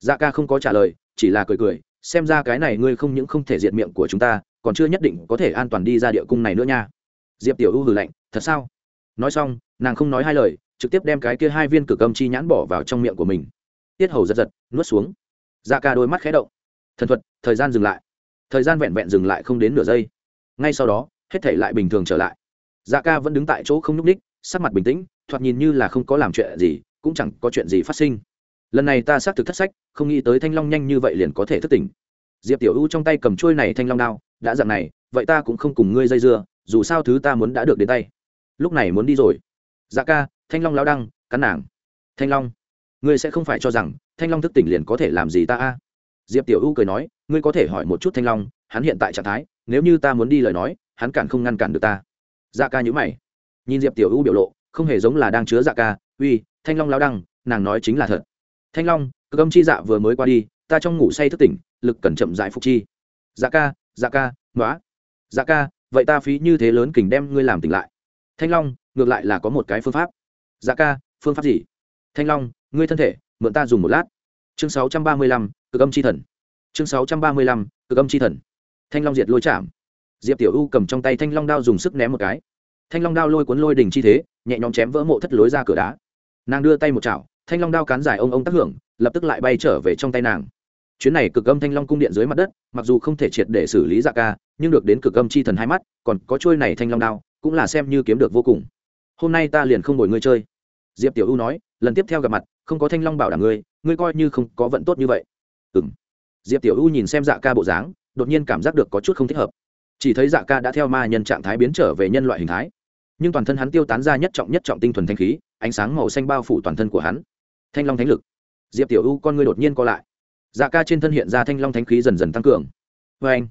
A: Dạ ca không có trả lời, chỉ là cười cười, xem ra cái này ngươi không những không thể diệt miệng của chúng ta, còn chưa nhất định có thể an toàn đi ra địa cung này nữa nha. Diệp tiểu u hừ lạnh, thật sao? Nói xong, nàng không nói hai lời, trực tiếp đem cái kia hai viên cực âm chi nhãn bỏ vào trong miệng của mình. Tiết hầu giật giật, nuốt xuống. Dạ ca đôi mắt khé động. Thần thuật, thời gian dừng lại. Thời gian vẹn vẹn dừng lại không đến nửa giây ngay sau đó, hết thể lại bình thường trở lại. Dạ ca vẫn đứng tại chỗ không nhúc ních sắc mặt bình tĩnh, thoạt nhìn như là không có làm chuyện gì, cũng chẳng có chuyện gì phát sinh. Lần này ta xác thực thất sách, không nghĩ tới thanh long nhanh như vậy liền có thể thất tỉnh. Diệp tiểu u trong tay cầm trôi này thanh long đao, đã dặn này, vậy ta cũng không cùng ngươi dây dưa, dù sao thứ ta muốn đã được đến tay. Lúc này muốn đi rồi. Dạ ca, thanh long lao đăng, cắn nàng. Thanh long, ngươi sẽ không phải cho rằng thanh long thức tỉnh liền có thể làm gì ta a? Diệp tiểu u cười nói, ngươi có thể hỏi một chút thanh long, hắn hiện tại trạng thái nếu như ta muốn đi lời nói, hắn cản không ngăn cản được ta. Dạ ca nhữ mày. Nhìn diệp tiểu u biểu lộ, không hề giống là đang chứa dạ ca, uy, thanh long lao đăng, nàng nói chính là thật. Thanh long cực âm chi dạ vừa mới qua đi, ta trong ngủ say thức tỉnh, lực cẩn chậm dại phục chi. Dạ ca dạ ca nói dạ ca, vậy ta phí như thế lớn kình đem ngươi làm tỉnh lại. Thanh long, ngược lại là có một cái phương pháp. Dạ ca, phương pháp gì? Thanh long, ngươi thân thể, mượn ta dùng một lát. Chương sáu trăm ba mươi lăm cực âm c h i thần. Chương sáu trăm ba mươi lăm cực âm c h i thần thanh long diệt lôi chạm. Diệp tiểu u cầm trong tay thanh long đao dùng sức ném một cái. Thanh long đao lôi cuốn lôi đình chi thế, nhẹ nhõm chém vỡ mộ thất lối ra cửa đá. Nàng đưa tay một chảo, thanh long đao cán dài ông ông tác hưởng, lập tức lại bay trở về trong tay nàng. Chuyến này cực âm thanh long cung điện dưới mặt đất, mặc dù không thể triệt để xử lý dạ ca, nhưng được đến cực âm chi thần hai mắt, còn có trôi này thanh long đao, cũng là xem như kiếm được vô cùng. Hôm nay ta liền không ngồi ngươi chơi. Diệp tiểu u nói, lần tiếp theo gặp mặt, không có thanh long bảo đảm ngươi ngươi coi như không có vận tốt như vậy. Ừ m diệp tiểu u nhìn xem dạ ca bộ dáng đột nhiên cảm giác được có chút không thích hợp. Chỉ thấy dạ ca đã theo ma nhân trạng thái biến trở về nhân loại hình thái. Nhưng toàn thân hắn tiêu tán ra nhất trọng nhất trọng tinh thuần thanh khí, ánh sáng màu xanh bao phủ toàn thân của hắn. Thanh long thánh lực. Diệp tiểu u, con ngươi đột nhiên co lại. Dạ ca trên thân hiện ra thanh long thánh khí dần dần tăng cường. Vê anh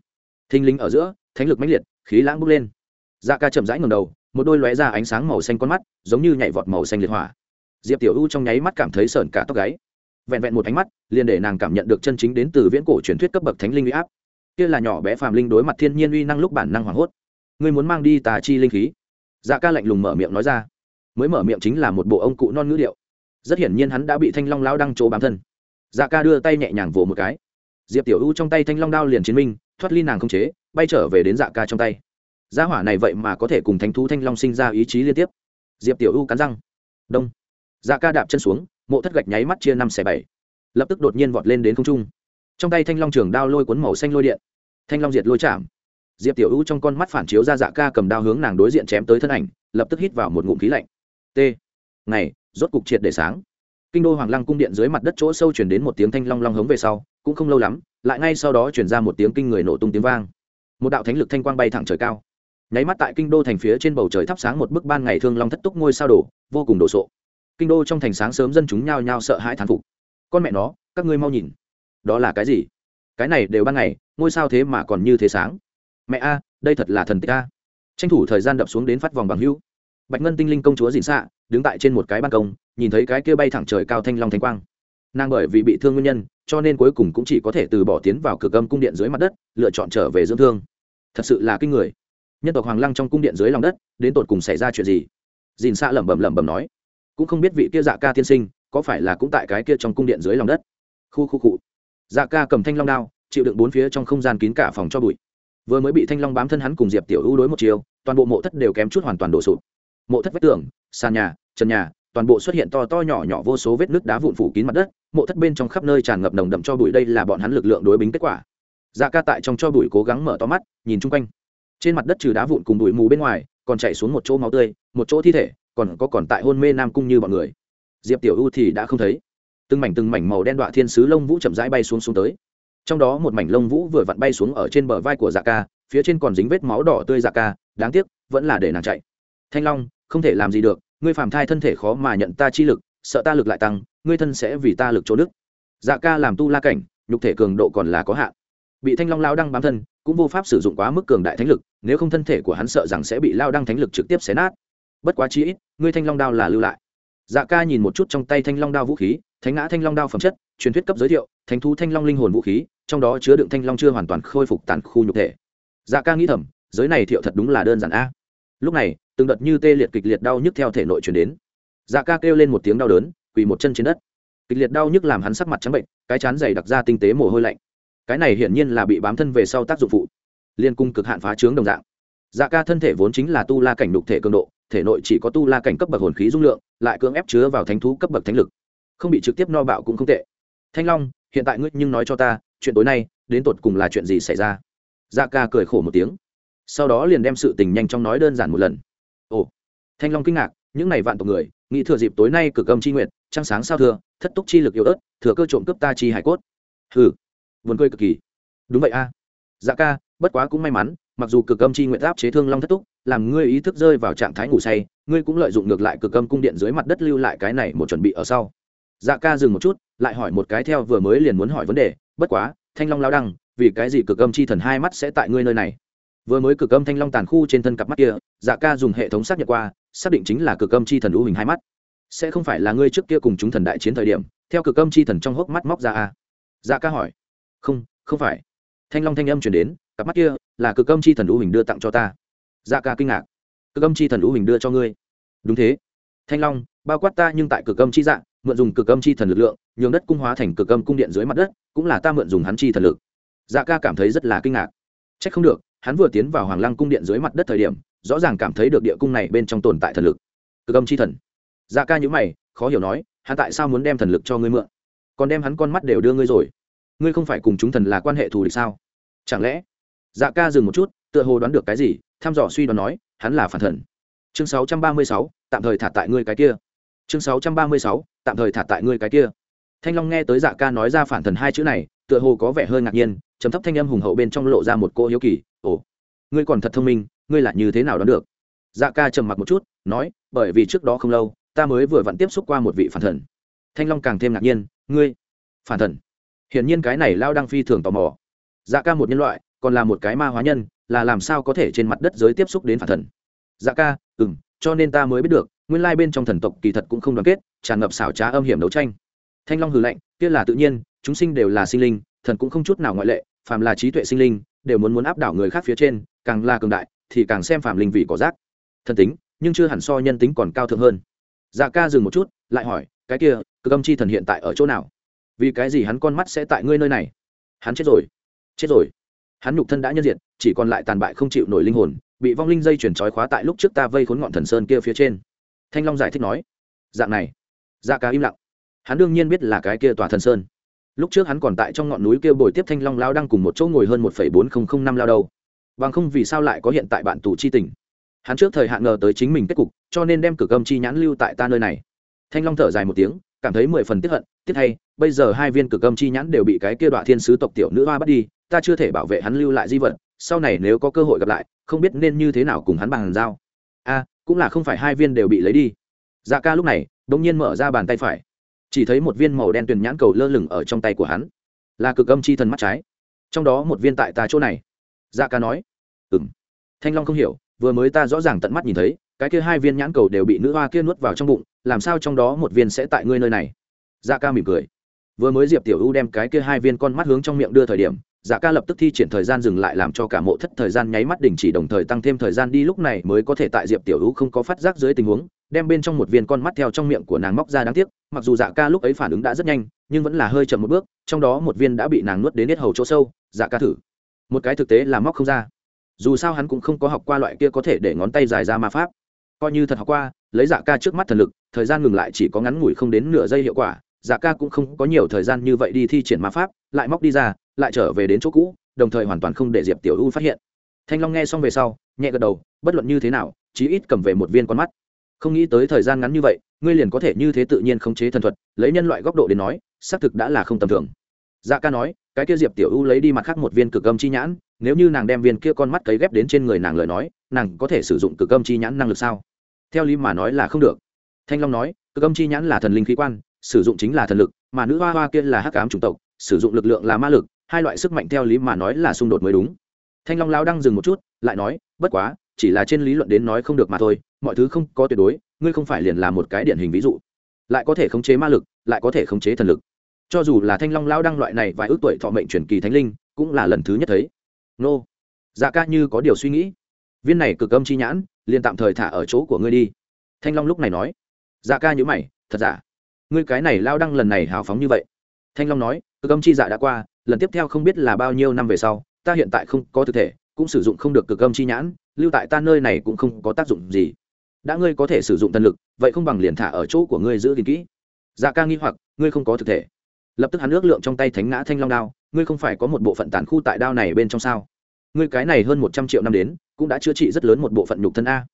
A: thinh linh ở giữa, thánh lực mãnh liệt, khí lãng bốc lên. Dạ ca chậm rãi ngầm đầu, một đôi lóe ra ánh sáng màu xanh con mắt, giống như nhảy vọt màu xanh liệt hỏa. Diệp tiểu u trong nháy mắt cảm thấy sởn cả tóc gáy. Vẹn vẹn một ánh mắt, liền để nàng cảm nhận được chân chính đến từ viễn cổ truyền thuyết cấp bậc thánh linh uy áp kia là nhỏ bé phàm linh đối mặt thiên nhiên uy năng lúc bản năng hoảng hốt. Ngươi muốn mang đi tà chi linh khí? Dạ ca lạnh lùng mở miệng nói ra. Mới mở miệng chính là một bộ ông cụ non ngữ điệu. Rất hiển nhiên hắn đã bị thanh long lao đăng chỗ bám thân. Dạ ca đưa tay nhẹ nhàng vỗ một cái. Diệp tiểu u trong tay thanh long đao liền chiến minh, thoát ly nàng không chế, bay trở về đến dạ ca trong tay. Gia hỏa này vậy mà có thể cùng thánh thú thanh long sinh ra ý chí liên tiếp. Diệp tiểu u cắn răng. Đông. Dạ ca đạp chân xuống, mộ thất gạch nháy mắt chia năm xẻ bảy. Lập tức đột nhiên vọt lên đến không trung trong tay thanh long trường đao lôi cuốn màu xanh lôi điện. Thanh long diệt lôi chạm. Diệp tiểu ưu trong con mắt phản chiếu ra dạ ca cầm đao hướng nàng đối diện chém tới thân ảnh, lập tức hít vào một ngụm khí lạnh. T. Ngày, rốt cục triệt để sáng. Kinh đô hoàng lăng cung điện dưới mặt đất chỗ sâu chuyển đến một tiếng thanh long long hống về sau, cũng không lâu lắm, lại ngay sau đó chuyển ra một tiếng kinh người nổ tung tiếng vang. Một đạo thánh lực thanh quang bay thẳng trời cao. Nháy mắt tại kinh đô thành phía trên bầu trời thắp sáng một bức ban ngày thương long thất túc ngôi sao đổ, vô cùng đồ sộ. Kinh đô trong thành sáng sớm dân chúng nhao nhao sợ hãi thán phục. Con mẹ nó, các ngươi mau nhìn đó là cái gì? Cái này đều ban ngày, ngôi sao thế mà còn như thế sáng. Mẹ a, đây thật là thần tích a. Tranh thủ thời gian đập xuống đến phát vòng bằng hữu. Bạch ngân tinh linh công chúa dịn xạ đứng tại trên một cái ban công, nhìn thấy cái kia bay thẳng trời cao thanh long thanh quang. Nàng bởi vì bị thương nguyên nhân, cho nên cuối cùng cũng chỉ có thể từ bỏ tiến vào cửa cơm cung điện dưới mặt đất, lựa chọn trở về dưỡng thương. Thật sự là kinh người. Nhân tộc hoàng lăng trong cung điện dưới lòng đất, đến tột cùng xảy ra chuyện gì? Dìn xạ lẩm bẩm lẩm bẩm nói. Cũng không biết vị kia dạ ca tiên sinh, có phải là cũng tại cái kia trong cung điện dưới lòng đất? Khu khu cụ dạ ca cầm thanh long đao, chịu đựng bốn phía trong không gian kín cả phòng cho bụi. Vừa mới bị thanh long bám thân hắn cùng diệp tiểu ưu đối một chiều, toàn bộ mộ thất đều kém chút hoàn toàn đổ sụp. Mộ thất vách tường, sàn nhà, trần nhà, toàn bộ xuất hiện to to nhỏ nhỏ vô số vết nước đá vụn phủ kín mặt đất, mộ thất bên trong khắp nơi tràn ngập nồng đậm cho bụi đây là bọn hắn lực lượng đối bính kết quả. Dạ ca tại trong cho bụi cố gắng mở to mắt, nhìn chung quanh. Trên mặt đất trừ đá vụn cùng bụi mù bên ngoài, còn chạy xuống một chỗ máu tươi, một chỗ thi thể, còn có còn tại hôn mê nam cung như bọn người. Diệp tiểu u thì đã không thấy từng mảnh từng mảnh màu đen đọa thiên sứ lông vũ chậm rãi bay xuống xuống tới. Trong đó một mảnh lông vũ vừa vặn bay xuống ở trên bờ vai của dạ ca, phía trên còn dính vết máu đỏ tươi dạ ca, đáng tiếc, vẫn là để nàng chạy. Thanh long, không thể làm gì được, ngươi phàm thai thân thể khó mà nhận ta chi lực, sợ ta lực lại tăng, ngươi thân sẽ vì ta lực chỗ đức. Dạ ca làm tu la cảnh, nhục thể cường độ còn là có hạn. Bị thanh long lao đăng bám thân, cũng vô pháp sử dụng quá mức cường đại thánh lực, nếu không thân thể của hắn sợ rằng sẽ bị lao đăng thánh lực trực tiếp xé nát. Bất quá chi ít, ngươi thanh long đao là lưu lại. Dạ ca nhìn một chút trong tay thanh long đao vũ khí thánh ngã thanh long đao phẩm chất, truyền thuyết cấp giới thiệu, thánh thú thanh long linh hồn vũ khí, trong đó chứa đựng thanh long chưa hoàn toàn khôi phục tàn khu nhục thể. Dạ ca nghĩ thầm, giới này thiệu thật đúng là đơn giản a. Lúc này, từng đợt như tê liệt kịch liệt đau nhức theo thể nội chuyển đến. Dạ ca kêu lên một tiếng đau đớn, quỳ một chân trên đất. Kịch liệt đau nhức làm hắn sắc mặt trắng bệnh, cái chán dày đặc ra tinh tế mồ hôi lạnh. Cái này hiển nhiên là bị bám thân về sau tác dụng phụ. Liên cung cực hạn phá trướng đồng dạng. Dạ ca thân thể vốn chính là tu la cảnh đục thể cường độ, thể nội chỉ có tu la cảnh cấp bậc hồn khí dung lượng, lại cưỡng ép chứa vào thánh thú cấp bậc thánh lực không bị trực tiếp no bạo cũng không tệ. Thanh long, hiện tại ngươi nhưng nói cho ta, chuyện tối nay, đến tột cùng là chuyện gì xảy ra? Dạ ca cười khổ một tiếng. Sau đó liền đem sự tình nhanh chóng nói đơn giản một lần. Ồ. Thanh long kinh ngạc, những này vạn tộc người, nghĩ thừa dịp tối nay cực âm chi Nguyệt, trăng sáng sao thừa, thất túc chi lực yếu ớt, thừa cơ trộm cướp ta chi hải cốt. Hừ. Vườn cười cực kỳ. Đúng vậy a. Dạ ca, bất quá cũng may mắn, mặc dù cực âm chi nguyện áp chế thương long thất túc, làm ngươi ý thức rơi vào trạng thái ngủ say, ngươi cũng lợi dụng ngược lại cực âm cung điện dưới mặt đất lưu lại cái này một chuẩn bị ở sau dạ ca dừng một chút, lại hỏi một cái theo vừa mới liền muốn hỏi vấn đề, bất quá, thanh long lao đăng, vì cái gì cực âm chi thần hai mắt sẽ tại ngươi nơi này? Vừa mới cực âm thanh long tàn khu trên thân cặp mắt kia dạ ca dùng hệ thống xác nhận qua, xác định chính là cực âm chi thần u hình hai mắt. Sẽ không phải là ngươi trước kia cùng chúng thần đại chiến thời điểm, theo cực âm chi thần trong hốc mắt móc ra à? dạ ca hỏi. Không không phải. Thanh long thanh âm chuyển đến, cặp mắt kia là cực âm chi thần u hình đưa tặng cho ta. Dạ ca kinh ngạc. Cực âm chi thần u hình đưa cho ngươi? Đúng thế. Thanh long, bao quát ta nhưng tại cực âm chi dạng mượn dùng cực âm chi thần lực lượng, nhường đất cung hóa thành cực âm cung điện dưới mặt đất, cũng là ta mượn dùng hắn chi thần lực. Dạ ca cảm thấy rất là kinh ngạc. C h ắ c không được, hắn vừa tiến vào hoàng lăng cung điện dưới mặt đất thời điểm, rõ ràng cảm thấy được địa cung này bên trong tồn tại thần lực. Cực âm chi thần. Dạ ca nhữ mày, khó hiểu nói, hắn tại sao muốn đem thần lực cho ngươi mượn? Còn đem hắn con mắt đều đưa ngươi rồi. Ngươi không phải cùng chúng thần là quan hệ thù địch sao? Chẳng lẽ? Dạ ca dừng một chút, tựa hồ đoán được cái gì, thăm dò suy đoán nói, hắn là phản thần. Chương sáu trăm ba mươi sáu, tạm thời thả tại ngươi cái kia chương sáu trăm ba mươi sáu, tạm thời thả tại ngươi cái kia. Thanh long nghe tới dạ ca nói ra phản thần hai chữ này, tựa hồ có vẻ hơi ngạc nhiên chấm thấp thanh âm hùng hậu bên trong lộ ra một cô hiếu kỳ, ồ, ngươi còn thật thông minh, ngươi là như thế nào đoán được? Dạ ca trầm mặc một chút, nói, bởi vì trước đó không lâu, ta mới vừa vặn tiếp xúc qua một vị phản thần. Thanh long càng thêm ngạc nhiên, ngươi, phản thần? Hiển nhiên cái này lao đang phi thường tò mò. Dạ ca một nhân loại, còn là một cái ma hóa nhân, là làm sao có thể trên mặt đất giới tiếp xúc đến phản thần? Dạ ca ừ m cho nên ta mới biết được nguyên lai bên trong thần tộc kỳ thật cũng không đoàn kết tràn ngập xảo trá âm hiểm đấu tranh. Thanh long hừ lạnh kia là tự nhiên chúng sinh đều là sinh linh thần cũng không chút nào ngoại lệ phàm là trí tuệ sinh linh đều muốn muốn áp đảo người khác phía trên càng là cường đại thì càng xem phàm linh vị có rác thần tính nhưng chưa hẳn so nhân tính còn cao thượng hơn. Dạ ca dừng một chút lại hỏi cái kia cực âm chi thần hiện tại ở chỗ nào? Vì cái gì hắn con mắt sẽ tại ngươi nơi này? Hắn chết rồi chết rồi. Hắn nhục thân đã nhân diện, chỉ còn lại tàn bại không chịu nổi linh hồn bị vong linh dây chuyển trói khóa tại lúc trước ta vây khốn ngọn thần sơn kia phía trên thanh long giải thích nói, dạng này dạ ca im lặng. Hắn đương nhiên biết là cái kia tòa thần sơn. Lúc trước hắn còn tại trong ngọn núi kia bồi tiếp thanh long lao đang cùng một chỗ ngồi hơn một bốn nghìn năm lao đâu. Bằng không vì sao lại có hiện tại bạn tù chi tình? Hắn trước thời hạn ngờ tới chính mình kết cục, cho nên đem cửa âm chi nhãn lưu tại ta nơi này. Thanh long thở dài một tiếng, cảm thấy mười phần tiếp hận tiếp hay bây giờ hai viên cửa âm chi nhãn đều bị cái kia đoạn thiên sứ tộc tiểu nữ hoa bắt đi, ta chưa thể bảo vệ hắn lưu lại di vật, sau này nếu có cơ hội gặp lại, không biết nên như thế nào cùng hắn bàn giao cũng là không phải hai viên đều bị lấy đi. Dạ ca lúc này đ ỗ n g nhiên mở ra bàn tay phải. Chỉ thấy một viên màu đen tuyền nhãn cầu lơ lửng ở trong tay của hắn. Là cực âm chi thần mắt trái. Trong đó một viên tại ta chỗ này. Dạ ca nói. Ừ m thanh long không hiểu, vừa mới ta rõ ràng tận mắt nhìn thấy, cái kia hai viên nhãn cầu đều bị nữ hoa kia nuốt vào trong bụng, làm sao trong đó một viên sẽ tại ngươi nơi này? Dạ ca mỉm cười. Vừa mới diệp tiểu u đem cái kia hai viên con mắt hướng trong miệng đưa thời điểm dạ ca lập tức thi triển thời gian dừng lại làm cho cả mộ thất thời gian nháy mắt đình chỉ, đồng thời tăng thêm thời gian đi lúc này mới có thể tại diệp tiểu u không có phát giác dưới tình huống, đem bên trong một viên con mắt theo trong miệng của nàng móc ra đáng tiếc. Mặc dù dạ ca lúc ấy phản ứng đã rất nhanh, nhưng vẫn là hơi chậm một bước, trong đó một viên đã bị nàng nuốt đến hết hầu chỗ sâu. Dạ ca thử. Một cái thực tế là móc không ra. Dù sao hắn cũng không có học qua loại kia có thể để ngón tay dài ra ma pháp. Coi như thật học qua, lấy dạ ca trước mắt thần lực, thời gian ngừng lại chỉ có ngắn ngủi không đến nửa giây hiệu quả. Dạ ca cũng không có nhiều thời gian như vậy đi thi triển ma pháp, lại móc đi ra lại trở về đến chỗ cũ, đồng thời hoàn toàn không để diệp tiểu u phát hiện. Thanh long nghe xong về sau, nhẹ gật đầu, bất luận như thế nào, chí ít cầm về một viên con mắt. Không nghĩ tới thời gian ngắn như vậy, ngươi liền có thể như thế tự nhiên khống chế thần thuật, lấy nhân loại góc độ đến nói, xác thực đã là không tầm thường. Dạ ca nói, cái kia diệp tiểu u lấy đi mặt khác một viên cực âm chi nhãn, nếu như nàng đem viên kia con mắt cấy ghép đến trên người nàng lời nói, nàng có thể sử dụng cực âm chi nhãn năng lực sao? Theo lý mà nói là không được. Thanh long nói, cực âm chi nhãn là thần linh khí quan, sử dụng chính là thần lực, mà nữ hoa hoa kia là hắc ám chủng tộc, sử dụng lực lượng là ma lực hai loại sức mạnh theo lý mà nói là xung đột mới đúng. Thanh long lao đang dừng một chút, lại nói, bất quá, chỉ là trên lý luận đến nói không được mà thôi, mọi thứ không có tuyệt đối, ngươi không phải liền là một cái điển hình ví dụ. Lại có thể khống chế ma lực, lại có thể khống chế thần lực. Cho dù là thanh long lao đăng loại này vài ước tuổi thọ mệnh truyền kỳ thánh linh, cũng là lần thứ nhất thấy. Nô dạ ca như có điều suy nghĩ. Viên này cực âm chi nhãn, liền tạm thời thả ở chỗ của ngươi đi. Thanh long lúc này nói. Dạ ca nhữ mày, thật giả ngươi cái này lao đăng lần này hào phóng như vậy. Thanh long nói cực âm chi dạ đã qua, lần tiếp theo không biết là bao nhiêu năm về sau, ta hiện tại không có thực thể, cũng sử dụng không được cực âm chi nhãn, lưu tại ta nơi này cũng không có tác dụng gì. Đã ngươi có thể sử dụng thần lực, vậy không bằng liền thả ở chỗ của ngươi giữ gìn kỹ. Dạ ca nghi hoặc, ngươi không có thực thể. Lập tức hắn ước lượng trong tay thánh ngã thanh long đao, ngươi không phải có một bộ phận tàn khu tại đao này bên trong sao? Ngươi cái này hơn một trăm triệu năm đến, cũng đã chữa trị rất lớn một bộ phận nhục thân a.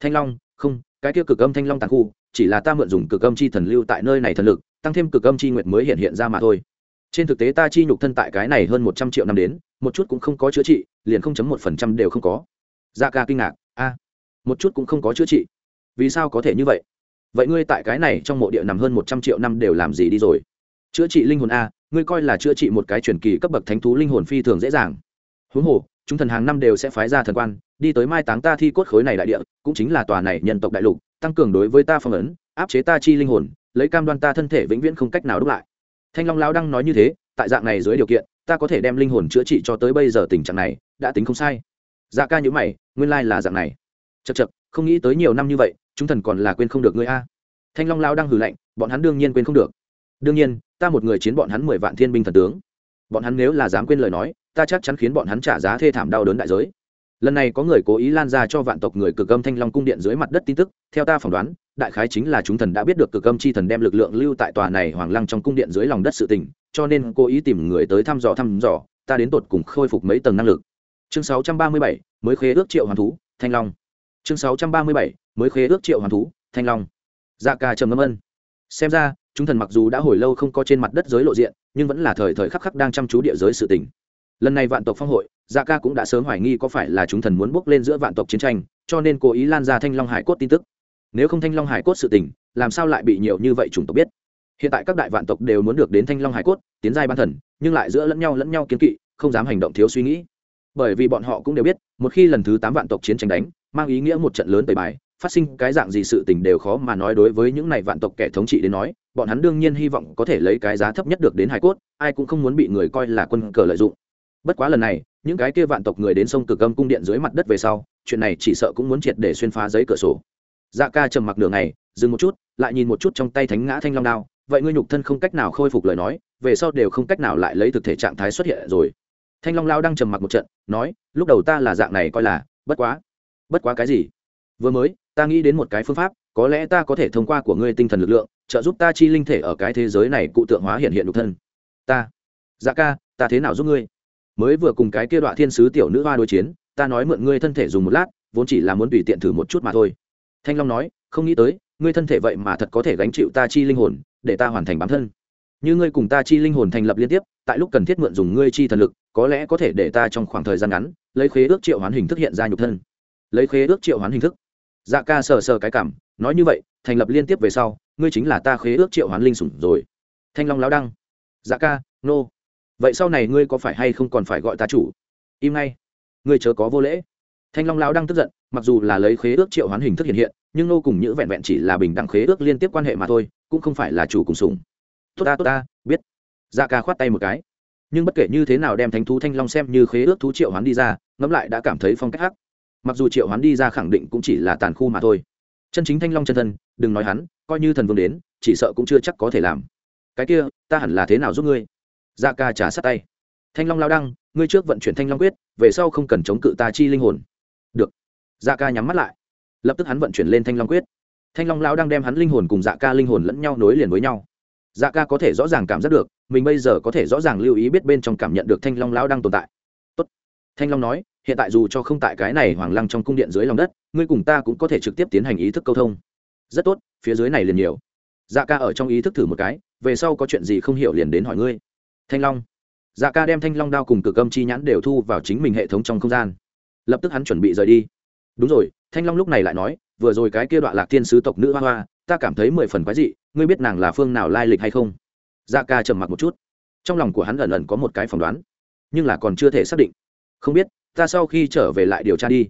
A: Thanh long, không, cái kia cực âm thanh long tàn khu, chỉ là ta mượn dùng cực âm chi thần lưu tại nơi này thần lực, tăng thêm cực âm chi nguyệt mới hiện hiện ra mà thôi trên thực tế ta chi nhục thân tại cái này hơn một trăm triệu năm đến, một chút cũng không có chữa trị, liền không chấm một phần trăm đều không có. Da ca kinh ngạc, a, một chút cũng không có chữa trị. Vì sao có thể như vậy? Vậy ngươi tại cái này trong mộ địa nằm hơn một trăm triệu năm đều làm gì đi rồi? Chữa trị linh hồn a, ngươi coi là chữa trị một cái truyền kỳ cấp bậc thánh thú linh hồn phi thường dễ dàng. Huống hồ, chúng thần hàng năm đều sẽ phái ra thần quan, đi tới mai táng ta thi cốt khối này đại địa, cũng chính là tòa này nhân tộc đại lục, tăng cường đối với ta phong ấn, áp chế ta chi linh hồn, lấy cam đoan ta thân thể vĩnh viễn không cách nào đúc lại thanh long lao đang nói như thế, tại dạng này dưới điều kiện, ta có thể đem linh hồn chữa trị cho tới bây giờ tình trạng này, đã tính không sai. Dạ ca nhữ mày, nguyên lai là dạng này. Chật chật không nghĩ tới nhiều năm như vậy, chúng thần còn là quên không được ngươi a. Thanh long lao đang hử lạnh, bọn hắn đương nhiên quên không được. Đương nhiên, ta một người chiến bọn hắn mười vạn thiên binh thần tướng. Bọn hắn nếu là dám quên lời nói, ta chắc chắn khiến bọn hắn trả giá thê thảm đau đớn đại giới lần này có người cố ý lan ra cho vạn tộc người cực âm thanh long cung điện dưới mặt đất tin tức. Theo ta phỏng đoán đại khái chính là chúng thần đã biết được cực âm chi thần đem lực lượng lưu tại tòa này hoàng lăng trong cung điện dưới lòng đất sự tình cho nên cố ý tìm người tới thăm dò thăm dò ta đến tột cùng khôi phục mấy tầng năng lực. Chương 637, mới khế ước triệu hoàn thú thanh long. Chương 637, mới khế ước triệu hoàn thú thanh long. Dạ ca trầm ngâm ân. Xem ra chúng thần mặc dù đã hồi lâu không có trên mặt đất giới lộ diện nhưng vẫn là thời thời khắc khắc đang chăm chú địa giới sự tình lần này vạn tộc phong hội dạ ca cũng đã sớm hoài nghi có phải là chúng thần muốn bước lên giữa vạn tộc chiến tranh, cho nên cố ý lan ra thanh long hải cốt tin tức. Nếu không thanh long hải cốt sự tình, làm sao lại bị nhiều như vậy chủng tộc biết? Hiện tại các đại vạn tộc đều muốn được đến thanh long hải cốt, tiến giai ban thần, nhưng lại giữa lẫn nhau lẫn nhau kiến kỵ, không dám hành động thiếu suy nghĩ. Bởi vì bọn họ cũng đều biết, một khi lần thứ tám vạn tộc chiến tranh đánh, mang ý nghĩa một trận lớn tẩy bài, phát sinh cái dạng gì sự tình đều khó mà nói đối với những này vạn tộc kẻ thống trị đến nói, bọn hắn đương nhiên hy vọng có thể lấy cái giá thấp nhất được đến hải cốt, ai cũng không muốn bị người coi là quân cờ lợi dụng bất quá lần này, những cái kia vạn tộc người đến sông cực âm cung điện dưới mặt đất về sau, chuyện này chỉ sợ cũng muốn triệt để xuyên phá giấy cửa sổ. Dạ ca trầm mặc nửa ngày, dừng một chút, lại nhìn một chút trong tay thánh ngã thanh long đao. Vậy ngươi nhục thân không cách nào khôi phục lời nói, về sau đều không cách nào lại lấy thực thể trạng thái xuất hiện rồi. Thanh long lao đang trầm mặc một trận, nói, lúc đầu ta là dạng này coi là, bất quá bất quá cái gì? Vừa mới, ta nghĩ đến một cái phương pháp, có lẽ ta có thể thông qua của ngươi tinh thần lực lượng, trợ giúp ta chi linh thể ở cái thế giới này cụ tượng hóa hiện hiện nhục thân. Ta dạ ca, ta thế nào giúp ngươi? Mới vừa cùng cái kia đoạn thiên sứ tiểu nữ hoa đối chiến, ta nói mượn ngươi thân thể dùng một lát, vốn chỉ là muốn tùy tiện thử một chút mà thôi. Thanh long nói, không nghĩ tới, ngươi thân thể vậy mà thật có thể gánh chịu ta chi linh hồn, để ta hoàn thành bản thân. Như ngươi cùng ta chi linh hồn thành lập liên tiếp, tại lúc cần thiết mượn dùng ngươi chi thần lực, có lẽ có thể để ta trong khoảng thời gian ngắn, lấy khế ước triệu hoán hình thức hiện ra nhục thân. Lấy khế ước triệu hoán hình thức. Dạ ca sờ sờ cái cảm, nói như vậy, thành lập liên tiếp về sau, ngươi chính là ta khế ước triệu hoán linh sủng rồi. Thanh long lão đăng. Dạ ca, nô、no vậy sau này ngươi có phải hay không còn phải gọi ta chủ? Im ngay. Ngươi chớ có vô lễ. Thanh long lão đang tức giận, mặc dù là lấy khế ước triệu hoán hình thức hiện hiện, nhưng nô cùng những vẹn vẹn chỉ là bình đẳng khế ước liên tiếp quan hệ mà thôi, cũng không phải là chủ cùng sủng. Tốt ta tốt ta, biết. Dạ ca khoát tay một cái. Nhưng bất kể như thế nào đem thánh thú thanh long xem như khế ước thú triệu hoán đi ra, ngẫm lại đã cảm thấy phong cách hắc. Mặc dù triệu hoán đi ra khẳng định cũng chỉ là tàn khu mà thôi. Chân chính thanh long chân thân, đừng nói hắn, coi như thần vương đến, chỉ sợ cũng chưa chắc có thể làm. Cái kia, ta hẳn là thế nào giúp ngươi? Dạ ca trả sát tay. Thanh long lao đăng, ngươi trước vận chuyển thanh long quyết, về sau không cần chống cự ta chi linh hồn. Được. Dạ ca nhắm mắt lại. Lập tức hắn vận chuyển lên thanh long quyết. Thanh long lao đang đem hắn linh hồn cùng dạ ca linh hồn lẫn nhau nối liền với nhau. Dạ ca có thể rõ ràng cảm giác được, mình bây giờ có thể rõ ràng lưu ý biết bên trong cảm nhận được thanh long lao đang tồn tại. Tốt. thanh long nói, hiện tại dù cho không tại cái này hoàng lăng trong cung điện dưới lòng đất, ngươi cùng ta cũng có thể trực tiếp tiến hành ý thức câu thông. Rất tốt, phía dưới này liền nhiều. Dạ ca ở trong ý thức thử một cái, về sau có chuyện gì không hiểu liền đến hỏi ngươi thanh long. Dạ ca đem thanh long đao cùng cực âm chi nhãn đều thu vào chính mình hệ thống trong không gian. Lập tức hắn chuẩn bị rời đi. Đúng rồi, thanh long lúc này lại nói, vừa rồi cái kia đoạn lạc thiên sứ tộc nữ hoa hoa, ta cảm thấy mười phần quái dị, ngươi biết nàng là phương nào lai lịch hay không? Dạ ca trầm mặc một chút. Trong lòng của hắn ẩn ẩn có một cái phỏng đoán, nhưng là còn chưa thể xác định. Không biết, ta sau khi trở về lại điều tra đi.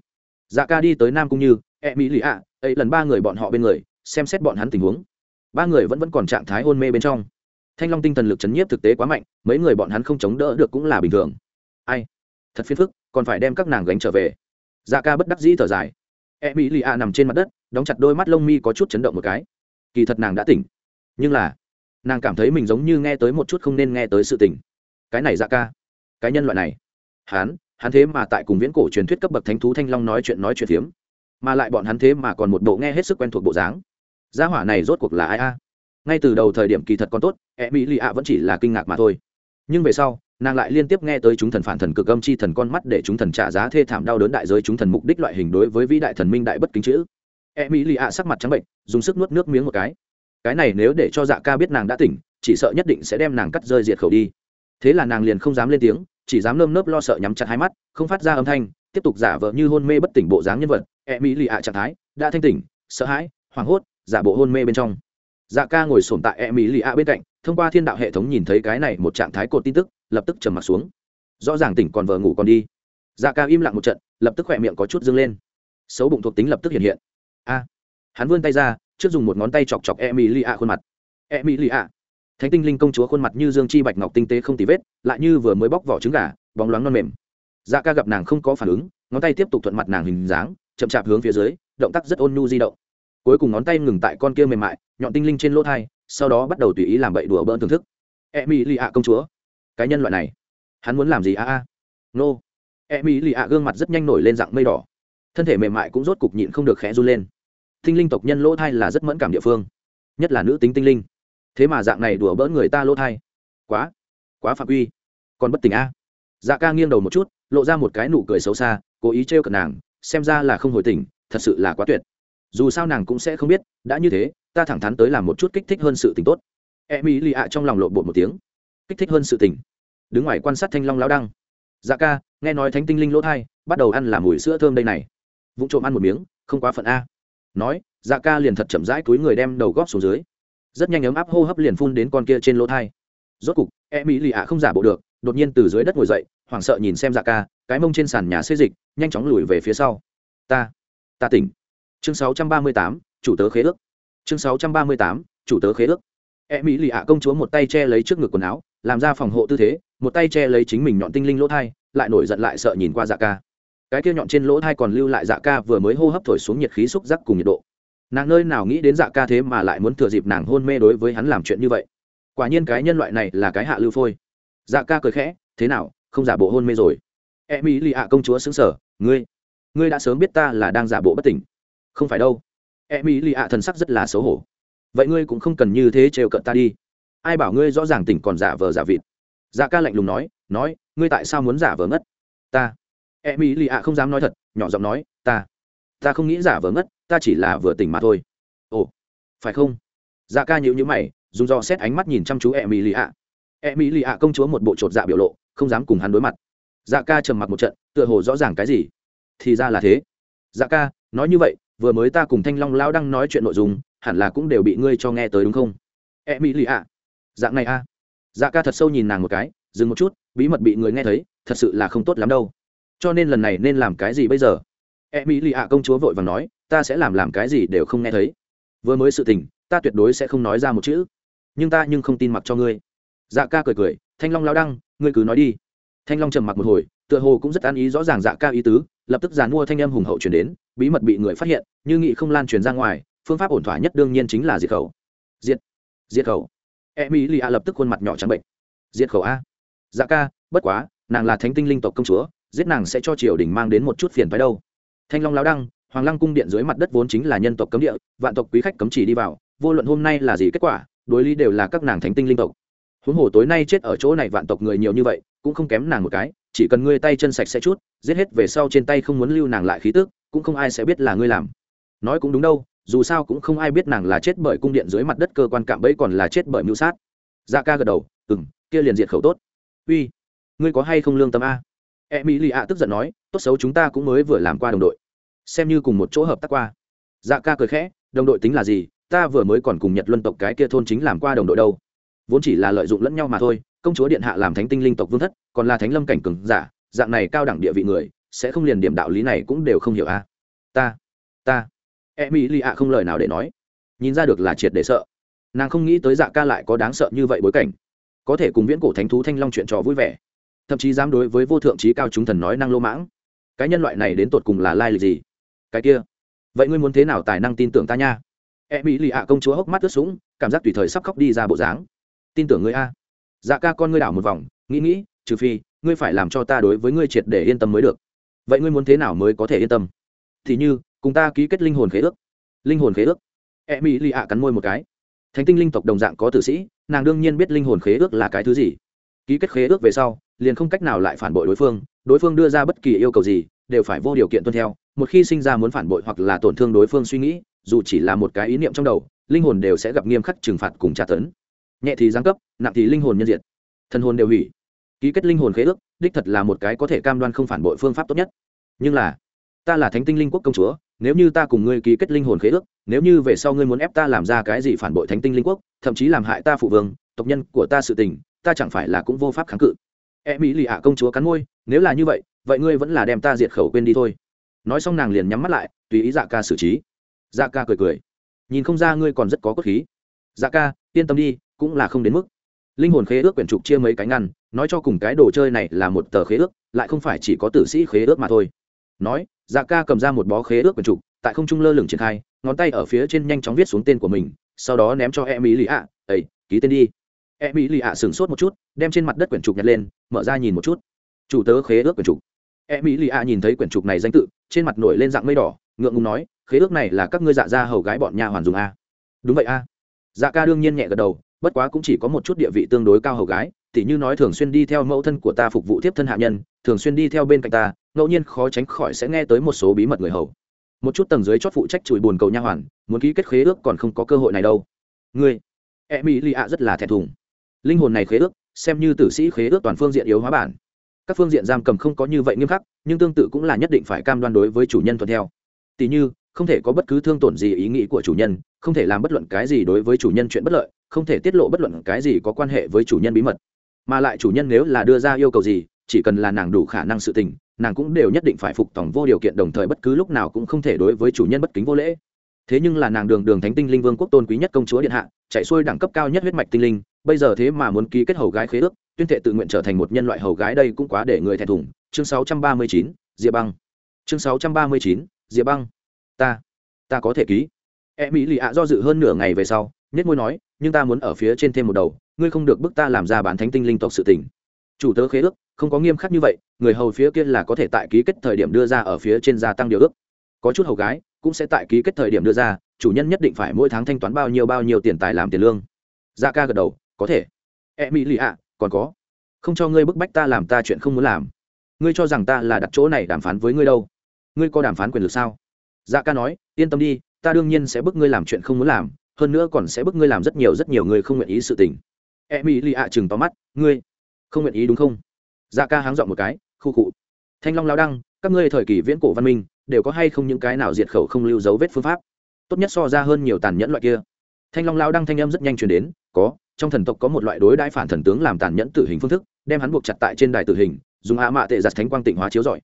A: Dạ ca đi tới nam cung như e mỹ lì ạ, ấy lần ba người bọn họ bên người, xem xét bọn hắn tình huống. Ba người vẫn vẫn còn trạng thái hôn mê bên trong thanh long tinh thần lực chấn nhiếp thực tế quá mạnh, mấy người bọn hắn không chống đỡ được cũng là bình thường. Ai? Thật phiền phức, còn phải đem các nàng gánh trở về. Dạ ca bất đắc dĩ thở dài. E mỹ lì a nằm trên mặt đất, đóng chặt đôi mắt lông mi có chút chấn động một cái. Kỳ thật nàng đã tỉnh. Nhưng là, nàng cảm thấy mình giống như nghe tới một chút không nên nghe tới sự tỉnh cái này dạ ca, cái nhân loại này. Hắn hắn thế mà tại cùng viễn cổ truyền thuyết cấp bậc thánh thú thanh long nói chuyện nói chuyện phiếm. Mà lại bọn hắn thế mà còn một bộ nghe hết sức quen thuộc bộ dáng. Gia hỏa này rốt cuộc là ai a? Ngay từ đầu thời điểm kỳ thật còn tốt e mỹ lì ạ vẫn chỉ là kinh ngạc mà thôi. Nhưng về sau, nàng lại liên tiếp nghe tới chúng thần phản thần cực âm chi thần con mắt để chúng thần trả giá thê thảm đau đớn đại giới chúng thần mục đích loại hình đối với vĩ đại thần minh đại bất kính chữ. E mỹ lì ạ sắc mặt trắng bệnh, dùng sức nuốt nước miếng một cái. Cái này nếu để cho dạ ca biết nàng đã tỉnh, chỉ sợ nhất định sẽ đem nàng cắt rơi diệt khẩu đi. Thế là nàng liền không dám lên tiếng, chỉ dám lơm nớp lo sợ nhắm chặt hai mắt, không phát ra âm thanh, tiếp tục giả vờ như hôn mê bất tỉnh bộ dáng nhân vật e mỹ lì ạ trạng thái, đã thanh tỉnh, sợ hãi, hoảng hốt, giả bộ hôn mê bên trong dạ ca ngồi sổm tại e mỹ lì a bên cạnh, thông qua thiên đạo hệ thống nhìn thấy cái này một trạng thái cột tin tức, lập tức trầm m ặ t xuống. Rõ ràng tỉnh còn vờ ngủ còn đi. Dạ ca im lặng một trận, lập tức khỏe miệng có chút dâng lên. Xấu bụng thuộc tính lập tức hiện hiện. A, hắn vươn tay ra, trước dùng một ngón tay chọc chọc e mỹ lì a khuôn mặt. E mỹ lì a thánh tinh linh công chúa khuôn mặt như dương chi bạch ngọc tinh tế không tì vết, lại như vừa mới bóc vỏ trứng gà, bóng loáng non mềm. Dạ ca gặp nàng không có phản ứng, ngón tay tiếp tục thuận mặt nàng hình dáng, chậm chạp hướng phía dưới, động tác rất ôn nhu di động cuối cùng ngón tay ngừng tại con kia mềm mại, nhọn tinh linh trên lỗ thai, sau đó bắt đầu tùy ý làm bậy đùa bỡn thưởng thức. E mỹ lì ạ công chúa. Cái nhân loại này, hắn muốn làm gì a a? Nô. E mỹ lì ạ gương mặt rất nhanh nổi lên dạng mây đỏ. Thân thể mềm mại cũng rốt cục nhịn không được khẽ run lên. Tinh linh tộc nhân lỗ thai là rất mẫn cảm địa phương, nhất là nữ tính tinh linh. Thế mà dạng này đùa bỡn người ta lỗ thai. Quá quá phạm uy còn bất tỉnh a. Dạ ca nghiêng đầu một chút, lộ ra một cái nụ cười xấu xa, cố ý trêu cận nàng, xem ra là không hồi tỉnh, thật sự là quá tuyệt dù sao nàng cũng sẽ không biết, đã như thế, ta thẳng thắn tới làm một chút kích thích hơn sự tình tốt. E mỹ lì ạ trong lòng lộn bột một tiếng. Kích thích hơn sự tình. Đứng ngoài quan sát thanh long lao đăng. Dạ ca, nghe nói thánh tinh linh lỗ thai, bắt đầu ăn làm mùi sữa thơm đây này. Vụ trộm ăn một miếng, không quá phận a. Nói dạ ca liền thật chậm rãi túi người đem đầu góp xuống dưới. Rất nhanh ấm áp hô hấp liền phun đến con kia trên lỗ thai. Rốt cục e mỹ lì ạ không giả bộ được, đột nhiên từ dưới đất ngồi dậy, hoảng sợ nhìn xem dạ ca, cái mông trên sàn nhà xê dịch, nhanh chóng lùi về phía sau. Ta ta tỉnh chương 638, chủ tớ khế ước. Chương 638, chủ tớ khế ước. E mỹ lì ạ công chúa một tay che lấy trước ngực quần áo làm ra phòng hộ tư thế một tay che lấy chính mình nhọn tinh linh lỗ thai lại nổi giận lại sợ nhìn qua dạ ca. Cái kia nhọn trên lỗ thai còn lưu lại dạ ca vừa mới hô hấp thổi xuống nhiệt khí xúc giác cùng nhiệt độ. Nàng nơi nào nghĩ đến dạ ca thế mà lại muốn thừa dịp nàng hôn mê đối với hắn làm chuyện như vậy. Quả nhiên cái nhân loại này là cái hạ lưu phôi. Dạ ca cười khẽ thế nào không giả bộ hôn mê rồi? E mỹ lì ạ công chúa xứng sở ngươi ngươi đã sớm biết ta là đang giả bộ bất tỉnh không phải đâu. E mỹ lì ạ thần sắc rất là xấu hổ. Vậy ngươi cũng không cần như thế trêu cận ta đi. Ai bảo ngươi rõ ràng tỉnh còn giả vờ giả vịt? Dạ ca lạnh lùng nói nói, ngươi tại sao muốn giả vờ ngất? Ta. E mỹ lì ạ không dám nói thật, nhỏ giọng nói, ta. Ta không nghĩ giả vờ ngất, ta chỉ là vừa tỉnh mà thôi. Ồ, phải không? Dạ ca nhịu nhữ mày, dùng do xét ánh mắt nhìn chăm chú e mỹ lì ạ e mỹ lì ạ công chúa một bộ chột dạ biểu lộ, không dám cùng hắn đối mặt. Dạ ca trầm mặc một trận, tựa hồ rõ ràng cái gì? Thì ra là thế. Dạ ca, nói như vậy vừa mới ta cùng thanh long lao đang nói chuyện nội dung, hẳn là cũng đều bị ngươi cho nghe tới đúng không? E mỹ lì ạ. Dạng này a. Dạ ca thật sâu nhìn nàng một cái, dừng một chút, bí mật bị người nghe thấy, thật sự là không tốt lắm đâu. Cho nên lần này nên làm cái gì bây giờ? E mỹ lì ạ công chúa vội và nói, ta sẽ làm làm cái gì đều không nghe thấy. Vừa mới sự tình, ta tuyệt đối sẽ không nói ra một chữ. Nhưng ta nhưng không tin mặc cho ngươi. Dạ ca cười cười, thanh long lao đăng, ngươi cứ nói đi. Thanh long trầm mặc một hồi, tựa hồ cũng rất an ý, rõ ràng dạ ca ý tứ, lập tức giàn mua thanh âm hùng hậu chuyển đến bí mật bị người phát hiện, như nghị không lan truyền ra ngoài, phương pháp ổn thỏa nhất đương nhiên chính là diệt khẩu. Diệt diệt khẩu. E mỹ lì a lập tức khuôn mặt nhỏ trắng bệnh. Diệt khẩu a. Dạ ca, bất quá, nàng là thánh tinh linh tộc công chúa, giết nàng sẽ cho triều đình mang đến một chút phiền phái đâu. Thanh long lao đăng, hoàng lăng cung điện dưới mặt đất vốn chính là nhân tộc cấm địa, vạn tộc quý khách cấm chỉ đi vào, vô luận hôm nay là gì kết quả, đối lý đều là các nàng thánh tinh linh tộc. Huống hồ tối nay chết ở chỗ này vạn tộc người nhiều như vậy, cũng không kém nàng một cái, chỉ cần ngươi tay chân sạch sẽ chút, giết hết về sau trên tay không muốn lưu nàng lại khí tức cũng không ai sẽ biết là ngươi làm. Nói cũng đúng đâu, dù sao cũng không ai biết nàng là chết bởi cung điện dưới mặt đất cơ quan cạm bẫy còn là chết bởi mưu sát. Dạ ca gật đầu ừ m kia liền diệt khẩu tốt. Uy, ngươi có hay không lương tâm a? E mỹ lì ạ tức giận nói, tốt xấu chúng ta cũng mới vừa làm qua đồng đội. Xem như cùng một chỗ hợp tác qua. Dạ ca cười khẽ, đồng đội tính là gì? Ta vừa mới còn cùng nhật luân tộc cái kia thôn chính làm qua đồng đội đâu. Vốn chỉ là lợi dụng lẫn nhau mà thôi, công chúa điện hạ làm thánh tinh linh tộc vương thất, còn là thánh lâm cảnh cường giả, dạng này cao đẳng địa vị người sẽ không liền điểm đạo lý này cũng đều không hiểu a ta ta. E mỹ lì ạ không lời nào để nói. Nhìn ra được là triệt để sợ. Nàng không nghĩ tới dạ ca lại có đáng sợ như vậy bối cảnh. Có thể cùng viễn cổ thánh thú thanh long chuyện trò vui vẻ. Thậm chí dám đối với vô thượng trí cao chúng thần nói năng lô mãng. Cái nhân loại này đến tột cùng là lai lịch gì? Cái kia. Vậy ngươi muốn thế nào tài năng tin tưởng ta nha? E mỹ lì ạ công chúa hốc mắt ướt sũng, cảm giác tùy thời sắp khóc đi ra bộ dáng. Tin tưởng ngươi a. Dạ ca con ngươi đảo một vòng, nghĩ nghĩ, trừ phi, ngươi phải làm cho ta đối với ngươi triệt để yên tâm mới được vậy ngươi muốn thế nào mới có thể yên tâm? Thì như, cùng ta ký kết linh hồn khế ước. Linh hồn khế ước. E mỹ lì ạ cắn môi một cái. Thánh tinh linh tộc đồng dạng có tử sĩ, nàng đương nhiên biết linh hồn khế ước là cái thứ gì. Ký kết khế ước về sau, liền không cách nào lại phản bội đối phương đối phương đưa ra bất kỳ yêu cầu gì, đều phải vô điều kiện tuân theo. Một khi sinh ra muốn phản bội hoặc là tổn thương đối phương suy nghĩ, dù chỉ là một cái ý niệm trong đầu, linh hồn đều sẽ gặp nghiêm khắc trừng phạt cùng tra tấn. Nhẹ thì giáng cấp, nặng thì linh hồn nhân diện thân hồn đều hủy ký kết linh hồn khế ước, đích thật là một cái có thể cam đoan không phản bội phương pháp tốt nhất. Nhưng là, ta là thánh tinh linh quốc công chúa, nếu như ta cùng ngươi ký kết linh hồn khế ước, nếu như về sau ngươi muốn ép ta làm ra cái gì phản bội thánh tinh linh quốc, thậm chí làm hại ta phụ vương, tộc nhân của ta sự tình, ta chẳng phải là cũng vô pháp kháng cự. E mỹ lì ạ công chúa cắn môi, nếu là như vậy vậy ngươi vẫn là đem ta diệt khẩu quên đi thôi. Nói xong nàng liền nhắm mắt lại, tùy ý dạ ca xử trí. Dạ ca cười cười. Nhìn không ra ngươi còn rất có cốt khí. Dạ ca, yên tâm đi, cũng là không đến mức linh hồn khế ước quyển trục chia mấy cái ngăn, nói cho cùng cái đồ chơi này là một tờ khế ước, lại không phải chỉ có tử sĩ khế ước mà thôi. Nói dạ ca cầm ra một bó khế ước quyển trục, tại không trung lơ lửng triển khai, ngón tay ở phía trên nhanh chóng viết xuống tên của mình, sau đó ném cho e mỹ lì ạ ấy ký tên đi. E mỹ lì ạ sửng sốt một chút, đem trên mặt đất quyển trục nhặt lên, mở ra nhìn một chút. Chủ tớ khế ước quyển trục. E mỹ lì ạ nhìn thấy quyển trục này danh tự, trên mặt nổi lên dạng mây đỏ, ngượng ngùng nói, khế ước này là các ngươi dạ ra hầu gái bọn nhà hoàn dùng a. Đúng vậy a. Dạ ca đương nhiên nhẹ gật đầu bất quá cũng chỉ có một chút địa vị tương đối cao hầu gái, tỉ như nói thường xuyên đi theo mẫu thân của ta phục vụ tiếp thân hạ nhân, thường xuyên đi theo bên cạnh ta, ngẫu nhiên khó tránh khỏi sẽ nghe tới một số bí mật người hầu. Một chút tầng dưới chót phụ trách chùi bồn cầu nha hoàn, muốn ký kết khế ước còn không có cơ hội này đâu. Ngươi e mỹ lì ạ rất là thẹn thùng. Linh hồn này khế ước, xem như tử sĩ khế ước toàn phương diện yếu hóa bản. Các phương diện giam cầm không có như vậy nghiêm khắc, nhưng tương tự cũng là nhất định phải cam đoan đối với chủ nhân thuận theo. Tỷ như, không thể có bất cứ thương tổn gì ý nghĩ của chủ nhân không thể làm bất luận cái gì đối với chủ nhân chuyện bất lợi không thể tiết lộ bất luận cái gì có quan hệ với chủ nhân bí mật. Mà lại chủ nhân nếu là đưa ra yêu cầu gì chỉ cần là nàng đủ khả năng sự tình nàng cũng đều nhất định phải phục tòng vô điều kiện đồng thời bất cứ lúc nào cũng không thể đối với chủ nhân bất kính vô lễ. Thế nhưng là nàng đường đường thánh tinh linh vương quốc tôn quý nhất công chúa điện hạ chạy xuôi đẳng cấp cao nhất huyết mạch tinh linh bây giờ thế mà muốn ký kết hầu gái khế ước tuyên thệ tự nguyện trở thành một nhân loại hầu gái đây cũng quá để người thẹn thùng. Chương 639, diệp băng. Chương 639, diệp băng. Ta ta có thể ký e mỹ lì ạ do dự hơn nửa ngày về sau nhất môi nói, nhưng ta muốn ở phía trên thêm một đầu, ngươi không được bức ta làm ra bán thánh tinh linh tộc sự tình. Chủ tớ khế ước, không có nghiêm khắc như vậy, người hầu phía kia là có thể tại ký kết thời điểm đưa ra ở phía trên gia tăng điều ước. Có chút hầu gái cũng sẽ tại ký kết thời điểm đưa ra, chủ nhân nhất định phải mỗi tháng thanh toán bao nhiêu bao nhiêu tiền tài làm tiền lương. Gia ca gật đầu, có thể. E mỹ lì ạ, còn có. Không cho ngươi bức bách ta làm ta chuyện không muốn làm. Ngươi cho rằng ta là đặt chỗ này đàm phán với ngươi đâu? Ngươi có đàm phán quyền lực sao? Dạ ca nói, yên tâm đi ta đương nhiên sẽ bức ngươi làm chuyện không muốn làm, hơn nữa còn sẽ bức ngươi làm rất nhiều rất nhiều người không nguyện ý sự tình. E mỹ lì ạ chừng tóm mắt, ngươi không nguyện ý đúng không? Dạ ca háng dọn một cái, khu cụ thanh long lao đăng, các ngươi thời kỳ viễn cổ văn minh, đều có hay không những cái nào diệt khẩu không lưu dấu vết phương pháp? Tốt nhất so ra hơn nhiều tàn nhẫn loại kia. Thanh long lao đăng thanh âm rất nhanh truyền đến, có, trong thần tộc có một loại đối đãi phản thần tướng làm tàn nhẫn tử hình phương thức, đem hắn buộc chặt tại trên đài tử hình, dùng hạ mạ tệ giặt thánh quang tịnh hóa chiếu rọi.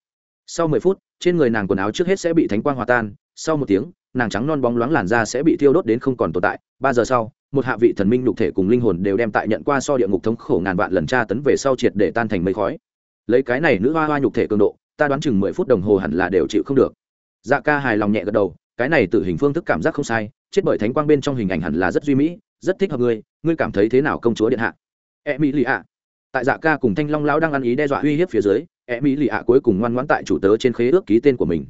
A: Sau mười phút, trên người nàng quần áo trước hết sẽ bị thánh quang hòa tan, sau một tiếng nàng trắng non bóng loáng làn da sẽ bị thiêu đốt đến không còn tồn tại. Ba giờ sau, một hạ vị thần minh nhục thể cùng linh hồn đều đem tại nhận qua so địa ngục thống khổ ngàn vạn lần tra tấn về sau triệt để tan thành mây khói. Lấy cái này nữ hoa hoa nhục thể cường độ, ta đoán chừng mười phút đồng hồ hẳn là đều chịu không được. Dạ ca hài lòng nhẹ gật đầu, cái này tự hình phương thức cảm giác không sai, chết bởi thánh quang bên trong hình ảnh hẳn là rất duy mỹ, rất thích hợp ngươi ngươi cảm thấy thế nào công chúa điện hạ? E mỹ lì ạ. Tại dạ ca cùng thanh long lão đang ăn ý đe dọa uy hiếp phía dưới e mỹ lì ạ cuối cùng ngoan ngoãn tại chủ tớ trên khế ước ký tên của mình.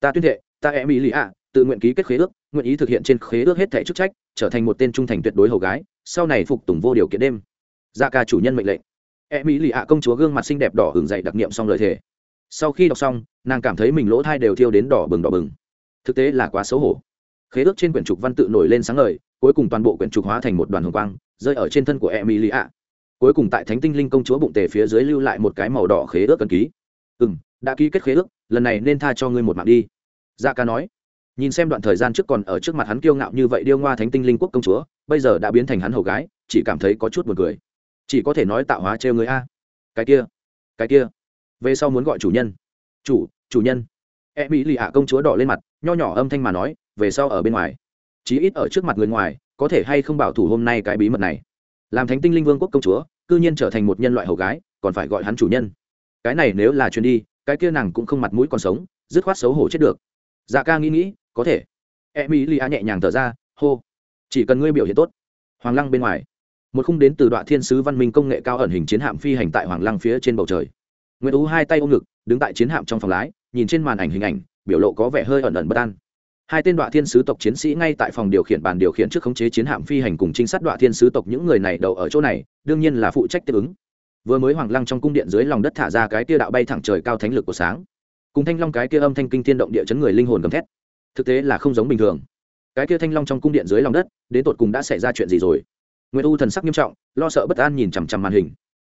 A: Ta tuyên thệ, ta e mỹ lì ạ tự nguyện ký kết khế ước, nguyện ý thực hiện trên khế ước hết thẻ chức trách, trở thành một tên trung thành tuyệt đối hầu gái, sau này phục tùng vô điều kiện đêm. Dạ ca chủ nhân mệnh lệnh. E mỹ lì ạ công chúa gương mặt xinh đẹp đỏ hưởng dậy đặc niệm xong lời thề. Sau khi đọc xong, nàng cảm thấy mình lỗ thai đều thiêu đến đỏ bừng đỏ bừng. Thực tế là quá xấu hổ. Khế ước trên quyển trục văn tự nổi lên sáng ngời, cuối cùng toàn bộ quyển trục hóa thành một đoàn hồng quang, rơi ở trên thân của e mỹ lì ạ. Cuối cùng tại thánh tinh linh công chúa bụng tề phía dưới lưu lại một cái màu đỏ khế ước cần ký. Ừ m đã ký kết khế ước, lần này nên tha cho ngươi một mạng đi. Dạ ca nói nhìn xem đoạn thời gian trước còn ở trước mặt hắn kiêu ngạo như vậy điêu ngoa thánh tinh linh quốc công chúa, bây giờ đã biến thành hắn hầu gái, chỉ cảm thấy có chút buồn cười. Chỉ có thể nói tạo hóa trêu người a. Cái kia cái kia. Về sau muốn gọi chủ nhân. Chủ chủ nhân. E mỹ lì ạ công chúa đỏ lên mặt, nho nhỏ âm thanh mà nói, về sau ở bên ngoài. Chí ít ở trước mặt người ngoài, có thể hay không bảo thủ hôm nay cái bí mật này. Làm thánh tinh linh vương quốc công chúa, cư nhiên trở thành một nhân loại hầu gái, còn phải gọi hắn chủ nhân. Cái này nếu là chuyến đi, cái kia nàng cũng không mặt mũi còn sống, dứt khoát xấu hổ chết được. Dạ ca nghĩ nghĩ có thể. E mỹ lì nhẹ nhàng thở ra, hô, chỉ cần ngươi biểu hiện tốt. Hoàng lăng bên ngoài, một khung đến từ đoạn thiên sứ văn minh công nghệ cao ẩn hình chiến hạm phi hành tại hoàng lăng phía trên bầu trời. Nguyễn tú hai tay ôm ngực, đứng tại chiến hạm trong phòng lái, nhìn trên màn ảnh hình ảnh, biểu lộ có vẻ hơi ẩn ẩn bất an. Hai tên đoạn thiên sứ tộc chiến sĩ ngay tại phòng điều khiển bàn điều khiển trước khống chế chiến hạm phi hành cùng trinh sát đoạn thiên sứ tộc những người này đậu ở chỗ này, đương nhiên là phụ trách tiếp ứng. Vừa mới hoàng lăng trong cung điện dưới lòng đất thả ra cái tia đạo bay thẳng trời cao thánh lực của sáng. Cùng thanh long cái kia âm thanh kinh thiên động địa chấn người linh hồn gầm thét thực tế là không giống bình thường. Cái kia thanh long trong cung điện dưới lòng đất, đến tột cùng đã xảy ra chuyện gì rồi? Nguyễn u thần sắc nghiêm trọng, lo sợ bất an nhìn chằm chằm màn hình.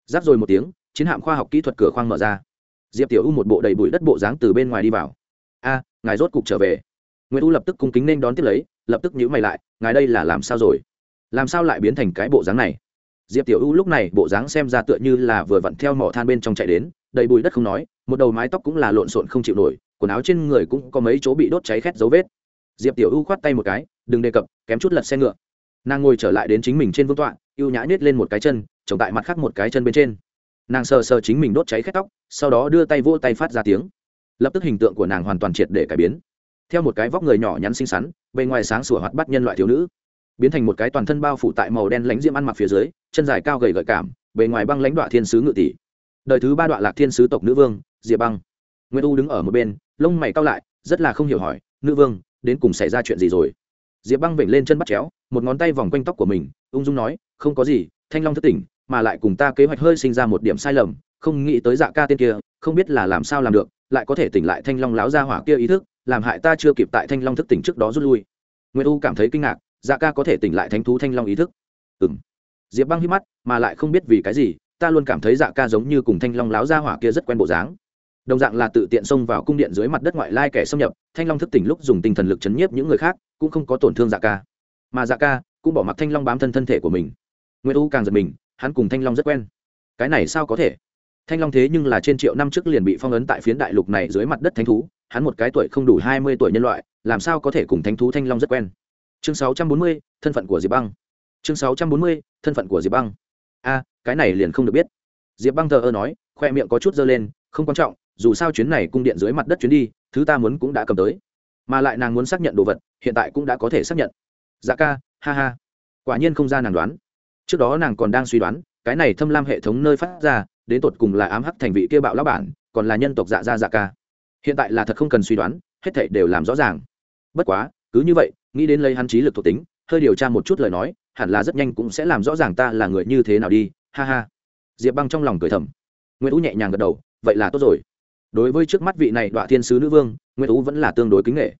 A: Giáp rồi một tiếng, chiến hạm khoa học kỹ thuật cửa khoang mở ra. Diệp tiểu u một bộ đầy bụi đất bộ dáng từ bên ngoài đi vào. A, ngài rốt cục trở về. Nguyễn u lập tức cung kính nên đón tiếp lấy, lập tức nhữ mày lại, ngài đây là làm sao rồi? Làm sao lại biến thành cái bộ dáng này? Diệp tiểu u lúc này bộ dáng xem ra tựa như là vừa vặn theo mỏ than bên trong chạy đến, đầy bụi đất không nói, một đầu mái tóc cũng là lộn xộn không chịu nổi quần áo trên người cũng có mấy chỗ bị đốt cháy khét dấu vết. Diệp tiểu u khoát tay một cái, đừng đề cập, kém chút lật xe ngựa. Nàng ngồi trở lại đến chính mình trên vương tọa, ưu nhã nhét lên một cái chân trồng tại mặt khác một cái chân bên trên. Nàng sờ sờ chính mình đốt cháy khét tóc, sau đó đưa tay vỗ tay phát ra tiếng. Lập tức hình tượng của nàng hoàn toàn triệt để cải biến. Theo một cái vóc người nhỏ nhắn xinh xắn, bề ngoài sáng sủa hoạt bắt nhân loại thiếu nữ, biến thành một cái toàn thân bao phủ tại màu đen lãnh diễm ăn mặc phía dưới, chân dài cao gầy gợi cảm, bề ngoài băng lãnh đoạn thiên sứ ngự tỷ. Đời thứ ba đoạn lạc thiên sứ tộc nữ vương, diệp băng. Nguyên u đứng ở một bên lông mày cao lại, rất là không hiểu hỏi, nữ vương, đến cùng xảy ra chuyện gì rồi? Diệp băng vểnh lên chân bắt chéo, một ngón tay vòng quanh tóc của mình, ung dung nói, không có gì, thanh long thất tỉnh, mà lại cùng ta kế hoạch hơi sinh ra một điểm sai lầm, không nghĩ tới dạ ca tên kia, không biết là làm sao làm được, lại có thể tỉnh lại thanh long láo ra hỏa kia ý thức, làm hại ta chưa kịp tại thanh long thức tỉnh trước đó rút lui. Nguyễn u cảm thấy kinh ngạc dạ ca có thể tỉnh lại thánh thú thanh long ý thức? Ừ m diệp băng hít mắt, mà lại không biết vì cái gì, ta luôn cảm thấy dạ ca giống như cùng thanh long láo ra hỏa kia rất quen bộ dáng đồng dạng là tự tiện xông vào cung điện dưới mặt đất ngoại lai kẻ xâm nhập, thanh long thức tỉnh lúc dùng tinh thần lực chấn nhiếp những người khác, cũng không có tổn thương dạ ca. Mà dạ ca cũng bỏ mặc thanh long bám thân thân thể của mình. Nguyễn u càng giật mình, hắn cùng thanh long rất quen. Cái này sao có thể? Thanh long thế nhưng là trên triệu năm trước liền bị phong ấn tại phiến đại lục này dưới mặt đất thánh thú, hắn một cái tuổi không đủ hai mươi tuổi nhân loại, làm sao có thể cùng thánh thú thanh long rất quen? Chương sáu trăm bốn mươi, thân phận của diệp băng. Chương sáu trăm bốn mươi, thân phận của diệp băng. A, cái này liền không được biết. Diệp băng thờ ơ nói, khoe miệng có chút dơ lên, không quan trọng dù sao chuyến này cung điện dưới mặt đất chuyến đi, thứ ta muốn cũng đã cầm tới. Mà lại nàng muốn xác nhận đồ vật, hiện tại cũng đã có thể xác nhận. Dạ ca, ha ha. Quả nhiên không ra nàng đoán. Trước đó nàng còn đang suy đoán, cái này thâm lam hệ thống nơi phát ra, đến tột cùng là ám hắc thành vị kia bạo lão bản, còn là nhân tộc dạ gia dạ ca. Hiện tại là thật không cần suy đoán, hết thảy đều làm rõ ràng. Bất quá, cứ như vậy, nghĩ đến lấy hắn trí lực thuộc tính, hơi điều tra một chút lời nói, hẳn là rất nhanh cũng sẽ làm rõ ràng ta là người như thế nào đi, ha ha. Diệp băng trong lòng cười thầm. Nguyễn ú nhẹ nhàng gật đầu, vậy là tốt rồi đối với trước mắt vị này đoạn thiên sứ nữ vương nguyễn tú vẫn là tương đối kính nghệ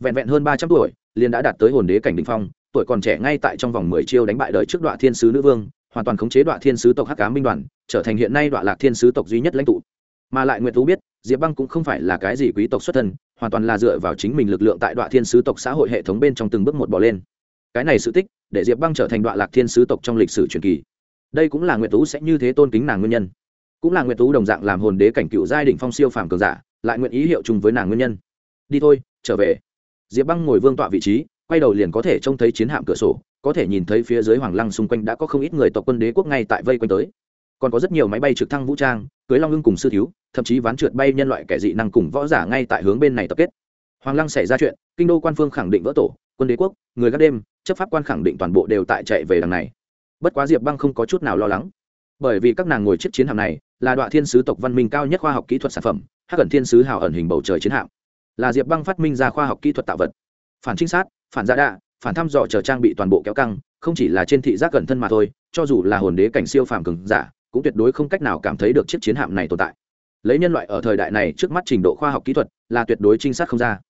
A: vẹn vẹn hơn ba trăm tuổi, liền đã đạt tới hồn đế cảnh đình phong, tuổi còn trẻ ngay tại trong vòng mười chiêu đánh bại đời trước đoạn thiên sứ nữ vương, hoàn toàn khống chế đoạn thiên sứ tộc hắc cá minh đoàn, trở thành hiện nay đoạn lạc thiên sứ tộc duy nhất lãnh tụ. Mà lại nguyệt tú biết, diệp băng cũng không phải là cái gì quý tộc xuất thân, hoàn toàn là dựa vào chính mình lực lượng tại đoạn thiên sứ tộc xã hội hệ thống bên trong từng bước một bỏ lên. Cái này sự tích, để diệp băng trở thành đoạn lạc thiên sứ tộc trong lịch sử truyền kỳ. Đây cũng là nguyệt tú sẽ như thế tôn kính nàng nguyên nhân cũng là nguyệt tú đồng dạng làm hồn đế cảnh cựu giai đỉnh phong siêu phàm cường giả, lại nguyện ý hiệu chung với nàng nguyên nhân. Đi thôi, trở về. Diệp băng ngồi vương tọa vị trí, quay đầu liền có thể trông thấy chiến hạm cửa sổ, có thể nhìn thấy phía dưới hoàng lăng xung quanh đã có không ít người tộc quân đế quốc ngay tại vây quanh tới. Còn có rất nhiều máy bay trực thăng vũ trang, cưới long hưng cùng sư thiếu, thậm chí ván trượt bay nhân loại kẻ dị năng cùng võ giả ngay tại hướng bên này tập kết. Hoàng lăng xảy ra chuyện, kinh đô quan phương khẳng định vỡ tổ, quân đế quốc, người gác đêm, chấp pháp quan khẳng định toàn bộ đều tại chạy về đằng này. Bất quá diệp băng không có chút nào lo lắng. Bởi vì các nàng ngồi chiếc chiến hạm này là đoạn thiên sứ tộc văn minh cao nhất khoa học kỹ thuật sản phẩm, hắc ẩn thiên sứ hào ẩn hình bầu trời chiến hạm. Là diệp băng phát minh ra khoa học kỹ thuật tạo vật. Phản trinh sát, phản gia đạ, phản thăm dò chờ trang bị toàn bộ kéo căng, không chỉ là trên thị giác gần thân mà thôi, cho dù là hồn đế cảnh siêu phàm cường giả, cũng tuyệt đối không cách nào cảm thấy được chiếc chiến hạm này tồn tại. Lấy nhân loại ở thời đại này trước mắt trình độ khoa học kỹ thuật, là tuyệt đối trinh sát không ra.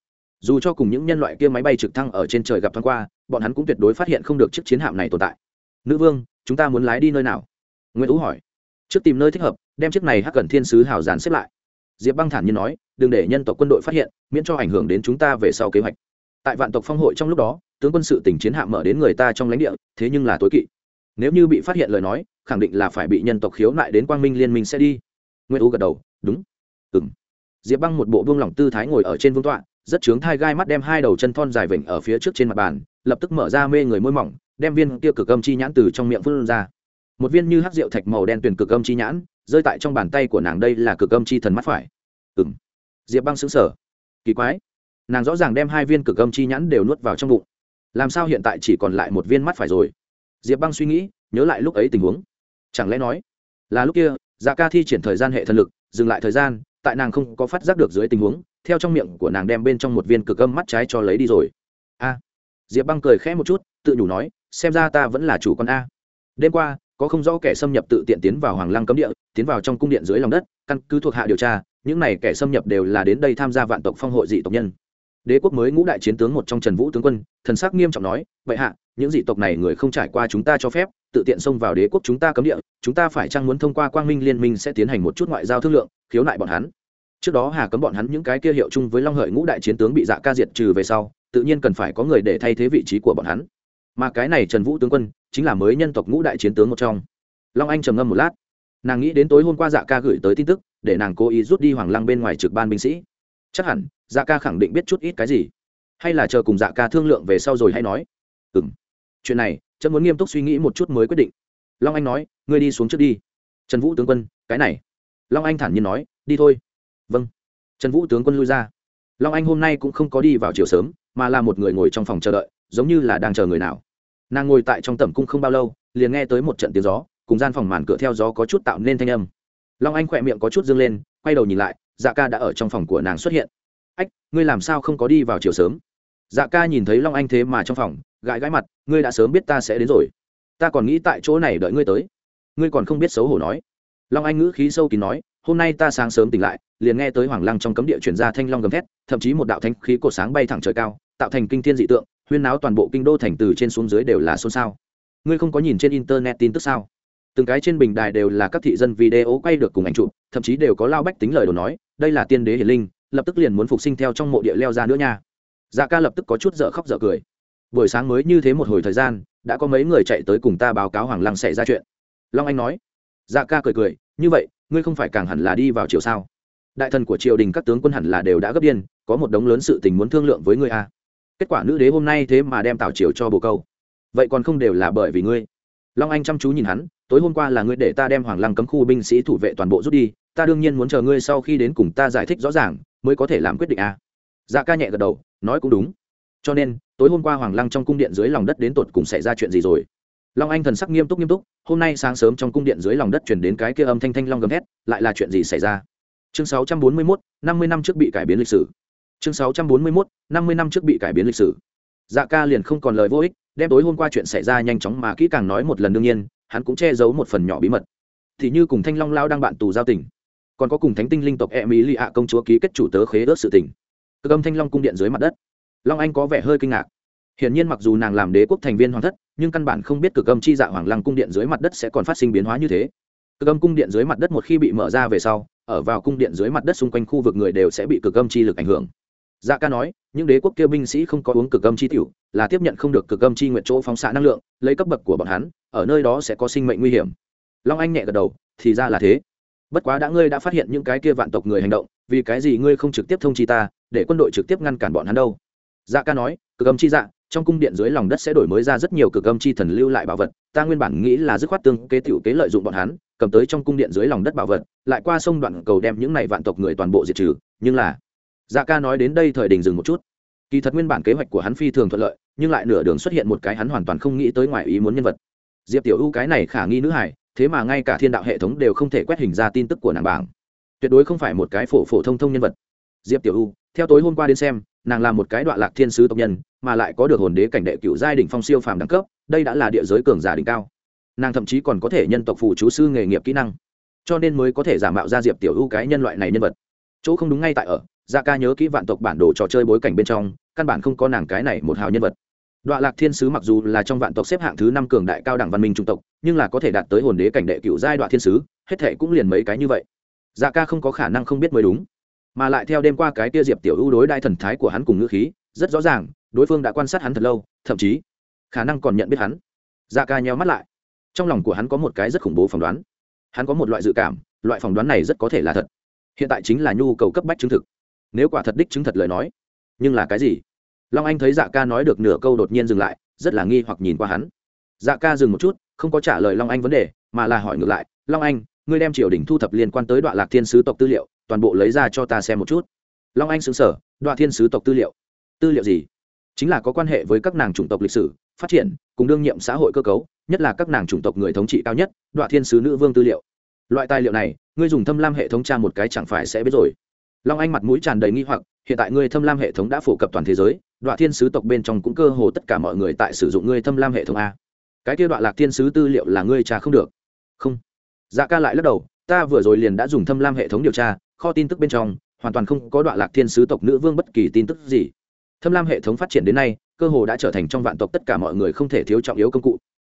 A: Dù cho cùng những nhân loại kia máy bay trực thăng ở trên trời gặp thoáng qua, bọn hắn cũng tuyệt đối phát hiện không được chiếc chiến hạm này tồn tại. Nữ vương, chúng ta muốn lái đi nơi nào? Nguyễn ú hỏi. Trước tìm nơi thích hợp đem chiếc này hắc cần thiên sứ hào giàn xếp lại. Diệp băng thản nhiên nói, đừng để nhân tộc quân đội phát hiện, miễn cho ảnh hưởng đến chúng ta về sau kế hoạch. Tại vạn tộc phong hội trong lúc đó, tướng quân sự tỉnh chiến hạm mở đến người ta trong lãnh địa, thế nhưng là tối kỵ. Nếu như bị phát hiện lời nói, khẳng định là phải bị nhân tộc khiếu nại đến quang minh liên minh sẽ đi. Nguyễn u gật đầu, đúng. Ừ m diệp băng một bộ vương lỏng tư thái ngồi ở trên vương tọa, rất chướng thai gai mắt đem hai đầu chân thon dài vểnh ở phía trước trên mặt bàn, lập tức mở ra mê người môi mỏng, đem viên kia cực âm chi nhãn từ trong miệng phân ra. Một viên như hát rượu thạch màu đen tuyển cực âm chi nhãn rơi tại trong bàn tay của nàng đây là cực âm chi thần mắt phải. Ừng diệp băng xứng sở kỳ quái. Nàng rõ ràng đem hai viên cực âm chi nhãn đều nuốt vào trong bụng. Làm sao hiện tại chỉ còn lại một viên mắt phải rồi? Diệp băng suy nghĩ, nhớ lại lúc ấy tình huống. Chẳng lẽ nói, là lúc kia dạ ca thi triển thời gian hệ thần lực, dừng lại thời gian, tại nàng không có phát giác được dưới tình huống, theo trong miệng của nàng đem bên trong một viên cực âm mắt trái cho lấy đi rồi. A. Diệp băng cười khẽ một chút, tự nhủ nói, xem ra ta vẫn là chủ con a. Đêm qua, có không rõ kẻ xâm nhập tự tiện tiến vào hoàng lăng cấm địa tiến vào trong cung điện dưới lòng đất, căn cứ thuộc hạ điều tra, những này kẻ xâm nhập đều là đến đây tham gia vạn tộc phong hội dị tộc nhân. Đế quốc mới ngũ đại chiến tướng một trong trần vũ tướng quân, thần sắc nghiêm trọng nói vậy hạ, những dị tộc này người không trải qua chúng ta cho phép, tự tiện xông vào đế quốc chúng ta cấm địa, chúng ta phải chăng muốn thông qua quang minh liên minh sẽ tiến hành một chút ngoại giao thương lượng, khiếu nại bọn hắn. Trước đó hà cấm bọn hắn những cái kia hiệu chung với long hợi ngũ đại chiến tướng bị dạ ca diệt trừ về sau, tự nhiên cần phải có người để thay thế vị trí của bọn hắn. Mà cái này trần vũ tướng quân, chính là mới nhân tộc ngũ đại chiến tướng một trong. Long anh trầm ngâm một lát nàng nghĩ đến tối hôm qua dạ ca gửi tới tin tức, để nàng cố ý rút đi hoàng lăng bên ngoài trực ban binh sĩ. Chắc hẳn dạ ca khẳng định biết chút ít cái gì. Hay là chờ cùng dạ ca thương lượng về sau rồi hay nói. Ừ m chuyện này, chấm muốn nghiêm túc suy nghĩ một chút mới quyết định. Long anh nói, ngươi đi xuống trước đi. Trần vũ tướng quân, cái này. Long anh thản nhiên nói, đi thôi. Vâng. Trần vũ tướng quân lui ra. Long anh hôm nay cũng không có đi vào chiều sớm, mà là một người ngồi trong phòng chờ đợi, giống như là đang chờ người nào. Nàng ngồi tại trong tẩm cung không bao lâu, liền nghe tới một trận tiếng gió cùng gian phòng màn cửa theo gió có chút tạo nên thanh âm. Long anh khỏe miệng có chút dâng lên, quay đầu nhìn lại dạ ca đã ở trong phòng của nàng xuất hiện. Ách, ngươi làm sao không có đi vào chiều sớm? Dạ ca nhìn thấy long anh thế mà trong phòng, gãi gãi mặt, ngươi đã sớm biết ta sẽ đến rồi. Ta còn nghĩ tại chỗ này đợi ngươi tới. Ngươi còn không biết xấu hổ nói. Long anh ngữ khí sâu kín nói, hôm nay ta sáng sớm tỉnh lại, liền nghe tới hoàng lăng trong cấm địa chuyển ra thanh long gầm thét, thậm chí một đạo thanh khí cổ sáng bay thẳng trời cao, tạo thành kinh thiên dị tượng, huyên náo toàn bộ kinh đô thành từ trên xuống dưới đều là xôn xao. Ngươi không có nhìn trên internet tin tức sao? Từng cái trên bình đài đều là các thị dân video quay được cùng ảnh chụp, thậm chí đều có lao bách tính lời đồ nói, đây là tiên đế hiền linh, lập tức liền muốn phục sinh theo trong mộ địa leo ra nữa nha. Dạ ca lập tức có chút dở khóc dở cười. Buổi sáng mới như thế một hồi thời gian, đã có mấy người chạy tới cùng ta báo cáo hoàng lăng xảy ra chuyện. Long anh nói. Dạ ca cười cười, như vậy, ngươi không phải càng hẳn là đi vào triều sao? Đại thần của triều đình các tướng quân hẳn là đều đã gấp điên, có một đống lớn sự tình muốn thương lượng với ngươi a à. kết quả nữ đế hôm nay thế mà đem tào triều cho bồ câu. Vậy còn không đều là bởi vì ngươi? Long anh chăm chú nhìn hắn tối hôm qua là ngươi để ta đem hoàng lăng cấm khu binh sĩ thủ vệ toàn bộ rút đi ta đương nhiên muốn chờ ngươi sau khi đến cùng ta giải thích rõ ràng mới có thể làm quyết định a. À. dạ ca nhẹ gật đầu nói cũng đúng. Cho nên tối hôm qua hoàng lăng trong cung điện dưới lòng đất đến tột cùng xảy ra chuyện gì rồi? Long anh thần sắc nghiêm túc nghiêm túc hôm nay sáng sớm trong cung điện dưới lòng đất chuyển đến cái kia âm thanh thanh long gầm thét lại là chuyện gì xảy ra? Chương 641, 50 năm trước bị cải biến lịch sử. Chương 641, 50 năm trước bị cải biến lịch sử dạ ca liền không còn lời vô ích đem tối hôm qua chuyện xảy ra nhanh chóng mà kỹ càng nói một lần đương nhiên, hắn cũng che giấu một phần nhỏ bí mật. Thì như cùng thanh long lao đang bạn tù giao tình, còn có cùng thánh tinh linh tộc e mỹ lì ạ công chúa ký kết chủ tớ khế ước sự tình. Cực âm thanh long cung điện dưới mặt đất, long anh có vẻ hơi kinh ngạc. Hiển nhiên mặc dù nàng làm đế quốc thành viên hoàng thất, nhưng căn bản không biết cực âm chi dạ hoàng lăng cung điện dưới mặt đất sẽ còn phát sinh biến hóa như thế. Cực âm cung điện dưới mặt đất một khi bị mở ra về sau, ở vào cung điện dưới mặt đất xung quanh khu vực người đều sẽ bị cực âm chi lực ảnh hưởng dạ ca nói, những đế quốc kia binh sĩ không có uống cực âm chi tiểu, là tiếp nhận không được cực âm chi nguyện chỗ phóng xạ năng lượng, lấy cấp bậc của bọn hắn, ở nơi đó sẽ có sinh mệnh nguy hiểm. Long anh nhẹ gật đầu, thì ra là thế. Bất quá đã ngươi đã phát hiện những cái kia vạn tộc người hành động, vì cái gì ngươi không trực tiếp thông chi ta, để quân đội trực tiếp ngăn cản bọn hắn đâu? Dạ ca nói, cực âm chi dạ trong cung điện dưới lòng đất sẽ đổi mới ra rất nhiều cực âm chi thần lưu lại bảo vật, ta nguyên bản nghĩ là dứt khoát tương kế tiểu kế lợi dụng bọn hắn, cầm tới trong cung điện dưới lòng đất bảo vật, lại qua sông đoạn cầu đem những này vạn tộc người toàn bộ diệt trừ, nhưng là dạ ca nói đến đây thời đình dừng một chút. Kỳ thật nguyên bản kế hoạch của hắn phi thường thuận lợi, nhưng lại nửa đường xuất hiện một cái hắn hoàn toàn không nghĩ tới ngoài ý muốn nhân vật. Diệp tiểu ưu cái này khả nghi nữ hải thế mà ngay cả thiên đạo hệ thống đều không thể quét hình ra tin tức của nàng bảng. Tuyệt đối không phải một cái phổ phổ thông thông nhân vật. Diệp tiểu ưu, theo tối hôm qua đến xem, nàng là một cái đoạn lạc thiên sứ tộc nhân, mà lại có được hồn đế cảnh đệ cựu giai đ ỉ n h phong siêu phàm đẳng cấp, đây đã là địa giới cường giả đỉnh cao. Nàng thậm chí còn có thể nhân tộc phù chú sư nghề nghiệp kỹ năng, cho nên mới có thể giả mạo ra diệp tiểu ưu cái nhân loại này nhân vật. Chỗ không đúng ngay tại ở Dạ ca nhớ kỹ vạn tộc bản đồ trò chơi bối cảnh bên trong, căn bản không có nàng cái này một hào nhân vật. Đoạn lạc thiên sứ mặc dù là trong vạn tộc xếp hạng thứ năm cường đại cao đẳng văn minh trung tộc, nhưng là có thể đạt tới hồn đế cảnh đệ cựu giai đoạn thiên sứ, hết thệ cũng liền mấy cái như vậy. Dạ ca không có khả năng không biết mới đúng. Mà lại theo đêm qua cái tia diệp tiểu ưu đối đại thần thái của hắn cùng ngữ khí, rất rõ ràng, đối phương đã quan sát hắn thật lâu, thậm chí, khả năng còn nhận biết hắn. Dạ ca nheo mắt lại. Trong lòng của hắn có một cái rất khủng bố phỏng đoán. Hắn có một loại dự cảm, loại phỏng đoán này rất có thể là thật. Hiện tại chính là nhu cầu cấp bách chứng thực nếu quả thật đích chứng thật lời nói. Nhưng là cái gì? Long anh thấy dạ ca nói được nửa câu đột nhiên dừng lại, rất là nghi hoặc nhìn qua hắn. Dạ ca dừng một chút, không có trả lời long anh vấn đề, mà là hỏi ngược lại, long anh, ngươi đem triều đình thu thập liên quan tới đoạn lạc thiên sứ tộc tư liệu, toàn bộ lấy ra cho ta xem một chút. Long anh xứng sở đoạn thiên sứ tộc tư liệu? Tư liệu gì? Chính là có quan hệ với các nàng chủng tộc lịch sử, phát triển, cùng đương nhiệm xã hội cơ cấu, nhất là các nàng chủng tộc người thống trị cao nhất đoạn thiên sứ nữ vương tư liệu. Loại tài liệu này, ngươi dùng thâm lam hệ thống tra một cái chẳng phải sẽ biết rồi long anh mặt mũi tràn đầy nghi hoặc, hiện tại ngươi thâm lam hệ thống đã phổ cập toàn thế giới đoạn thiên sứ tộc bên trong cũng cơ hồ tất cả mọi người tại sử dụng ngươi thâm lam hệ thống a. Cái kia đoạn lạc thiên sứ tư liệu là ngươi trả không được. Không. Dạ ca lại lắc đầu, ta vừa rồi liền đã dùng thâm lam hệ thống điều tra, kho tin tức bên trong, hoàn toàn không có đoạn lạc thiên sứ tộc nữ vương bất kỳ tin tức gì. Thâm lam hệ thống phát triển đến nay, cơ hồ đã trở thành trong vạn tộc tất cả mọi người không thể thiếu trọng yếu công cụ.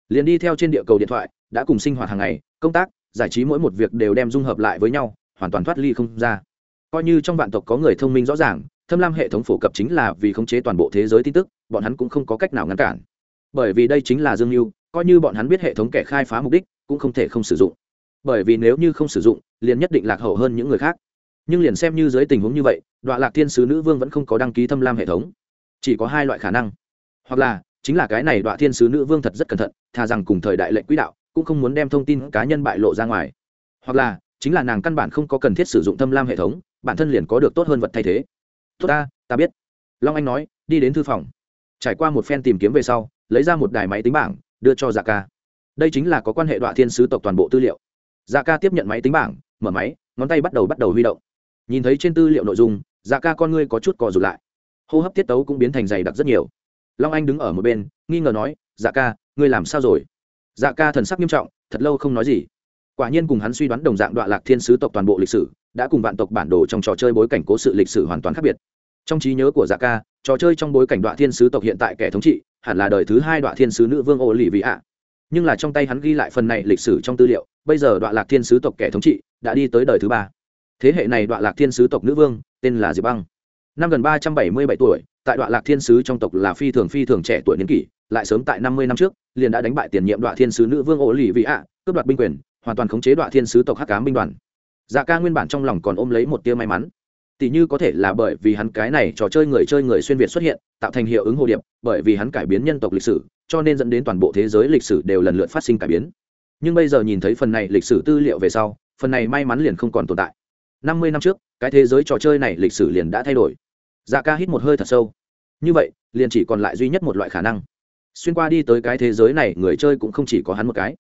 A: Liền đi theo trên địa cầu điện thoại, đã cùng sinh hoạt hàng ngày, công tác, giải trí mỗi một việc đều đem dung hợp lại với nhau, hoàn toàn thoát ly không ra coi như trong vạn tộc có người thông minh rõ ràng, thâm lam hệ thống phổ cập chính là vì khống chế toàn bộ thế giới tin tức, bọn hắn cũng không có cách nào ngăn cản. Bởi vì đây chính là dương mưu coi như bọn hắn biết hệ thống kẻ khai phá mục đích, cũng không thể không sử dụng. Bởi vì nếu như không sử dụng, liền nhất định lạc hậu hơn những người khác. Nhưng liền xem như dưới tình huống như vậy đọa lạc thiên sứ nữ vương vẫn không có đăng ký thâm lam hệ thống. Chỉ có hai loại khả năng. Hoặc là, chính là cái này đọa thiên sứ nữ vương thật rất cẩn thận, thà rằng cùng thời đại lệnh quỹ đạo, cũng không muốn đem thông tin cá nhân bại lộ ra ngoài. Hoặc là chính là nàng căn bản không có cần thiết sử dụng thâm lam hệ thống, bản thân liền có được tốt hơn vật thay thế. Tốt ta ta biết. Long anh nói, đi đến thư phòng. Trải qua một phen tìm kiếm về sau, lấy ra một đài máy tính bảng, đưa cho dạ ca. Đây chính là có quan hệ đoạn thiên sứ tộc toàn bộ tư liệu. Dạ ca tiếp nhận máy tính bảng, mở máy, ngón tay bắt đầu bắt đầu huy động. Nhìn thấy trên tư liệu nội dung dạ ca con ngươi có chút cò rụt lại. Hô hấp tiết tấu cũng biến thành dày đặc rất nhiều. Long anh đứng ở một bên, nghi ngờ nói dạ ca, ngươi làm sao rồi? Dạ ca thần sắc nghiêm trọng, thật lâu không nói gì quả nhiên cùng hắn suy đoán đồng dạng đoạn lạc thiên sứ tộc toàn bộ lịch sử, đã cùng vạn tộc bản đồ trong trò chơi bối cảnh cố sự lịch sử hoàn toàn khác biệt. Trong trí nhớ của dạ ca, trò chơi trong bối cảnh đoạn thiên sứ tộc hiện tại kẻ thống trị, hẳn là đời thứ hai đoạn thiên sứ nữ vương ô lì vị ạ nhưng là trong tay hắn ghi lại phần này lịch sử trong tư liệu, bây giờ đoạn lạc thiên sứ tộc kẻ thống trị đã đi tới đời thứ ba. Thế hệ này đoạn lạc thiên sứ tộc nữ vương, tên là diệp băng. Năm gần ba trăm bảy mươi bảy tuổi, tại đoạn lạc thiên sứ trong tộc là phi thường phi thường trẻ tuổi niên kỷ, lại sớm tại năm mươi năm trước, liền đã đánh bại tiền nhiệm đoạn thiên sứ nữ vương Ô lì vị ạ cướp đoạt binh quyền hoàn toàn khống chế đoạn thiên sứ tộc hắc cám binh đoàn. Dạ ca nguyên bản trong lòng còn ôm lấy một tia may mắn. Tỷ như có thể là bởi vì hắn cái này trò chơi người chơi người xuyên việt xuất hiện, tạo thành hiệu ứng hồ điệp, bởi vì hắn cải biến nhân tộc lịch sử, cho nên dẫn đến toàn bộ thế giới lịch sử đều lần lượt phát sinh cải biến. Nhưng bây giờ nhìn thấy phần này lịch sử tư liệu về sau, phần này may mắn liền không còn tồn tại. Năm mươi năm trước, cái thế giới trò chơi này lịch sử liền đã thay đổi. Dạ ca hít một hơi thật sâu. Như vậy, liền chỉ còn lại duy nhất một loại khả năng. Xuyên qua đi tới cái thế giới này, người chơi cũng không chỉ có hắn một cái,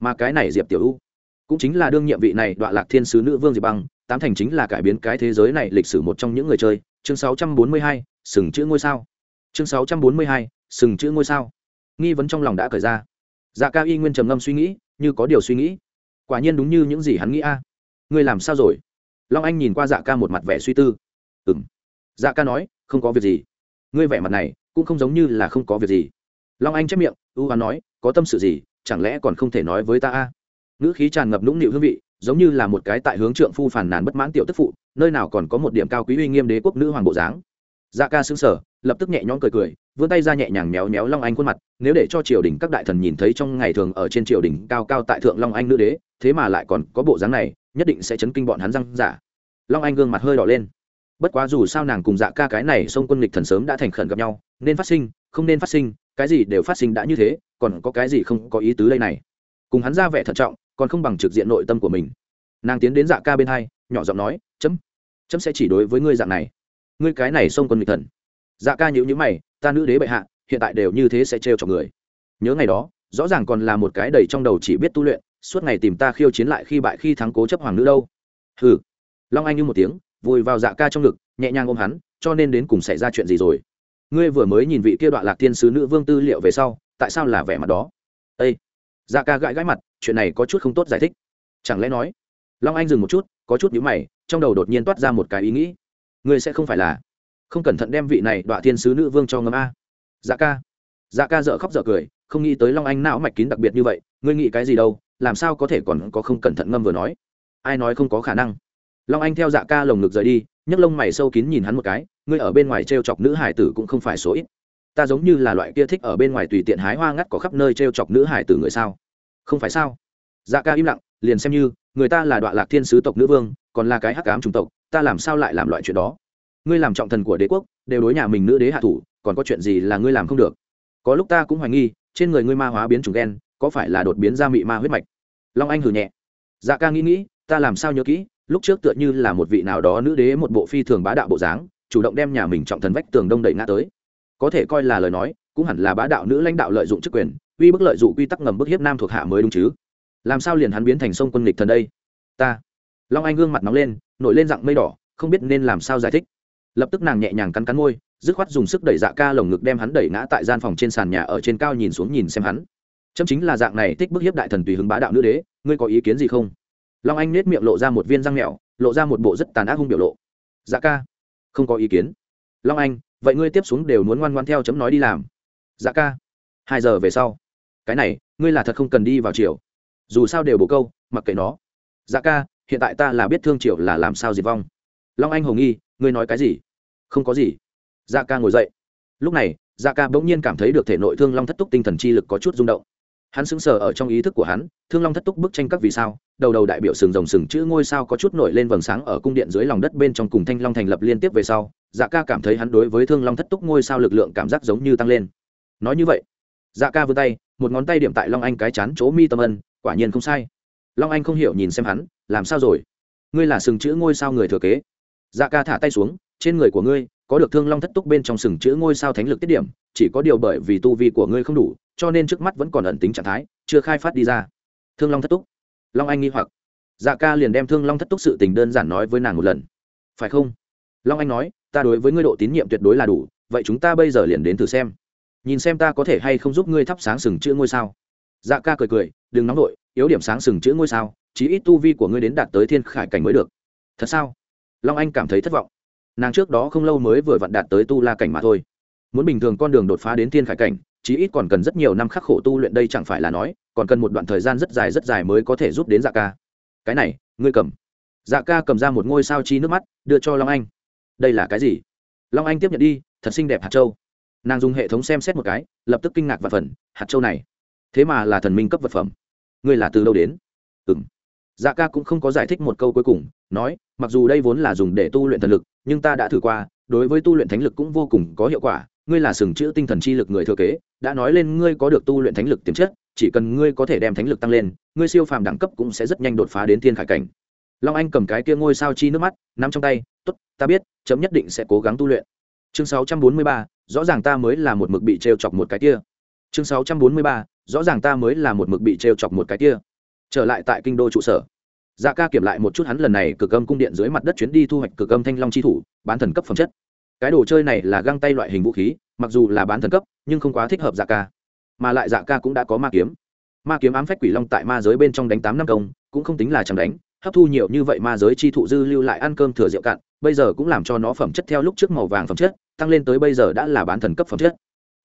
A: mà cái này diệp tiểu u cũng chính là đương nhiệm vị này đoạn lạc thiên sứ nữ vương diệp băng tám thành chính là cải biến cái thế giới này lịch sử một trong những người chơi. Chương 642, sừng chữ ngôi sao. Chương 642, sừng chữ ngôi sao. Nghi vấn trong lòng đã cởi ra. Dạ ca y nguyên trầm ngâm suy nghĩ như có điều suy nghĩ. Quả nhiên đúng như những gì hắn nghĩ a. À. ngươi làm sao rồi? Long anh nhìn qua dạ ca một mặt vẻ suy tư. Ừ m dạ ca nói không có việc gì. Ngươi vẻ mặt này cũng không giống như là không có việc gì. Long anh chép miệng ưu hoán nói có tâm sự gì chẳng lẽ còn không thể nói với ta a? à? Ngữ khí tràn ngập nũng nịu hương vị, giống như là một cái tại hướng trượng phu phản nàn bất mãn tiểu tức phụ, nơi nào còn có một điểm cao quý uy nghiêm đế quốc nữ hoàng bộ dáng. Dạ ca xứng sở lập tức nhẹ nhõm cười cười, vươn tay ra nhẹ nhàng méo méo long anh khuôn mặt, nếu để cho triều đình các đại thần nhìn thấy trong ngày thường ở trên triều đình cao cao tại thượng long anh nữ đế, thế mà lại còn có bộ dáng này, nhất định sẽ chấn kinh bọn hắn răng giả long anh gương mặt hơi đỏ lên. Bất quá dù sao nàng cùng dạ ca cái này sông quân lịch thần sớm đã thành khẩn gặp nhau, nên phát sinh, không nên phát sinh, cái gì đều phát sinh đã như thế, còn có cái gì không có ý tứ đây này. Cùng hắn ra vẻ thận trọng còn không bằng trực diện nội tâm của mình. Nàng tiến đến dạ ca bên hai, nhỏ giọng nói, chấm chấm sẽ chỉ đối với ngươi dạng này. Ngươi cái này xông quân nghịch thần. Dạ ca nhữ nhữ mày, ta nữ đế bệ hạ, hiện tại đều như thế sẽ trêu cho người. Nhớ ngày đó, rõ ràng còn là một cái đầy trong đầu chỉ biết tu luyện, suốt ngày tìm ta khiêu chiến lại khi bại khi thắng cố chấp hoàng nữ đâu. Hừ. Long anh như một tiếng, vùi vào dạ ca trong ngực, nhẹ nhàng ôm hắn, cho nên đến cùng xảy ra chuyện gì rồi? Ngươi vừa mới nhìn vị kia đoạn lạc thiên sứ nữ vương tư liệu về sau, tại sao là vẻ mặt đó? Ây dạ ca gãi gãi mặt chuyện này có chút không tốt giải thích. Chẳng lẽ nói, long anh dừng một chút, có chút nhữ mày, trong đầu đột nhiên toát ra một cái ý nghĩ. Ngươi sẽ không phải là, không cẩn thận đem vị này đọa thiên sứ nữ vương cho ngâm a. Dạ ca. Dạ ca dợ khóc dợ cười, không nghĩ tới long anh não mạch kín đặc biệt như vậy, ngươi nghĩ cái gì đâu, làm sao có thể còn có không cẩn thận ngâm vừa nói. Ai nói không có khả năng. Long anh theo dạ ca lồng ngực rời đi, nhấc lông mày sâu kín nhìn hắn một cái, ngươi ở bên ngoài t r e o chọc nữ hải tử cũng không phải số ít. Ta giống như là loại kia thích ở bên ngoài tùy tiện hái hoa ngắt có khắp nơi t r e o chọc nữ hải tử người sao? Không phải sao? Dạ ca im lặng liền xem như người ta là đoạn lạc thiên sứ tộc nữ vương còn là cái hắc ám chủng tộc ta làm sao lại làm loại chuyện đó? Ngươi làm trọng thần của đế quốc đều đối nhà mình nữ đế hạ thủ còn có chuyện gì là ngươi làm không được? Có lúc ta cũng hoài nghi trên người ngươi ma hóa biến chủng gen, có phải là đột biến ra mị ma huyết mạch? Long anh hử nhẹ. Dạ ca nghĩ nghĩ ta làm sao nhớ kỹ lúc trước tựa như là một vị nào đó nữ đế một bộ phi thường bá đạo bộ dáng chủ động đem nhà mình trọng thần vách tường đông đẩy ngã tới. Có thể coi là lời nói cũng hẳn là bá đạo nữ lãnh đạo lợi dụng chức quyền uy bức lợi dụ quy tắc ngầm bức hiếp nam thuộc hạ mới đúng chứ? Làm sao liền hắn biến thành sông quân lịch thần đây? Ta. Long anh gương mặt nóng lên, nổi lên dạng mây đỏ, không biết nên làm sao giải thích. Lập tức nàng nhẹ nhàng cắn cắn môi, dứt khoát dùng sức đẩy dạ ca lồng ngực đem hắn đẩy ngã tại gian phòng trên sàn nhà ở trên cao nhìn xuống nhìn xem hắn. Chấm chính là dạng này thích bức hiếp đại thần tùy hứng bá đạo nữ đế, ngươi có ý kiến gì không? Long anh nết miệng lộ ra một viên răng mẹo lộ ra một bộ rất tàn ác hung biểu lộ. Dạ ca, không có ý kiến. Long anh, vậy ngươi tiếp xuống đều muốn ngoan ngoan theo chấm nói đi làm. Dạ ca, hai giờ về sau cái này, ngươi là thật không cần đi vào triều. dù sao đều bổ câu, mặc kệ nó. Dạ ca, hiện tại ta là biết thương triều là làm sao diệt vong. Long anh hồng nghi, ngươi nói cái gì? Không có gì. Dạ ca ngồi dậy. Lúc này dạ ca bỗng nhiên cảm thấy được thể nội thương long thất túc tinh thần chi lực có chút rung động. Hắn sững sờ ở trong ý thức của hắn, thương long thất túc bức tranh các vì sao, đầu đầu đại biểu sừng rồng sừng chữ ngôi sao có chút nổi lên vầng sáng ở cung điện dưới lòng đất bên trong cùng thanh long thành lập liên tiếp về sau dạ ca cảm thấy hắn đối với thương long thất túc ngôi sao lực lượng cảm giác giống như tăng lên. Nói như vậy dạ ca vươn tay một ngón tay điểm tại long anh cái chán chỗ mi tâm ân, quả nhiên không sai. Long anh không hiểu nhìn xem hắn, làm sao rồi? Ngươi là sừng chữ ngôi sao người thừa kế. Dạ ca thả tay xuống, trên người của ngươi, có được thương long thất túc bên trong sừng chữ ngôi sao thánh lực tiết điểm, chỉ có điều bởi vì tu vi của ngươi không đủ, cho nên trước mắt vẫn còn ẩn tính trạng thái, chưa khai phát đi ra. Thương long thất túc. Long anh nghi hoặc. Dạ ca liền đem thương long thất túc sự tình đơn giản nói với nàng một lần. Phải không? Long anh nói, ta đối với ngươi độ tín nhiệm tuyệt đối là đủ, vậy chúng ta bây giờ liền đến thử xem nhìn xem ta có thể hay không giúp ngươi thắp sáng sừng chữ ngôi sao. Dạ ca cười cười, đừng nóng vội, yếu điểm sáng sừng chữ ngôi sao, chí ít tu vi của ngươi đến đạt tới thiên khải cảnh mới được. Thật sao? Long anh cảm thấy thất vọng. Nàng trước đó không lâu mới vừa vặn đạt tới tu la cảnh mà thôi. Muốn bình thường con đường đột phá đến thiên khải cảnh, chí ít còn cần rất nhiều năm khắc khổ tu luyện đây chẳng phải là nói, còn cần một đoạn thời gian rất dài rất dài mới có thể giúp đến dạ ca. Cái này, ngươi cầm. Dạ ca cầm ra một ngôi sao chi nước mắt, đưa cho long anh. Đây là cái gì? Long anh tiếp nhận đi, thật xinh đẹp hạt châu nàng dùng hệ thống xem xét một cái lập tức kinh ngạc và phần hạt châu này thế mà là thần minh cấp vật phẩm. Ngươi là từ đâu đến? Ừ m dạ ca cũng không có giải thích một câu cuối cùng nói mặc dù đây vốn là dùng để tu luyện thần lực nhưng ta đã thử qua đối với tu luyện thánh lực cũng vô cùng có hiệu quả ngươi là sừng chữ tinh thần chi lực người thừa kế đã nói lên ngươi có được tu luyện thánh lực tiềm chất chỉ cần ngươi có thể đem thánh lực tăng lên ngươi siêu phàm đẳng cấp cũng sẽ rất nhanh đột phá đến thiên khải cảnh. Long anh cầm cái kia ngôi sao chi nước mắt nắm trong tay t ố t ta biết chấm nhất định sẽ cố gắng tu luyện. Chương 643, rõ ràng ta mới là một mực bị t chọc một cái kia. Chương 643, rõ ràng ta mới là một mực bị t chọc một cái kia. Trở lại tại kinh đô trụ sở. Dạ ca kiểm lại một chút hắn lần này cực âm cung điện dưới mặt đất chuyến đi thu hoạch cực âm thanh long chi thủ bán thần cấp phẩm chất. Cái đồ chơi này là găng tay loại hình vũ khí mặc dù là bán thần cấp nhưng không quá thích hợp dạ ca. Mà lại dạ ca cũng đã có ma kiếm. Ma kiếm ám phách quỷ long tại ma giới bên trong đánh tám năm công cũng không tính là chẳng đánh hấp thu nhiều như vậy ma giới chi thụ dư lưu lại ăn cơm thừa rượu cạn bây giờ cũng làm cho nó phẩm chất theo lúc trước màu vàng phẩm chất tăng lên tới bây giờ đã là bán thần cấp phẩm chất.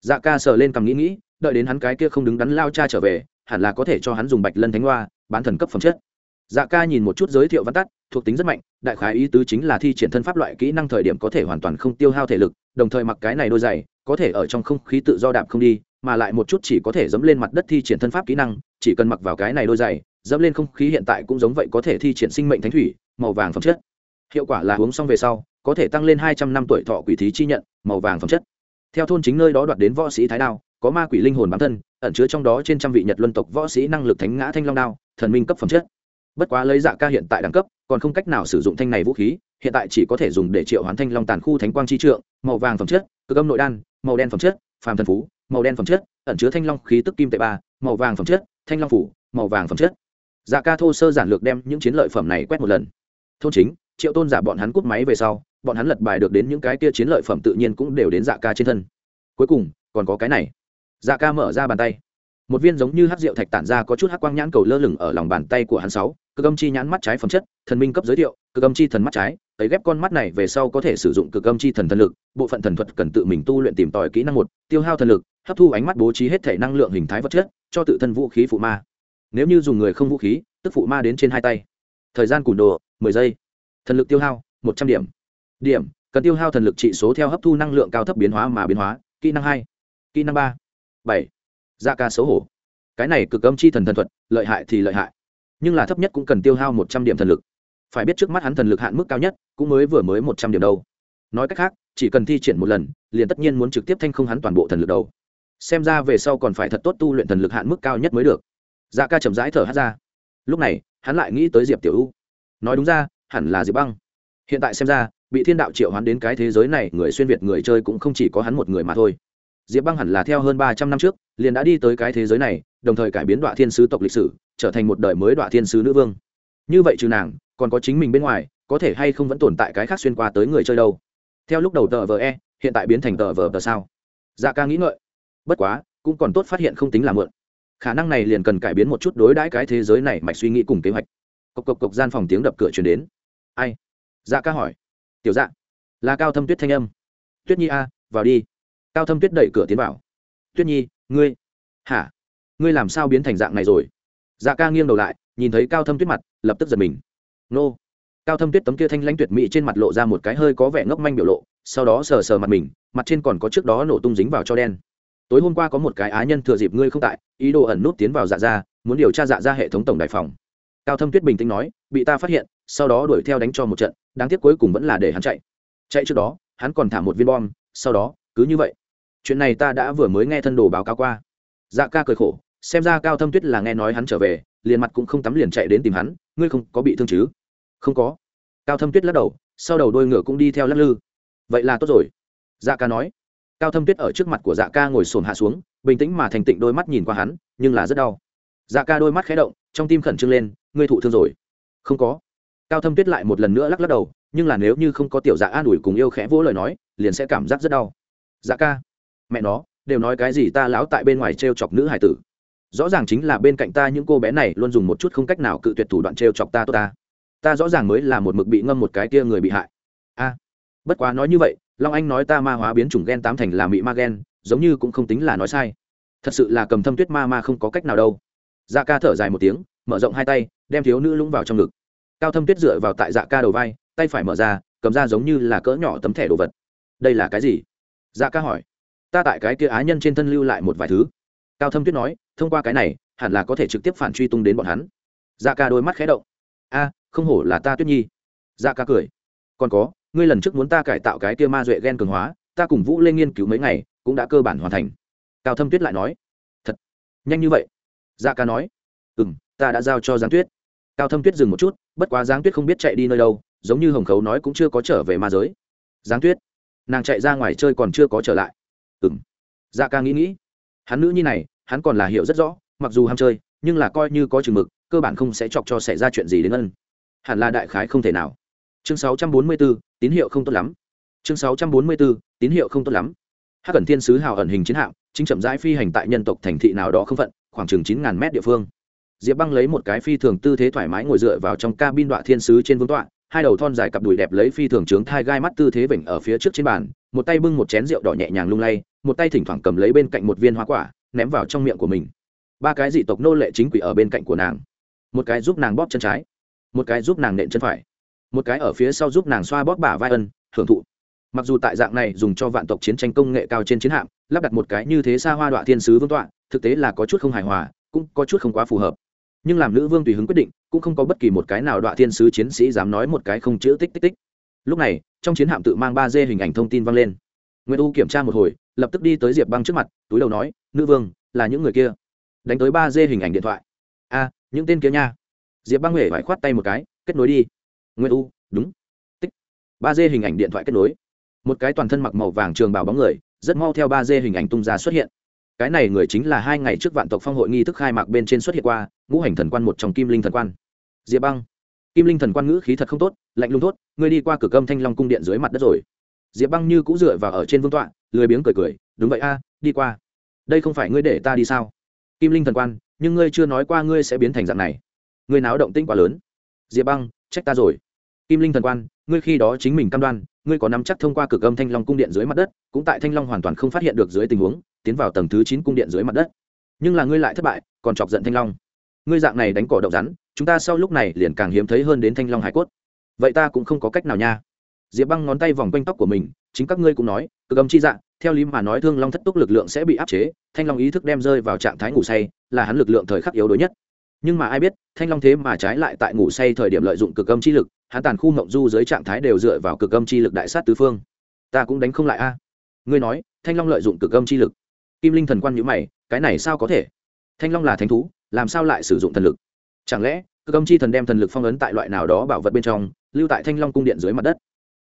A: Dạ ca sờ lên cầm nghĩ nghĩ, đợi đến hắn cái kia không đứng đắn lao cha trở về, hẳn là có thể cho hắn dùng bạch lân thánh hoa, bán thần cấp phẩm chất. Dạ ca nhìn một chút giới thiệu văn tắt, thuộc tính rất mạnh, đại khái ý tứ chính là thi triển thân pháp loại kỹ năng thời điểm có thể hoàn toàn không tiêu hao thể lực, đồng thời mặc cái này đôi giày, có thể ở trong không khí tự do đạp không đi, mà lại một chút chỉ có thể dẫm lên mặt đất thi triển thân pháp kỹ năng, chỉ cần mặc vào cái này đôi giày, dẫm lên không khí hiện tại cũng giống vậy có thể thi triển sinh mệnh thánh thủy, màu vàng phẩm chất. Hiệu quả là uống xong về sau có thể tăng lên hai trăm năm tuổi thọ quỷ thí chi nhận, màu vàng phẩm chất. Theo thôn chính nơi đó đoạt đến võ sĩ thái đao, có ma quỷ linh hồn bản thân, ẩn chứa trong đó trên trăm vị nhật luân tộc võ sĩ năng lực thánh ngã thanh long đao, thần minh cấp phẩm chất. Bất quá lấy dạ ca hiện tại đẳng cấp, còn không cách nào sử dụng thanh này vũ khí, hiện tại chỉ có thể dùng để triệu hoán thanh long tàn khu thánh quang chi trượng, màu vàng phẩm chất, cực âm nội đan, màu đen phẩm chất, phàm thần phú, màu đen phẩm chất, ẩn chứa thanh long khí tức kim tệ ba, màu vàng phẩm chất, thanh long phủ, màu vàng phẩm chất. Dạ ca thô sơ giản lược đem những chiến lợi phẩm này quét một lần. Thôn chính, triệu tôn giả bọn hắn cút máy về sau bọn hắn lật bài được đến những cái kia chiến lợi phẩm tự nhiên cũng đều đến dạ ca trên thân. Cuối cùng, còn có cái này. Dạ ca mở ra bàn tay. Một viên giống như hát rượu thạch tản ra có chút hát quang nhãn cầu lơ lửng ở lòng bàn tay của hắn sáu, cực âm chi nhãn mắt trái phẩm chất, thần minh cấp giới thiệu, cực âm chi thần mắt trái ấy ghép con mắt này về sau có thể sử dụng cực âm chi thần thần lực, bộ phận thần thuật cần tự mình tu luyện tìm tòi kỹ năng một, tiêu hao thần lực, hấp thu ánh mắt bố trí hết thể năng lượng hình thái vật chất, cho tự thân vũ khí phụ ma. Nếu như dùng người không vũ khí, tức phụ ma đến trên hai tay. Thời gian cùn đồ, mười giây. Thần lực tiêu hao, một trăm điểm điểm, cần tiêu hao thần lực trị số theo hấp thu năng lượng cao thấp biến hóa mà biến hóa. Kỹ năng hai, kỹ năng ba, bảy. Da ca xấu hổ. Cái này cực âm chi thần thần thuật, lợi hại thì lợi hại. Nhưng là thấp nhất cũng cần tiêu hao một trăm điểm thần lực. Phải biết trước mắt hắn thần lực hạn mức cao nhất, cũng mới vừa mới một trăm điểm đâu. Nói cách khác, chỉ cần thi triển một lần, liền tất nhiên muốn trực tiếp thanh không hắn toàn bộ thần lực đầu. Xem ra về sau còn phải thật tốt tu luyện thần lực hạn mức cao nhất mới được. Dạ ca chậm rãi thở hát ra. Lúc này, hắn lại nghĩ tới diệp tiểu u. Nói đúng ra, hẳn là diệp băng. Hiện tại xem ra bị thiên đạo triệu hoán đến cái thế giới này, người xuyên việt người chơi cũng không chỉ có hắn một người mà thôi. Diệp băng hẳn là theo hơn ba trăm năm trước, liền đã đi tới cái thế giới này, đồng thời cải biến đoạn thiên sứ tộc lịch sử, trở thành một đời mới đoạn thiên sứ nữ vương. Như vậy trừ nàng, còn có chính mình bên ngoài, có thể hay không vẫn tồn tại cái khác xuyên qua tới người chơi đâu? Theo lúc đầu tờ vờ e hiện tại biến thành tờ vờ tờ sao? Dạ ca nghĩ ngợi. Bất quá, cũng còn tốt phát hiện không tính là mượn. Khả năng này liền cần cải biến một chút đối đãi cái thế giới này mạch suy nghĩ cùng kế hoạch. Cộc cộc cộc gian phòng tiếng đập cửa chuyển đến. Ai? Dạ ca hỏi tiểu dạ. Là cao thâm tuyết thanh âm. Tuyết nhi a, vào đi. Cao thâm tuyết đẩy cửa tiến vào. Tuyết nhi, ngươi. Hả? Ngươi làm sao biến thành dạng này rồi? Dạ ca nghiêng đầu lại, nhìn thấy cao thâm tuyết mặt, lập tức giật mình. Nô. Cao thâm tuyết tấm kia thanh lãnh tuyệt mỹ trên mặt lộ ra một cái hơi có vẻ ngốc manh biểu lộ, sau đó sờ sờ mặt mình, mặt trên còn có trước đó nổ tung dính vào cho đen. Tối hôm qua có một cái á nhân thừa dịp ngươi không tại, ý đồ ẩn nút tiến vào dạ ra muốn điều tra dạ ra hệ thống tổng đài phòng cao thâm tuyết bình tĩnh nói, bị ta phát hiện, sau đó đuổi theo đánh cho một trận, đáng tiếc cuối cùng vẫn là để hắn chạy. Chạy trước đó, hắn còn thả một viên bom, sau đó, cứ như vậy. Chuyện này ta đã vừa mới nghe thân đồ báo cáo qua. Dạ ca cười khổ, xem ra cao thâm tuyết là nghe nói hắn trở về, liền mặt cũng không tắm liền chạy đến tìm hắn, ngươi không có bị thương chứ? Không có. Cao thâm tuyết lắc đầu, sau đầu đôi ngựa cũng đi theo lắc lư. Vậy là tốt rồi. Dạ ca nói. Cao thâm tuyết ở trước mặt của dạ ca ngồi xổm hạ xuống, bình tĩnh mà thành tịnh đôi mắt nhìn qua hắn, nhưng là rất đau. Dạ ca đôi mắt khé động, trong tim khẩn trương lên ngươi thụ thương rồi. Không có. Cao thâm tuyết lại một lần nữa lắc lắc đầu, nhưng là nếu như không có tiểu dạ an ủi cùng yêu khẽ vỗ lời nói, liền sẽ cảm giác rất đau. Dạ ca. Mẹ nó, đều nói cái gì ta láo tại bên ngoài t r e o chọc nữ hải tử. Rõ ràng chính là bên cạnh ta những cô bé này luôn dùng một chút không cách nào cự tuyệt thủ đoạn t r e o chọc ta tốt ta. Ta rõ ràng mới là một mực bị ngâm một cái kia người bị hại. A. Bất quá nói như vậy, long anh nói ta ma hóa biến chủng gen tám thành là mị ma gen, giống như cũng không tính là nói sai. Thật sự là cầm thâm tuyết ma ma không có cách nào đâu. Dạ ca thở dài một tiếng, mở rộng hai tay đem thiếu nữ lũng vào trong ngực. Cao thâm tuyết dựa vào tại dạ ca đầu vai, tay phải mở ra, cầm ra giống như là cỡ nhỏ tấm thẻ đồ vật. Đây là cái gì? Dạ ca hỏi. Ta tại cái kia á nhân trên thân lưu lại một vài thứ. Cao thâm tuyết nói, thông qua cái này, hẳn là có thể trực tiếp phản truy tung đến bọn hắn. Dạ ca đôi mắt khé động. A, không hổ là ta tuyết nhi. Dạ ca cười. Còn có, ngươi lần trước muốn ta cải tạo cái kia ma duệ gen cường hóa, ta cùng vũ lên nghiên cứu mấy ngày, cũng đã cơ bản hoàn thành. Cao thâm tuyết lại nói. Thật, nhanh như vậy. Dạ ca nói. Ừ m ta đã giao cho giáng tuyết cao thâm tuyết dừng một chút bất quá giáng tuyết không biết chạy đi nơi đâu giống như hồng khấu nói cũng chưa có trở về ma giới. Giáng tuyết nàng chạy ra ngoài chơi còn chưa có trở lại. Ừ m dạ ca nghĩ nghĩ. Hắn nữ nhi này hắn còn là hiểu rất rõ mặc dù ham chơi nhưng là coi như có chừng mực cơ bản không sẽ chọc cho xảy ra chuyện gì đến ân. Hẳn là đại khái không thể nào. Chương 644, tín hiệu không tốt lắm. Chương 644, tín hiệu không tốt lắm. Hắc cẩn thiên sứ hào ẩn hình chiến hạm chính chậm rãi phi hành tại nhân tộc thành thị nào đó không phận khoảng chừng chín ngàn mét địa phương diệp băng lấy một cái phi thường tư thế thoải mái ngồi dựa vào trong cabin đọa thiên sứ trên vương tọa, hai đầu thon dài cặp đùi đẹp lấy phi thường trướng thai gai mắt tư thế vểnh ở phía trước trên bàn, một tay bưng một chén rượu đỏ nhẹ nhàng lung lay, một tay thỉnh thoảng cầm lấy bên cạnh một viên hoa quả, ném vào trong miệng của mình. Ba cái dị tộc nô lệ chính quỷ ở bên cạnh của nàng. Một cái giúp nàng bóp chân trái, một cái giúp nàng nện chân phải, một cái ở phía sau giúp nàng xoa bóp bả vai ân, hưởng thụ. Mặc dù tại dạng này dùng cho vạn tộc chiến tranh công nghệ cao trên chiến hạm, lắp đặt một cái như thế xa hoa đọa thiên sứ vương tọa, thực tế là có chút không hài hòa, cũng có chút không quá phù hợp nhưng làm nữ vương tùy hứng quyết định, cũng không có bất kỳ một cái nào đoạn thiên sứ chiến sĩ dám nói một cái không chữ tích tích tích. Lúc này, trong chiến hạm tự mang ba d hình ảnh thông tin vang lên. Nguyễn u kiểm tra một hồi, lập tức đi tới diệp băng trước mặt, túi đầu nói, nữ vương, là những người kia. Đánh tới ba d hình ảnh điện thoại. A, những tên kia nha. Diệp băng huệ phải khoát tay một cái, kết nối đi. Nguyễn u, đúng. Tích. Ba d hình ảnh điện thoại kết nối. Một cái toàn thân mặc màu vàng trường bào bóng người, rất mau theo ba d hình ảnh tung ra xuất hiện. Cái này người chính là hai ngày trước vạn tộc phong hội nghi thức khai mạc bên trên xuất hiện qua ngũ hành thần quan một trong kim linh thần quan. Diệp băng. Kim linh thần quan ngữ khí thật không tốt, lạnh lùng tốt ngươi đi qua cửa cơm thanh long cung điện dưới mặt đất rồi. Diệp băng như cũ dựa vào ở trên vương tọa, lười biếng cười cười, đúng vậy a, đi qua. Đây không phải ngươi để ta đi sao? Kim linh thần quan, nhưng ngươi chưa nói qua ngươi sẽ biến thành dạng này. Ngươi náo động tĩnh quá lớn. Diệp băng, trách ta rồi. Kim linh thần quan, ngươi khi đó chính mình cam đoan, ngươi có nắm chắc thông qua cửa cơm thanh long cung điện dưới mặt đất, cũng tại thanh long hoàn toàn không phát hiện được dưới tình huống, tiến vào tầng thứ chín cung điện dưới mặt đất. Nhưng là ngươi lại thất bại, còn chọc giận thanh long ngươi dạng này đánh cỏ động rắn, chúng ta sau lúc này liền càng hiếm thấy hơn đến thanh long hải cốt. Vậy ta cũng không có cách nào nha. Diệp băng ngón tay vòng quanh tóc của mình, chính các ngươi cũng nói cực âm chi dạng theo lý mà nói thương long thất túc lực lượng sẽ bị áp chế, thanh long ý thức đem rơi vào trạng thái ngủ say, là hắn lực lượng thời khắc yếu đuối nhất. Nhưng mà ai biết, thanh long thế mà trái lại tại ngủ say thời điểm lợi dụng cực âm chi lực, hắn tàn khu mộng du dưới trạng thái đều dựa vào cực âm chi lực đại sát tứ phương. Ta cũng đánh không lại a. Ngươi nói, thanh long lợi dụng cực âm chi lực. Kim linh thần quan nhữ mày, cái này sao có thể? Thanh long là thánh thú, làm sao lại sử dụng thần lực? Chẳng lẽ, cực âm chi thần đem thần lực phong ấn tại loại nào đó bảo vật bên trong, lưu tại thanh long cung điện dưới mặt đất?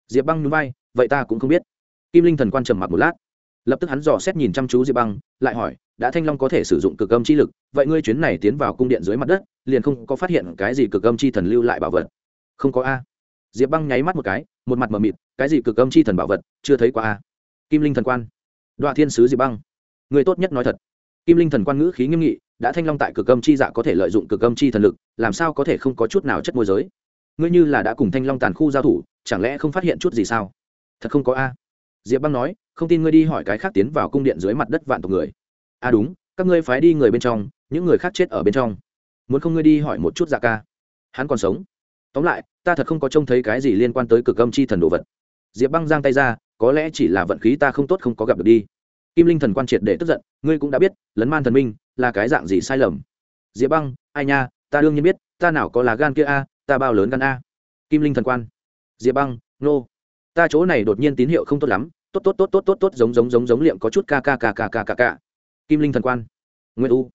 A: Diệp băng nhún vai, vậy ta cũng không biết. Kim linh thần quan trầm mặc một lát. Lập tức hắn dò xét nhìn chăm chú diệp băng, lại hỏi, đã thanh long có thể sử dụng cực âm chi lực, vậy ngươi chuyến này tiến vào cung điện dưới mặt đất, liền không có phát hiện cái gì cực âm chi thần lưu lại bảo vật? Không có a. Diệp băng nháy mắt một cái, một mặt mờ mịt, cái gì cực âm chi thần bảo vật, chưa thấy qua a. Kim linh thần quan. Đoạn thiên sứ diệp băng. Người tốt nhất nói thật. Kim linh thần quan ngữ khí nghiêm nghị đã thanh long tại cực âm chi dạ có thể lợi dụng cực âm chi thần lực, làm sao có thể không có chút nào chất môi giới? Ngươi như là đã cùng thanh long tàn khu giao thủ, chẳng lẽ không phát hiện chút gì sao? Thật không có a. Diệp băng nói, không tin ngươi đi hỏi cái khác tiến vào cung điện dưới mặt đất vạn tộc người. À đúng, các ngươi phái đi người bên trong, những người khác chết ở bên trong. Muốn không ngươi đi hỏi một chút dạ ca? Hắn còn sống. Tóm lại, ta thật không có trông thấy cái gì liên quan tới cực âm chi thần đồ vật. Diệp băng giang tay ra, có lẽ chỉ là vận khí ta không tốt không có gặp được đi. Kim linh thần quan triệt để tức giận, ngươi cũng đã biết, lấn man thần minh là cái dạng gì sai lầm? Diệp băng, ai nha, ta đương nhiên biết, ta nào có là gan kia a, ta bao lớn gan a? Kim linh thần quan. Diệp băng, nô. Ta chỗ này đột nhiên tín hiệu không tốt lắm, tốt tốt tốt tốt tốt tốt giống giống giống giống liệm có chút ca ca ca ca ca ca ca. Kim linh thần quan. Nguyên u.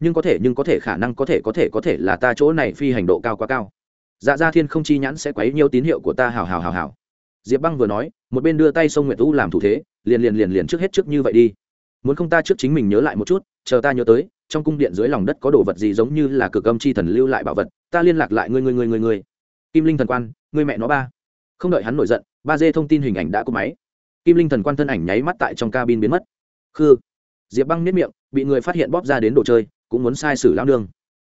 A: Nhưng có thể, nhưng có thể khả năng có thể có thể có thể là ta chỗ này phi hành độ cao quá cao. Dạ gia thiên không chi nhãn sẽ quấy nhiều tín hiệu của ta, hào hào hào hào. Diệp băng vừa nói, một bên đưa tay sông nguyệt u làm thủ thế, liền liền liền liền trước hết trước như vậy đi. Muốn không ta trước chính mình nhớ lại một chút chờ ta nhớ tới, trong cung điện dưới lòng đất có đồ vật gì giống như là cực âm chi thần lưu lại bảo vật, ta liên lạc lại ngươi ngươi ngươi ngươi ngươi. Kim linh thần quan, ngươi mẹ nó ba. Không đợi hắn nổi giận, ba dê thông tin hình ảnh đã có máy. Kim linh thần quan thân ảnh nháy mắt tại trong cabin biến mất. Khư. Diệp băng nếp miệng, bị người phát hiện bóp ra đến đồ chơi, cũng muốn sai sử lao nương.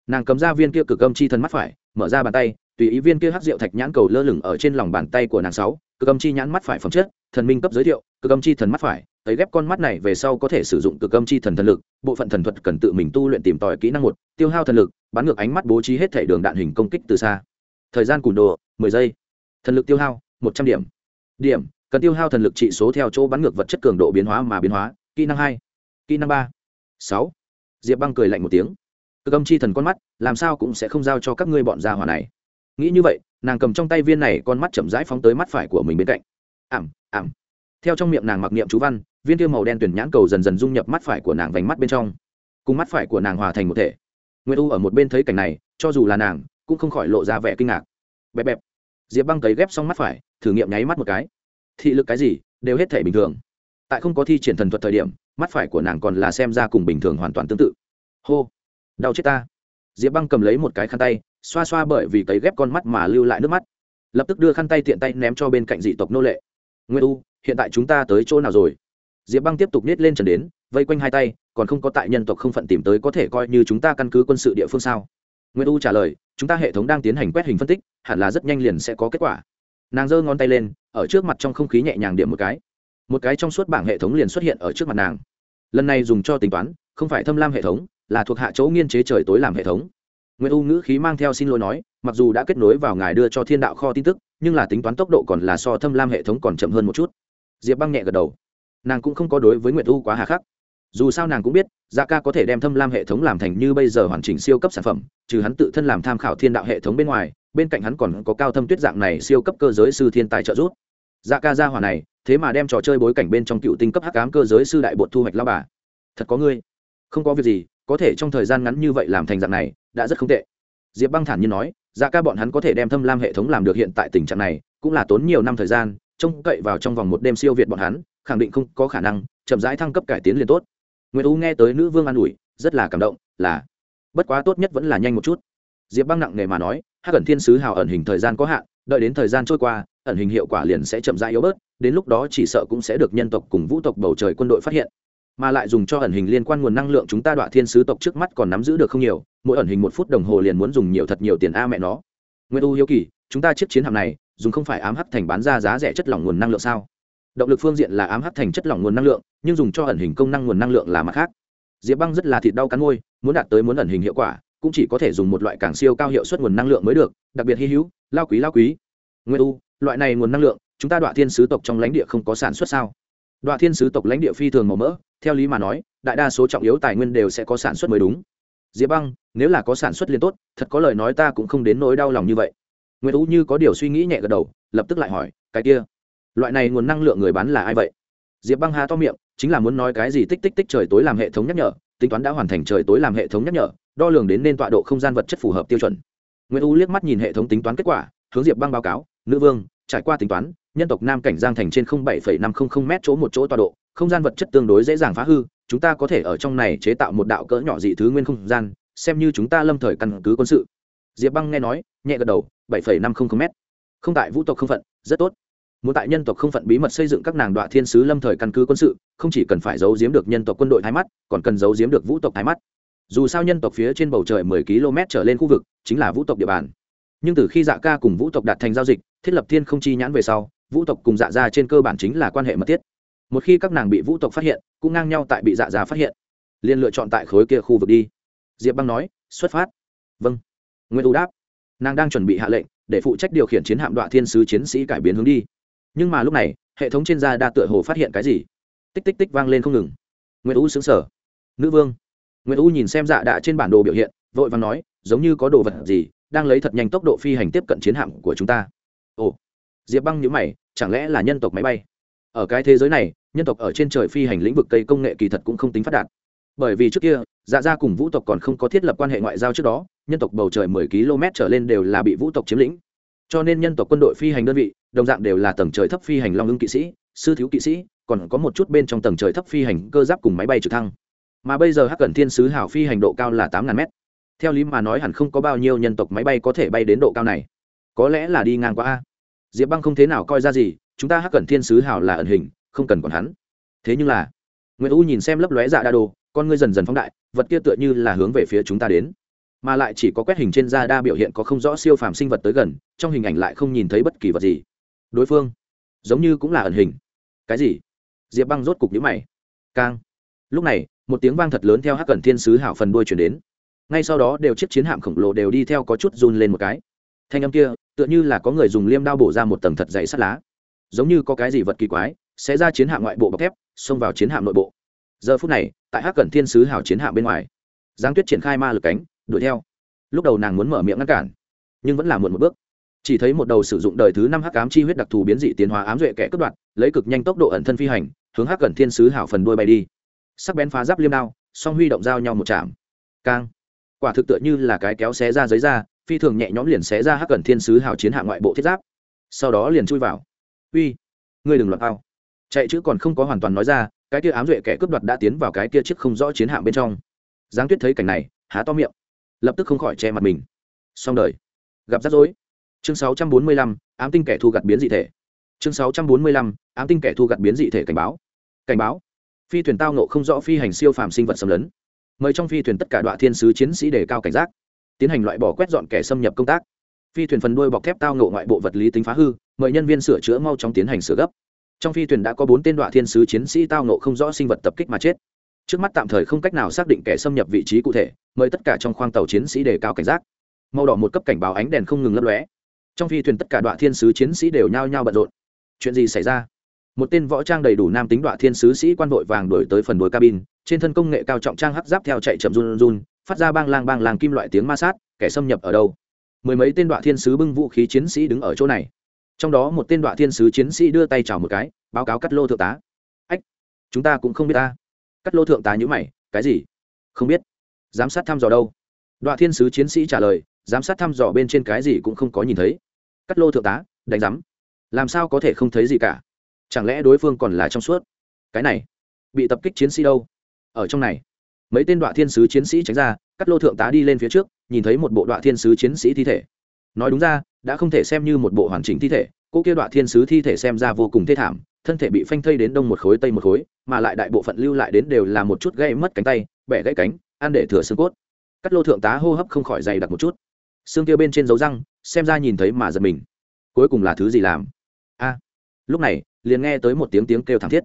A: Nàng cấm ra viên kia cực âm chi thần mắt phải, mở ra bàn tay, tùy ý viên kia hắc rượu thạch nhãn cầu lơ lửng ở trên lòng bàn tay của nàng sáu, cực âm chi nhãn mắt phải phẩm chất thần minh cấp giới thiệu, cực âm chi thần mắt phải ấy ghép con mắt này về sau có thể sử dụng cực âm chi thần thần lực, bộ phận thần thuật cần tự mình tu luyện tìm tòi kỹ năng một, tiêu hao thần lực, bắn ngược ánh mắt bố trí hết thể đường đạn hình công kích từ xa. Thời gian cùn đồ, mười giây. Thần lực tiêu hao, một trăm điểm. Điểm, cần tiêu hao thần lực trị số theo chỗ bắn ngược vật chất cường độ biến hóa mà biến hóa, kỹ năng hai, kỹ năng ba, sáu. Diệp băng cười lạnh một tiếng. Cực âm chi thần con mắt, làm sao cũng sẽ không giao cho các ngươi bọn gia hỏa này. Nghĩ như vậy, nàng cầm trong tay viên này con mắt chậm rãi phóng tới mắt phải của mình bên cạnh ảm ảm. Theo trong miệng nàng mặc niệm chú văn, viên tiêu màu đen tuyển nhãn cầu dần dần dung nhập mắt phải của nàng vành mắt bên trong. Cùng mắt phải của nàng hòa thành một thể. Nguyễn u ở một bên thấy cảnh này, cho dù là nàng, cũng không khỏi lộ ra vẻ kinh ngạc. Bẹp bẹp. Diệp băng cấy ghép xong mắt phải, thử nghiệm nháy mắt một cái. Thị lực cái gì, đều hết thể bình thường. Tại không có thi triển thần thuật thời điểm, mắt phải của nàng còn là xem ra cùng bình thường hoàn toàn tương tự. Hô. Đau chết ta. Diệp băng cầm lấy một cái khăn tay, xoa xoa bởi vì cấy ghép con mắt mà lưu lại nước mắt. Lập tức đưa khăn tay tiện tay ném cho bên cạnh dị tộc nô lệ nguyên u, hiện tại chúng ta tới chỗ nào rồi? Diệp băng tiếp tục nết lên trần đến, vây quanh hai tay, còn không có tại nhân tộc không phận tìm tới có thể coi như chúng ta căn cứ quân sự địa phương sao? Nguyên u trả lời, chúng ta hệ thống đang tiến hành quét hình phân tích, hẳn là rất nhanh liền sẽ có kết quả. Nàng giơ ngón tay lên, ở trước mặt trong không khí nhẹ nhàng điểm một cái. Một cái trong suốt bảng hệ thống liền xuất hiện ở trước mặt nàng. Lần này dùng cho tính toán, không phải thâm lam hệ thống, là thuộc hạ chỗ nghiên chế trời tối làm hệ thống. Nguyễn u ngữ khí mang theo xin lỗi nói, mặc dù đã kết nối vào ngài đưa cho thiên đạo kho tin tức nhưng là tính toán tốc độ còn là so thâm lam hệ thống còn chậm hơn một chút. Diệp băng nhẹ gật đầu. Nàng cũng không có đối với nguyệt u quá hà khắc. Dù sao nàng cũng biết dạ ca có thể đem thâm lam hệ thống làm thành như bây giờ hoàn chỉnh siêu cấp sản phẩm, trừ hắn tự thân làm tham khảo thiên đạo hệ thống bên ngoài, bên cạnh hắn còn có cao thâm tuyết dạng này siêu cấp cơ giới sư thiên tài trợ giúp. Dạ ca ra hỏa này, thế mà đem trò chơi bối cảnh bên trong cựu tinh cấp hắc ám cơ giới sư đại bột thu hoạch lao bà. Thật có ngươi. Không có việc gì, có thể trong thời gian ngắn như vậy làm thành dạng này, đã rất không tệ. Diệp băng thản nhiên nói dạ ca bọn hắn có thể đem thâm lam hệ thống làm được hiện tại tình trạng này, cũng là tốn nhiều năm thời gian, trông cậy vào trong vòng một đêm siêu việt bọn hắn, khẳng định không có khả năng, chậm rãi thăng cấp cải tiến liền tốt. Nguyễn u nghe tới nữ vương an ủi, rất là cảm động, là, bất quá tốt nhất vẫn là nhanh một chút. Diệp băng nặng nề mà nói hát cẩn thiên sứ hào ẩn hình thời gian có hạn, đợi đến thời gian trôi qua, ẩn hình hiệu quả liền sẽ chậm rãi yếu bớt, đến lúc đó chỉ sợ cũng sẽ được nhân tộc cùng vũ tộc bầu trời quân đội phát hiện mà lại dùng cho ẩn hình liên quan nguồn năng lượng chúng ta đoạn thiên sứ tộc trước mắt còn nắm giữ được không nhiều, mỗi ẩn hình một phút đồng hồ liền muốn dùng nhiều thật nhiều tiền a mẹ nó. Nguyên u hiếu kỳ, chúng ta chiếc chiến hạm này, dùng không phải ám hấp thành bán ra giá rẻ chất lỏng nguồn năng lượng sao? Động lực phương diện là ám hấp thành chất lỏng nguồn năng lượng, nhưng dùng cho ẩn hình công năng nguồn năng lượng là mặt khác. Diệp băng rất là thịt đau cắn môi, muốn đạt tới muốn ẩn hình hiệu quả, cũng chỉ có thể dùng một loại càng siêu cao hiệu suất nguồn năng lượng mới được, đặc biệt hy hữu, lao quý lao quý. Nguyên u, loại này nguồn năng lượng, chúng ta đoạn thiên sứ tộc trong lãnh địa không có sản xuất sao? Đoạn thiên sứ tộc lãnh địa phi thường màu mỡ theo lý mà nói, đại đa số trọng yếu tài nguyên đều sẽ có sản xuất mới đúng. Diệp băng, nếu là có sản xuất liên tốt, thật có lời nói ta cũng không đến nỗi đau lòng như vậy. Nguyễn tú như có điều suy nghĩ nhẹ gật đầu, lập tức lại hỏi, cái kia, loại này nguồn năng lượng người bán là ai vậy? Diệp băng há to miệng, chính là muốn nói cái gì tích tích tích trời tối làm hệ thống nhắc nhở, tính toán đã hoàn thành trời tối làm hệ thống nhắc nhở, đo lường đến nên tọa độ không gian vật chất phù hợp tiêu chuẩn. Nguyễn u liếc mắt nhìn hệ thống tính toán kết quả, hướng diệp băng báo cáo, nữ vương, trải qua tính toán, nhân tộc nam cảnh giang thành trên bảy năm trăm linh m chỗ một chỗ tọa độ không gian vật chất tương đối dễ dàng phá hư, chúng ta có thể ở trong này chế tạo một đạo cỡ nhỏ dị thứ nguyên không gian, xem như chúng ta lâm thời căn cứ quân sự. Diệp băng nghe nói, nhẹ gật đầu, bảy năm trăm linh m không tại vũ tộc không phận, rất tốt. Muốn tại nhân tộc không phận bí mật xây dựng các nàng đoạn thiên sứ lâm thời căn cứ quân sự, không chỉ cần phải giấu giếm được nhân tộc quân đội thái mắt, còn cần giấu giếm được vũ tộc thái mắt. Dù sao nhân tộc phía trên bầu trời mười km trở lên khu vực, chính là vũ tộc địa bàn. Nhưng từ khi dạ ca cùng vũ tộc đạt thành giao dịch, thiết lập thiên không chi nhãn về sau, vũ tộc cùng dạ ra trên cơ bản chính là quan hệ mật thiết một khi các nàng bị vũ tộc phát hiện, cũng ngang nhau tại bị dạ già phát hiện. Liền lựa chọn tại khối kia khu vực đi. Diệp băng nói, xuất phát. Vâng. Nguyễn u đáp, nàng đang chuẩn bị hạ lệnh để phụ trách điều khiển chiến hạm đoạn thiên sứ chiến sĩ cải biến hướng đi. Nhưng mà lúc này, hệ thống trên da đa tựa hồ phát hiện cái gì. Tích tích tích vang lên không ngừng. Nguyễn u xứng sở nữ vương. Nguyễn u nhìn xem dạ đạ trên bản đồ biểu hiện, vội và nói, giống như có đồ vật gì đang lấy thật nhanh tốc độ phi hành tiếp cận chiến hạm của chúng ta. Ồ. Diệp băng nhữ mày, chẳng lẽ là nhân tộc máy bay? Ở cái thế giới này, nhân tộc ở trên trời phi hành lĩnh vực cây công nghệ kỳ thật cũng không tính phát đạt. Bởi vì trước kia dạ gia cùng vũ tộc còn không có thiết lập quan hệ ngoại giao trước đó, nhân tộc bầu trời 10 km trở lên đều là bị vũ tộc chiếm lĩnh. Cho nên nhân tộc quân đội phi hành đơn vị, đồng dạng đều là tầng trời thấp phi hành long ưng kỵ sĩ, sư thiếu kỵ sĩ, còn có một chút bên trong tầng trời thấp phi hành cơ giáp cùng máy bay trực thăng. Mà bây giờ hắc cẩn thiên sứ hảo phi hành độ cao là tám ngàn mét. Theo lý mà nói hẳn không có bao nhiêu nhân tộc máy bay có thể bay đến độ cao này. Có lẽ là đi ngang qua a. Diệp băng không thế nào coi ra gì chúng ta hắc cẩn thiên sứ hào là ẩn hình, không cần còn hắn. Thế nhưng là nguyễn u nhìn xem lấp lóe dạ đa đồ, con ngươi dần dần phóng đại, vật kia tựa như là hướng về phía chúng ta đến. Mà lại chỉ có quét hình trên da đa biểu hiện có không rõ siêu phàm sinh vật tới gần, trong hình ảnh lại không nhìn thấy bất kỳ vật gì. Đối phương, giống như cũng là ẩn hình. Cái gì? Diệp băng rốt cục nhữ mày. Cang. Lúc này, một tiếng vang thật lớn theo hắc cẩn thiên sứ hảo phần đuôi chuyển đến. Ngay sau đó đều chiếc chiến hạm khổng lồ đều đi theo có chút run lên một cái. Thanh âm kia, tựa như là có người dùng liêm đao bổ ra một tầng thật dày sắt lá giống như có cái gì vật kỳ quái, sẽ ra chiến hạm ngoại bộ bọc thép, xông vào chiến hạm nội bộ. Giờ phút này, tại hắc cẩn thiên sứ hảo chiến hạm bên ngoài giáng tuyết triển khai ma lực cánh, đuổi theo. Lúc đầu nàng muốn mở miệng ngăn cản, nhưng vẫn là muộn một bước. Chỉ thấy một đầu sử dụng đời thứ năm hắc ám chi huyết đặc thù biến dị tiến hóa ám duệ kẻ cướp đoạt, lấy cực nhanh tốc độ ẩn thân phi hành, hướng hắc cẩn thiên sứ hảo phần đuôi bay đi. Sắc bén phá giáp liêm đao, song huy động dao nhau một chạm. Cang. Quả thực tựa như là cái kéo xé ra giấy ra, phi thường nhẹ nhõm liền xé ra hắc cẩn thiên sứ hảo chiến hạ ngoại bộ thiết giáp. Sau đó liền chui vào uy ngươi đừng loạn ao chạy chữ còn không có hoàn toàn nói ra cái kia ám duệ kẻ cướp đoạt đã tiến vào cái kia chiếc không rõ chiến hạm bên trong. Giáng tuyết thấy cảnh này há to miệng lập tức không khỏi che mặt mình. Xong đời. Gặp rắc rối. Chương 645, ám tinh kẻ thu gặt biến dị thể. Chương 645, ám tinh kẻ thu gặt biến dị thể cảnh báo. Cảnh báo. Phi thuyền tao nộ không rõ phi hành siêu phàm sinh vật xâm lấn. Mời trong phi thuyền tất cả đoạn thiên sứ chiến sĩ đề cao cảnh giác. Tiến hành loại bỏ quét dọn kẻ xâm nhập công tác phi thuyền phần đuôi bọc thép tao ngộ ngoại bộ vật lý tính phá hư, mời nhân viên sửa chữa mau chóng tiến hành sửa gấp. Trong phi thuyền đã có bốn tên đoạn thiên sứ chiến sĩ tao ngộ không rõ sinh vật tập kích mà chết. Trước mắt tạm thời không cách nào xác định kẻ xâm nhập vị trí cụ thể, mời tất cả trong khoang tàu chiến sĩ đề cao cảnh giác. Màu đỏ một cấp cảnh báo ánh đèn không ngừng lấp lóe. Trong phi thuyền tất cả đoạn thiên sứ chiến sĩ đều nhao nhao bận rộn. Chuyện gì xảy ra? Một tên võ trang đầy đủ nam tính đoạn thiên sứ sĩ quan vội vàng đổi tới phần đuôi cabin, trên thân công nghệ cao trọng trang hắc giáp theo chạy chậm run run, phát ra bang lang bang lang kim loại tiếng ma sát, kẻ xâm nhập ở đâu? Mười mấy tên đoạn thiên sứ bưng vũ khí chiến sĩ đứng ở chỗ này. Trong đó một tên đoạn thiên sứ chiến sĩ đưa tay chào một cái, báo cáo cắt lô thượng tá. Ách, chúng ta cũng không biết ta. Cắt lô thượng tá nhữ mày, cái gì? Không biết. Giám sát thăm dò đâu? Đoạn thiên sứ chiến sĩ trả lời, giám sát thăm dò bên trên cái gì cũng không có nhìn thấy. Cắt lô thượng tá, đánh giám. Làm sao có thể không thấy gì cả? Chẳng lẽ đối phương còn là trong suốt? Cái này, bị tập kích chiến sĩ đâu? Ở trong này, mấy tên đoạn thiên sứ chiến sĩ tránh ra cắt lô thượng tá đi lên phía trước, nhìn thấy một bộ đoạn thiên sứ chiến sĩ thi thể. Nói đúng ra, đã không thể xem như một bộ hoàn chỉnh thi thể, cô kia đoạn thiên sứ thi thể xem ra vô cùng thê thảm, thân thể bị phanh thây đến đông một khối tây một khối, mà lại đại bộ phận lưu lại đến đều là một chút gây mất cánh tay, bẻ gãy cánh, ăn để thừa xương cốt. Cắt lô thượng tá hô hấp không khỏi dày đặc một chút. Xương kia bên trên dấu răng, xem ra nhìn thấy mà giật mình. Cuối cùng là thứ gì làm? A. Lúc này, liền nghe tới một tiếng tiếng kêu thảm thiết.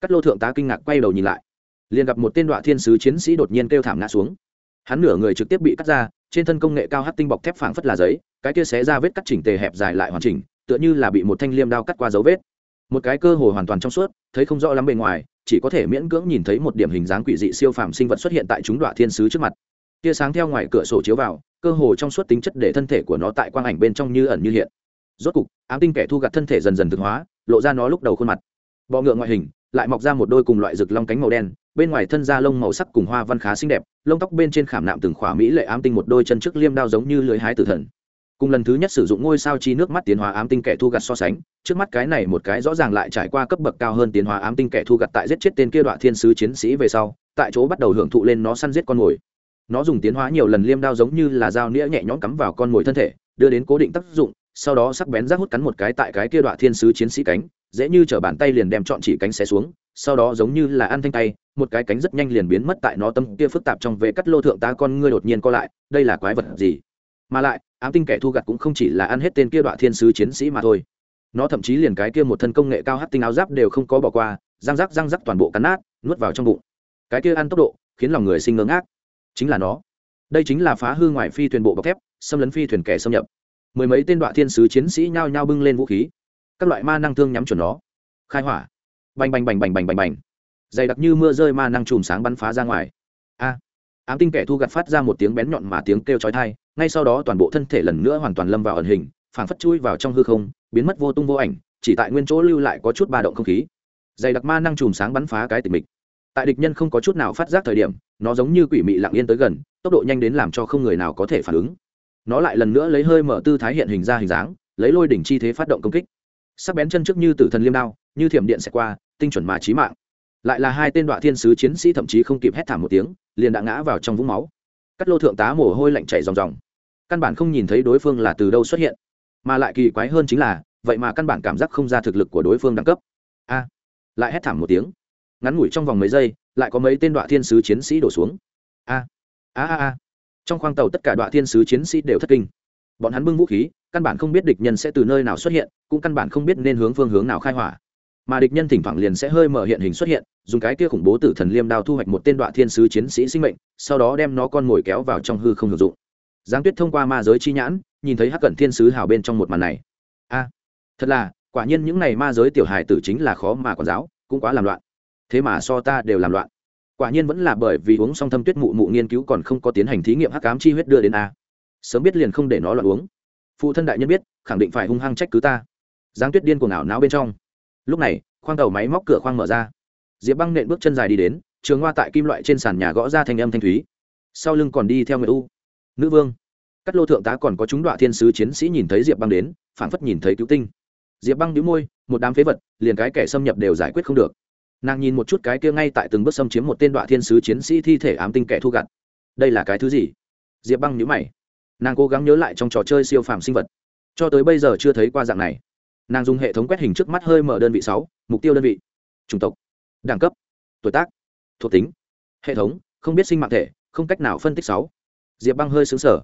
A: Cắt lô thượng tá kinh ngạc quay đầu nhìn lại. Liền gặp một tên đoạn thiên sứ chiến sĩ đột nhiên kêu thảm ngã xuống hắn nửa người trực tiếp bị cắt ra, trên thân công nghệ cao hát tinh bọc thép phảng phất là giấy, cái kia xé ra vết cắt chỉnh tề hẹp dài lại hoàn chỉnh, tựa như là bị một thanh liêm đao cắt qua dấu vết. Một cái cơ hồ hoàn toàn trong suốt, thấy không rõ lắm bề ngoài, chỉ có thể miễn cưỡng nhìn thấy một điểm hình dáng quỷ dị siêu phàm sinh vật xuất hiện tại chúng đoạn thiên sứ trước mặt. Tia sáng theo ngoài cửa sổ chiếu vào, cơ hồ trong suốt tính chất để thân thể của nó tại quang ảnh bên trong như ẩn như hiện. Rốt cục, ám tinh kẻ thu gặt thân thể dần dần thực hóa, lộ ra nó lúc đầu khuôn mặt. Bọ ngựa ngoại hình lại mọc ra một đôi cùng loại rực long cánh màu đen, bên ngoài thân da lông màu sắc cùng hoa văn khá xinh đẹp, lông tóc bên trên khảm nạm từng khỏa mỹ lệ ám tinh một đôi chân trước liêm đao giống như lưới hái tử thần. Cùng lần thứ nhất sử dụng ngôi sao chi nước mắt tiến hóa ám tinh kẻ thu gặt so sánh, trước mắt cái này một cái rõ ràng lại trải qua cấp bậc cao hơn tiến hóa ám tinh kẻ thu gặt tại giết chết tên kia đoạn thiên sứ chiến sĩ về sau, tại chỗ bắt đầu hưởng thụ lên nó săn giết con mồi. Nó dùng tiến hóa nhiều lần liêm đao giống như là dao nĩa nhẹ nhõm cắm vào con mồi thân thể, đưa đến cố định tác dụng, sau đó sắc bén rác hút cắn một cái tại cái kia đoạn thiên sứ chiến sĩ cánh dễ như chở bàn tay liền đem chọn chỉ cánh xé xuống, sau đó giống như là ăn thanh tay, một cái cánh rất nhanh liền biến mất tại nó tâm kia phức tạp trong vệ cắt lô thượng tá con ngươi đột nhiên co lại, đây là quái vật gì? Mà lại, ám tinh kẻ thu gặt cũng không chỉ là ăn hết tên kia đoạn thiên sứ chiến sĩ mà thôi. Nó thậm chí liền cái kia một thân công nghệ cao hát tinh áo giáp đều không có bỏ qua, răng rắc răng rắc toàn bộ cắn nát, nuốt vào trong bụng. Cái kia ăn tốc độ, khiến lòng người sinh ngớ ngác. Chính là nó. Đây chính là phá hư ngoại phi thuyền bộ bọc thép, xâm lấn phi thuyền kẻ xâm nhập. Mười mấy tên đoạn thiên sứ chiến sĩ nhao nhao bưng lên vũ khí các loại ma năng thương nhắm chuẩn nó. Khai hỏa. Bành bành bành bành bành bành bành. Dày đặc như mưa rơi ma năng chùm sáng bắn phá ra ngoài. A. Ám tinh kẻ thu gặt phát ra một tiếng bén nhọn mà tiếng kêu chói tai, ngay sau đó toàn bộ thân thể lần nữa hoàn toàn lâm vào ẩn hình, phảng phất chui vào trong hư không, biến mất vô tung vô ảnh, chỉ tại nguyên chỗ lưu lại có chút ba động không khí. Dày đặc ma năng chùm sáng bắn phá cái tịch mịch. Tại địch nhân không có chút nào phát giác thời điểm, nó giống như quỷ mị lặng yên tới gần, tốc độ nhanh đến làm cho không người nào có thể phản ứng. Nó lại lần nữa lấy hơi mở tư thái hiện hình ra hình dáng, lấy lôi đỉnh chi thế phát động công kích sắc bén chân trước như tử thần liêm đao, như thiểm điện xẹt qua, tinh chuẩn mà trí mạng. Lại là hai tên đoạn thiên sứ chiến sĩ thậm chí không kịp hét thảm một tiếng, liền đã ngã vào trong vũng máu. Cắt lô thượng tá mồ hôi lạnh chảy ròng ròng. Căn bản không nhìn thấy đối phương là từ đâu xuất hiện. Mà lại kỳ quái hơn chính là, vậy mà căn bản cảm giác không ra thực lực của đối phương đẳng cấp. A! Lại hét thảm một tiếng. Ngắn ngủi trong vòng mấy giây, lại có mấy tên đoạn thiên sứ chiến sĩ đổ xuống. A! A! A! A! Trong khoang tàu tất cả đoạn thiên sứ chiến sĩ đều thất kinh. Bọn hắn bưng vũ khí căn bản không biết địch nhân sẽ từ nơi nào xuất hiện, cũng căn bản không biết nên hướng phương hướng nào khai hỏa. Mà địch nhân thỉnh thoảng liền sẽ hơi mở hiện hình xuất hiện, dùng cái kia khủng bố tử thần liêm đao thu hoạch một tên đoạn thiên sứ chiến sĩ sinh mệnh, sau đó đem nó con mồi kéo vào trong hư không hữu dụng. Giáng tuyết thông qua ma giới chi nhãn, nhìn thấy hắc cẩn thiên sứ hào bên trong một màn này. A, thật là, quả nhiên những này ma giới tiểu hài tử chính là khó mà còn giáo, cũng quá làm loạn. Thế mà so ta đều làm loạn. Quả nhiên vẫn là bởi vì uống xong thâm tuyết mụ mụ nghiên cứu còn không có tiến hành thí nghiệm hắc cám chi huyết đưa đến a. Sớm biết liền không để nó loạn uống phụ thân đại nhân biết, khẳng định phải hung hăng trách cứ ta. Giáng tuyết điên cuồng ảo não bên trong. Lúc này, khoang tàu máy móc cửa khoang mở ra. Diệp băng nện bước chân dài đi đến, trường hoa tại kim loại trên sàn nhà gõ ra thanh âm thanh thúy. Sau lưng còn đi theo người u. Nữ vương. Cắt lô thượng tá còn có chúng đoạn thiên sứ chiến sĩ nhìn thấy diệp băng đến, phảng phất nhìn thấy cứu tinh. Diệp băng đĩu môi, một đám phế vật, liền cái kẻ xâm nhập đều giải quyết không được. Nàng nhìn một chút cái kia ngay tại từng bước xâm chiếm một tên đoạn thiên sứ chiến sĩ thi thể ám tinh kẻ thu gặt. Đây là cái thứ gì? Diệp băng nhíu mày nàng cố gắng nhớ lại trong trò chơi siêu phàm sinh vật. Cho tới bây giờ chưa thấy qua dạng này. Nàng dùng hệ thống quét hình trước mắt hơi mở đơn vị sáu, mục tiêu đơn vị. Chủng tộc. Đẳng cấp. Tuổi tác. Thuộc tính. Hệ thống, không biết sinh mạng thể, không cách nào phân tích sáu. Diệp băng hơi xứng sở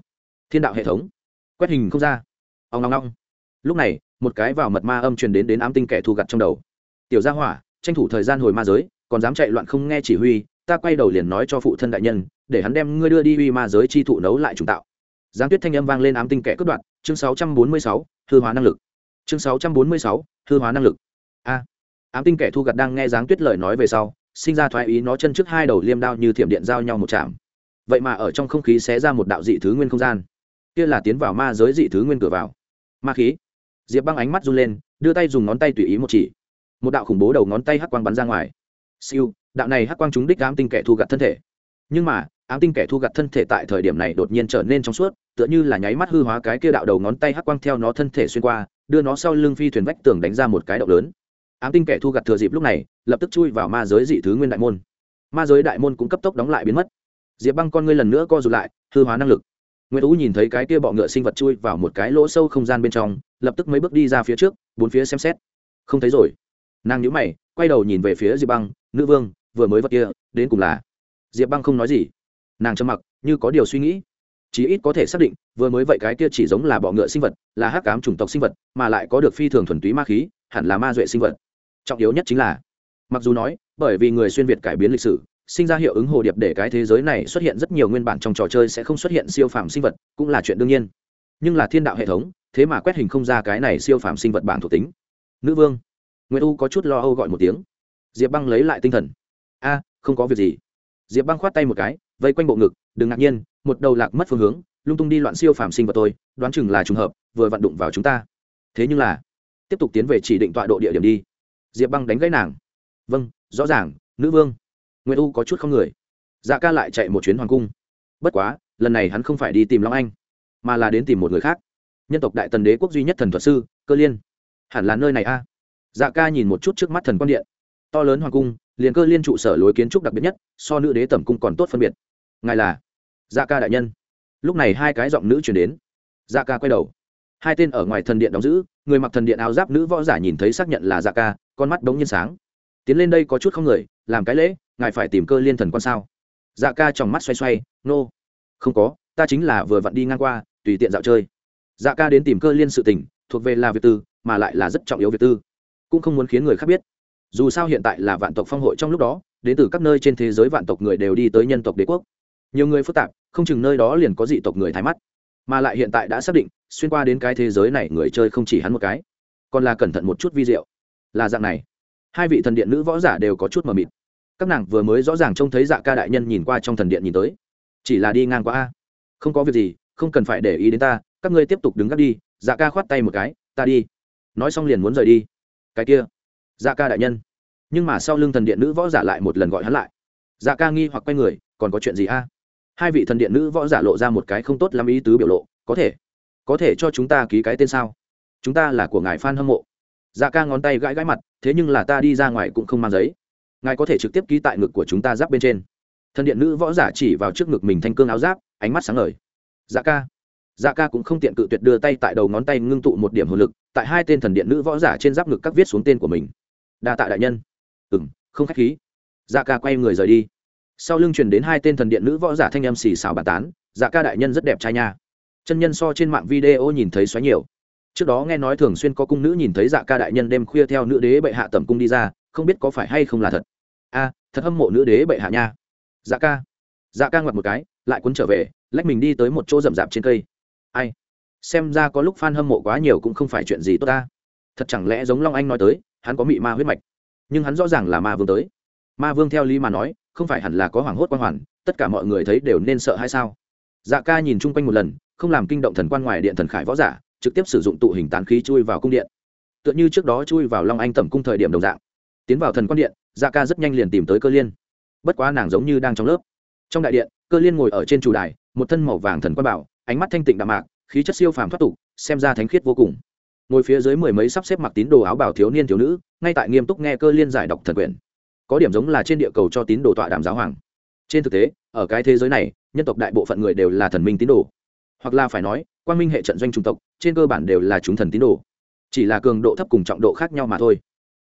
A: thiên đạo hệ thống. Quét hình không ra. Ông ngong ngong lúc này, một cái vào mật ma âm truyền đến đến ám tinh kẻ thu gặt trong đầu. Tiểu gia hỏa, tranh thủ thời gian hồi ma giới, còn dám chạy loạn không nghe chỉ huy, ta quay đầu liền nói cho phụ thân đại nhân, để hắn đem ngươi đưa đi uy ma giới chi thụ nấu lại trùng tạo giáng tuyết thanh âm vang lên ám tinh kẻ cướp đoạn chương 646, hư hóa năng lực. Chương 646, hư hóa năng lực. A. Ám tinh kẻ thu gặt đang nghe giáng tuyết lời nói về sau sinh ra thoái ý nó chân trước hai đầu liêm đao như thiểm điện giao nhau một chạm. Vậy mà ở trong không khí xé ra một đạo dị thứ nguyên không gian. Kia là tiến vào ma giới dị thứ nguyên cửa vào. Ma khí. Diệp băng ánh mắt run lên đưa tay dùng ngón tay tùy ý một chỉ. Một đạo khủng bố đầu ngón tay hắc quang bắn ra ngoài. Siêu đạo này hắc quang trúng đích ám tinh kẻ thu gặt thân thể nhưng mà, ám tinh kẻ thu gặt thân thể tại thời điểm này đột nhiên trở nên trong suốt, tựa như là nháy mắt hư hóa cái kia đạo đầu ngón tay hắc quang theo nó thân thể xuyên qua, đưa nó sau lưng phi thuyền vách tường đánh ra một cái động lớn. Ám tinh kẻ thu gặt thừa dịp lúc này, lập tức chui vào ma giới dị thứ nguyên đại môn. Ma giới đại môn cũng cấp tốc đóng lại biến mất. Diệp băng con ngươi lần nữa co rụt lại, hư hóa năng lực. Nguyễn tú nhìn thấy cái kia bọ ngựa sinh vật chui vào một cái lỗ sâu không gian bên trong, lập tức mấy bước đi ra phía trước, bốn phía xem xét. Không thấy rồi. Nàng nhíu mày, quay đầu nhìn về phía diệp băng, nữ vương, vừa mới vật kia, đến cùng là diệp băng không nói gì. Nàng trầm mặc, như có điều suy nghĩ. Chí ít có thể xác định, vừa mới vậy cái kia chỉ giống là bọ ngựa sinh vật, là hắc cám chủng tộc sinh vật, mà lại có được phi thường thuần túy ma khí, hẳn là ma duệ sinh vật. Trọng yếu nhất chính là, mặc dù nói, bởi vì người xuyên việt cải biến lịch sử, sinh ra hiệu ứng hồ điệp để cái thế giới này xuất hiện rất nhiều nguyên bản trong trò chơi sẽ không xuất hiện siêu phàm sinh vật, cũng là chuyện đương nhiên. Nhưng là thiên đạo hệ thống, thế mà quét hình không ra cái này siêu phàm sinh vật bản thuộc tính. Nữ vương nguyễn u có chút lo âu gọi một tiếng. Diệp băng lấy lại tinh thần. A, không có việc gì diệp băng khoát tay một cái, vây quanh bộ ngực, đừng ngạc nhiên, một đầu lạc mất phương hướng, lung tung đi loạn siêu phàm sinh vật tôi đoán chừng là trùng hợp, vừa vặn đụng vào chúng ta. Thế nhưng là, tiếp tục tiến về chỉ định tọa độ địa điểm đi. Diệp băng đánh gãy nàng. Vâng rõ ràng, nữ vương. Nguyễn u có chút không người. Dạ ca lại chạy một chuyến hoàng cung. Bất quá, lần này hắn không phải đi tìm long anh, mà là đến tìm một người khác. Nhân tộc đại tần đế quốc duy nhất thần thuật sư, cơ liên. Hẳn là nơi này a. Dạ ca nhìn một chút trước mắt thần quan điện. To lớn hoàng cung liền cơ liên trụ sở lối kiến trúc đặc biệt nhất, so nữ đế tẩm cung còn tốt phân biệt. Ngài là dạ ca đại nhân. Lúc này hai cái giọng nữ chuyển đến. Dạ ca quay đầu. Hai tên ở ngoài thần điện đóng giữ, người mặc thần điện áo giáp nữ võ giả nhìn thấy xác nhận là dạ ca, con mắt đống nhiên sáng. Tiến lên đây có chút không người, làm cái lễ, ngài phải tìm cơ liên thần quan sao? Dạ ca trong mắt xoay xoay, nô、no. không có, ta chính là vừa vặn đi ngang qua, tùy tiện dạo chơi. Dạ ca đến tìm cơ liên sự tình, thuộc về là việc tư, mà lại là rất trọng yếu việc tư. Cũng không muốn khiến người khác biết dù sao hiện tại là vạn tộc phong hội trong lúc đó, đến từ các nơi trên thế giới vạn tộc người đều đi tới nhân tộc đế quốc. Nhiều người phức tạp, không chừng nơi đó liền có dị tộc người thái mắt. Mà lại hiện tại đã xác định, xuyên qua đến cái thế giới này người chơi không chỉ hắn một cái, còn là cẩn thận một chút vi diệu. Là dạng này. Hai vị thần điện nữ võ giả đều có chút mờ mịt. Các nàng vừa mới rõ ràng trông thấy dạ ca đại nhân nhìn qua trong thần điện nhìn tới. Chỉ là đi ngang qua a. Không có việc gì, không cần phải để ý đến ta, các ngươi tiếp tục đứng gác đi. Dạ ca khoát tay một cái, ta đi. Nói xong liền muốn rời đi. Cái kia dạ ca đại nhân. Nhưng mà sau lưng thần điện nữ võ giả lại một lần gọi hắn lại. Dạ ca nghi hoặc quay người, còn có chuyện gì a? Hai vị thần điện nữ võ giả lộ ra một cái không tốt làm ý tứ biểu lộ, có thể có thể cho chúng ta ký cái tên sao? Chúng ta là của ngài f hâm mộ. Dạ ca ngón tay gãi gãi mặt, thế nhưng là ta đi ra ngoài cũng không mang giấy. Ngài có thể trực tiếp ký tại ngực của chúng ta giáp bên trên. Thần điện nữ võ giả chỉ vào trước ngực mình thanh cương áo giáp, ánh mắt sáng ngời. Dạ ca. Dạ ca cũng không tiện cự tuyệt đưa tay tại đầu ngón tay ngưng tụ một điểm hồn lực, tại hai tên thần điện nữ võ giả trên giáp ngực các viết xuống tên của mình đa tạ đại nhân. Ừ m không k h á c h khí. Dạ ca quay người rời đi. Sau lưng truyền đến hai tên thần điện nữ võ giả thanh âm xì xào bàn tán dạ ca đại nhân rất đẹp trai nha. Chân nhân so trên mạng video nhìn thấy xoáy nhiều. Trước đó nghe nói thường xuyên có cung nữ nhìn thấy dạ ca đại nhân đêm khuya theo nữ đế bệ hạ tầm cung đi ra, không biết có phải hay không là thật. A, thật hâm mộ nữ đế bệ hạ nha. Dạ ca. Dạ ca ngoặt một cái, lại cuốn trở về, lách mình đi tới một chỗ rậm rạp trên cây. Ai? Xem ra có lúc f a n hâm mộ quá nhiều cũng không phải chuyện gì tốt ta. Thật chẳng lẽ giống long anh nói tới hắn có mị ma huyết mạch. Nhưng hắn rõ ràng là ma vương tới. Ma vương theo lý mà nói, không phải hẳn là có hoảng hốt quan hoàn, tất cả mọi người thấy đều nên sợ hay sao? Dạ ca nhìn chung quanh một lần, không làm kinh động thần quan ngoài điện thần khải võ giả, trực tiếp sử dụng tụ hình tán khí chui vào cung điện. Tựa như trước đó chui vào long anh tẩm cung thời điểm đồng dạng. Tiến vào thần quan điện dạ ca rất nhanh liền tìm tới cơ liên. Bất quá nàng giống như đang trong lớp. Trong đại điện, cơ liên ngồi ở trên chủ đài, một thân màu vàng thần quan bảo, ánh mắt thanh tịnh đạm mạc, khí chất siêu phàm thoát tục, xem ra thánh khiết vô cùng ngồi phía dưới mười mấy sắp xếp mặc tín đồ áo bào thiếu niên thiếu nữ, ngay tại nghiêm túc nghe cơ liên giải đọc thần quyển. Có điểm giống là trên địa cầu cho tín đồ tọa đàm giáo hoàng. Trên thực tế, ở cái thế giới này, nhân tộc đại bộ phận người đều là thần minh tín đồ. Hoặc là phải nói quan minh hệ trận doanh trung tộc, trên cơ bản đều là chúng thần tín đồ. Chỉ là cường độ thấp cùng trọng độ khác nhau mà thôi.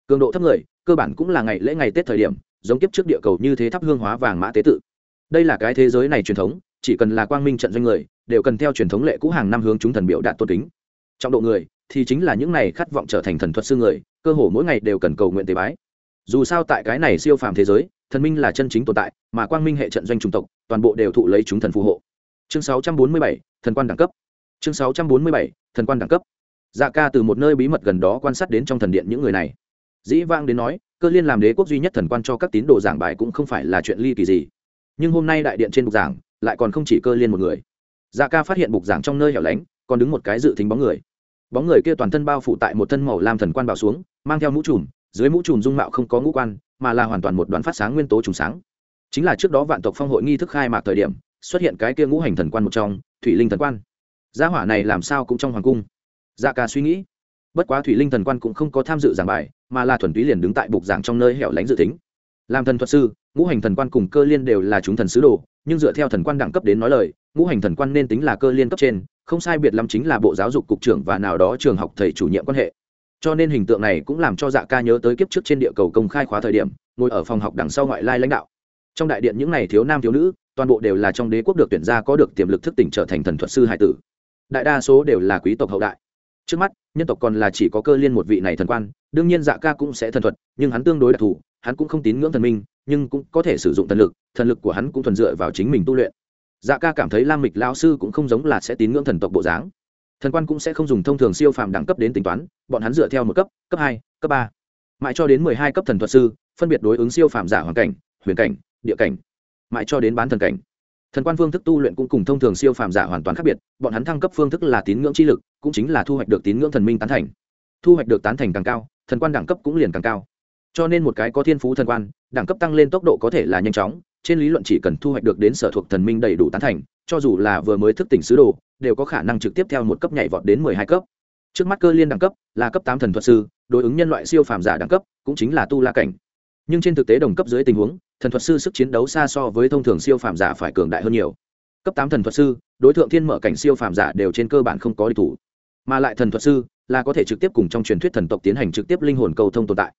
A: Cường độ thấp người, cơ bản cũng là ngày lễ ngày tết thời điểm, giống kiếp trước địa cầu như thế thắp hương hóa vàng mã tế tự. Đây là cái thế giới này truyền thống, chỉ cần là quang minh trận doanh người, đều cần theo truyền thống lệ cũ hàng năm hướng chúng thần biểu đạt tôn kính. Trọng độ người thì chính là những này khát vọng trở thành thần thuật sư người cơ hồ mỗi ngày đều cần cầu nguyện tế bái. Dù sao tại cái này siêu phàm thế giới thần minh là chân chính tồn tại mà quang minh hệ trận doanh chủng tộc toàn bộ đều thụ lấy chúng thần phù hộ. Chương 647, thần quan đẳng cấp. Chương 647, thần quan đẳng cấp. Dạ ca từ một nơi bí mật gần đó quan sát đến trong thần điện những người này. Dĩ vang đến nói cơ liên làm đế quốc duy nhất thần quan cho các tín đồ giảng bài cũng không phải là chuyện ly kỳ gì. Nhưng hôm nay đại điện trên bục giảng lại còn không chỉ cơ liên một người. Dạ ca phát hiện bục giảng trong nơi hẻo lánh còn đứng một cái dự tính bóng người bóng người kia toàn thân bao phủ tại một thân màu lam thần quan bảo xuống, mang theo mũ trùm, dưới mũ trùm dung mạo không có ngũ quan, mà là hoàn toàn một đoàn phát sáng nguyên tố trùng sáng. Chính là trước đó vạn tộc phong hội nghi thức khai mạc thời điểm, xuất hiện cái kia ngũ hành thần quan một trong, thủy linh thần quan. Gia hỏa này làm sao cũng trong hoàng cung. Dạ ca suy nghĩ. Bất quá thủy linh thần quan cũng không có tham dự giảng bài, mà là thuần túy liền đứng tại bục giảng trong nơi hẻo lánh dự tính. Làm thần thuật sư, ngũ hành thần quan cùng cơ liên đều là chúng thần sứ đồ, nhưng dựa theo thần quan đẳng cấp đến nói lời, ngũ hành thần quan nên tính là cơ liên cấp trên không sai biệt lắm chính là bộ giáo dục cục trưởng và nào đó trường học thầy chủ nhiệm quan hệ. Cho nên hình tượng này cũng làm cho dạ ca nhớ tới kiếp trước trên địa cầu công khai khóa thời điểm, ngồi ở phòng học đằng sau ngoại lai lãnh đạo. Trong đại điện những n à y thiếu nam thiếu nữ, toàn bộ đều là trong đế quốc được tuyển ra có được tiềm lực thức tỉnh trở thành thần thuật sư hải tử. Đại đa số đều là quý tộc hậu đại. Trước mắt, nhân tộc còn là chỉ có cơ liên một vị này thần quan, đương nhiên dạ ca cũng sẽ thần thuật, nhưng hắn tương đối đặc thù, hắn cũng không tín ngưỡng thần minh, nhưng cũng có thể sử dụng thần lực thần lực của hắn cũng thuần dựa vào chính mình tu luyện dạ ca cảm thấy lam mịch lao sư cũng không giống là sẽ tín ngưỡng thần tộc bộ dáng. Thần quan cũng sẽ không dùng thông thường siêu phàm đẳng cấp đến tính toán, bọn hắn dựa theo một cấp cấp hai, cấp ba. Mãi cho đến mười hai cấp thần thuật sư, phân biệt đối ứng siêu phàm giả hoàn cảnh, huyền cảnh, địa cảnh. Mãi cho đến bán thần cảnh. Thần quan phương thức tu luyện cũng cùng thông thường siêu phàm giả hoàn toàn khác biệt, bọn hắn thăng cấp phương thức là tín ngưỡng chi lực, cũng chính là thu hoạch được tín ngưỡng thần minh tán thành. Thu hoạch được tán thành càng cao, thần quan đẳng cấp cũng liền càng cao. Cho nên một cái có thiên phú thần quan, đẳng cấp tăng lên tốc độ có thể là nhanh chóng trên lý luận chỉ cần thu hoạch được đến sở thuộc thần minh đầy đủ tán thành, cho dù là vừa mới thức tỉnh sứ đồ, đều có khả năng trực tiếp theo một cấp nhảy vọt đến mười hai cấp. Trước mắt cơ liên đẳng cấp là cấp tám thần thuật sư, đối ứng nhân loại siêu phàm giả đẳng cấp cũng chính là tu la cảnh. Nhưng trên thực tế đồng cấp dưới tình huống, thần thuật sư sức chiến đấu xa so với thông thường siêu phàm giả phải cường đại hơn nhiều. Cấp tám thần thuật sư, đối tượng thiên mở cảnh siêu phàm giả đều trên cơ bản không có địch thủ. Mà lại thần thuật sư là có thể trực tiếp cùng trong truyền thuyết thần tộc tiến hành trực tiếp linh hồn cầu thông tồn tại.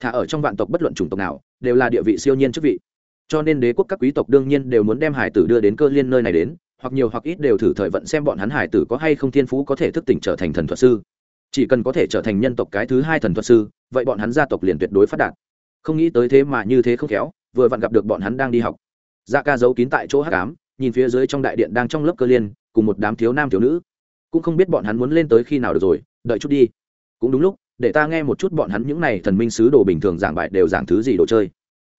A: Thả ở trong vạn tộc bất luận chủng tộc nào, đều là địa vị siêu nhiên chức vị cho nên đế quốc các quý tộc đương nhiên đều muốn đem hải tử đưa đến cơ liên nơi này đến, hoặc nhiều hoặc ít đều thử thời vận xem bọn hắn hải tử có hay không thiên phú có thể thức tỉnh trở thành thần thuật sư. Chỉ cần có thể trở thành nhân tộc cái thứ hai thần thuật sư, vậy bọn hắn gia tộc liền tuyệt đối phát đạt. Không nghĩ tới thế mà như thế không khéo, vừa vặn gặp được bọn hắn đang đi học. Dạ ca giấu kín tại chỗ hát cám nhìn phía dưới trong đại điện đang trong lớp cơ liên, cùng một đám thiếu nam thiếu nữ. Cũng không biết bọn hắn muốn lên tới khi nào được rồi, đợi chút đi. Cũng đúng lúc, để ta nghe một chút bọn hắn những n à y thần minh sứ đồ bình thường giảng bài đều giảng thứ gì đồ chơi.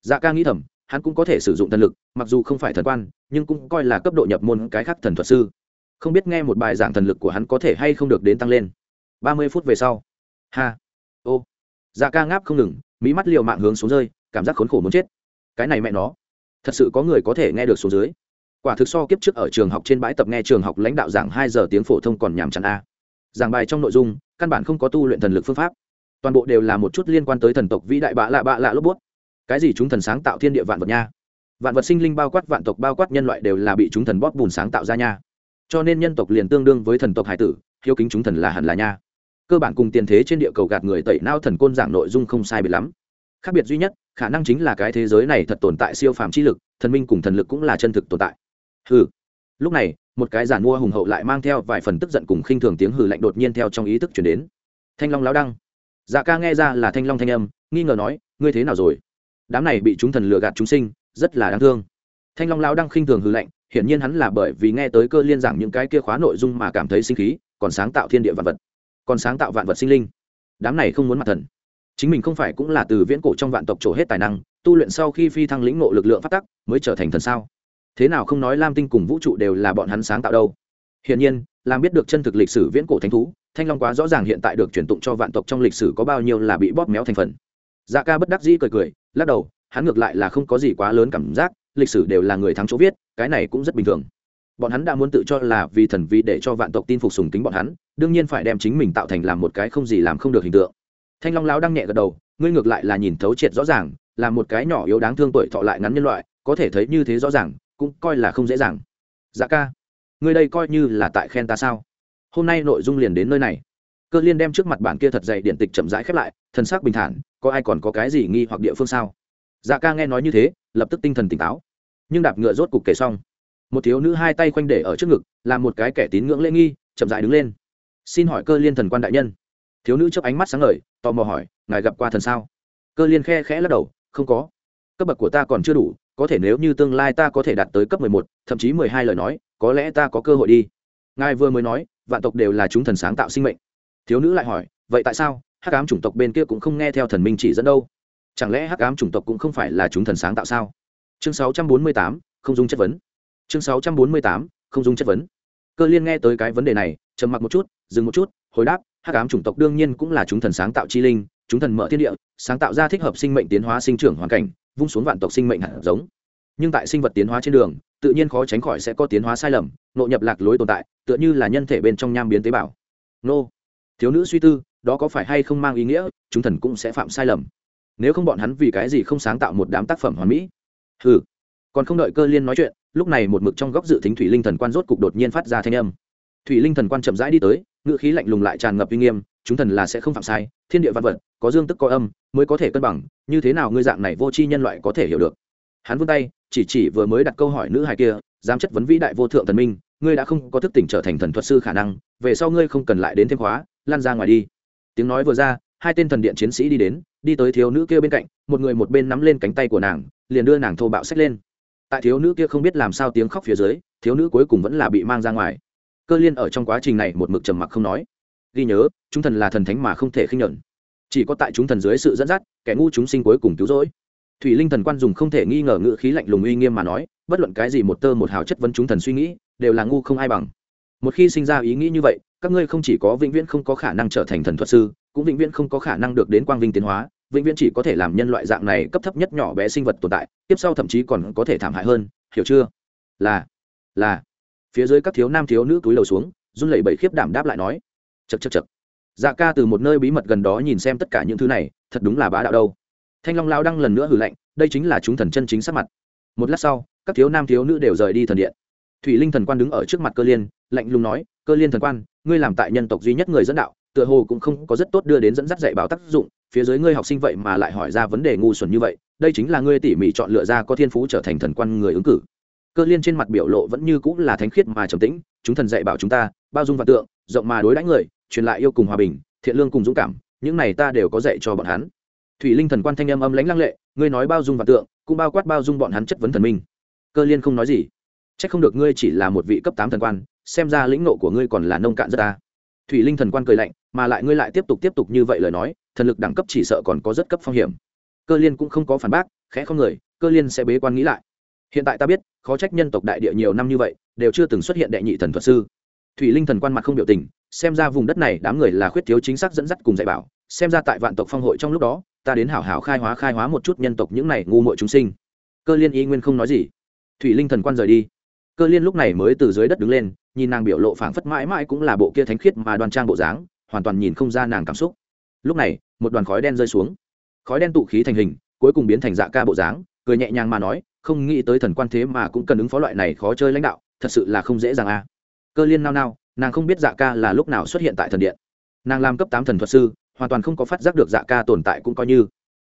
A: Dạ ca nghĩ thầm hắn cũng có thể sử dụng thần lực, mặc dù không phải thần quan, nhưng cũng coi là cấp độ nhập môn cái khác thần thuật sư. Không biết nghe một bài giảng thần lực của hắn có thể hay không được đến tăng lên. Ba mươi phút về sau. Ha. Ô. Dạ ca ngáp không ngừng mỹ mắt liều mạng hướng xuống rơi, cảm giác khốn khổ muốn chết. Cái này mẹ nó. Thật sự có người có thể nghe được xuống dưới. Quả thực so kiếp trước ở trường học trên bãi tập nghe trường học lãnh đạo giảng hai giờ tiếng phổ thông còn nhàm chán a. Giảng bài trong nội dung, căn bản không có tu luyện thần lực phương pháp. Toàn bộ đều là một chút liên quan tới thần tộc vĩ đại bạ lạ bạ lạ lốp bút cái gì chúng thần sáng tạo thiên địa vạn vật nha? Vạn vật sinh linh bao quát vạn tộc bao quát nhân loại đều là bị chúng thần bóp bùn sáng tạo ra nha. Cho nên nhân tộc liền tương đương với thần tộc hải tử, hiếu kính chúng thần là hẳn là nha. Cơ bản cùng tiền thế trên địa cầu gạt người tẩy nao thần côn giảng nội dung không sai biệt lắm. Khác biệt duy nhất, khả năng chính là cái thế giới này thật tồn tại siêu phàm chi lực, thần minh cùng thần lực cũng là chân thực tồn tại. Hừ. Lúc này, một cái giản mua hùng hậu lại mang theo vài phần tức giận cùng khinh thường tiếng hừ lạnh đột nhiên theo trong ý thức chuyển đến. Thanh long lão đăng. Dạ ca nghe ra là thanh long thanh âm, nghi ngờ nói, ngươi thế nào rồi? Đám này bị chúng thần lừa gạt chúng sinh, rất là đáng thương. Thanh long lão đang khinh thường hư lạnh, hiển nhiên hắn là bởi vì nghe tới cơ liên giảng những cái kia khóa nội dung mà cảm thấy sinh khí, còn sáng tạo thiên địa vạn vật, còn sáng tạo vạn vật sinh linh. Đám này không muốn mặt thần. Chính mình không phải cũng là từ viễn cổ trong vạn tộc trổ hết tài năng, tu luyện sau khi phi thăng lĩnh ngộ lực lượng phát tắc, mới trở thành thần sao? Thế nào không nói lam tinh cùng vũ trụ đều là bọn hắn sáng tạo đâu? Hiển nhiên làm biết được chân thực lịch sử viễn cổ thánh thú, thanh long quá rõ ràng hiện tại được truyền tụng cho vạn tộc trong lịch sử có bao nhiêu là bị bóp méo thành phần dạ ca bất đắc dĩ cười cười, lắc đầu, hắn ngược lại là không có gì quá lớn cảm giác, lịch sử đều là người thắng chỗ viết, cái này cũng rất bình thường. Bọn hắn đã muốn tự cho là vì thần vị để cho vạn tộc tin phục sùng kính bọn hắn, đương nhiên phải đem chính mình tạo thành làm một cái không gì làm không được hình tượng. Thanh long lão đang nhẹ gật đầu, ngươi ngược lại là nhìn thấu triệt rõ ràng, là một cái nhỏ yếu đáng thương tuổi thọ lại ngắn nhân loại, có thể thấy như thế rõ ràng, cũng coi là không dễ dàng. Dạ ca, ngươi đây coi như là tại khen ta sao? Hôm nay nội dung liền đến nơi này cơ liên đem trước mặt bản kia thật dày điện tịch chậm rãi khép lại thân xác bình thản, có ai còn có cái gì nghi hoặc địa phương sao? Dạ ca nghe nói như thế, lập tức tinh thần tỉnh táo. Nhưng đạp ngựa rốt cục kể xong. Một thiếu nữ hai tay khoanh để ở trước ngực, làm một cái kẻ tín ngưỡng lễ nghi, chậm dại đứng lên. Xin hỏi cơ liên thần quan đại nhân. Thiếu nữ chấp ánh mắt sáng ngời, tò mò hỏi, ngài gặp qua thần sao? Cơ liên khe khẽ lắc đầu, không có. Cấp bậc của ta còn chưa đủ, có thể nếu như tương lai ta có thể đạt tới cấp mười một, thậm chí mười hai lời nói, có lẽ ta có cơ hội đi. Ngài vừa mới nói, vạn tộc đều là chúng thần sáng tạo sinh mệnh thiếu nữ lại hỏi, vậy tại sao hắc ám chủng tộc bên kia cũng không nghe theo thần minh chỉ dẫn đâu? Chẳng lẽ hắc ám chủng tộc cũng không phải là chúng thần sáng tạo sao? Chương sáu trăm bốn mươi tám, không dung chất vấn. Chương sáu trăm bốn mươi tám, không dung chất vấn. Cơ liên nghe tới cái vấn đề này, trầm mặc một chút, dừng một chút, hồi đáp, hắc ám chủng tộc đương nhiên cũng là chúng thần sáng tạo chi linh, chúng thần mở thiên địa, sáng tạo ra thích hợp sinh mệnh tiến hóa sinh trưởng hoàn cảnh, vung xuống vạn tộc sinh mệnh hạt giống. Nhưng tại sinh vật tiến hóa trên đường, tự nhiên khó tránh khỏi sẽ có tiến hóa sai lầm, nội nhập lạc lối tồn tại, tựa như là nhân thể bên trong nham biến tế bào. Nô thiếu nữ suy tư, đó có phải hay không mang ý nghĩa, chúng thần cũng sẽ phạm sai lầm. Nếu không bọn hắn vì cái gì không sáng tạo một đám tác phẩm hoàn mỹ? Ừ còn không đợi cơ liên nói chuyện, lúc này một mực trong góc dự tính thủy linh thần quan rốt cục đột nhiên phát ra thanh âm. Thủy linh thần quan chậm rãi đi tới, ngữ khí lạnh lùng lại tràn ngập uy nghiêm, chúng thần là sẽ không phạm sai, thiên địa văn vật, có dương tức có âm, mới có thể cân bằng, như thế nào ngươi dạng này vô tri nhân loại có thể hiểu được? Hắn vươn tay, chỉ chỉ vừa mới đặt câu hỏi nữ hài kia dám chất vấn vĩ đại vô thượng thần minh, ngươi đã không có thức tỉnh trở thành thần thuật sư khả năng, về sau ngươi không cần lại đến thêm khóa lan ra ngoài đi. Tiếng nói vừa ra, hai tên thần điện chiến sĩ đi đến, đi tới thiếu nữ kia bên cạnh, một người một bên nắm lên cánh tay của nàng, liền đưa nàng thô bạo xách lên. Tại thiếu nữ kia không biết làm sao tiếng khóc phía dưới, thiếu nữ cuối cùng vẫn là bị mang ra ngoài. Cơ liên ở trong quá trình này một mực trầm mặc không nói. Ghi nhớ, chúng thần là thần thánh mà không thể khinh nhuận chỉ có tại chúng thần dưới sự dẫn dắt, kẻ ngu chúng sinh cuối cùng cứu rỗi. Thủy linh thần quan dùng không thể nghi ngờ ngữ khí lạnh lùng uy nghiêm mà nói, bất luận cái gì một tơ một hào chất vấn chúng thần suy nghĩ, đều là ngu không ai bằng. Một khi sinh ra ý nghĩ như vậy các ngươi không chỉ có vĩnh viễn không có khả năng trở thành thần thuật sư, cũng vĩnh viễn không có khả năng được đến quang vinh tiến hóa, vĩnh viễn chỉ có thể làm nhân loại dạng này cấp thấp nhất nhỏ bé sinh vật tồn tại, tiếp sau thậm chí còn có thể thảm hại hơn, hiểu chưa? Là là. Phía dưới các thiếu nam thiếu nữ túi đầu xuống, run lẩy bẩy khiếp đảm đáp lại nói. Chật chật chật dạ ca từ một nơi bí mật gần đó nhìn xem tất cả những thứ này, thật đúng là bá đạo đâu. Thanh long lao đăng lần nữa hử lạnh, đây chính là chúng thần chân chính sắc mặt. Một lát sau, các thiếu nam thiếu nữ đều rời đi thần điện. Thủy linh thần quan đứng ở trước mặt cơ liên, lạnh lùng nói, cơ liên thần quan ngươi làm tại nhân tộc duy nhất người dẫn đạo, tựa hồ cũng không có rất tốt đưa đến dẫn dắt dạy bảo tác dụng, phía dưới ngươi học sinh vậy mà lại hỏi ra vấn đề ngu xuẩn như vậy, đây chính là ngươi tỉ mỉ chọn lựa ra có thiên phú trở thành thần quan người ứng cử. Cơ liên trên mặt biểu lộ vẫn như cũng là thánh khiết mà trầm tĩnh, chúng thần dạy bảo chúng ta, bao dung và tượng, rộng mà đối đãi người, truyền lại yêu cùng hòa bình, thiện lương cùng dũng cảm, những này ta đều có dạy cho bọn hắn. Thủy linh thần quan thanh âm âm lãnh lăng lệ, ngươi nói bao dung và tượng, cũng bao quát bao dung bọn hắn chất vấn thần minh. Cơ liên không nói gì. C h ắ c không được ngươi chỉ là một vị cấp tám thần quan xem ra lĩnh nộ của ngươi còn là nông cạn rất ta. Thủy linh thần quan cười lạnh, mà lại ngươi lại tiếp tục tiếp tục như vậy lời nói, thần lực đẳng cấp chỉ sợ còn có rất cấp phong hiểm. Cơ liên cũng không có phản bác, khẽ không người, cơ liên sẽ bế quan nghĩ lại. Hiện tại ta biết, khó trách nhân tộc đại địa nhiều năm như vậy, đều chưa từng xuất hiện đệ nhị thần thuật sư. Thủy linh thần quan mặt không biểu tình, xem ra vùng đất này đám người là khuyết thiếu chính xác dẫn dắt cùng dạy bảo, xem ra tại vạn tộc phong hội trong lúc đó, ta đến hảo hảo khai hóa khai hóa một chút nhân tộc những này ngu muội chúng sinh. Cơ liên y nguyên không nói gì. Thủy linh thần quan rời đi cơ liên lúc này mới từ dưới đất đứng lên, nhìn nàng biểu lộ phảng phất mãi mãi cũng là bộ kia thánh khiết mà đoan trang bộ dáng, hoàn toàn nhìn không ra nàng cảm xúc. Lúc này, một đoàn khói đen rơi xuống. Khói đen tụ khí thành hình, cuối cùng biến thành dạ ca bộ dáng, cười nhẹ nhàng mà nói, không nghĩ tới thần quan thế mà cũng cần ứng phó loại này khó chơi lãnh đạo, thật sự là không dễ dàng a. À. cơ liên nao nao, nàng không biết dạ ca là lúc nào xuất hiện tại thần điện. Nàng làm cấp tám thần thuật sư, hoàn toàn không có phát giác được dạ ca tồn tại cũng coi như.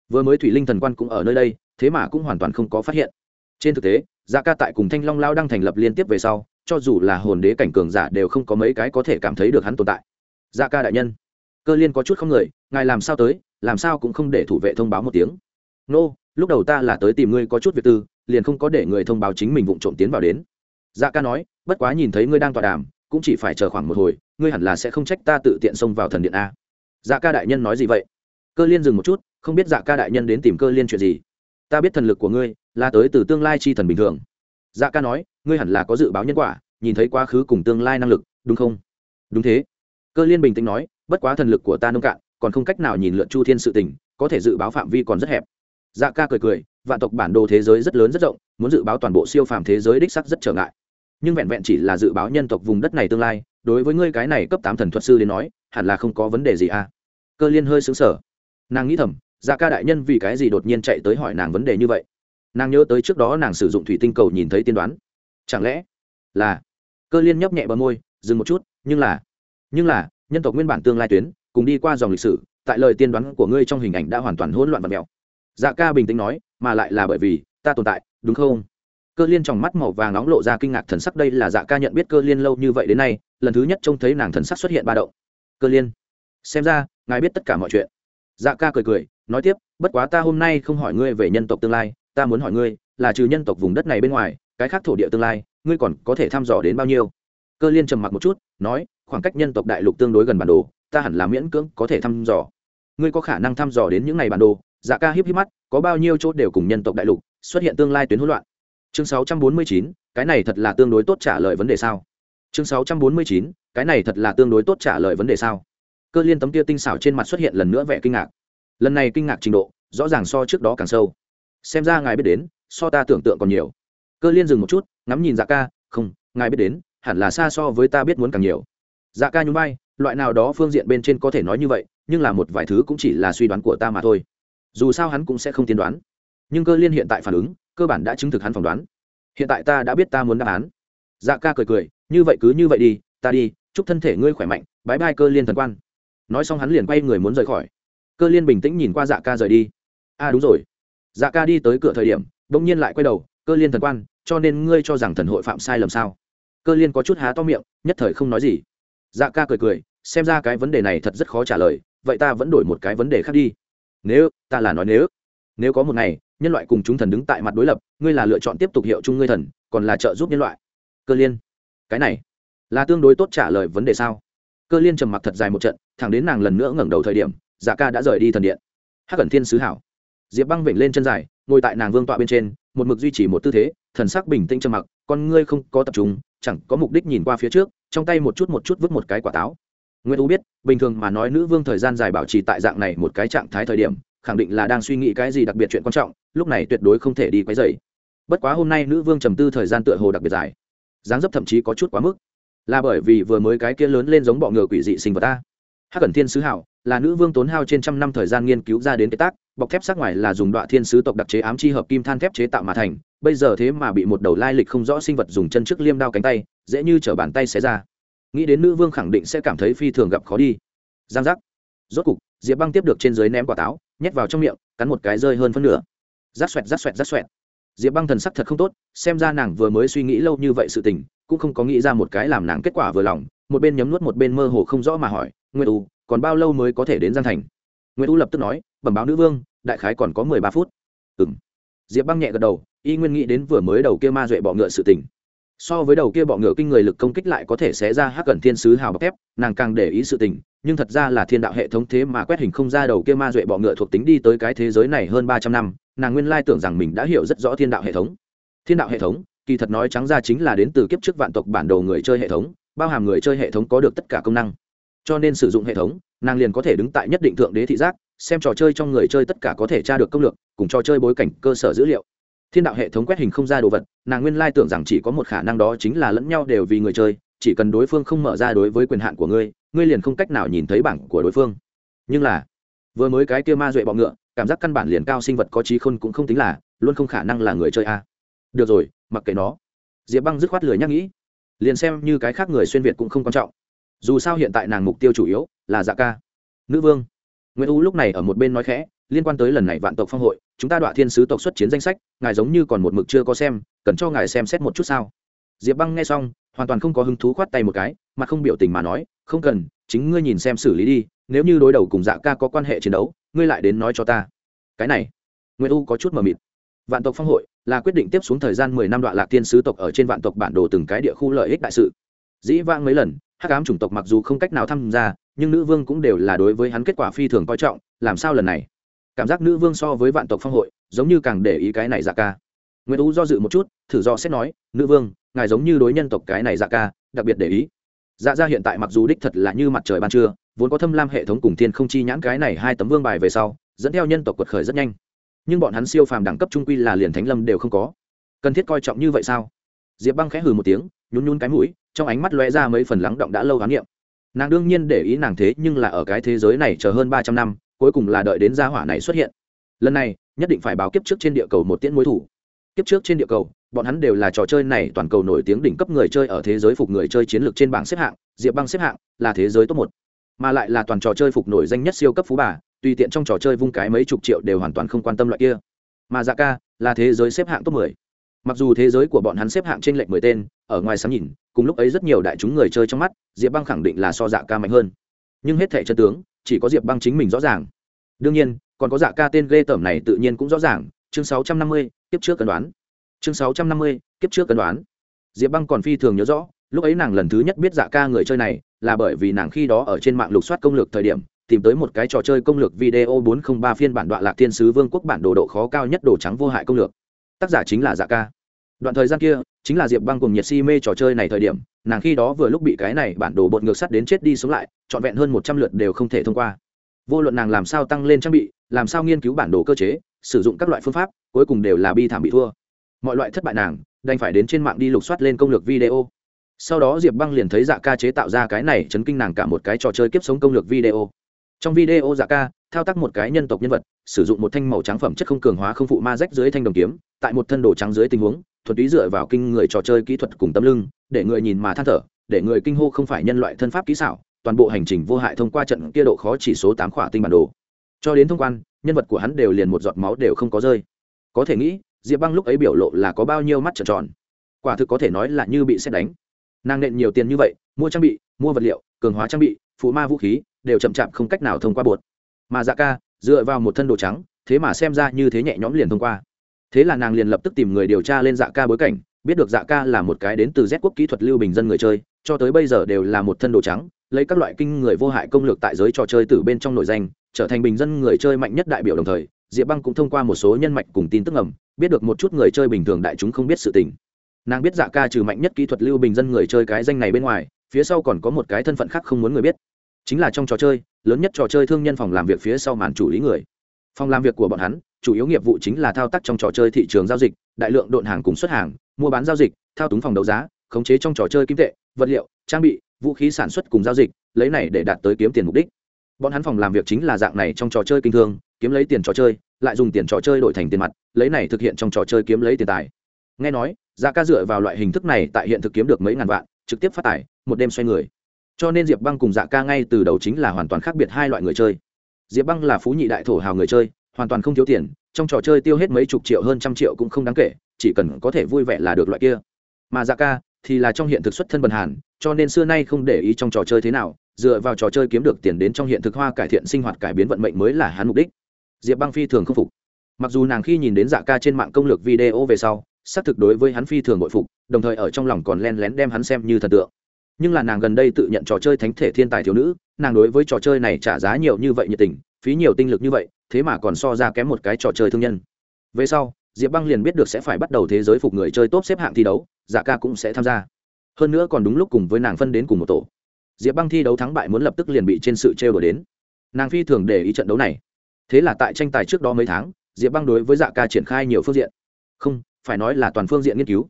A: Vừa mới thủy linh thần quan cũng ở nơi đây, thế mà cũng hoàn toàn không có phát hiện trên thực tế dạ ca tại cùng thanh long lao đang thành lập liên tiếp về sau cho dù là hồn đế cảnh cường giả đều không có mấy cái có thể cảm thấy được hắn tồn tại. Dạ ca đại nhân cơ liên có chút không người ngài làm sao tới làm sao cũng không để thủ vệ thông báo một tiếng. Nô、no, lúc đầu ta là tới tìm ngươi có chút việc tư liền không có để người thông báo chính mình vụ trộm tiến vào đến. Dạ ca nói bất quá nhìn thấy ngươi đang tọa đàm cũng chỉ phải chờ khoảng một hồi ngươi hẳn là sẽ không trách ta tự tiện xông vào thần điện a. Dạ ca đại nhân nói gì vậy? Cơ liên dừng một chút không biết dạ ca đại nhân đến tìm cơ liên chuyện gì ta biết thần lực của ngươi là tới từ tương lai chi thần bình thường. Dạ ca nói, ngươi hẳn là có dự báo nhân quả, nhìn thấy quá khứ cùng tương lai năng lực, đúng không? Đúng thế. Cơ liên bình tĩnh nói, bất quá thần lực của ta nông cạn, còn không cách nào nhìn lượn chu thiên sự tình, có thể dự báo phạm vi còn rất hẹp. Dạ ca cười cười, vạn tộc bản đồ thế giới rất lớn rất rộng, muốn dự báo toàn bộ siêu phàm thế giới đích sắc rất trở ngại. Nhưng vẹn vẹn chỉ là dự báo nhân tộc vùng đất này tương lai, đối với ngươi cái này cấp tám thần thuật sư đến nói, hẳn là không có vấn đề gì à? Cơ liên hơi xứng sở nàng nghĩ thầm dạ ca đại nhân vì cái gì đột nhiên chạy tới hỏi nàng vấn đề như vậy? Nàng nhớ tới trước đó nàng sử dụng thủy tinh cầu nhìn thấy tiên đoán. Chẳng lẽ là cơ liên nhấp nhẹ bờ môi, dừng một chút, nhưng là nhưng là, nhân tộc nguyên bản tương lai tuyến, cùng đi qua dòng lịch sử, tại lời tiên đoán của ngươi trong hình ảnh đã hoàn toàn hỗn loạn và mèo dạ ca bình tĩnh nói, mà lại là bởi vì ta tồn tại, đúng không? Cơ liên trong mắt màu vàng nóng lộ ra kinh ngạc thần sắc, đây là dạ ca nhận biết cơ liên lâu như vậy đến nay, lần thứ nhất trông thấy nàng thần sắc xuất hiện ba động. Cơ liên, xem ra, ngài biết tất cả mọi chuyện. Dạ ca cười cười nói tiếp bất quá ta hôm nay không hỏi ngươi về nhân tộc tương lai ta muốn hỏi ngươi là trừ nhân tộc vùng đất này bên ngoài cái khác thổ địa tương lai ngươi còn có thể thăm dò đến bao nhiêu? Cơ liên trầm mặc một chút nói khoảng cách nhân tộc đại lục tương đối gần bản đồ ta hẳn là miễn cưỡng có thể thăm dò. Ngươi có khả năng thăm dò đến những ngày bản đồ? Dạ ca híp híp mắt có bao nhiêu chỗ đều cùng nhân tộc đại lục xuất hiện tương lai tuyến hỗn loạn? Chương 649, cái này thật là tương đối tốt trả lời vấn đề sao? Chương 649, cái này thật là tương đối tốt trả lời vấn đề sao? Cơ liên tấm kia tinh xảo trên mặt xuất hiện lần nữa vẻ kinh ngạc lần này kinh ngạc trình độ, rõ ràng so trước đó càng sâu. Xem ra ngài biết đến, so ta tưởng tượng còn nhiều. Cơ liên dừng một chút, ngắm nhìn dạ ca, không, ngài biết đến, hẳn là xa so với ta biết muốn càng nhiều. Dạ ca nhún vai, loại nào đó phương diện bên trên có thể nói như vậy, nhưng là một vài thứ cũng chỉ là suy đoán của ta mà thôi. Dù sao hắn cũng sẽ không tiên đoán. Nhưng cơ liên hiện tại phản ứng, cơ bản đã chứng thực hắn phỏng đoán. Hiện tại ta đã biết ta muốn đáp án. Dạ ca cười cười, như vậy cứ như vậy đi, ta đi, chúc thân thể ngươi khỏe mạnh, bái bai cơ liên thần quan. Nói xong hắn liền quay người muốn rời khỏi cơ liên bình tĩnh nhìn qua dạ ca rời đi. A à đúng rồi. Dạ ca đi tới cửa thời điểm đ ỗ n g nhiên lại quay đầu, cơ liên thần quan, cho nên ngươi cho rằng thần hội phạm sai lầm sao? Cơ liên có chút há to miệng, nhất thời không nói gì. Dạ ca cười cười, xem ra cái vấn đề này thật rất khó trả lời, vậy ta vẫn đổi một cái vấn đề khác đi. Nếu, ta là nói nếu. Nếu có một ngày, nhân loại cùng chúng thần đứng tại mặt đối lập, ngươi là lựa chọn tiếp tục hiệu chung ngươi thần, còn là trợ giúp nhân loại. Cơ liên. Cái này, là tương đối tốt trả lời vấn đề sao? Cơ liên trầm mặc thật dài một trận, thẳng đến nàng lần nữa ngẩng đầu thời điểm dạ ca đã rời đi thần điện. Hắc cẩn thiên sứ hảo. Diệp băng vểnh lên chân dài, ngồi tại nàng vương tọa bên trên, một mực duy trì một tư thế, thần sắc bình tĩnh trầm mặc, con ngươi không có tập trung, chẳng có mục đích nhìn qua phía trước, trong tay một chút một chút vứt một cái quả táo. Nguyễn u biết, bình thường mà nói nữ vương thời gian dài bảo trì tại dạng này một cái trạng thái thời điểm, khẳng định là đang suy nghĩ cái gì đặc biệt chuyện quan trọng, lúc này tuyệt đối không thể đi quấy dày bất quá hôm nay nữ vương trầm tư thời gian tựa hồ đặc biệt dài. Dáng dấp thậm chí có chút quá mức. Là bởi vì vừa mới cái kia lớn lên giống bọ ngựa quỷ dị sinh vật ta. Hắc cẩn thiên sứ hảo là nữ vương tốn hao trên trăm năm thời gian nghiên cứu ra đến cái tác, bọc thép sắc ngoài là dùng đoạn thiên sứ tộc đặc chế ám chi hợp kim than thép chế tạo mà thành, bây giờ thế mà bị một đầu lai lịch không rõ sinh vật dùng chân trước liêm đao cánh tay, dễ như chở bàn tay xé ra. Nghĩ đến nữ vương khẳng định sẽ cảm thấy phi thường gặp khó đi. Giang giác. Rốt cục, diệp băng tiếp được trên dưới ném quả táo, nhét vào trong miệng, cắn một cái rơi hơn phân nửa. Rát xoẹt rát xoẹt rát xoẹt. Diệp băng thần sắc thật không tốt, xem ra nàng vừa mới suy nghĩ lâu như vậy sự tình, cũng không có nghĩ ra một cái làm nàng kết quả vừa lòng, một bên nhấm nuốt một bên mơ hồ không rõ mà hỏi, nguyên u còn bao lâu mới có thể đến giang thành? Nguyễn u lập tức nói, bẩm báo nữ vương, đại khái còn có mười ba phút. Ừ m diệp băng nhẹ gật đầu, y nguyên nghĩ đến vừa mới đầu kia ma duệ bọ ngựa sự tình. So với đầu kia bọ ngựa kinh người lực công kích lại có thể xé ra hắc gần thiên sứ hào bọc thép, nàng càng để ý sự tình, nhưng thật ra là thiên đạo hệ thống thế mà quét hình không ra đầu kia ma duệ bọ ngựa thuộc tính đi tới cái thế giới này hơn ba trăm năm, nàng nguyên lai tưởng rằng mình đã hiểu rất rõ thiên đạo hệ thống. Thiên đạo hệ thống, kỳ thật nói trắng ra chính là đến từ kiếp trước vạn tộc bản đồ người chơi hệ thống, bao hàm người chơi hệ thống có được tất cả công năng cho nên sử dụng hệ thống, nàng liền có thể đứng tại nhất định thượng đế thị giác, xem trò chơi trong người chơi tất cả có thể tra được công lược, cùng trò chơi bối cảnh, cơ sở dữ liệu. Thiên đạo hệ thống quét hình không ra đồ vật, nàng nguyên lai tưởng rằng chỉ có một khả năng đó chính là lẫn nhau đều vì người chơi, chỉ cần đối phương không mở ra đối với quyền hạn của ngươi ngươi liền không cách nào nhìn thấy bảng của đối phương. Nhưng là, vừa mới cái kia ma duệ bọ ngựa, cảm giác căn bản liền cao sinh vật có trí khôn cũng không tính là, luôn không khả năng là người chơi a. Được rồi, mặc kệ nó. Diệp băng dứt khoát lười nhắc nghĩ. Liền xem như cái khác người xuyên việt cũng không quan trọng dù sao hiện tại nàng mục tiêu chủ yếu là dạ ca. Nữ vương. Nguyễn u lúc này ở một bên nói khẽ, liên quan tới lần này vạn tộc phong hội, chúng ta đọa thiên sứ tộc xuất chiến danh sách, ngài giống như còn một mực chưa có xem, cần cho ngài xem xét một chút sao? Diệp băng nghe xong, hoàn toàn không có hứng thú khoát tay một cái, mà không biểu tình mà nói, không cần, chính ngươi nhìn xem xử lý đi, nếu như đối đầu cùng dạ ca có quan hệ chiến đấu, ngươi lại đến nói cho ta. Cái này. Nguyễn u có chút mờ mịt. Vạn tộc phong hội là quyết định tiếp xuống thời gian mười năm đoạn lạc thiên sứ tộc ở trên vạn tộc bản đồ từng cái địa khu lợi ích đại sự. Dĩ vãng mấy lần hắc ám chủng tộc mặc dù không cách nào tham gia, nhưng nữ vương cũng đều là đối với hắn kết quả phi thường coi trọng, làm sao lần này? Cảm giác nữ vương so với vạn tộc phong hội, giống như càng để ý cái này dạ ca. Nguyễn tú do dự một chút, thử do xét nói, nữ vương, ngài giống như đối nhân tộc cái này dạ ca, đặc biệt để ý. Dạ ra hiện tại mặc dù đích thật là như mặt trời ban trưa, vốn có thâm lam hệ thống cùng thiên không chi nhãn cái này hai tấm vương bài về sau, dẫn theo nhân tộc quật khởi rất nhanh. Nhưng bọn hắn siêu phàm đẳng cấp trung quy là liền thánh lâm đều không có. Cần thiết coi trọng như vậy sao? Diệp băng khẽ hừ một tiếng nhún nhún cái mũi, trong ánh mắt lóe ra mấy phần lắng động đã lâu khám nghiệm. Nàng đương nhiên để ý nàng thế, nhưng là ở cái thế giới này chờ hơn ba trăm năm, cuối cùng là đợi đến gia hỏa này xuất hiện. Lần này, nhất định phải báo kiếp trước trên địa cầu một tiễn mối thủ. Kiếp trước trên địa cầu, bọn hắn đều là trò chơi này toàn cầu nổi tiếng đỉnh cấp người chơi ở thế giới phục người chơi chiến lược trên bảng xếp hạng, diệp băng xếp hạng là thế giới top một, mà lại là toàn trò chơi phục nổi danh nhất siêu cấp phú bà, tùy tiện trong trò chơi vung cái mấy chục triệu đều hoàn toàn không quan tâm loại kia. Mà dạ ca là thế giới xếp hạng top mười mặc dù thế giới của bọn hắn xếp hạng trên lệnh mười tên, ở ngoài sáng nhìn, cùng lúc ấy rất nhiều đại chúng người chơi trong mắt, diệp băng khẳng định là so dạ ca mạnh hơn. Nhưng hết thể chân tướng, chỉ có diệp băng chính mình rõ ràng. Đương nhiên, còn có dạ ca tên ghê tởm này tự nhiên cũng rõ ràng, chương sáu trăm năm mươi, kiếp trước cân đoán. Chương sáu trăm năm mươi, kiếp trước cân đoán. Diệp băng còn phi thường nhớ rõ, lúc ấy nàng lần thứ nhất biết dạ ca người chơi này, là bởi vì nàng khi đó ở trên mạng lục soát công lược thời điểm, tìm tới một cái trò chơi công lược video 403 phiên bản đoạn lạc thiên sứ vương quốc bản đồ độ khó cao nhất đồ trắng vô hại công lược. Tác giả chính là dạ ca đoạn thời gian kia, chính là diệp băng cùng nhiệt si mê trò chơi này thời điểm, nàng khi đó vừa lúc bị cái này bản đồ bột ngược sắt đến chết đi sống lại, trọn vẹn hơn một trăm lượt đều không thể thông qua. Vô luận nàng làm sao tăng lên trang bị, làm sao nghiên cứu bản đồ cơ chế, sử dụng các loại phương pháp, cuối cùng đều là bi thảm bị thua. Mọi loại thất bại nàng, đành phải đến trên mạng đi lục soát lên công lược video. Sau đó diệp băng liền thấy dạ ca chế tạo ra cái này chấn kinh nàng cả một cái trò chơi kiếp sống công lược video. Trong video dạ ca thao tác một cái nhân tộc nhân vật, sử dụng một thanh màu trắng phẩm chất không cường hóa không phụ ma rách dưới thanh đồng kiếm, tại một thân đồ trắng dưới tình huống thuần túy dựa vào kinh người trò chơi kỹ thuật cùng tấm lưng, để người nhìn mà than thở, để người kinh hô không phải nhân loại thân pháp kỹ xảo, toàn bộ hành trình vô hại thông qua trận kia độ khó chỉ số tám khỏa tinh bản đồ. Cho đến thông quan, nhân vật của hắn đều liền một giọt máu đều không có rơi. Có thể nghĩ, diệp băng lúc ấy biểu lộ là có bao nhiêu mắt trợn tròn. Quả thực có thể nói là như bị xét đánh. Nàng nện nhiều tiền như vậy, mua trang bị, mua vật liệu, cường hóa trang bị, phụ ma vũ khí, đều chậm chạp không cách nào thông qua bột. Mà dạ ca, dựa vào một thân đồ trắng, thế mà xem ra như thế nhẹ nhõm liền thông qua thế là nàng liền lập tức tìm người điều tra lên dạ ca bối cảnh, biết được dạ ca là một cái đến từ z quốc kỹ thuật lưu bình dân người chơi, cho tới bây giờ đều là một thân đồ trắng, lấy các loại kinh người vô hại công lược tại giới trò chơi từ bên trong nội danh, trở thành bình dân người chơi mạnh nhất đại biểu đồng thời, diệp băng cũng thông qua một số nhân mạch cùng tin tức ẩm biết được một chút người chơi bình thường đại chúng không biết sự tình. Nàng biết dạ ca trừ mạnh nhất kỹ thuật lưu bình dân người chơi cái danh này bên ngoài, phía sau còn có một cái thân phận khác không muốn người biết. Chính là trong trò chơi, lớn nhất trò chơi thương nhân phòng làm việc phía sau màn chủ lý người phòng làm việc của bọn hắn chủ yếu nghiệp vụ chính là thao tác trong trò chơi thị trường giao dịch đại lượng độn hàng cùng xuất hàng mua bán giao dịch thao túng phòng đấu giá khống chế trong trò chơi kim tệ vật liệu trang bị vũ khí sản xuất cùng giao dịch lấy này để đạt tới kiếm tiền mục đích. Bọn hắn phòng làm việc chính là dạng này trong trò chơi kinh thương kiếm lấy tiền trò chơi lại dùng tiền trò chơi đổi thành tiền mặt lấy này thực hiện trong trò chơi kiếm lấy tiền tài. Nghe nói giá ca dựa vào loại hình thức này tại hiện thực kiếm được mấy ngàn vạn trực tiếp phát tải, một đêm xoay người. Cho nên diệp băng cùng dạ ca ngay từ đầu chính là hoàn toàn khác biệt hai loại người chơi diệp băng là phú nhị đại thổ hào người chơi, hoàn toàn không thiếu tiền, trong trò chơi tiêu hết mấy chục triệu hơn trăm triệu cũng không đáng kể, chỉ cần có thể vui vẻ là được loại kia. Mà dạ ca thì là trong hiện thực xuất thân bần hàn, cho nên xưa nay không để ý trong trò chơi thế nào, dựa vào trò chơi kiếm được tiền đến trong hiện thực hoa cải thiện sinh hoạt cải biến vận mệnh mới là hắn mục đích. Diệp băng phi thường không phục. Mặc dù nàng khi nhìn đến dạ ca trên mạng công lược video về sau, xác thực đối với hắn phi thường bội phục, đồng thời ở trong lòng còn len lén đem hắn xem như thần tượng. Nhưng là nàng gần đây tự nhận trò chơi thánh thể thiên tài thiếu nữ nàng đối với trò chơi này trả giá nhiều như vậy nhiệt tình, phí nhiều tinh lực như vậy, thế mà còn so ra kém một cái trò chơi thương nhân. Về sau, diệp băng liền biết được sẽ phải bắt đầu thế giới phục người chơi tốt xếp hạng thi đấu dạ ca cũng sẽ tham gia. Hơn nữa còn đúng lúc cùng với nàng phân đến cùng một tổ. Diệp băng thi đấu thắng bại muốn lập tức liền bị trên sự trêu đổ đến. Nàng phi thường để ý trận đấu này. Thế là tại tranh tài trước đó mấy tháng, diệp băng đối với dạ ca triển khai nhiều phương diện. Không, phải nói là toàn phương diện nghiên cứu.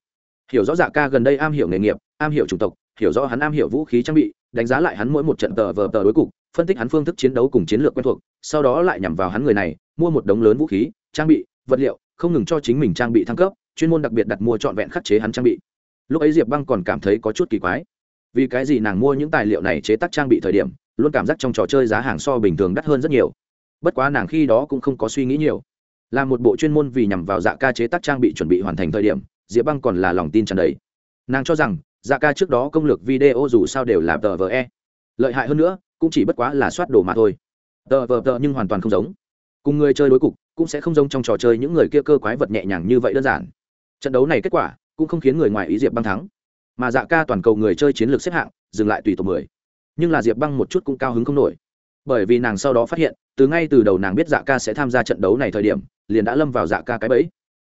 A: Hiểu rõ dạ ca gần đây am hiểu nghề nghiệp, am hiểu chủng tộc, hiểu rõ hắn am hiểu vũ khí trang bị đánh giá lại hắn mỗi một trận tờ vờ tờ đối cục, phân tích hắn phương thức chiến đấu cùng chiến lược quen thuộc, sau đó lại nhằm vào hắn người này, mua một đống lớn vũ khí, trang bị, vật liệu, không ngừng cho chính mình trang bị thăng cấp, chuyên môn đặc biệt đặt mua trọn vẹn khắc chế hắn trang bị. Lúc ấy diệp băng còn cảm thấy có chút kỳ quái. Vì cái gì nàng mua những tài liệu này chế tác trang bị thời điểm, luôn cảm giác trong trò chơi giá hàng so bình thường đắt hơn rất nhiều. Bất quá nàng khi đó cũng không có suy nghĩ nhiều. Là một bộ chuyên môn vì nhằm vào dạ ca chế tác trang bị chuẩn bị hoàn thành thời điểm, diệp băng còn là lòng tin tràn đầy. Nàng cho rằng dạ ca trước đó công lược video dù sao đều là tờ vờ e. Lợi hại hơn nữa, cũng chỉ bất quá là soát đồ mà thôi. Tờ vờ tờ nhưng hoàn toàn không giống. Cùng người chơi đối cục, cũng sẽ không giống trong trò chơi những người kia cơ quái vật nhẹ nhàng như vậy đơn giản. Trận đấu này kết quả, cũng không khiến người ngoài ý diệp băng thắng. Mà dạ ca toàn cầu người chơi chiến lược xếp hạng, dừng lại tùy tổ mười. Nhưng là diệp băng một chút cũng cao hứng không nổi. Bởi vì nàng sau đó phát hiện, từ ngay từ đầu nàng biết dạ ca sẽ tham gia trận đấu này thời điểm, liền đã lâm vào dạ ca cái bẫy.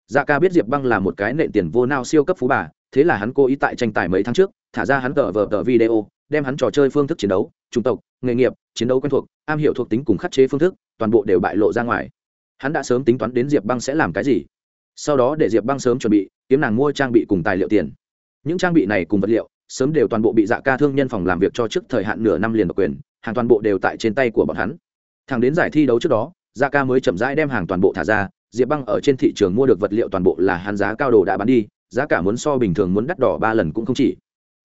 A: Dạ ca biết diệp băng là một cái nện tiền vô nao siêu cấp phú bà thế là hắn cố ý tại tranh tài mấy tháng trước, thả ra hắn tờ vờ tờ video, đem hắn trò chơi phương thức chiến đấu, chủng tộc, nghề nghiệp, chiến đấu quen thuộc, am hiểu thuộc tính cùng khắc chế phương thức, toàn bộ đều bại lộ ra ngoài. Hắn đã sớm tính toán đến diệp băng sẽ làm cái gì. Sau đó để diệp băng sớm chuẩn bị, kiếm nàng mua trang bị cùng tài liệu tiền. Những trang bị này cùng vật liệu, sớm đều toàn bộ bị dạ ca thương nhân phòng làm việc cho trước thời hạn nửa năm liền độc quyền, hàng toàn bộ đều tại trên tay của bọn hắn. Thằng đến giải thi đấu trước đó dạ ca mới chậm rãi đem hàng toàn bộ thả ra, diệp băng ở trên thị trường mua được vật liệu toàn bộ là hắn giá cao đồ đã bán đi giá cả muốn so bình thường muốn đắt đỏ ba lần cũng không chỉ.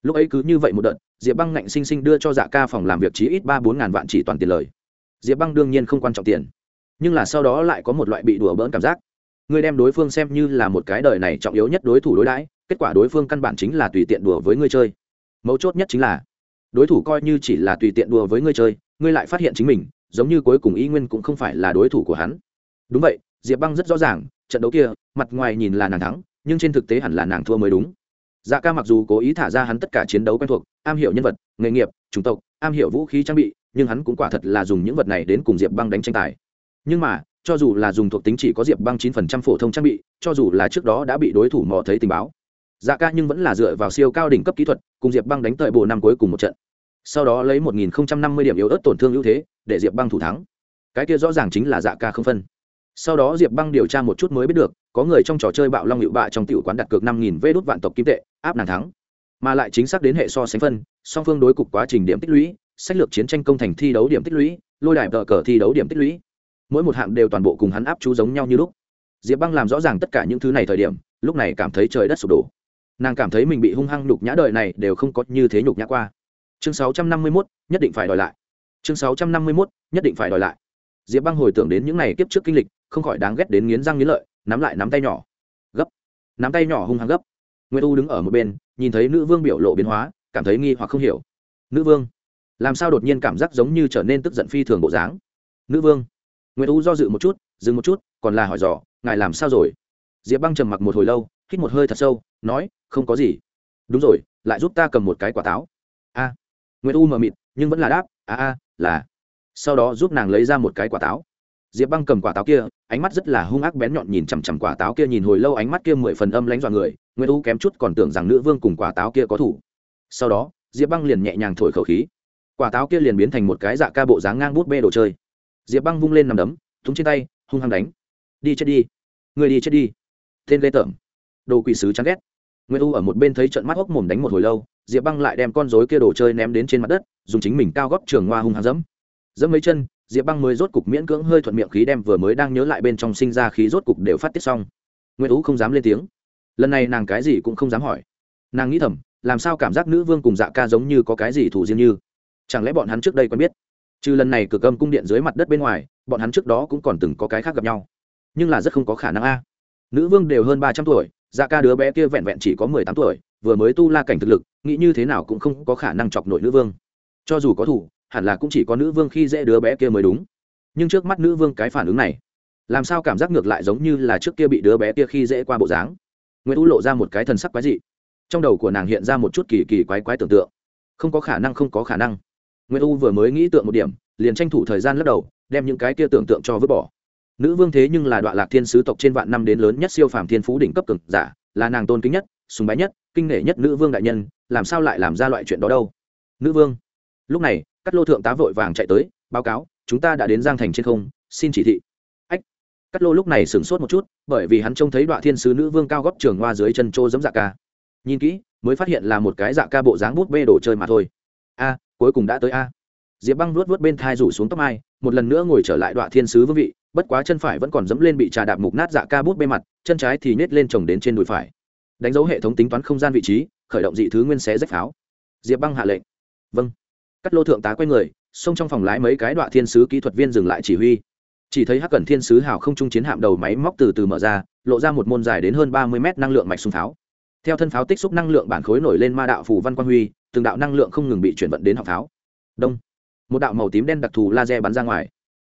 A: Lúc ấy cứ như vậy một đợt, diệp băng ngạnh sinh sinh đưa cho dạ ca phòng làm việc chí ít ba bốn ngàn vạn chỉ toàn tiền lời. Diệp băng đương nhiên không quan trọng tiền. Nhưng là sau đó lại có một loại bị đùa bỡn cảm giác. Ngươi đem đối phương xem như là một cái đời này trọng yếu nhất đối thủ đối đãi, kết quả đối phương căn bản chính là tùy tiện đùa với ngươi chơi. Mấu chốt nhất chính là, đối thủ coi như chỉ là tùy tiện đùa với ngươi chơi ngươi lại phát hiện chính mình, giống như cuối cùng y nguyên cũng không phải là đối thủ của hắn. Đúng vậy, diệp băng rất rõ ràng, trận đấu kia, mặt ngoài nhìn là nàng thắng nhưng trên thực tế hẳn là nàng thua mới đúng. Dạ ca mặc dù cố ý thả ra hắn tất cả chiến đấu quen thuộc, am hiểu nhân vật, nghề nghiệp, chủng tộc, am hiểu vũ khí trang bị, nhưng hắn cũng quả thật là dùng những vật này đến cùng diệp băng đánh tranh tài. Nhưng mà, cho dù là dùng thuộc tính chỉ có diệp băng chín phần trăm phổ thông trang bị, cho dù là trước đó đã bị đối thủ mò thấy tình báo dạ ca nhưng vẫn là dựa vào siêu cao đỉnh cấp kỹ thuật cùng diệp băng đánh tợi bộ năm cuối cùng một trận. Sau đó lấy một nghìn năm mươi điểm yếu ớt tổn thương ưu thế để diệp băng thủ thắng. Cái kia rõ ràng chính là dạ ca không phân. Sau đó diệp băng điều tra một chút mới biết được có người trong trò chơi bạo long hiệu bạ trong tiểu quán đặt cược năm nghìn vê đốt vạn tộc kim tệ áp nàng thắng. Mà lại chính xác đến hệ so sánh phân song phương đối cục quá trình điểm tích lũy sách lược chiến tranh công thành thi đấu điểm tích lũy lôi đài tờ cờ thi đấu điểm tích lũy. Mỗi một hạng đều toàn bộ cùng hắn áp chú giống nhau như lúc. Diệp băng làm rõ ràng tất cả những thứ này thời điểm lúc này cảm thấy trời đất sụp đổ. Nàng cảm thấy mình bị hung hăng nhục nhã đời này đều không có như thế nhục nhã qua. Chương 651, nhất định phải đòi lại. Chương 651, nhất định phải đòi lại. Diệp băng hồi tưởng đến những ngày kiếp trước kinh lịch không khỏi đáng ghét đến nghiến răng nghiến lợi nắm lại nắm tay nhỏ. Gấp. Nắm tay nhỏ hung hăng gấp. Nguyễn u đứng ở một bên, nhìn thấy nữ vương biểu lộ biến hóa, cảm thấy nghi hoặc không hiểu. Nữ vương, làm sao đột nhiên cảm giác giống như trở nên tức giận phi thường bộ dáng? Nữ vương nguyễn u do dự một chút, dừng một chút, còn là hỏi dò, ngài làm sao rồi? Diệp băng trầm mặc một hồi lâu, hít một hơi thật sâu, nói, không có gì. Đúng rồi, lại giúp ta cầm một cái quả táo. A. À. nguyễn u mờ mịt, nhưng vẫn là đáp, a a, là. Sau đó giúp nàng lấy ra một cái quả táo diệp băng cầm quả táo kia, ánh mắt rất là hung ác bén nhọn nhìn chằm chằm quả táo kia, nhìn hồi lâu ánh mắt kia mười phần âm lánh dọa người nguyễn u kém chút còn tưởng rằng nữ vương cùng quả táo kia có thủ. Sau đó, diệp băng liền nhẹ nhàng thổi khẩu khí. Quả táo kia liền biến thành một cái dạ ca bộ dáng ngang bút bê đồ chơi. Diệp băng vung lên nằm đấm, thúng trên tay, hung hăng đánh. Đi chết đi. Người đi chết đi. Tên lê tởm. Đồ quỷ sứ chán ghét. Nguyễn u ở một bên thấy trận mắt hốc mồm đánh một hồi lâu, diệp băng lại đem con dối kia đồ chơi ném đến trên mặt đất, dùng chính mình cao góc trường hoa hung hăng dẫm. Dẫm mấy chân diệp băng mới rốt cục miễn cưỡng hơi thuận miệng khí đem vừa mới đang nhớ lại bên trong sinh ra khí rốt cục đều phát tiết xong. Nguyễn tú không dám lên tiếng. Lần này nàng cái gì cũng không dám hỏi. Nàng nghĩ thầm, làm sao cảm giác nữ vương cùng dạ ca giống như có cái gì thủ riêng như? Chẳng lẽ bọn hắn trước đây quen biết? Trừ lần này cửa âm cung điện dưới mặt đất bên ngoài, bọn hắn trước đó cũng còn từng có cái khác gặp nhau. Nhưng là rất không có khả năng a. Nữ vương đều hơn ba trăm tuổi dạ ca đứa bé kia vẹn vẹn chỉ có mười tám tuổi, vừa mới tu la cảnh thực lực, nghĩ như thế nào cũng không có khả năng chọc nổi nữ vương. Cho dù có thủ hẳn là cũng chỉ có nữ vương khi dễ đứa bé kia mới đúng. Nhưng trước mắt nữ vương cái phản ứng này, làm sao cảm giác ngược lại giống như là trước kia bị đứa bé kia khi dễ qua bộ dáng? Nguyễn u lộ ra một cái thần sắc quái dị. Trong đầu của nàng hiện ra một chút kỳ kỳ quái quái tưởng tượng. Không có khả năng, không có khả năng. Nguyễn u vừa mới nghĩ tượng một điểm, liền tranh thủ thời gian lắc đầu, đem những cái kia tưởng tượng cho vứt bỏ. Nữ vương thế nhưng là đoạn lạc thiên sứ tộc trên vạn năm đến lớn nhất siêu phàm thiên phú đỉnh cấp cực giả, là nàng tôn kính nhất, sùng bái nhất, kinh nể nhất nữ vương đại nhân, làm sao lại làm ra loại chuyện đó đâu? Nữ vương, lúc này cắt lô thượng tá vội vàng chạy tới, báo cáo, chúng ta đã đến giang thành trên không, xin chỉ thị. Ách, cắt lô lúc này sửng sốt một chút, bởi vì hắn trông thấy đoạn thiên sứ nữ vương cao góc trường hoa dưới chân trô giấm dạ ca. Nhìn kỹ, mới phát hiện là một cái dạ ca bộ dáng bút bê đồ chơi mà thôi. A, cuối cùng đã tới a. Diệp băng luốt vớt bên thai rủ xuống tóc mai, một lần nữa ngồi trở lại đoạn thiên sứ vương vị, bất quá chân phải vẫn còn dẫm lên bị trà đạp mục nát dạ ca bút bê mặt, chân trái thì nhét lên trồng đến trên đùi phải. Đánh dấu hệ thống tính toán không gian vị trí, khởi động dị thứ nguyên xé rách pháo. Diệp băng hạ lệnh. Vâng cắt lô thượng tá quay người, xông trong phòng lái mấy cái đoạn thiên sứ kỹ thuật viên dừng lại chỉ huy. Chỉ thấy hắc cẩn thiên sứ hào không trung chiến hạm đầu máy móc từ từ mở ra, lộ ra một môn dài đến hơn ba mươi mét năng lượng mạch súng pháo. Theo thân pháo tích xúc năng lượng bản khối nổi lên ma đạo phủ văn quang huy, từng đạo năng lượng không ngừng bị chuyển vận đến học pháo. Đông. Một đạo màu tím đen đặc thù laser bắn ra ngoài.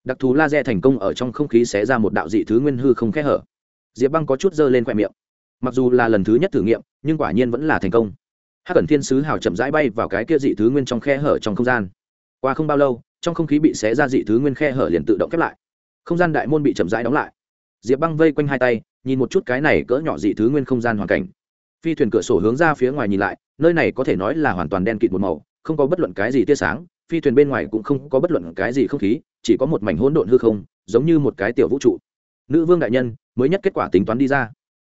A: Đặc thù laser thành công ở trong không khí xé ra một đạo dị thứ nguyên hư không khẽ hở. Diệp băng có chút dơ lên khoe miệng. Mặc dù là lần thứ nhất thử nghiệm, nhưng quả nhiên vẫn là thành công hắc cẩn thiên sứ hào chậm rãi bay vào cái kia dị thứ nguyên trong khe hở trong không gian. Qua không bao lâu, trong không khí bị xé ra dị thứ nguyên khe hở liền tự động khép lại. Không gian đại môn bị chậm rãi đóng lại. Diệp băng vây quanh hai tay, nhìn một chút cái này cỡ nhỏ dị thứ nguyên không gian hoàn cảnh. Phi thuyền cửa sổ hướng ra phía ngoài nhìn lại, nơi này có thể nói là hoàn toàn đen kịt một màu, không có bất luận cái gì tia sáng, phi thuyền bên ngoài cũng không có bất luận cái gì không khí, chỉ có một mảnh hỗn độn hư không, giống như một cái tiểu vũ trụ. Nữ vương đại nhân, mới nhất kết quả tính toán đi ra.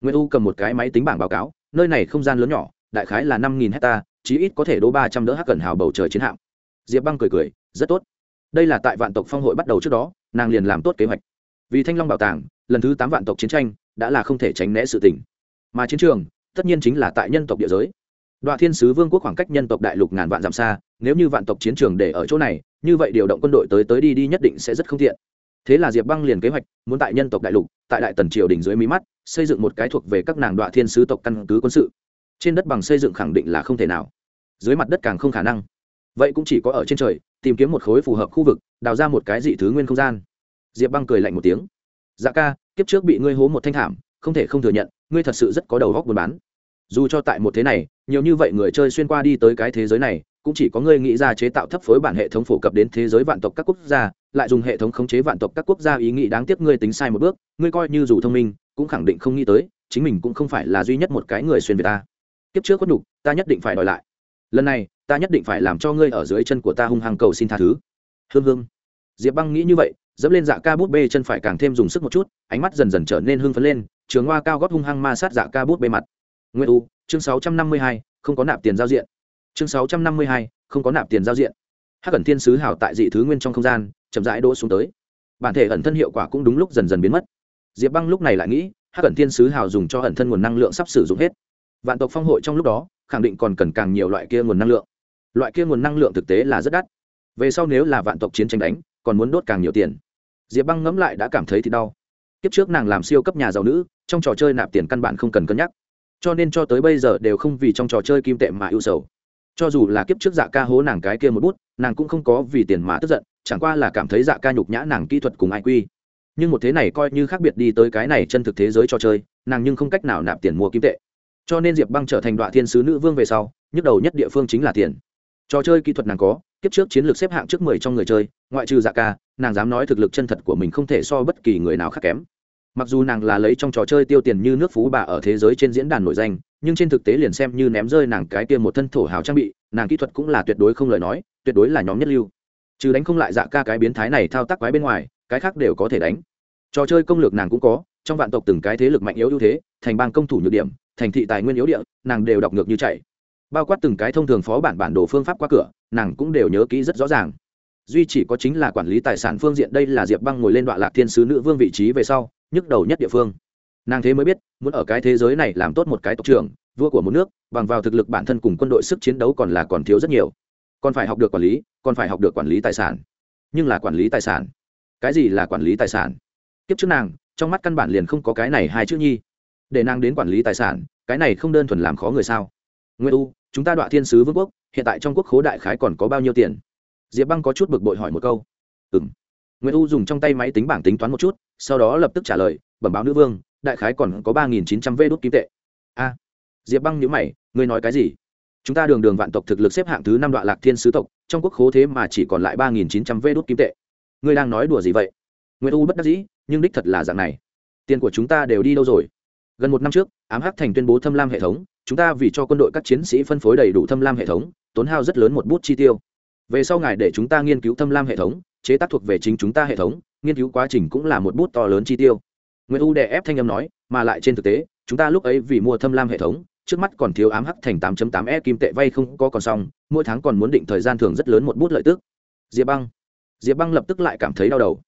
A: Nguyễn u cầm một cái máy tính bảng báo cáo, nơi này không gian lớn nhỏ đại khái là năm nghìn hecta, chí ít có thể đỗ ba trăm đỡ hắc cần hào bầu trời chiến hạm. Diệp băng cười cười, rất tốt. Đây là tại vạn tộc phong hội bắt đầu trước đó, nàng liền làm tốt kế hoạch. Vì thanh long bảo tàng, lần thứ tám vạn tộc chiến tranh đã là không thể tránh né sự tình. Mà chiến trường, tất nhiên chính là tại nhân tộc địa giới. Đoạn thiên sứ vương quốc khoảng cách nhân tộc đại lục ngàn vạn dặm xa, nếu như vạn tộc chiến trường để ở chỗ này, như vậy điều động quân đội tới tới đi đi nhất định sẽ rất không tiện. Thế là diệp băng liền kế hoạch, muốn tại nhân tộc đại lục, tại đại tần triều đỉnh dưới mí mắt, xây dựng một cái thuộc về các nàng đoạn thiên sứ tộc căn cứ quân sự trên đất bằng xây dựng khẳng định là không thể nào. Dưới mặt đất càng không khả năng. Vậy cũng chỉ có ở trên trời, tìm kiếm một khối phù hợp khu vực, đào ra một cái dị thứ nguyên không gian. Diệp băng cười lạnh một tiếng. Dạ ca, kiếp trước bị ngươi hố một thanh thảm, không thể không thừa nhận, ngươi thật sự rất có đầu góc buôn bán. Dù cho tại một thế này, nhiều như vậy người chơi xuyên qua đi tới cái thế giới này, cũng chỉ có ngươi nghĩ ra chế tạo thấp phối bản hệ thống phổ cập đến thế giới vạn tộc các quốc gia, lại dùng hệ thống khống chế vạn tộc các quốc gia ý nghĩ đáng tiếc ngươi tính sai một bước, ngươi coi như dù thông minh, cũng khẳng định không nghĩ tới, chính mình cũng không phải là duy nhất một cái người xuyên việt ta kiếp trước có đủ ta nhất định phải đòi lại. Lần này, ta nhất định phải làm cho ngươi ở dưới chân của ta hung hăng cầu xin tha thứ. Hương hương. Diệp băng nghĩ như vậy, dẫm lên dạ ca bút bê chân phải càng thêm dùng sức một chút, ánh mắt dần dần trở nên hưng phấn lên, trường hoa cao gót hung hăng ma sát dạ ca bút bê mặt. Nguyên u, chương sáu trăm năm mươi hai, không có nạp tiền giao diện. Chương sáu trăm năm mươi hai, không có nạp tiền giao diện. Hắc ẩn thiên sứ hảo tại dị thứ nguyên trong không gian, chậm rãi đỗ xuống tới. Bản thể ẩn thân hiệu quả cũng đúng lúc dần dần biến mất. Diệp băng lúc này lại nghĩ, hắc ẩn thiên sứ hảo dùng cho ẩn thân nguồn năng lượng sắp sử dụng hết vạn tộc phong hội trong lúc đó, khẳng định còn cần càng nhiều loại kia nguồn năng lượng. Loại kia nguồn năng lượng thực tế là rất đắt. Về sau nếu là vạn tộc chiến tranh đánh, còn muốn đốt càng nhiều tiền. Diệp băng ngẫm lại đã cảm thấy thì đau. Kiếp trước nàng làm siêu cấp nhà giàu nữ, trong trò chơi nạp tiền căn bản không cần cân nhắc. Cho nên cho tới bây giờ đều không vì trong trò chơi kim tệ mà ưu sầu. Cho dù là kiếp trước dạ ca hố nàng cái kia một bút, nàng cũng không có vì tiền mà tức giận, chẳng qua là cảm thấy dạ ca nhục nhã nàng kỹ thuật cùng ai quy nhưng một thế này coi như khác biệt đi tới cái này chân thực thế giới trò chơi, nàng nhưng không cách nào nạp tiền mua kim tệ cho nên diệp băng trở thành đoạn thiên sứ nữ vương về sau, nhức đầu nhất địa phương chính là tiền. Trò chơi kỹ thuật nàng có, kiếp trước chiến lược xếp hạng trước mười trong người chơi, ngoại trừ dạ ca, nàng dám nói thực lực chân thật của mình không thể so bất kỳ người nào khác kém. Mặc dù nàng là lấy trong trò chơi tiêu tiền như nước phú bà ở thế giới trên diễn đàn nổi danh, nhưng trên thực tế liền xem như ném rơi nàng cái kia một thân thổ hào trang bị, nàng kỹ thuật cũng là tuyệt đối không lời nói, tuyệt đối là nhóm nhất lưu. Trừ đánh không lại dạ ca cái biến thái này thao tác quái bên ngoài, cái khác đều có thể đánh. Trò chơi công lược nàng cũng có, trong vạn tộc từng cái thế lực mạnh yếu ưu thế, thành bang công thủ nhược điểm thành thị tài nguyên yếu địa, nàng đều đọc ngược như chạy bao quát từng cái thông thường phó bản bản đồ phương pháp qua cửa, nàng cũng đều nhớ kỹ rất rõ ràng. Duy chỉ có chính là quản lý tài sản phương diện, đây là diệp băng ngồi lên đoạn lạc thiên sứ nữ vương vị trí về sau, nhức đầu nhất địa phương. Nàng thế mới biết, muốn ở cái thế giới này làm tốt một cái tộc trưởng, vua của một nước, bằng vào thực lực bản thân cùng quân đội sức chiến đấu còn là còn thiếu rất nhiều. Còn phải học được quản lý, còn phải học được quản lý tài sản. Nhưng là quản lý tài sản? Cái gì là quản lý tài sản? Kiếp trước nàng, trong mắt căn bản liền không có cái này hai chữ nhi để nàng đến quản lý tài sản, cái này không đơn thuần làm khó người sao? Nguyên u, chúng ta đoạn thiên sứ vương quốc, hiện tại trong quốc khố đại khái còn có bao nhiêu tiền? Diệp băng có chút bực bội hỏi một câu. Ừ m nguyễn u dùng trong tay máy tính bảng tính toán một chút, sau đó lập tức trả lời, bẩm báo nữ vương, đại khái còn có ba nghìn chín trăm vê đốt kim tệ. A. Diệp băng nhữ mày, ngươi nói cái gì? Chúng ta đường đường vạn tộc thực lực xếp hạng thứ năm đoạn lạc thiên sứ tộc, trong quốc khố thế mà chỉ còn lại ba nghìn chín trăm vê đốt kim tệ. Ngươi đang nói đùa gì vậy? Nguyễn u bất đắc dĩ, nhưng đích thật là dạng này. Tiền của chúng ta đều đi đâu rồi? Gần một năm trước, ám hắc thành tuyên bố thâm lam hệ thống, chúng ta vì cho quân đội các chiến sĩ phân phối đầy đủ thâm lam hệ thống, tốn hao rất lớn một bút chi tiêu. Về sau ngài để chúng ta nghiên cứu thâm lam hệ thống, chế tác thuộc về chính chúng ta hệ thống, nghiên cứu quá trình cũng là một bút to lớn chi tiêu. Nguyễn u đè ép thanh âm nói, mà lại trên thực tế, chúng ta lúc ấy vì mua thâm lam hệ thống, trước mắt còn thiếu ám hắc thành 8.8 e kim tệ vay không có còn xong, mỗi tháng còn muốn định thời gian thường rất lớn một bút lợi tức. Diệp băng diệp băng lập tức lại cảm thấy đau đầu.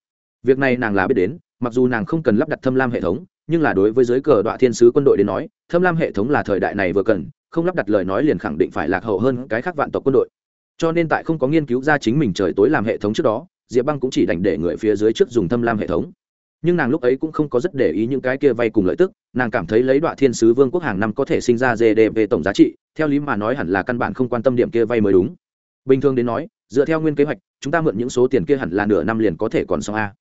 A: Việc này nàng là biết đến, mặc dù nàng không cần lắp đặt thâm lam hệ thống nhưng là đối với giới cờ đoạ thiên sứ quân đội đến nói, thâm lam hệ thống là thời đại này vừa cần, không lắp đặt lời nói liền khẳng định phải lạc hậu hơn cái khác vạn tộc quân đội. Cho nên tại không có nghiên cứu ra chính mình trời tối làm hệ thống trước đó, diệp băng cũng chỉ đành để người phía dưới trước dùng thâm lam hệ thống. Nhưng nàng lúc ấy cũng không có rất để ý những cái kia vay cùng lợi tức, nàng cảm thấy lấy đoạn thiên sứ vương quốc hàng năm có thể sinh ra gdp tổng giá trị, theo lý mà nói hẳn là căn bản không quan tâm điểm kia vay mới đúng. Bình thường đến nói, dựa theo nguyên kế hoạch, chúng ta mượn những số tiền kia hẳn là nửa năm liền có thể còn xong a.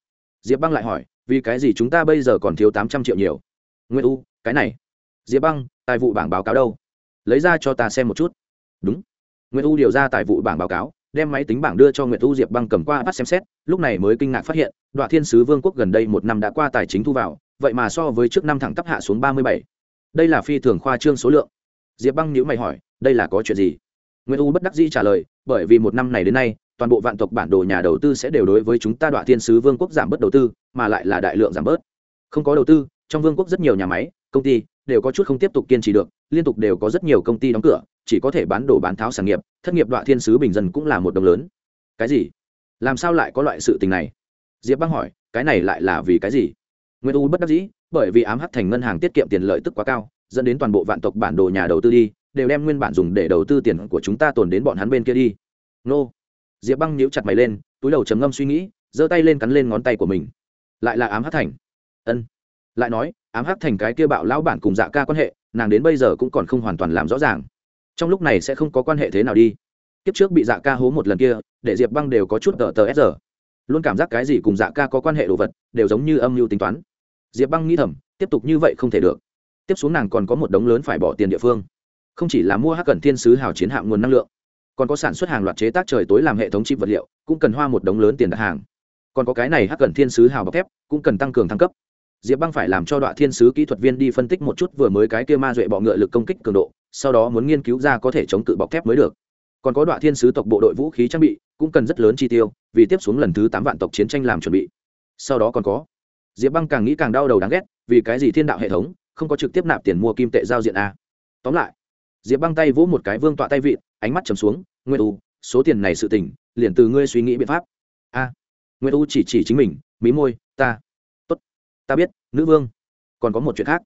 A: Diệp băng lại hỏi vì cái gì chúng ta bây giờ còn thiếu tám trăm triệu nhiều? Nguyên u, cái này. Diệp băng, tài vụ bảng báo cáo đâu? Lấy ra cho ta xem một chút. Đúng. Nguyễn u điều ra tài vụ bảng báo cáo, đem máy tính bảng đưa cho nguyễn u, diệp băng cầm qua bắt xem xét, lúc này mới kinh ngạc phát hiện đoạn thiên sứ vương quốc gần đây một năm đã qua tài chính thu vào, vậy mà so với trước năm thẳng tắp hạ xuống ba mươi bảy. Đây là phi thường khoa trương số lượng. Diệp băng nhữ mày hỏi, đây là có chuyện gì? Nguyễn u bất đắc dĩ trả lời, bởi vì một năm này đến nay toàn bộ vạn tộc bản đồ nhà đầu tư sẽ đều đối với chúng ta đoạn thiên sứ vương quốc giảm bớt đầu tư, mà lại là đại lượng giảm bớt. Không có đầu tư, trong vương quốc rất nhiều nhà máy, công ty đều có chút không tiếp tục kiên trì được, liên tục đều có rất nhiều công ty đóng cửa, chỉ có thể bán đồ bán tháo sản nghiệp, thất nghiệp đoạn thiên sứ bình dân cũng là một đồng lớn. Cái gì? Làm sao lại có loại sự tình này? Diệp băng hỏi, cái này lại là vì cái gì? Nguyễn u bất đắc dĩ, bởi vì ám hắc thành ngân hàng tiết kiệm tiền lợi tức quá cao, dẫn đến toàn bộ vạn tộc bản đồ nhà đầu tư đi, đều đem nguyên bản dùng để đầu tư tiền của chúng ta tồn đến bọn hắn bên kia đi. Nô diệp băng nhíu chặt mày lên, túi đầu chấm ngâm suy nghĩ, giơ tay lên cắn lên ngón tay của mình. Lại là ám hắc thành. Ân. Lại nói, ám hắc thành cái kia bạo lão bản cùng dạ ca quan hệ, nàng đến bây giờ cũng còn không hoàn toàn làm rõ ràng. Trong lúc này sẽ không có quan hệ thế nào đi. Kiếp trước bị dạ ca hố một lần kia, để diệp băng đều có chút tờ tờ s giờ luôn cảm giác cái gì cùng dạ ca có quan hệ đồ vật, đều giống như âm mưu tính toán. Diệp băng nghĩ thầm, tiếp tục như vậy không thể được. Tiếp xuống nàng còn có một đống lớn phải bỏ tiền địa phương. Không chỉ là mua hắc cẩn thiên sứ hào chiến hạng nguồn năng lượng còn có sản xuất hàng loạt chế tác trời tối làm hệ thống chip vật liệu, cũng cần hoa một đống lớn tiền đặt hàng. Còn có cái này hắc cẩn thiên sứ hào bọc thép, cũng cần tăng cường thăng cấp. Diệp băng phải làm cho đoạn thiên sứ kỹ thuật viên đi phân tích một chút vừa mới cái kia ma duệ bọ ngựa lực công kích cường độ, sau đó muốn nghiên cứu ra có thể chống cự bọc thép mới được. Còn có đoạn thiên sứ tộc bộ đội vũ khí trang bị, cũng cần rất lớn chi tiêu, vì tiếp xuống lần thứ tám vạn tộc chiến tranh làm chuẩn bị. Sau đó còn có, diệp băng càng nghĩ càng đau đầu đáng ghét, vì cái gì thiên đạo hệ thống không có trực tiếp nạp tiền mua kim tệ giao diện a? Tóm lại diệp băng tay vỗ một cái vương tọa tay vịn, ánh mắt trầm xuống nguyên u, số tiền này sự tỉnh liền từ ngươi suy nghĩ biện pháp. A nguyên u chỉ chỉ chính mình, mí môi, ta, tốt, ta biết, nữ vương, còn có một chuyện khác.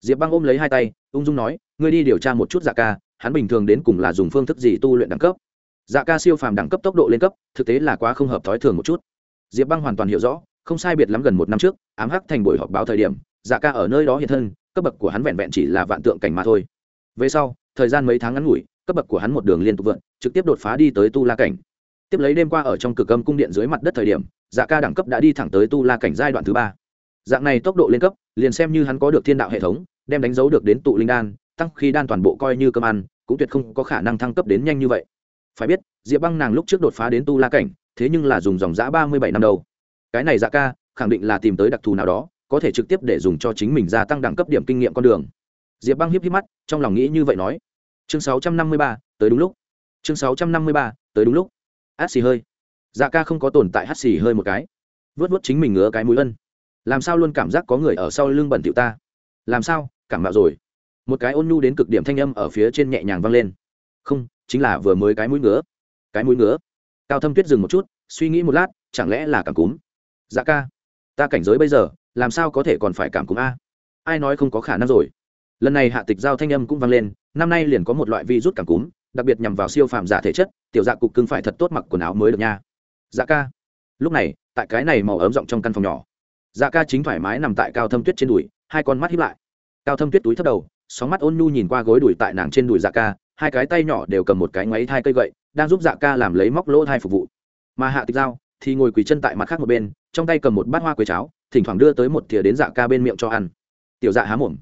A: Diệp băng ôm lấy hai tay, ung dung nói, ngươi đi điều tra một chút dạ ca, hắn bình thường đến cùng là dùng phương thức gì tu luyện đẳng cấp? Dạ ca siêu phàm đẳng cấp tốc độ lên cấp, thực tế là quá không hợp thói thường một chút. Diệp băng hoàn toàn hiểu rõ, không sai biệt lắm gần một năm trước, ám hắc thành buổi họp báo thời điểm dạ ca ở nơi đó hiện thân, cấp bậc của hắn vẹn vẹn chỉ là vạn tượng cảnh mà thôi về sau, thời gian mấy tháng ngắn ngủi, cấp bậc của hắn một đường liên tục vượn trực tiếp đột phá đi tới tu la cảnh. Tiếp lấy đêm qua ở trong cực âm cung điện dưới mặt đất thời điểm dạ ca đẳng cấp đã đi thẳng tới tu la cảnh giai đoạn thứ ba. Dạng này tốc độ lên cấp, liền xem như hắn có được thiên đạo hệ thống, đem đánh dấu được đến tụ linh đan, tăng khi đan toàn bộ coi như cơm ăn, cũng tuyệt không có khả năng thăng cấp đến nhanh như vậy. Phải biết, diệp băng nàng lúc trước đột phá đến tu la cảnh, thế nhưng là dùng dòng giã ba mươi bảy năm đầu. Cái này dạ ca, khẳng định là tìm tới đặc thù nào đó, có thể trực tiếp để dùng cho chính mình gia tăng đẳng cấp điểm kinh nghiệm con đường diệp băng hiếp hiếp mắt, trong lòng nghĩ như vậy nói. Chương sáu trăm năm mươi ba, tới đúng lúc. Chương sáu trăm năm mươi ba, tới đúng lúc. Hắc xì hơi. Dạ ca không có tồn tại hắc xì hơi một cái. Vớt vớt chính mình ngứa cái mũi ân. Làm sao luôn cảm giác có người ở sau lưng bẩn tiểu ta? Làm sao? Cảm mạo rồi. Một cái ôn nhu đến cực điểm thanh âm ở phía trên nhẹ nhàng vang lên. Không, chính là vừa mới cái mũi ngứa. Cái mũi ngứa. Cao thâm tuyết dừng một chút, suy nghĩ một lát, chẳng lẽ là cảm cúm? Dạ ca, ta cảnh giới bây giờ, làm sao có thể còn phải cảm cúm a? Ai nói không có khả năng rồi? Lần này hạ tịch giao thanh âm cũng vang lên, năm nay liền có một loại vi rút cảm cúm, đặc biệt nhằm vào siêu phàm giả thể chất, tiểu dạ cục cưng phải thật tốt mặc quần áo mới được nha. Dạ ca. Lúc này, tại cái này màu ấm rộng trong căn phòng nhỏ dạ ca chính thoải mái nằm tại cao thâm tuyết trên đùi, hai con mắt hiếp lại. Cao thâm tuyết túi thấp đầu, sóng mắt ôn nhu nhìn qua gối đùi tại nàng trên đùi dạ ca, hai cái tay nhỏ đều cầm một cái ngoáy thai cây gậy, đang giúp dạ ca làm lấy móc lỗ thai phục vụ. Mà hạ tịch dao thì ngồi quỳ chân tại mặt khác một bên, trong tay cầm một bát hoa quế cháo, thỉnh thoảng đưa tới một thìa đến dạ ca bên miệng cho ăn. Tiểu dạ há mồm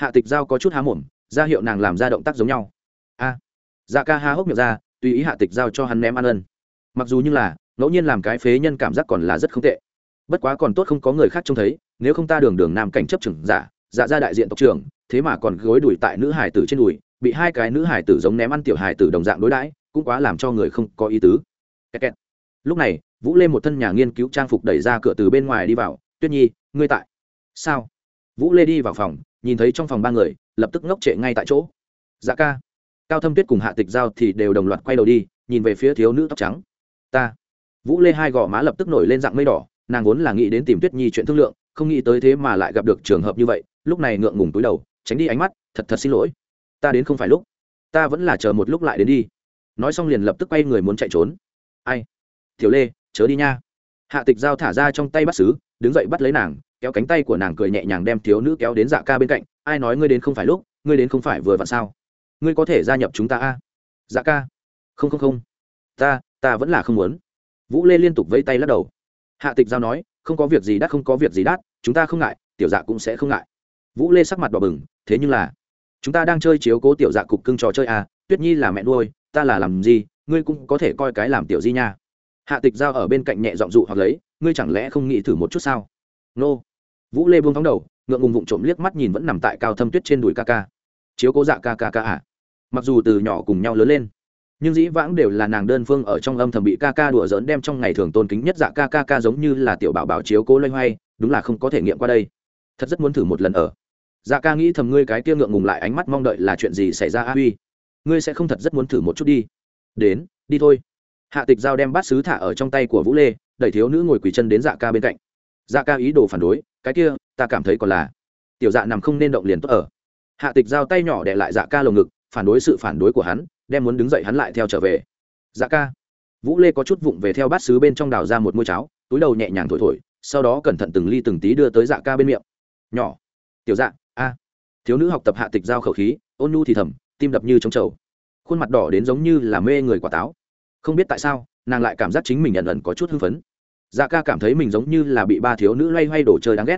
A: hạ tịch giao có chút há mồm, ra hiệu nàng làm ra động tác giống nhau. A. Dạ ca há hốc miệng ra, tùy ý hạ tịch giao cho hắn ném ăn ân. Mặc dù như là, ngẫu nhiên làm cái phế nhân cảm giác còn là rất không tệ. Bất quá còn tốt không có người khác trông thấy, nếu không ta đường đường nam cảnh chấp trưởng giả dạ ra đại diện tộc trưởng, thế mà còn gối đùi tại nữ hải tử trên đùi, bị hai cái nữ hải tử giống ném ăn tiểu hải tử đồng dạng đối đãi, cũng quá làm cho người không có ý tứ. Kẹt kẹt. lúc này, vũ lê một thân nhà nghiên cứu trang phục đẩy ra cửa từ bên ngoài đi vào, tuyết nhi, ngươi tại? Sao? Vũ lê đi vào phòng nhìn thấy trong phòng ba người, lập tức ngốc trệ ngay tại chỗ. Dạ ca, cao thâm tuyết cùng hạ tịch giao thì đều đồng loạt quay đầu đi, nhìn về phía thiếu nữ tóc trắng. Ta. Vũ lê hai gò má lập tức nổi lên dạng mây đỏ, nàng vốn là nghĩ đến tìm tuyết nhi chuyện thương lượng, không nghĩ tới thế mà lại gặp được trường hợp như vậy, lúc này ngượng ngùng túi đầu, tránh đi ánh mắt, thật thật xin lỗi. Ta đến không phải lúc. Ta vẫn là chờ một lúc lại đến đi. Nói xong liền lập tức quay người muốn chạy trốn. Ai? Tiểu lê, chớ đi nha. Hạ tịch giao thả ra trong tay bắt xứ đứng dậy bắt lấy nàng kéo cánh tay của nàng cười nhẹ nhàng đem thiếu nữ kéo đến dạ ca bên cạnh, ai nói ngươi đến không phải lúc, ngươi đến không phải vừa vặn sao? Ngươi có thể gia nhập chúng ta a? Dạ ca. Không không không. Ta ta vẫn là không muốn. Vũ lê liên tục vẫy tay lắc đầu. Hạ tịch giao nói, không có việc gì đắt, không có việc gì đắt, chúng ta không ngại, tiểu dạ cũng sẽ không ngại. Vũ lê sắc mặt đỏ bừng, thế nhưng là, chúng ta đang chơi chiếu cố tiểu dạ cục cưng trò chơi à tuyết nhi là mẹ nuôi, ta là làm gì, ngươi cũng có thể coi cái làm tiểu di nha. Hạ tịch giao ở bên cạnh nhẹ giọng dụ hoặc lấy, ngươi chẳng lẽ không nghĩ thử một chút sao? Nô vũ lê buông thóng đầu, ngượng ngùng vụng trộm liếc mắt nhìn vẫn nằm tại cao thâm tuyết trên đùi ca ca. Chiếu cố dạ ca ca ca à? Mặc dù từ nhỏ cùng nhau lớn lên, nhưng dĩ vãng đều là nàng đơn phương ở trong âm thầm bị ca ca đùa dỡn đem trong ngày thường tôn kính nhất dạ ca ca ca giống như là tiểu bảo bảo chiếu cố loay hoay, đúng là không có thể nghiệm qua đây. Thật rất muốn thử một lần ở. Dạ ca nghĩ thầm ngươi cái kia ngượng ngùng lại ánh mắt mong đợi là chuyện gì xảy ra a huy? Ngươi sẽ không thật rất muốn thử một chút đi. Đến, đi thôi. Hạ tịch giao đem bát sứ thả ở trong tay của vũ lê, đẩy thiếu nữ ngồi quỳ chân đến dạ ca bên cạnh dạ ca ý đồ phản đối, cái kia, ta cảm thấy còn là, tiểu dạ nằm không nên động liền tốt ở. Hạ tịch giao tay nhỏ để lại dạ ca lồng ngực, phản đối sự phản đối của hắn, đem muốn đứng dậy hắn lại theo trở về. Dạ ca. Vũ lê có chút vụng về theo bát sứ bên trong đào ra một môi cháo, túi đầu nhẹ nhàng thổi thổi, sau đó cẩn thận từng ly từng tí đưa tới dạ ca bên miệng. Nhỏ. Tiểu dạ a. Thiếu nữ học tập hạ tịch giao khẩu khí, ôn nhu thì thầm, tim đập như trống trầu. Khuôn mặt đỏ đến giống như là mê người quả táo. Không biết tại sao, nàng lại cảm giác chính mình ẩn ẩn có chút hưng phấn dạ ca cảm thấy mình giống như là bị ba thiếu nữ loay hoay đổ chơi đáng ghét.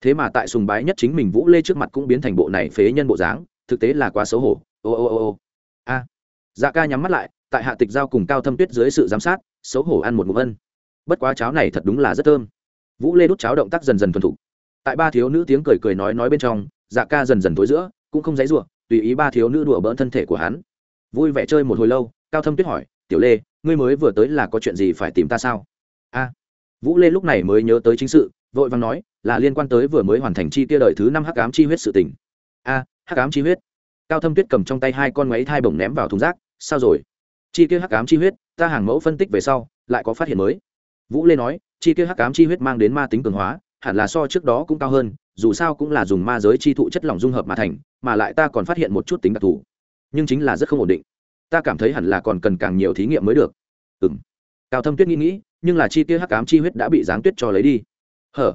A: Thế mà tại sùng bái nhất chính mình vũ lê trước mặt cũng biến thành bộ này phế nhân bộ dáng, thực tế là quá xấu hổ. Ô ô ô ô. A. Dạ ca nhắm mắt lại, tại hạ tịch giao cùng cao thâm tuyết dưới sự giám sát, xấu hổ ăn một ngụm ân. Bất quá cháo này thật đúng là rất thơm. Vũ lê đút cháo động tác dần dần thuần thục. Tại ba thiếu nữ tiếng cười cười nói nói bên trong dạ ca dần dần tối giữa, cũng không dãy ruộng tùy ý ba thiếu nữ đùa bỡn thân thể của hắn. Vui vẻ chơi một hồi lâu, cao thâm tuyết hỏi, tiểu lê, ngươi mới vừa tới là có chuyện gì phải tìm ta sao? A vũ lê lúc này mới nhớ tới chính sự, vội vàng nói, là liên quan tới vừa mới hoàn thành chi tiêu đời thứ năm hắc ám chi huyết sự tình. A, hắc ám chi huyết. Cao thâm tuyết cầm trong tay hai con máy thai bổng ném vào thùng rác, sao rồi? Chi tiêu hắc ám chi huyết, ta hàng mẫu phân tích về sau, lại có phát hiện mới. Vũ lê nói, chi tiêu hắc ám chi huyết mang đến ma tính cường hóa, hẳn là so trước đó cũng cao hơn, dù sao cũng là dùng ma giới chi thụ chất lỏng dung hợp mà thành, mà lại ta còn phát hiện một chút tính đặc thù. Nhưng chính là rất không ổn định. Ta cảm thấy hẳn là còn cần càng nhiều thí nghiệm mới được. Ừ m cao thâm tuyết nghĩ nghĩ nhưng là chi kia hắc ám chi huyết đã bị giáng tuyết cho lấy đi. Hở?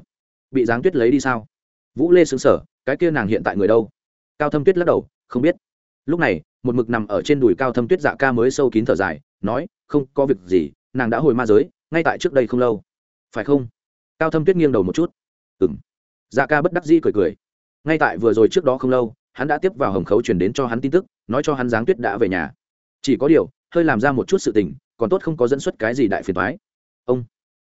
A: Bị giáng tuyết lấy đi sao? Vũ lê xứng sở cái kia nàng hiện tại người đâu? Cao thâm tuyết lắc đầu, không biết. Lúc này, một mực nằm ở trên đùi cao thâm tuyết dạ ca mới sâu kín thở dài, nói, không có việc gì, nàng đã hồi ma giới, ngay tại trước đây không lâu. Phải không? Cao thâm tuyết nghiêng đầu một chút. Ừ m dạ ca bất đắc dĩ cười cười. Ngay tại vừa rồi trước đó không lâu, hắn đã tiếp vào hồng khấu chuyển đến cho hắn tin tức, nói cho hắn giáng tuyết đã về nhà. Chỉ có điều, hơi làm ra một chút sự tình, còn tốt không có dẫn xuất cái gì đại phiền thoái ông.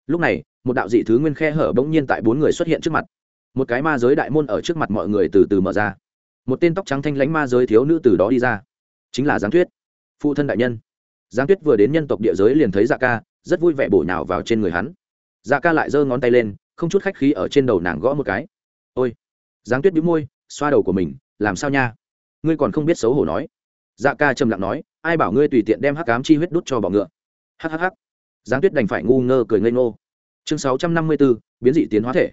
A: Lúc này, một đạo dị thứ nguyên khe hở bỗng nhiên tại bốn người xuất hiện trước mặt. Một cái ma giới đại môn ở trước mặt mọi người từ từ mở ra. Một tên tóc trắng thanh lãnh ma giới thiếu nữ từ đó đi ra. Chính là giáng tuyết. Phụ thân đại nhân. Giáng tuyết vừa đến nhân tộc địa giới liền thấy dạ ca, rất vui vẻ bổ nhào vào trên người hắn. Dạ ca lại giơ ngón tay lên, không chút khách khí ở trên đầu nàng gõ một cái. Ôi. Giáng tuyết đĩu môi, xoa đầu của mình, làm sao nha? Ngươi còn không biết xấu hổ nói. Dạ ca trầm lặng nói, ai bảo ngươi tùy tiện đem hắc cám chi huyết đút cho bọ ngựa? Hhh giáng tuyết đành phải ngu ngơ cười ngây ngô. Chương sáu trăm năm mươi b ố biến dị tiến hóa thể.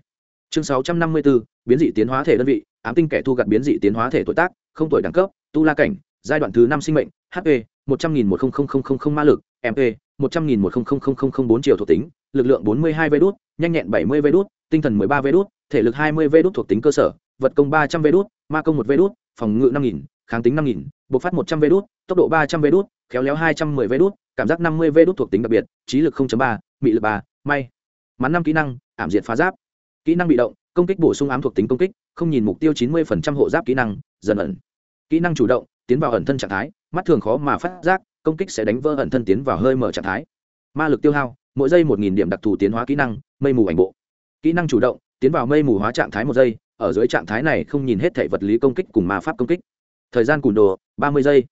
A: Chương sáu trăm năm mươi b ố biến dị tiến hóa thể đơn vị, ám tinh kẻ thu gặt biến dị tiến hóa thể tuổi tác, không tuổi đẳng cấp, tu la cảnh, giai đoạn thứ năm sinh mệnh hp một trăm nghìn một ma lực mp một trăm nghìn một bốn triệu thuộc tính, lực lượng bốn mươi hai vê đốt nhanh nhẹn bảy mươi vê đốt tinh thần mười ba vê đốt thể lực hai mươi vê đốt thuộc tính cơ sở, vật công ba trăm vê đốt ma công một vê đốt phòng ngự năm nghìn, kháng tính năm nghìn, bộc phát một trăm vê đốt tốc độ ba trăm vê đốt khéo léo hai trăm mười vê đốt cảm giác năm mươi vê đốt thuộc tính đặc biệt, trí lực ba, mị lực ba, may. Mắn năm kỹ năng, ảm diệt phá giáp. Kỹ năng bị động, công kích bổ sung ám thuộc tính công kích, không nhìn mục tiêu chín mươi hộ giáp kỹ năng, dần ẩn. Kỹ năng chủ động, tiến vào ẩn thân trạng thái, mắt thường khó mà phát giác, công kích sẽ đánh vỡ ẩn thân tiến vào hơi mở trạng thái. Ma lực tiêu hao, mỗi giây một nghìn điểm đặc thù tiến hóa kỹ năng, mây mù ảnh bộ. Kỹ năng chủ động, tiến vào mây mù hóa trạng thái một giây, ở dưới trạng thái này không nhìn hết thể vật lý công kích cùng ma pháp công kích. Thời gian cùn đồ, ba mươi giây.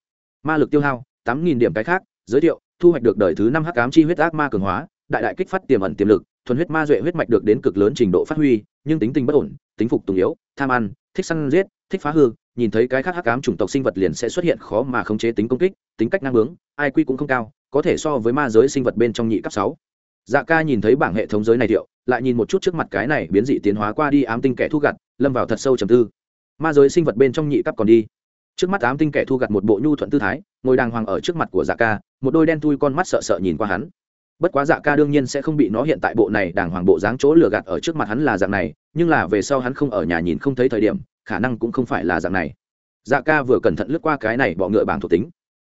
A: Ma lực tiêu hao tám nghìn điểm cái khác, giới thiệu, thu hoạch được đời thứ năm hắc ám chi huyết ác ma cường hóa, đại đại kích phát tiềm ẩn tiềm lực, thuần huyết ma duệ huyết mạch được đến cực lớn trình độ phát huy, nhưng tính tình bất ổn, tính phục tùng yếu, tham ăn, thích săn giết, thích phá hư, nhìn thấy cái khác hắc ám chủng tộc sinh vật liền sẽ xuất hiện khó mà khống chế tính công kích, tính cách năng bướng, ai quy cũng không cao, có thể so với ma giới sinh vật bên trong nhị cấp sáu. Dạ ca nhìn thấy bảng hệ thống giới này thiệu, lại nhìn một chút trước mặt cái này biến dị tiến hóa qua đi ám tinh kẻ thu gặt, lâm vào thật sâu trầm tư. Ma giới sinh vật bên trong nhị cấp còn đi trước mắt ám tinh kẻ thu gặt một bộ nhu thuận tư thái, ngồi đàng hoàng ở trước mặt của dạ ca, một đôi đen thui con mắt sợ sợ nhìn qua hắn. Bất quá dạ ca đương nhiên sẽ không bị nó hiện tại bộ này đàng hoàng bộ dáng chỗ lừa gạt ở trước mặt hắn là dạng này, nhưng là về sau hắn không ở nhà nhìn không thấy thời điểm, khả năng cũng không phải là dạng này. Dạ ca vừa cẩn thận lướt qua cái này bọ ngựa bảng thuộc tính.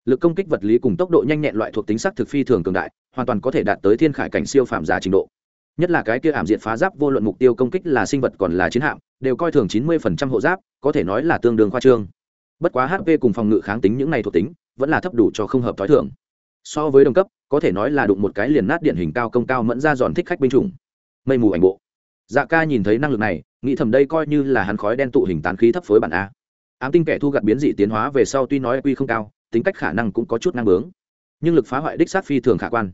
A: Lực công kích vật lý cùng tốc độ nhanh nhẹn loại thuộc tính sắc thực phi thường cường đại, hoàn toàn có thể đạt tới thiên khải cảnh siêu phạm giả trình độ. Nhất là cái kia ảm diện phá giáp vô luận mục tiêu công kích là sinh vật còn là chiến hạm, đều coi thường chín mươi hộ giáp, có thể nói là tương đương khoa trương bất quá hp cùng phòng ngự kháng tính những này thuộc tính, vẫn là thấp đủ cho không hợp t h o i thường. So với đồng cấp, có thể nói là đụng một cái liền nát điện hình cao công cao mẫn ra giòn thích khách binh chủng. Mây mù ảnh bộ. Dạ ca nhìn thấy năng lực này, nghĩ thầm đây coi như là hắn khói đen tụ hình tán khí thấp phối bản a. Ám tinh kẻ thu gặt biến dị tiến hóa về sau tuy nói quy không cao, tính cách khả năng cũng có chút năng bướng. Nhưng lực phá hoại đích sát phi thường khả quan.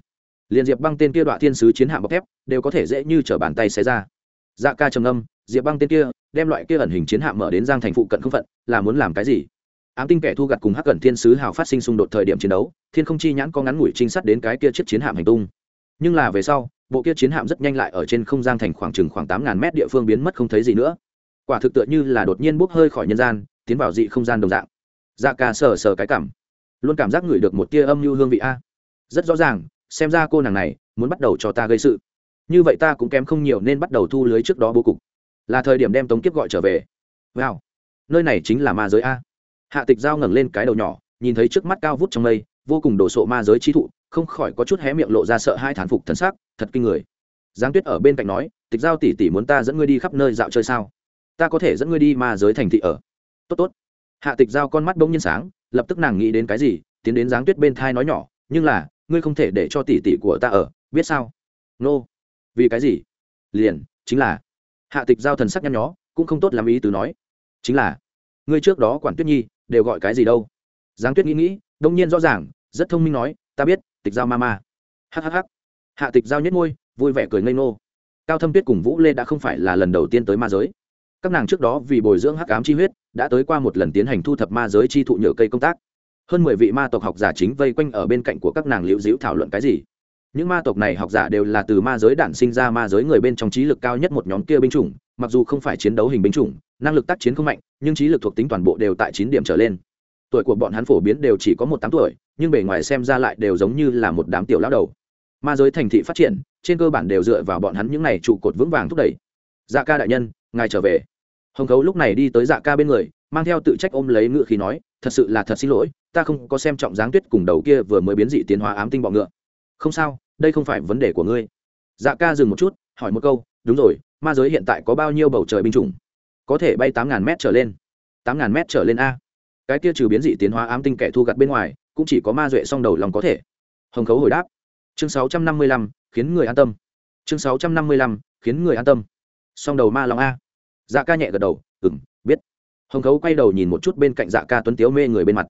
A: Liền diệp băng tên kia đoạn thiên sứ chiến hạm bọc thép, đều có thể dễ như t bàn tay xé ra dạ ca trầm âm diệp băng tên kia, đem loại kia ẩn hình chiến hạm mở đến giang thành phụ cận không phận, là muốn làm cái gì? Ám tinh kẻ thu gặt cùng hắc cẩn thiên sứ hào phát sinh xung đột thời điểm chiến đấu, thiên không chi nhãn có ngắn ngủi trinh sát đến cái kia chiếc chiến hạm hành tung. Nhưng là về sau, bộ kia chiến hạm rất nhanh lại ở trên không giang thành khoảng chừng khoảng tám ngàn mét địa phương biến mất không thấy gì nữa. Quả thực tựa như là đột nhiên bốc hơi khỏi nhân gian, tiến vào dị không gian đồng dạng. Dạ ca sờ sờ cái cảm. Luôn cảm giác ngửi được một tia âm như hương vị a. Rất rõ ràng, xem ra cô nàng này muốn bắt đầu cho ta gây sự như vậy ta cũng kém không nhiều nên bắt đầu thu lưới trước đó bố cục. Là thời điểm đem tống kiếp gọi trở về. Wow, nơi này chính là ma giới a. Hạ tịch giao ngẩng lên cái đầu nhỏ, nhìn thấy trước mắt cao vút trong mây, vô cùng đồ sộ ma giới chi thụ, không khỏi có chút hé miệng lộ ra sợ hai thán phục thần sắc, thật kinh người. Giáng tuyết ở bên cạnh nói, tịch giao tỉ tỉ muốn ta dẫn ngươi đi khắp nơi dạo chơi sao? Ta có thể dẫn ngươi đi ma giới thành thị ở. Tốt tốt. Hạ tịch giao con mắt bỗng nhiên sáng, lập tức nàng nghĩ đến cái gì, tiến đến giáng tuyết bên thai nói nhỏ, nhưng là, ngươi không thể để cho tỷ tỷ của ta ở, biết sao? Nô、no vì cái gì? Liền, chính là, hạ tịch giao thần sắc nhăn nhó, cũng không tốt làm ý từ nói. Chính là, ngươi trước đó quản tuyết nhi, đều gọi cái gì đâu? Giáng tuyết nghĩ nghĩ, đông nhiên rõ ràng, rất thông minh nói, ta biết, tịch giao ma ma. Hhh hạ tịch giao nhất ngôi vui vẻ cười ngây ngô. Cao thâm tuyết cùng vũ lê đã không phải là lần đầu tiên tới ma giới. Các nàng trước đó vì bồi dưỡng hắc ám chi huyết, đã tới qua một lần tiến hành thu thập ma giới chi thụ nhựa cây công tác. Hơn mười vị ma tộc học giả chính vây quanh ở bên cạnh của các nàng liễu diễu thảo luận cái gì? Những ma tộc này học giả đều là từ ma giới đản sinh ra, ma giới người bên trong trí lực cao nhất một nhóm kia binh chủng, mặc dù không phải chiến đấu hình binh chủng, năng lực tác chiến không mạnh, nhưng trí lực thuộc tính toàn bộ đều tại chín điểm trở lên. Tuổi của bọn hắn phổ biến đều chỉ có một tám tuổi, nhưng bề ngoài xem ra lại đều giống như là một đám tiểu lão đầu. Ma giới thành thị phát triển, trên cơ bản đều dựa vào bọn hắn những n à y trụ cột vững vàng thúc đẩy. Dạ ca đại nhân, ngài trở về. Hồng khấu lúc này đi tới dạ ca bên người, mang theo tự trách ôm lấy ngựa khí nói, thật sự là thật xin lỗi, ta không có xem trọng Giáng tuyết cùng đầu kia vừa mới biến dị tiến hóa ám tinh bọ ngựa. Không sao đây không phải vấn đề của ngươi. Dạ ca dừng một chút, hỏi một câu, đúng rồi, ma giới hiện tại có bao nhiêu bầu trời binh chủng? Có thể bay tám ngàn m trở lên. Tám ngàn m trở lên a? Cái kia trừ biến dị tiến hóa ám tinh kẻ thu gặt bên ngoài, cũng chỉ có ma duệ song đầu lòng có thể. Hồng khấu hồi đáp. Chương sáu trăm năm mươi lăm, khiến người an tâm. Chương sáu trăm năm mươi lăm, khiến người an tâm. Song đầu ma long a. Dạ ca nhẹ gật đầu ừng biết. Hồng khấu quay đầu nhìn một chút bên cạnh dạ ca tuấn tiếu mê người bên mặt.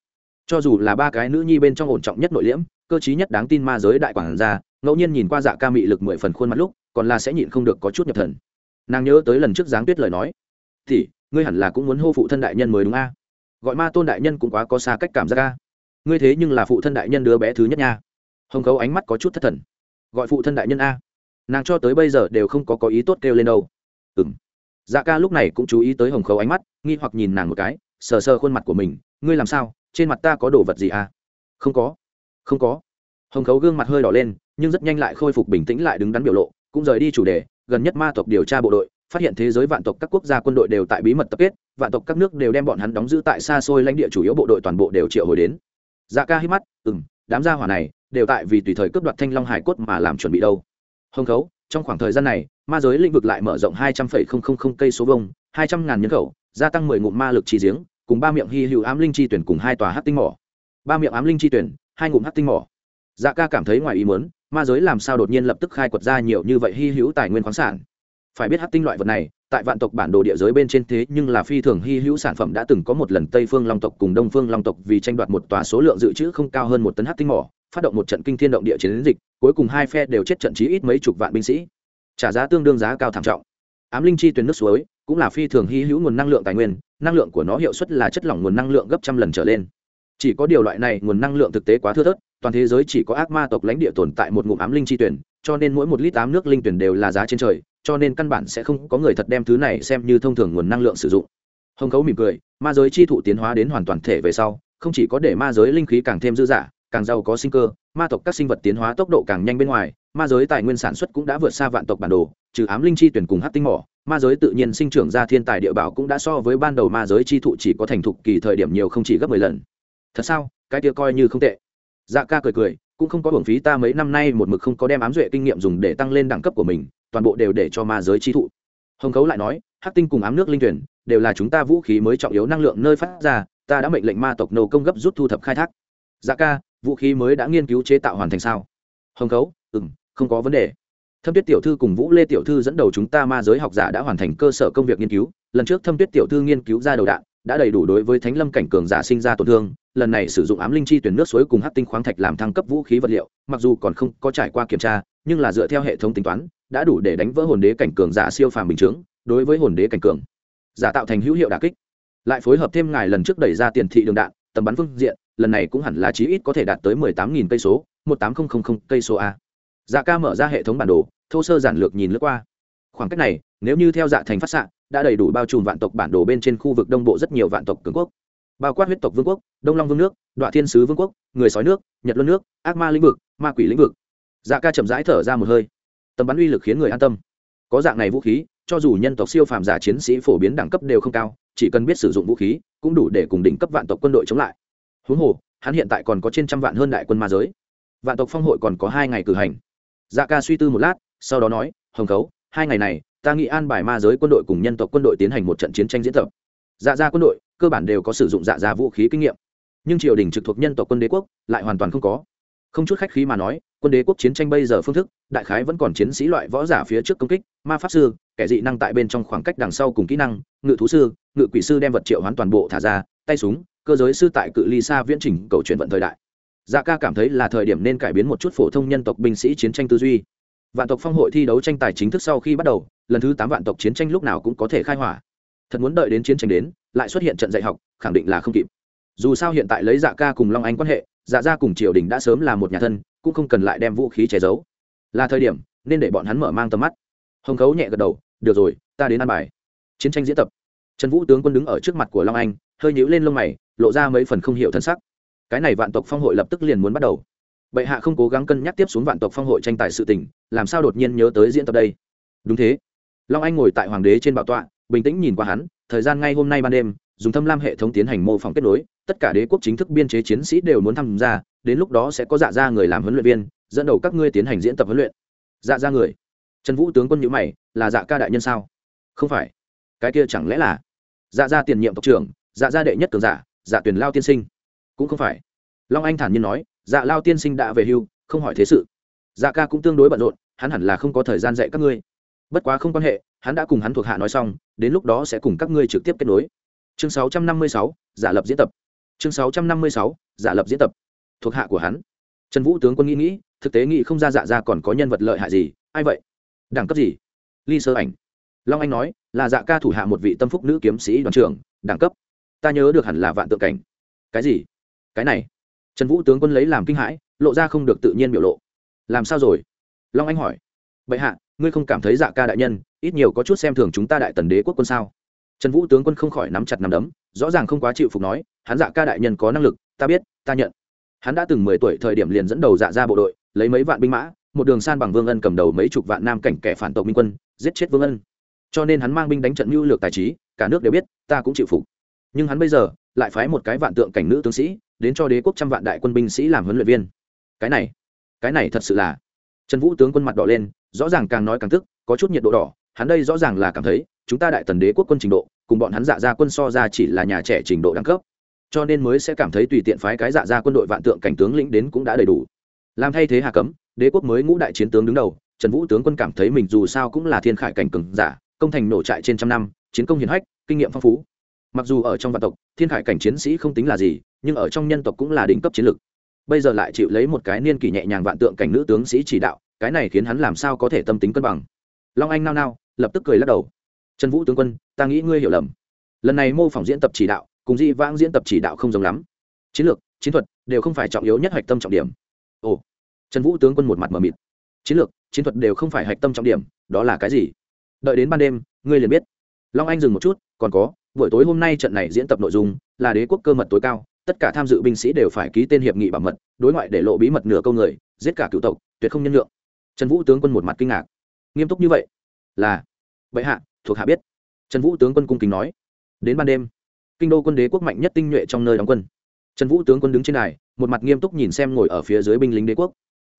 A: Cho dù là ba cái nữ nhi bên trong ổn trọng nhất nội liễm, cơ chí nhất đáng tin ma giới đại quản gia ngẫu nhiên nhìn qua dạ ca mị lực mười phần khuôn mặt lúc, còn là sẽ nhịn không được có chút nhập thần. Nàng nhớ tới lần trước giáng tuyết lời nói thì ngươi hẳn là cũng muốn hô phụ thân đại nhân mới đúng a? Gọi ma tôn đại nhân cũng quá có xa cách cảm giác a. Ngươi thế nhưng là phụ thân đại nhân đứa bé thứ nhất nha. Hồng khấu ánh mắt có chút thất thần. Gọi phụ thân đại nhân a? Nàng cho tới bây giờ đều không có có ý tốt kêu lên đâu. Ừ m dạ ca lúc này cũng chú ý tới hồng khấu ánh mắt, nghi hoặc nhìn nàng một cái, sờ sờ khuôn mặt của mình, ngươi làm sao? Trên mặt ta có đồ vật gì à không có. Không có hồng khấu gương mặt hơi đỏ lên, nhưng rất nhanh lại khôi phục bình tĩnh lại đứng đắn biểu lộ, cũng rời đi chủ đề, gần nhất ma tộc điều tra bộ đội, phát hiện thế giới vạn tộc các quốc gia quân đội đều tại bí mật tập kết, vạn tộc các nước đều đem bọn hắn đóng giữ tại xa xôi lãnh địa chủ yếu bộ đội toàn bộ đều triệu hồi đến. Dạ ca hít mắt ừ đám gia hỏa này đều tại vì tùy thời cướp đoạt thanh long hải cốt mà làm chuẩn bị đâu. Hồng khấu, trong khoảng thời gian này, ma giới lĩnh vực lại mở rộng hai trăm linh cây số vông hai trăm ngàn nhân khẩu, gia tăng mười ngụm ma lực chi giếng, cùng ba miệng hy hữu ám linh chi tuyển cùng hai tòa hát tinh mỏ. Ba miệng ám linh chi tuyển, hai ngụm hát tinh mỏ dạ ca cảm thấy ngoài ý muốn, ma giới làm sao đột nhiên lập tức khai quật ra nhiều như vậy hy hữu tài nguyên khoáng sản. Phải biết hát tinh loại vật này, tại vạn tộc bản đồ địa giới bên trên thế nhưng là phi thường hy hữu sản phẩm đã từng có một lần tây phương long tộc cùng đông phương long tộc vì tranh đoạt một tòa số lượng dự trữ không cao hơn một tấn hát tinh mỏ, phát động một trận kinh thiên động địa chiến dịch, cuối cùng hai phe đều chết trận chí ít mấy chục vạn binh sĩ. Trả giá tương đương giá cao thảm trọng. Ám linh chi tuyến nước suối, cũng là phi thường hy hữu nguồn năng lượng tài nguyên, năng lượng của nó hiệu suất là chất lỏng nguồn năng lượng gấp trăm lần trở lên. Chỉ có điều loại này nguồn năng lượng thực tế quá thưa thớt toàn thế giới chỉ có ác ma tộc lãnh địa tồn tại một ngụm ám linh chi tuyển, cho nên mỗi một lít tám nước linh tuyển đều là giá trên trời, cho nên căn bản sẽ không có người thật đem thứ này xem như thông thường nguồn năng lượng sử dụng. Hồng khấu mỉm cười, ma giới chi thụ tiến hóa đến hoàn toàn thể về sau, không chỉ có để ma giới linh khí càng thêm dư dả, càng giàu có sinh cơ, ma tộc các sinh vật tiến hóa tốc độ càng nhanh bên ngoài, ma giới tài nguyên sản xuất cũng đã vượt xa vạn tộc bản đồ, trừ ám linh chi tuyển cùng hát tinh mỏ, ma giới tự nhiên sinh trưởng ra thiên tài địa bảo cũng đã so với ban đầu ma giới chi thụ chỉ có thành thục kỳ thời điểm nhiều không chỉ gấp mười lần. Thật sao? Cái kia coi như không tệ dạ ca cười cười, cũng không có hưởng phí ta mấy năm nay một mực không có đem ám duệ kinh nghiệm dùng để tăng lên đẳng cấp của mình, toàn bộ đều để cho ma giới chi thụ. Hồng khấu lại nói, hắc tinh cùng ám nước linh tuyển, đều là chúng ta vũ khí mới trọng yếu năng lượng nơi phát ra, ta đã mệnh lệnh ma tộc nô công gấp rút thu thập khai thác. Dạ ca, vũ khí mới đã nghiên cứu chế tạo hoàn thành sao? Hồng khấu ừ m không có vấn đề. Thâm tuyết tiểu thư cùng vũ lê tiểu thư dẫn đầu chúng ta ma giới học giả đã hoàn thành cơ sở công việc nghiên cứu, lần trước thâm tuyết tiểu thư nghiên cứu ra đầu đạn đã đầy đủ đối với thánh lâm cảnh cường giả sinh ra tổn thương, lần này sử dụng ám linh chi tuyển nước suối cùng hát tinh khoáng thạch làm thăng cấp vũ khí vật liệu, mặc dù còn không có trải qua kiểm tra, nhưng là dựa theo hệ thống tính toán, đã đủ để đánh vỡ hồn đế cảnh cường giả siêu phàm bình chướng, đối với hồn đế cảnh cường giả tạo thành hữu hiệu đà kích. Lại phối hợp thêm ngài lần trước đẩy ra tiền thị đường đạn, tầm bắn phương diện, lần này cũng hẳn là chí ít có thể đạt tới mười tám nghìn cây số, một tám nghìn cây số a. Dạ ca mở ra hệ thống bản đồ, thô sơ giản lược nhìn lướt qua. Khoảng cách này, nếu như theo dạ thành phát xạ đã đầy đủ bao trùm vạn tộc bản đồ bên trên khu vực đông bộ rất nhiều vạn tộc cường quốc. Bao quát huyết tộc vương quốc, đông long vương nước đoạn thiên sứ vương quốc, người sói nước, nhật luân nước, ác ma lĩnh vực, ma quỷ lĩnh vực. Dạ ca chậm rãi thở ra một hơi. Tầm bắn uy lực khiến người an tâm. Có dạng này vũ khí, cho dù nhân tộc siêu phàm giả chiến sĩ phổ biến đẳng cấp đều không cao, chỉ cần biết sử dụng vũ khí, cũng đủ để cùng đỉnh cấp vạn tộc quân đội chống lại. Huống hồ, hắn hiện tại còn có trên trăm vạn hơn đại quân ma giới. Vạn tộc phong hội còn có hai ngày cử hành. Dạ ca suy tư một lát, sau đó nói, hồng khấu, hai ngày này ta nghĩ an bài ma giới quân đội cùng nhân tộc quân đội tiến hành một trận chiến tranh diễn tập. Dạ ra quân đội, cơ bản đều có sử dụng dạ ra vũ khí kinh nghiệm. Nhưng triều đình trực thuộc nhân tộc quân đế quốc lại hoàn toàn không có. Không chút khách khí mà nói, quân đế quốc chiến tranh bây giờ phương thức, đại khái vẫn còn chiến sĩ loại võ giả phía trước công kích, ma pháp sư, kẻ dị năng tại bên trong khoảng cách đằng sau cùng kỹ năng, ngự thú sư, ngự quỷ sư đem vật triệu hoán toàn bộ thả ra, tay súng, cơ giới sư tại cự ly xa viễn trình cầu chuyển vận thời đại. Dạ ca cảm thấy là thời điểm nên cải biến một chút phổ thông nhân tộc binh sĩ chiến tranh tư duy. Vạn tộc phong hội thi đấu tranh tài chính thức sau khi bắt đầu lần thứ tám vạn tộc chiến tranh lúc nào cũng có thể khai hỏa. Thật muốn đợi đến chiến tranh đến, lại xuất hiện trận dạy học, khẳng định là không kịp. Dù sao hiện tại lấy dạ ca cùng long anh quan hệ dạ gia cùng triều đình đã sớm là một nhà thân, cũng không cần lại đem vũ khí che giấu. Là thời điểm, nên để bọn hắn mở mang tầm mắt. Hồng khấu nhẹ gật đầu, được rồi, ta đến ăn bài. Chiến tranh diễn tập. Trần vũ tướng quân đứng ở trước mặt của long anh, hơi nhíu lên lông mày, lộ ra mấy phần không hiểu thân sắc. Cái này vạn tộc phong hội lập tức liền muốn bắt đầu. Bệ hạ không cố gắng cân nhắc tiếp xuống vạn tộc phong hội tranh tài sự tình, làm sao đột nhiên nhớ tới diễn tập đây? Đúng thế long anh ngồi tại hoàng đế trên bảo tọa, bình tĩnh nhìn qua hắn, thời gian ngay hôm nay ban đêm, dùng thâm lam hệ thống tiến hành mô phỏng kết nối, tất cả đế quốc chính thức biên chế chiến sĩ đều muốn tham gia, đến lúc đó sẽ có dạ ra người làm huấn luyện viên, dẫn đầu các ngươi tiến hành diễn tập huấn luyện. Dạ ra người. Trần vũ tướng quân nhữ mày, là dạ ca đại nhân sao? Không phải. Cái kia chẳng lẽ là dạ ra tiền nhiệm tộc trưởng dạ ra đệ nhất cường giả dạ tuyển lao tiên sinh? Cũng không phải. Long anh thản nhiên nói dạ lao tiên sinh đã về hưu, không hỏi thế sự. Dạ ca cũng tương đối bận rộn, hắn hẳn là không có thời gian dạy các ngươi bất quá không quan hệ hắn đã cùng hắn thuộc hạ nói xong đến lúc đó sẽ cùng các ngươi trực tiếp kết nối. Chương 656, giả lập diễn tập. Chương 656, giả lập diễn tập. Thuộc hạ của hắn. Trần vũ tướng quân nghĩ nghĩ thực tế nghĩ không ra dạ ra còn có nhân vật lợi hại gì ai vậy? Đẳng cấp gì? Ly sơ ảnh. Long anh nói là dạ ca thủ hạ một vị tâm phúc nữ kiếm sĩ đoàn trưởng đẳng cấp. Ta nhớ được hẳn là vạn tượng cảnh. Cái gì? Cái này. Trần vũ tướng quân lấy làm kinh hãi lộ ra không được tự nhiên biểu lộ. Làm sao rồi? Long anh hỏi. Bệ hạ ngươi không cảm thấy dạ ca đại nhân, ít nhiều có chút xem thường chúng ta đại tần đế quốc quân sao? Trần vũ tướng quân không khỏi nắm chặt nắm đấm, rõ ràng không quá chịu phục nói, hắn dạ ca đại nhân có năng lực, ta biết, ta nhận. Hắn đã từng mười tuổi thời điểm liền dẫn đầu dạ ra bộ đội, lấy mấy vạn binh mã, một đường san bằng vương ân cầm đầu mấy chục vạn nam cảnh kẻ phản tộc minh quân, giết chết vương ân. Cho nên hắn mang binh đánh trận mưu lược tài trí, cả nước đều biết, ta cũng chịu phục. Nhưng hắn bây giờ lại phái một cái vạn tượng cảnh nữ tướng sĩ, đến cho đế quốc trăm vạn đại quân binh sĩ làm huấn luyện viên. Cái này cái này thật sự là trần vũ tướng quân mặt đỏ lên, rõ ràng càng nói càng tức, có chút nhiệt độ đỏ, hắn đây rõ ràng là cảm thấy, chúng ta đại tần đế quốc quân trình độ, cùng bọn hắn dạ ra quân so ra chỉ là nhà trẻ trình độ đẳng cấp. Cho nên mới sẽ cảm thấy tùy tiện phái cái dạ ra quân đội vạn tượng cảnh tướng lĩnh đến cũng đã đầy đủ. Làm thay thế hà cấm, đế quốc mới ngũ đại chiến tướng đứng đầu, trần vũ tướng quân cảm thấy mình dù sao cũng là thiên khải cảnh cường giả, công thành nổ trại trên trăm năm, chiến công hiển hách, kinh nghiệm phong phú. Mặc dù ở trong vạn tộc, thiên khải cảnh chiến sĩ không tính là gì, nhưng ở trong nhân tộc cũng là đỉnh cấp chiến lược bây giờ lại chịu lấy một cái niên kỷ nhẹ nhàng vạn tượng cảnh nữ tướng sĩ chỉ đạo, cái này khiến hắn làm sao có thể tâm tính cân bằng. Long anh nao nao, lập tức cười lắc đầu. Trần vũ tướng quân, ta nghĩ ngươi hiểu lầm. Lần này mô phỏng diễn tập chỉ đạo, cùng di vãng diễn tập chỉ đạo không giống lắm. Chiến lược, chiến thuật đều không phải trọng yếu nhất hạch tâm trọng điểm. Ồ, trần vũ tướng quân một mặt mờ mịt. Chiến lược, chiến thuật đều không phải hạch tâm trọng điểm, đó là cái gì? Đợi đến ban đêm, ngươi liền biết. Long anh dừng một chút, còn có, buổi tối hôm nay trận này diễn tập nội dung là đế quốc cơ mật tối cao tất cả tham dự binh sĩ đều phải ký tên hiệp nghị bảo mật, đối ngoại để lộ bí mật nửa câu người, giết cả cựu tộc, tuyệt không nhân lượng trần vũ tướng quân một mặt kinh ngạc. Nghiêm túc như vậy? Là. Bệ hạ, thuộc hạ biết. Trần vũ tướng quân cung kính nói. Đến ban đêm, kinh đô quân đế quốc mạnh nhất tinh nhuệ trong nơi đóng quân. Trần vũ tướng quân đứng trên này một mặt nghiêm túc nhìn xem ngồi ở phía dưới binh lính đế quốc.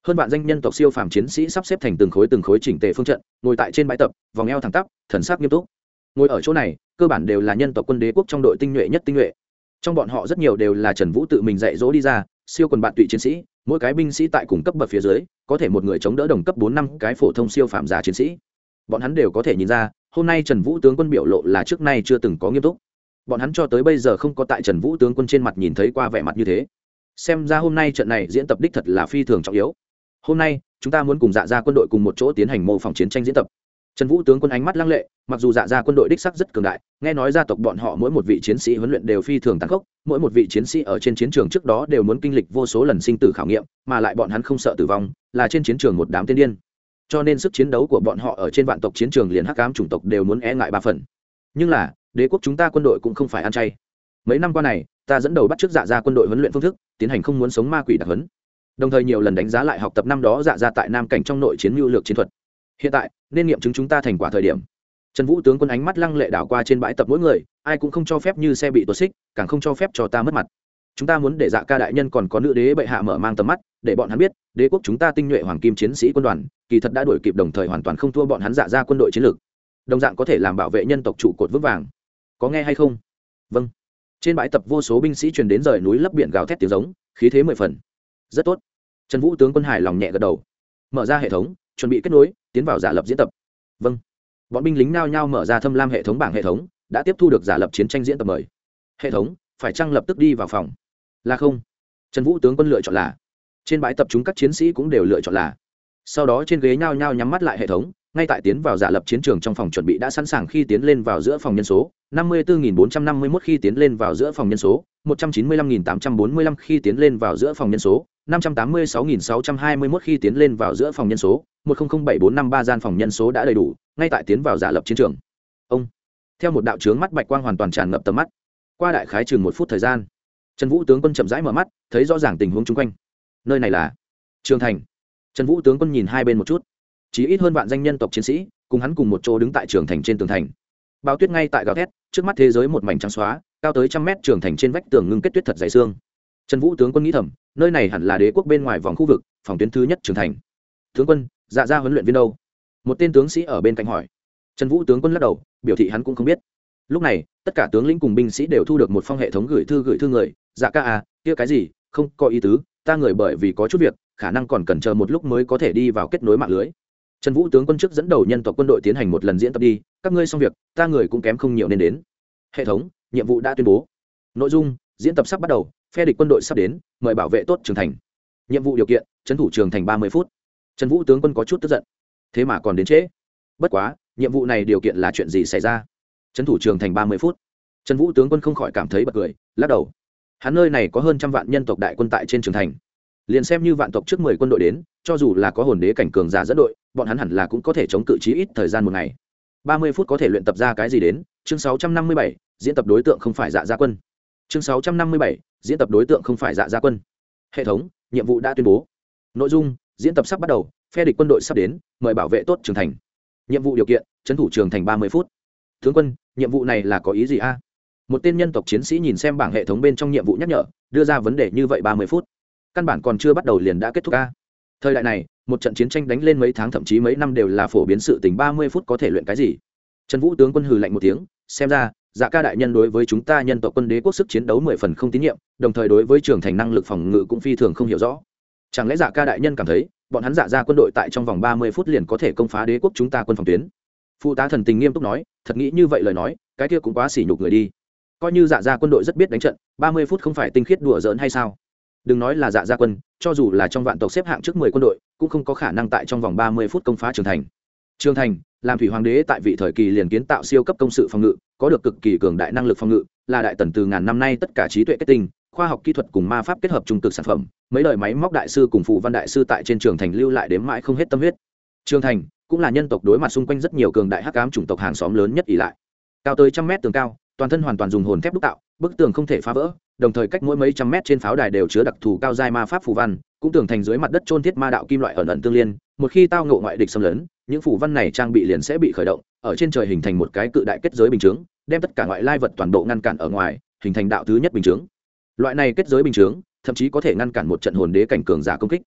A: Hơn vạn danh nhân tộc siêu phàm chiến sĩ sắp xếp thành từng khối từng khối chỉnh tề phương trận, ngồi tại trên bãi tập, vòng eo thẳng tắp, thần sắc nghiêm túc. Ngồi ở chỗ này, cơ bản đều là nhân tộc quân đế quốc trong đội tinh nhuệ nhất tinh nhuệ trong bọn họ rất nhiều đều là trần vũ tự mình dạy dỗ đi ra, siêu quần bạn tụy chiến sĩ, mỗi cái binh sĩ tại cùng cấp bậc phía dưới, có thể một người chống đỡ đồng cấp bốn năm cái phổ thông siêu phạm giả chiến sĩ. Bọn hắn đều có thể nhìn ra, hôm nay trần vũ tướng quân biểu lộ là trước nay chưa từng có nghiêm túc. Bọn hắn cho tới bây giờ không có tại trần vũ tướng quân trên mặt nhìn thấy qua vẻ mặt như thế. Xem ra hôm nay trận này diễn tập đích thật là phi thường trọng yếu. Hôm nay, chúng ta muốn cùng dạ ra quân đội cùng một chỗ tiến hành mô phỏng chiến tranh diễn tập trần vũ tướng quân ánh mắt lăng lệ, mặc dù dạ ra quân đội đích sắc rất cường đại, nghe nói gia tộc bọn họ mỗi một vị chiến sĩ huấn luyện đều phi thường tăng khốc, mỗi một vị chiến sĩ ở trên chiến trường trước đó đều muốn kinh lịch vô số lần sinh tử khảo nghiệm, mà lại bọn hắn không sợ tử vong, là trên chiến trường một đám tiên điên. Cho nên sức chiến đấu của bọn họ ở trên vạn tộc chiến trường liền hắc cám chủng tộc đều muốn e ngại ba phần. Nhưng là, đế quốc chúng ta quân đội cũng không phải ăn chay. Mấy năm qua này, ta dẫn đầu bắt t dạ ra quân đội huấn luyện phương thức, tiến hành không muốn sống ma quỷ đặc huấn. Đồng thời nhiều lần đánh giá lại học tập năm đó dạ ra tại nam cảnh trong nội chiến mưu lược chiến thuật hiện tại, nên nghiệm chứng chúng ta thành quả thời điểm. Trần vũ tướng quân ánh mắt lăng lệ đảo qua trên bãi tập mỗi người, ai cũng không cho phép như xe bị tuột xích, càng không cho phép cho ta mất mặt. Chúng ta muốn để dạ ca đại nhân còn có nữ đế bệ hạ mở mang tầm mắt, để bọn hắn biết, đế quốc chúng ta tinh nhuệ hoàng kim chiến sĩ quân đoàn, kỳ thật đã đuổi kịp đồng thời hoàn toàn không thua bọn hắn dạ ra quân đội chiến lược. Đồng dạng có thể làm bảo vệ nhân tộc trụ cột vững vàng. Có nghe hay không? Vâng. Trên bãi tập vô số binh sĩ truyền đến rời núi lấp biển gào thét tiếng giống, khí thế mười phần. Rất tốt. Trần vũ tướng quân hải lòng nhẹ gật đầu. Mở ra hệ thống, chuẩn bị kết nối tiến vào giả lập diễn tập. Vâng. Bọn binh lính nao nhao mở ra thâm lam hệ thống bảng hệ thống, đã tiếp thu được giả lập chiến tranh diễn tập mời. Hệ thống, phải chăng lập tức đi vào phòng? Là không. Trần vũ tướng quân lựa chọn là. Trên bãi tập chúng các chiến sĩ cũng đều lựa chọn là. Sau đó trên ghế nhao nhao nhắm mắt lại hệ thống, ngay tại tiến vào giả lập chiến trường trong phòng chuẩn bị đã sẵn sàng khi tiến lên vào giữa phòng nhân số, năm mươi bốn bốn trăm năm mươi mốt khi tiến lên vào giữa phòng nhân số, một trăm chín mươi lăm tám trăm bốn mươi lăm khi tiến lên vào giữa phòng nhân số năm trăm tám mươi sáu sáu trăm hai mươi mốt khi tiến lên vào giữa phòng nhân số, một nghìn bảy bốn năm ba gian phòng nhân số đã đầy đủ, ngay tại tiến vào giả lập chiến trường. Ông, theo một đạo trướng mắt bạch quang hoàn toàn tràn ngập tầm mắt. Qua đại khái chừng một phút thời gian, trần vũ tướng quân chậm rãi mở mắt, thấy rõ ràng tình huống chung quanh. Nơi này là trường thành. Trần vũ tướng quân nhìn hai bên một chút. Chỉ ít hơn vạn danh nhân tộc chiến sĩ, cùng hắn cùng một chỗ đứng tại trường thành trên tường thành. Bao tuyết ngay tại gào thét, trước mắt thế giới một mảnh trắng xóa, cao tới trăm mét trường thành trên vách tường ngưng kết tuyết thật dày xương. Trần vũ tướng quân nghĩ thầm nơi này hẳn là đế quốc bên ngoài vòng khu vực, phòng tuyến thứ nhất trưởng thành. Tướng quân dạ ra huấn luyện viên đâu? Một tên tướng sĩ ở bên cạnh hỏi. Trần vũ tướng quân lắc đầu, biểu thị hắn cũng không biết. Lúc này, tất cả tướng lĩnh cùng binh sĩ đều thu được một phong hệ thống gửi thư gửi thư người. Dạ ca à kia cái gì? Không có ý tứ, ta người bởi vì có chút việc, khả năng còn cần chờ một lúc mới có thể đi vào kết nối mạng lưới. Trần vũ tướng quân chức dẫn đầu nhân tộc quân đội tiến hành một lần diễn tập đi, các ngươi xong việc, ta người cũng kém không nhiều nên đến. Hệ thống, nhiệm vụ đã tuyên bố. Nội dung, diễn tập sắp bắt đầu phe địch quân đội sắp đến, mời bảo vệ tốt trường thành. Nhiệm vụ điều kiện, trấn thủ trường thành ba mươi phút. Trần vũ tướng quân có chút tức giận. Thế mà còn đến trễ. Bất quá, nhiệm vụ này điều kiện là chuyện gì xảy ra? Trấn thủ trường thành ba mươi phút. Trần vũ tướng quân không khỏi cảm thấy bật cười, lắc đầu. Hắn nơi này có hơn trăm vạn nhân tộc đại quân tại trên trường thành. Liền xem như vạn tộc trước mười quân đội đến, cho dù là có hồn đế cảnh cường giả dẫn đội, bọn hắn hẳn là cũng có thể chống cự trí ít thời gian một ngày. ba mươi phút có thể luyện tập ra cái gì đến? Chương sáu trăm năm mươi bảy, diễn tập đối tượng không phải dạ gia quân chương sáu trăm năm mươi bảy, diễn tập đối tượng không phải dạ gia quân. Hệ thống, nhiệm vụ đã tuyên bố. Nội dung, diễn tập sắp bắt đầu, phe địch quân đội sắp đến, mời bảo vệ tốt trường thành. Nhiệm vụ điều kiện, trấn thủ trường thành ba mươi phút. Tướng quân, nhiệm vụ này là có ý gì a? Một tên nhân tộc chiến sĩ nhìn xem bảng hệ thống bên trong nhiệm vụ nhắc nhở, đưa ra vấn đề như vậy ba mươi phút. Căn bản còn chưa bắt đầu liền đã kết thúc a. Thời đại này, một trận chiến tranh đánh lên mấy tháng thậm chí mấy năm đều là phổ biến sự tình ba mươi phút có thể luyện cái gì. Trần vũ tướng quân hừ lạnh một tiếng, xem ra dạ ca đại nhân đối với chúng ta nhân tộc quân đế quốc sức chiến đấu mười phần không tín nhiệm, đồng thời đối với trưởng thành năng lực phòng ngự cũng phi thường không hiểu rõ. Chẳng lẽ dạ ca đại nhân cảm thấy, bọn hắn dạ ra quân đội tại trong vòng ba mươi phút liền có thể công phá đế quốc chúng ta quân phòng tuyến? Phụ tá thần tình nghiêm túc nói, thật nghĩ như vậy lời nói, cái kia cũng quá sỉ nhục người đi. Coi như dạ ra quân đội rất biết đánh trận, ba mươi phút không phải tinh khiết đùa giỡn hay sao? Đừng nói là dạ gia quân, cho dù là trong vạn tộc xếp hạng trước mười quân đội, cũng không có khả năng tại trong vòng ba mươi phút công phá trường thành. Trường thành, làm thủy hoàng đế tại vị thời kỳ liền kiến tạo siêu cấp công sự phòng ngự có được cực kỳ cường đại năng lực phòng ngự, là đại tần từ ngàn năm nay tất cả trí tuệ kết tinh, khoa học kỹ thuật cùng ma pháp kết hợp trung cực sản phẩm, mấy đời máy móc đại sư cùng phụ văn đại sư tại trên trường thành lưu lại đến mãi không hết tâm huyết. Trường thành cũng là nhân tộc đối mặt xung quanh rất nhiều cường đại hắc ám chủng tộc hàng xóm lớn nhất ỷ lại. Cao tới trăm mét tường cao, toàn thân hoàn toàn dùng hồn thép đúc tạo, bức tường không thể phá vỡ, đồng thời cách mỗi mấy trăm mét trên pháo đài đều chứa đặc thù cao giai ma pháp phù văn, cũng tường thành dưới mặt đất trôn thiết ma đạo kim loại ẩn ẩn tương liên, một khi tao ngộ ngoại địch xâm lấn, những phù văn này trang bị liền sẽ bị khởi động, ở trên trời hình thành một cái cự đại kết giới bình chướng đem tất cả ngoại lai vật toàn bộ ngăn cản ở ngoài, hình thành đạo thứ nhất bình chướng. Loại này kết giới bình chướng, thậm chí có thể ngăn cản một trận hồn đế cảnh cường giả công kích.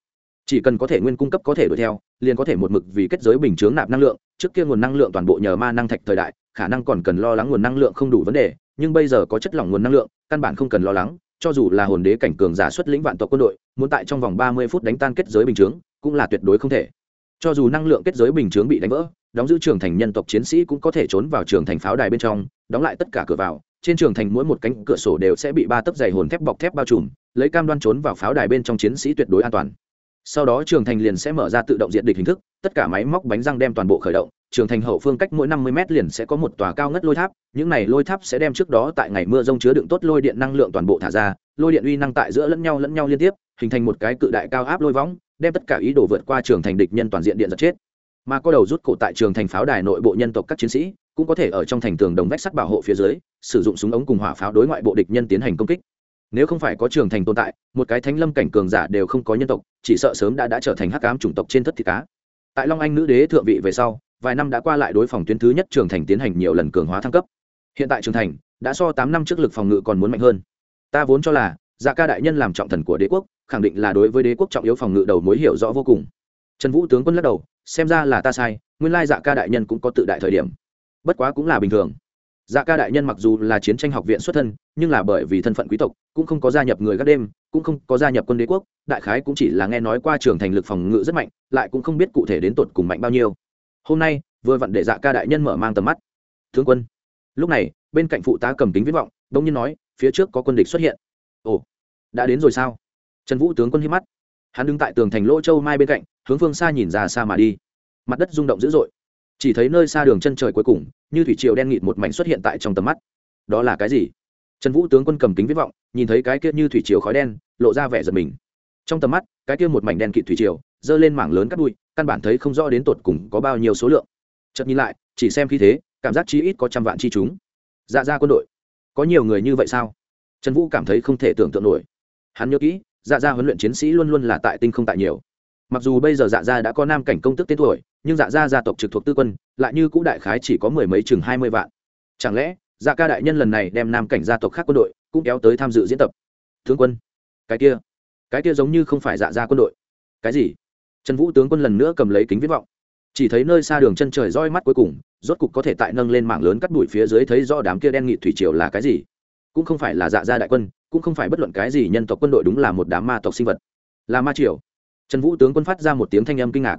A: Chỉ cần có thể nguyên cung cấp có thể đuổi theo, liền có thể một mực vì kết giới bình chướng nạp năng lượng, trước kia nguồn năng lượng toàn bộ nhờ ma năng thạch thời đại, khả năng còn cần lo lắng nguồn năng lượng không đủ vấn đề, nhưng bây giờ có chất lỏng nguồn năng lượng, căn bản không cần lo lắng, cho dù là hồn đế cảnh cường giả xuất lĩnh vạn tộc quân đội, muốn tại trong vòng ba mươi phút đánh tan kết giới bình chướng, cũng là tuyệt đối không thể. Cho dù năng lượng kết giới bình chướng bị đánh vỡ, đóng giữ trường thành nhân tộc chiến sĩ cũng có thể trốn vào trường thành pháo đài bên trong đóng lại tất cả cửa vào, trên trường thành mỗi một cánh cửa sổ đều sẽ bị ba tấc dày hồn thép bọc thép bao trùm, lấy cam đoan trốn vào pháo đài bên trong chiến sĩ tuyệt đối an toàn. Sau đó trường thành liền sẽ mở ra tự động diện địch hình thức, tất cả máy móc bánh răng đem toàn bộ khởi động, trường thành hậu phương cách mỗi năm mươi m liền sẽ có một tòa cao ngất lôi tháp, những này lôi tháp sẽ đem trước đó tại ngày mưa rông chứa đựng tốt lôi điện năng lượng toàn bộ thả ra, lôi điện uy năng tại giữa lẫn nhau lẫn nhau liên tiếp, hình thành một cái cự đại cao áp lôi võng, đem tất cả ý đồ vượt qua trường thành địch nhân toàn diện điện giật chết. Mà có đầu rút cổ tại trường thành pháo đài nội bộ nhân tộc các chiến sĩ cũng có thể ở trong thành tường đồng vách sắt bảo hộ phía dưới, sử dụng súng ống cùng hỏa pháo đối ngoại bộ địch nhân tiến hành công kích. Nếu không phải có trường thành tồn tại, một cái thánh lâm cảnh cường giả đều không có nhân tộc, chỉ sợ sớm đã đã trở thành hắc ám chủng tộc trên thất thịt cá. Tại long anh nữ đế thượng vị về sau, vài năm đã qua lại đối phòng tuyến thứ nhất trường thành tiến hành nhiều lần cường hóa thăng cấp. Hiện tại trường thành đã so tám năm trước lực phòng ngự còn muốn mạnh hơn. Ta vốn cho là dạ ca đại nhân làm trọng thần của đế quốc, khẳng định là đối với đế quốc trọng yếu phòng ngự đầu mối hiểu rõ vô cùng. Trần vũ tướng quân lắc đầu, xem ra là ta sai, nguyên lai dạ ca đại nhân cũng có tự đại thời điểm bất quá cũng là bình thường. Dạ ca đại nhân mặc dù là chiến tranh học viện xuất thân, nhưng là bởi vì thân phận quý tộc, cũng không có gia nhập người gác đêm, cũng không có gia nhập quân đế quốc, đại khái cũng chỉ là nghe nói qua trường thành lực phòng ngự rất mạnh, lại cũng không biết cụ thể đến tột cùng mạnh bao nhiêu. Hôm nay, vừa vặn để dạ ca đại nhân mở mang tầm mắt. Thương quân. Lúc này, bên cạnh phụ tá cầm kính viết vọng đông nhiên nói, phía trước có quân địch xuất hiện. Ồ, đã đến rồi sao? Trần vũ tướng quân hít mắt. Hắn đứng tại tường thành lỗ châu mai bên cạnh, hướng phương xa nhìn ra xa mà đi. Mặt đất rung động dữ dội chỉ thấy nơi xa đường chân trời cuối cùng, như thủy triều đen nghịt một mảnh xuất hiện tại trong tầm mắt. Đó là cái gì? Trần vũ tướng quân cầm kính viết vọng, nhìn thấy cái kia như thủy triều khói đen, lộ ra vẻ giật mình. Trong tầm mắt, cái kia một mảnh đen kịt thủy triều, dơ lên mảng lớn cắt bụi, căn bản thấy không rõ đến tột cùng có bao nhiêu số lượng. Chợt nhìn lại, chỉ xem khí thế, cảm giác chi ít có trăm vạn chi chúng. Dạ ra quân đội, có nhiều người như vậy sao? Trần vũ cảm thấy không thể tưởng tượng nổi. Hắn nhớ kỹ dạ ra huấn luyện chiến sĩ luôn luôn là tại tinh không tại nhiều mặc dù bây giờ dạ gia đã có nam cảnh công tức tên tuổi, nhưng dạ gia gia tộc trực thuộc tư quân, lại như cũ đại khái chỉ có mười mấy chừng hai mươi vạn. Chẳng lẽ dạ ca đại nhân lần này đem nam cảnh gia tộc khác quân đội cũng kéo tới tham dự diễn tập? Tướng quân, cái kia cái kia giống như không phải dạ gia quân đội. Cái gì? Trần vũ tướng quân lần nữa cầm lấy kính viết vọng. Chỉ thấy nơi xa đường chân trời roi mắt cuối cùng, rốt cục có thể tại nâng lên mảng lớn cắt đuổi phía dưới thấy rõ đám kia đen nghị thủy triều là cái gì. Cũng không phải là dạ gia đại quân, cũng không phải bất luận cái gì nhân tộc quân đội đúng là một đám ma tộc sinh vật. Là ma triều trần vũ tướng quân phát ra một tiếng thanh âm kinh ngạc.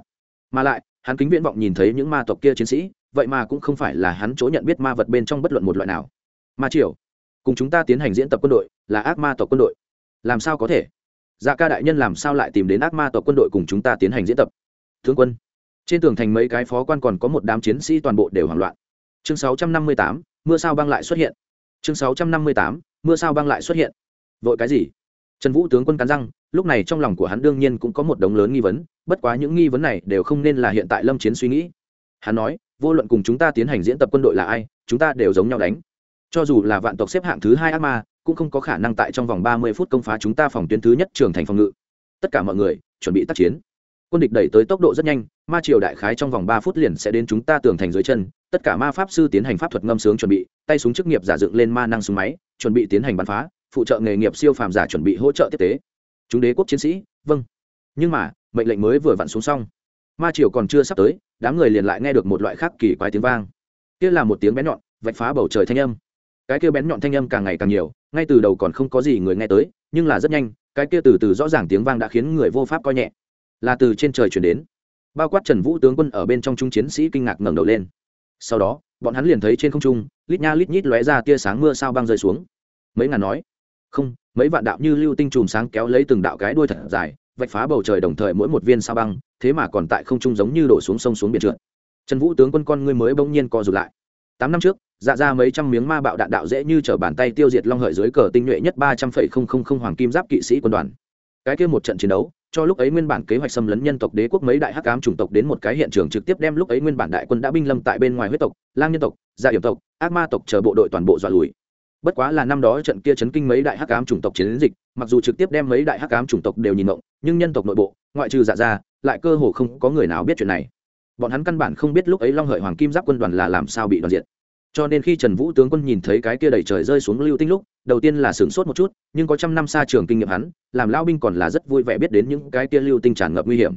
A: Mà lại hắn kính viễn vọng nhìn thấy những ma tộc kia chiến sĩ vậy mà cũng không phải là hắn chỗ nhận biết ma vật bên trong bất luận một loại nào. Ma triều cùng chúng ta tiến hành diễn tập quân đội là ác ma tộc quân đội. Làm sao có thể? Dạ ca đại nhân làm sao lại tìm đến ác ma tộc quân đội cùng chúng ta tiến hành diễn tập? Tướng quân trên tường thành mấy cái phó quan còn có một đám chiến sĩ toàn bộ đều hoảng loạn. Chương 658, mưa sao băng lại xuất hiện. Chương 658, mưa sao băng lại xuất hiện. Vội cái gì? Trần vũ tướng quân cắn răng, lúc này trong lòng của hắn đương nhiên cũng có một đống lớn nghi vấn, bất quá những nghi vấn này đều không nên là hiện tại lâm chiến suy nghĩ. Hắn nói, vô luận cùng chúng ta tiến hành diễn tập quân đội là ai, chúng ta đều giống nhau đánh. Cho dù là vạn tộc xếp hạng thứ hai ác ma, cũng không có khả năng tại trong vòng ba mươi phút công phá chúng ta phòng tuyến thứ nhất trường thành phòng ngự. Tất cả mọi người, chuẩn bị tác chiến. Quân địch đẩy tới tốc độ rất nhanh, ma triều đại khái trong vòng ba phút liền sẽ đến chúng ta tường thành dưới chân. Tất cả ma pháp sư tiến hành pháp thuật ngâm sướng chuẩn bị, tay súng chức nghiệp giả dựng lên ma năng súng máy, chuẩn bị tiến hành bắn phá phụ trợ nghề nghiệp siêu phàm giả chuẩn bị hỗ trợ tiếp tế. Chúng đế quốc chiến sĩ vâng. Nhưng mà, mệnh lệnh mới vừa vặn xuống xong. Ma triều còn chưa sắp tới, đám người liền lại nghe được một loại khác kỳ quái tiếng vang. Kia là một tiếng bén nhọn, vạch phá bầu trời thanh âm. Cái kia bén nhọn thanh âm càng ngày càng nhiều, ngay từ đầu còn không có gì người nghe tới, nhưng là rất nhanh, cái kia từ từ rõ ràng tiếng vang đã khiến người vô pháp coi nhẹ. Là từ trên trời chuyển đến. Bao quát trần vũ tướng quân ở bên trong trung chiến sĩ kinh ngạc ngẩng đầu lên. Sau đó, bọn hắn liền thấy trên không trung, lít nha lít nhít lóe ra tia sáng mưa sao băng rơi xuống. Mấy ngàn nói không, mấy vạn đạo như lưu tinh chùm sáng kéo lấy từng đạo cái đuôi thật dài, vạch phá bầu trời đồng thời mỗi một viên sao băng, thế mà còn tại không trung giống như đổ xuống sông xuống biển trượt. Trần vũ tướng quân con ngươi mới bỗng nhiên co rụt lại. Tám năm trước dạ ra mấy trăm miếng ma bạo đạn đạo dễ như t r ở bàn tay tiêu diệt long hợi dưới cờ tinh nhuệ nhất ba trăm phẩy không không không hoàng kim giáp kỵ sĩ quân đoàn. Cái kia một trận chiến đấu, cho lúc ấy nguyên bản kế hoạch xâm lấn nhân tộc đế quốc mấy đại hắc ám chủng tộc đến một cái hiện trường trực tiếp đem lúc ấy nguyên bản đại quân đã binh lâm tại bên ngoài huyết tộc, lang nhân tộc gia hiểm tộc, ác ma tộc chờ bộ đội toàn bộ dọa lùi bất quá là năm đó trận kia chấn kinh mấy đại hắc ám chủng tộc chiến dịch, mặc dù trực tiếp đem mấy đại hắc ám chủng tộc đều nhìn ngộng, nhưng nhân tộc nội bộ, ngoại trừ dạ ra lại cơ hồ không có người nào biết chuyện này. Bọn hắn căn bản không biết lúc ấy long hợi hoàng kim giáp quân đoàn là làm sao bị đoàn diện cho nên khi trần vũ tướng quân nhìn thấy cái kia đẩy trời rơi xuống lưu tinh lúc, đầu tiên là sửng sốt một chút, nhưng có trăm năm xa trường kinh nghiệm hắn, làm lao binh còn là rất vui vẻ biết đến những cái kia lưu tinh tràn ngập nguy hiểm.